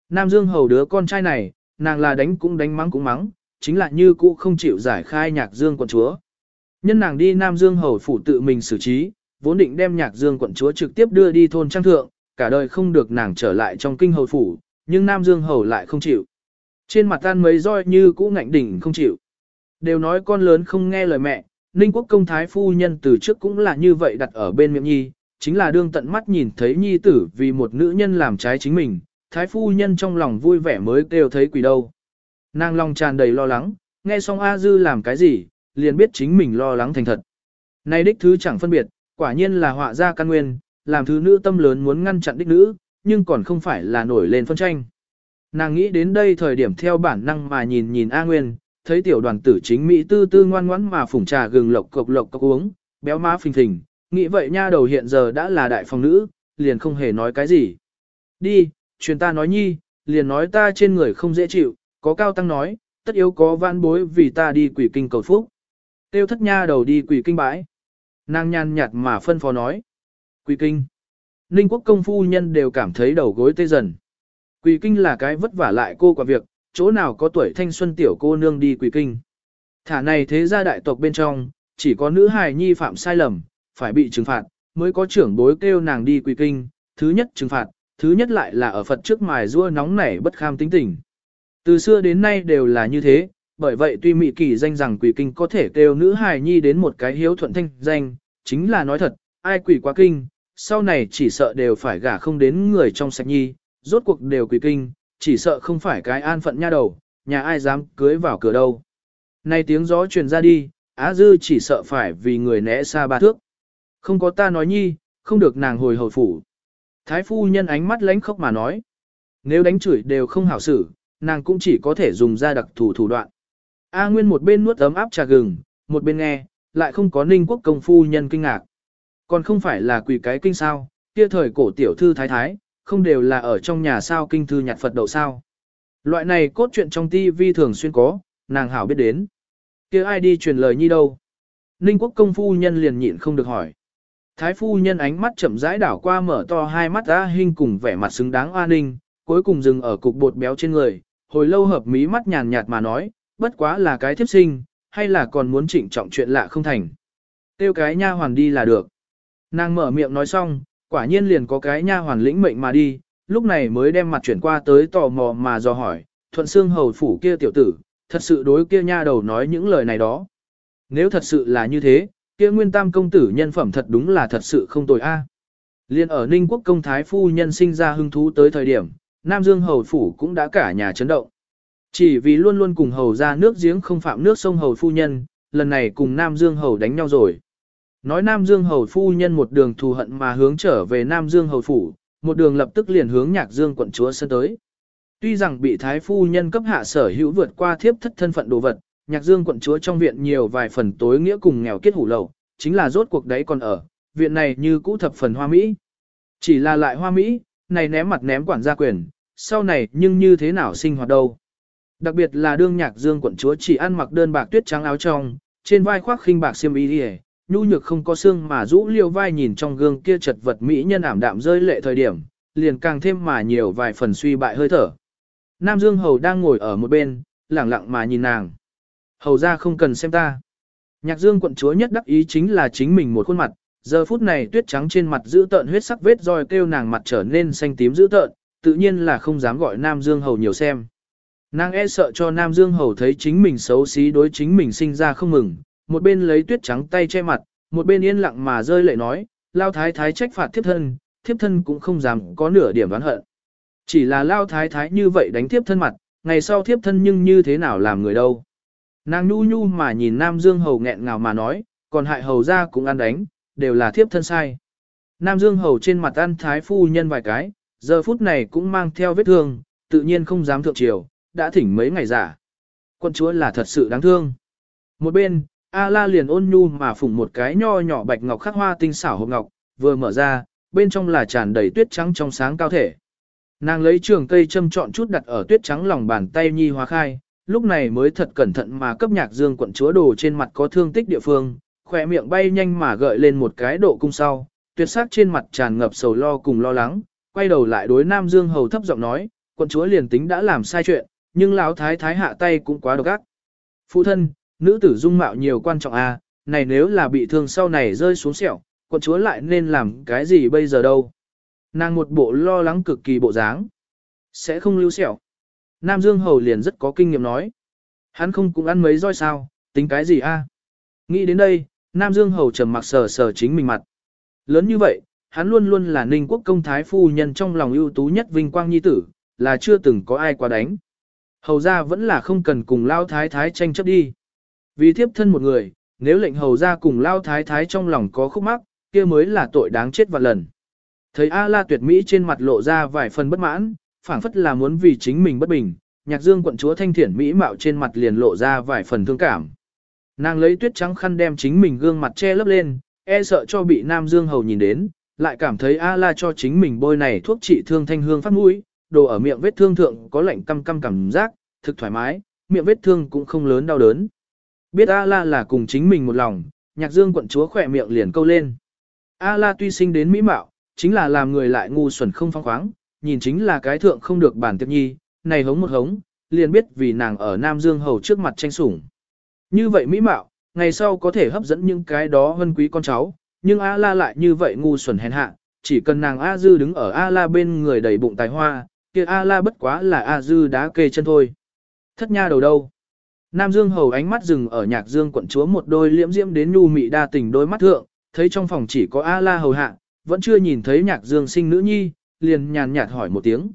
Nam Dương Hầu đứa con trai này, nàng là đánh cũng đánh mắng cũng mắng, chính là như cũ không chịu giải khai nhạc Dương quận chúa. Nhân nàng đi Nam Dương Hầu phủ tự mình xử trí, vốn định đem nhạc Dương quận chúa trực tiếp đưa đi thôn trang thượng, cả đời không được nàng trở lại trong kinh hầu phủ, nhưng Nam Dương Hầu lại không chịu. Trên mặt tan mấy roi như cũ ngạnh đỉnh không chịu. Đều nói con lớn không nghe lời mẹ, Ninh quốc công thái phu nhân từ trước cũng là như vậy đặt ở bên miệng nhi, chính là đương tận mắt nhìn thấy nhi tử vì một nữ nhân làm trái chính mình, thái phu nhân trong lòng vui vẻ mới kêu thấy quỷ đâu. Nàng lòng tràn đầy lo lắng, nghe xong A Dư làm cái gì, liền biết chính mình lo lắng thành thật. Này đích thứ chẳng phân biệt, quả nhiên là họa ra căn nguyên, làm thứ nữ tâm lớn muốn ngăn chặn đích nữ, nhưng còn không phải là nổi lên phân tranh. Nàng nghĩ đến đây thời điểm theo bản năng mà nhìn nhìn A Nguyên, thấy tiểu đoàn tử chính Mỹ tư tư ngoan ngoãn mà phủng trà gừng lộc cộc lộc cộc uống, béo má phình phình, nghĩ vậy nha đầu hiện giờ đã là đại phòng nữ, liền không hề nói cái gì. Đi, truyền ta nói nhi, liền nói ta trên người không dễ chịu, có cao tăng nói, tất yếu có vãn bối vì ta đi quỷ kinh cầu phúc. Tiêu thất nha đầu đi quỷ kinh bãi. Nàng nhàn nhạt mà phân phó nói. Quỷ kinh. Ninh quốc công phu nhân đều cảm thấy đầu gối tê dần. Quỷ kinh là cái vất vả lại cô quả việc, chỗ nào có tuổi thanh xuân tiểu cô nương đi quỷ kinh. Thả này thế gia đại tộc bên trong, chỉ có nữ hài nhi phạm sai lầm, phải bị trừng phạt, mới có trưởng bối kêu nàng đi quỷ kinh, thứ nhất trừng phạt, thứ nhất lại là ở Phật trước mài rua nóng nảy bất kham tính tình. Từ xưa đến nay đều là như thế, bởi vậy tuy mị kỳ danh rằng quỷ kinh có thể kêu nữ hài nhi đến một cái hiếu thuận thanh danh, chính là nói thật, ai quỷ quá kinh, sau này chỉ sợ đều phải gả không đến người trong sạch nhi, rốt cuộc đều quỷ kinh, chỉ sợ không phải cái an phận nha đầu, nhà ai dám cưới vào cửa đâu. Này tiếng gió truyền ra đi, Á Dư chỉ sợ phải vì người né xa ba thước. Không có ta nói nhi, không được nàng hồi hồi phủ. Thái phu nhân ánh mắt lánh khóc mà nói. Nếu đánh chửi đều không hảo xử, nàng cũng chỉ có thể dùng ra đặc thủ thủ đoạn. A Nguyên một bên nuốt ấm áp trà gừng, một bên nghe, lại không có ninh quốc công phu nhân kinh ngạc. Còn không phải là quỷ cái kinh sao, kia thời cổ tiểu thư thái thái, không đều là ở trong nhà sao kinh thư nhặt Phật đậu sao. Loại này cốt truyện trong TV thường xuyên có, nàng hảo biết đến. kia ai đi truyền lời nhi đâu? Ninh quốc công phu nhân liền nhịn không được hỏi. Thái phu nhân ánh mắt chậm rãi đảo qua mở to hai mắt ra hình cùng vẻ mặt xứng đáng an ninh, cuối cùng dừng ở cục bột béo trên người, hồi lâu hợp mí mắt nhàn nhạt mà nói, bất quá là cái thiếp sinh, hay là còn muốn trịnh trọng chuyện lạ không thành. Tiêu cái nha hoàn đi là được. Nàng mở miệng nói xong, quả nhiên liền có cái nha hoàn lĩnh mệnh mà đi, lúc này mới đem mặt chuyển qua tới tò mò mà dò hỏi, thuận xương hầu phủ kia tiểu tử, thật sự đối kia nha đầu nói những lời này đó. Nếu thật sự là như thế, kia nguyên tam công tử nhân phẩm thật đúng là thật sự không tồi a. Liên ở Ninh quốc công thái phu nhân sinh ra hứng thú tới thời điểm, Nam Dương hầu phủ cũng đã cả nhà chấn động. Chỉ vì luôn luôn cùng hầu ra nước giếng không phạm nước sông hầu phu nhân, lần này cùng Nam Dương hầu đánh nhau rồi. Nói Nam Dương hầu phu nhân một đường thù hận mà hướng trở về Nam Dương hầu phủ, một đường lập tức liền hướng Nhạc Dương quận chúa sân tới. Tuy rằng bị thái phu nhân cấp hạ sở hữu vượt qua thiếp thất thân phận đồ vật, Nhạc Dương quận chúa trong viện nhiều vài phần tối nghĩa cùng nghèo kết hủ lầu, chính là rốt cuộc đấy còn ở, viện này như cũ thập phần hoa mỹ. Chỉ là lại hoa mỹ, này ném mặt ném quản gia quyền, sau này nhưng như thế nào sinh hoạt đâu. Đặc biệt là đương Nhạc Dương quận chúa chỉ ăn mặc đơn bạc tuyết trắng áo trong, trên vai khoác khinh bạc xiêm y đi nhu nhược không có xương mà rũ liêu vai nhìn trong gương kia chật vật mỹ nhân ảm đạm rơi lệ thời điểm, liền càng thêm mà nhiều vài phần suy bại hơi thở. Nam Dương Hầu đang ngồi ở một bên, lẳng lặng mà nhìn nàng. Hầu ra không cần xem ta. Nhạc Dương quận chúa nhất đắc ý chính là chính mình một khuôn mặt, giờ phút này tuyết trắng trên mặt giữ tợn huyết sắc vết roi kêu nàng mặt trở nên xanh tím giữ tợn, tự nhiên là không dám gọi Nam Dương Hầu nhiều xem. Nàng e sợ cho Nam Dương Hầu thấy chính mình xấu xí đối chính mình sinh ra không mừng, một bên lấy tuyết trắng tay che mặt, một bên yên lặng mà rơi lệ nói, lao thái thái trách phạt thiếp thân, thiếp thân cũng không dám có nửa điểm oán hận. Chỉ là lao thái thái như vậy đánh thiếp thân mặt, ngày sau thiếp thân nhưng như thế nào làm người đâu. Nàng nhu nhu mà nhìn Nam Dương Hầu nghẹn ngào mà nói, còn hại hầu ra cũng ăn đánh, đều là thiếp thân sai. Nam Dương Hầu trên mặt ăn thái phu nhân vài cái, giờ phút này cũng mang theo vết thương, tự nhiên không dám thượng triều, đã thỉnh mấy ngày giả. Quân chúa là thật sự đáng thương. Một bên, A la liền ôn nhu mà phủng một cái nho nhỏ bạch ngọc khắc hoa tinh xảo hộp ngọc, vừa mở ra, bên trong là tràn đầy tuyết trắng trong sáng cao thể. Nàng lấy trường cây châm chọn chút đặt ở tuyết trắng lòng bàn tay nhi hóa khai, lúc này mới thật cẩn thận mà cấp nhạc dương quận chúa đồ trên mặt có thương tích địa phương, khỏe miệng bay nhanh mà gợi lên một cái độ cung sau, tuyệt sắc trên mặt tràn ngập sầu lo cùng lo lắng, quay đầu lại đối Nam Dương hầu thấp giọng nói, quận chúa liền tính đã làm sai chuyện, nhưng lão thái thái hạ tay cũng quá độc ác. Phụ thân, nữ tử dung mạo nhiều quan trọng à, này nếu là bị thương sau này rơi xuống sẹo, quận chúa lại nên làm cái gì bây giờ đâu. Nàng một bộ lo lắng cực kỳ bộ dáng. Sẽ không lưu sẹo. Nam Dương Hầu liền rất có kinh nghiệm nói. Hắn không cũng ăn mấy roi sao, tính cái gì a? Nghĩ đến đây, Nam Dương Hầu trầm mặc sờ sờ chính mình mặt. Lớn như vậy, hắn luôn luôn là ninh quốc công thái phu nhân trong lòng ưu tú nhất vinh quang nhi tử, là chưa từng có ai qua đánh. Hầu ra vẫn là không cần cùng lao thái thái tranh chấp đi. Vì thiếp thân một người, nếu lệnh hầu ra cùng lao thái thái trong lòng có khúc mắc, kia mới là tội đáng chết vạn lần. Thấy A-la tuyệt mỹ trên mặt lộ ra vài phần bất mãn, phảng phất là muốn vì chính mình bất bình, nhạc dương quận chúa thanh thiển mỹ mạo trên mặt liền lộ ra vài phần thương cảm. Nàng lấy tuyết trắng khăn đem chính mình gương mặt che lấp lên, e sợ cho bị Nam Dương Hầu nhìn đến, lại cảm thấy A-la cho chính mình bôi này thuốc trị thương thanh hương phát mũi, đồ ở miệng vết thương thượng có lạnh căm căm cảm giác, thực thoải mái, miệng vết thương cũng không lớn đau đớn. Biết A-la là cùng chính mình một lòng, nhạc dương quận chúa khỏe miệng liền câu lên. A-la tuy sinh đến mỹ mạo, chính là làm người lại ngu xuẩn không phong khoáng, nhìn chính là cái thượng không được bản tiếp nhi, này hống một hống, liền biết vì nàng ở Nam Dương Hầu trước mặt tranh sủng. Như vậy mỹ mạo, ngày sau có thể hấp dẫn những cái đó hân quý con cháu, nhưng A-la lại như vậy ngu xuẩn hèn hạ, chỉ cần nàng A Dư đứng ở A La bên người đầy bụng tài hoa, kia A La bất quá là A Dư đá kê chân thôi. Thất nha đầu đâu? Nam Dương hầu ánh mắt dừng ở nhạc dương quận chúa một đôi liễm diễm đến nhu mị đa tình đôi mắt thượng, thấy trong phòng chỉ có A La hầu hạ, vẫn chưa nhìn thấy nhạc dương sinh nữ nhi, liền nhàn nhạt hỏi một tiếng.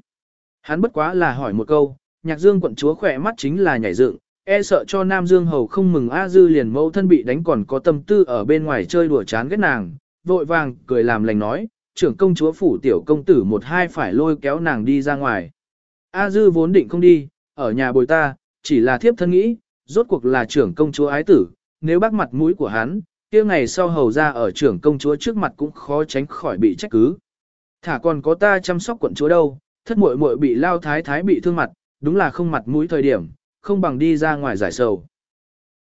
Hắn bất quá là hỏi một câu, nhạc dương quận chúa khỏe mắt chính là nhảy dựng, e sợ cho Nam Dương hầu không mừng A Dư liền mẫu thân bị đánh còn có tâm tư ở bên ngoài chơi đùa chán ghét nàng, vội vàng cười làm lành nói, trưởng công chúa phủ tiểu công tử một hai phải lôi kéo nàng đi ra ngoài. A dư vốn định không đi, ở nhà bồi ta, chỉ là thiếp thân nghĩ, rốt cuộc là trưởng công chúa ái tử, nếu bác mặt mũi của hắn, kia ngày sau hầu ra ở trưởng công chúa trước mặt cũng khó tránh khỏi bị trách cứ. Thả còn có ta chăm sóc quận chúa đâu, thất muội muội bị lao thái thái bị thương mặt, đúng là không mặt mũi thời điểm, không bằng đi ra ngoài giải sầu.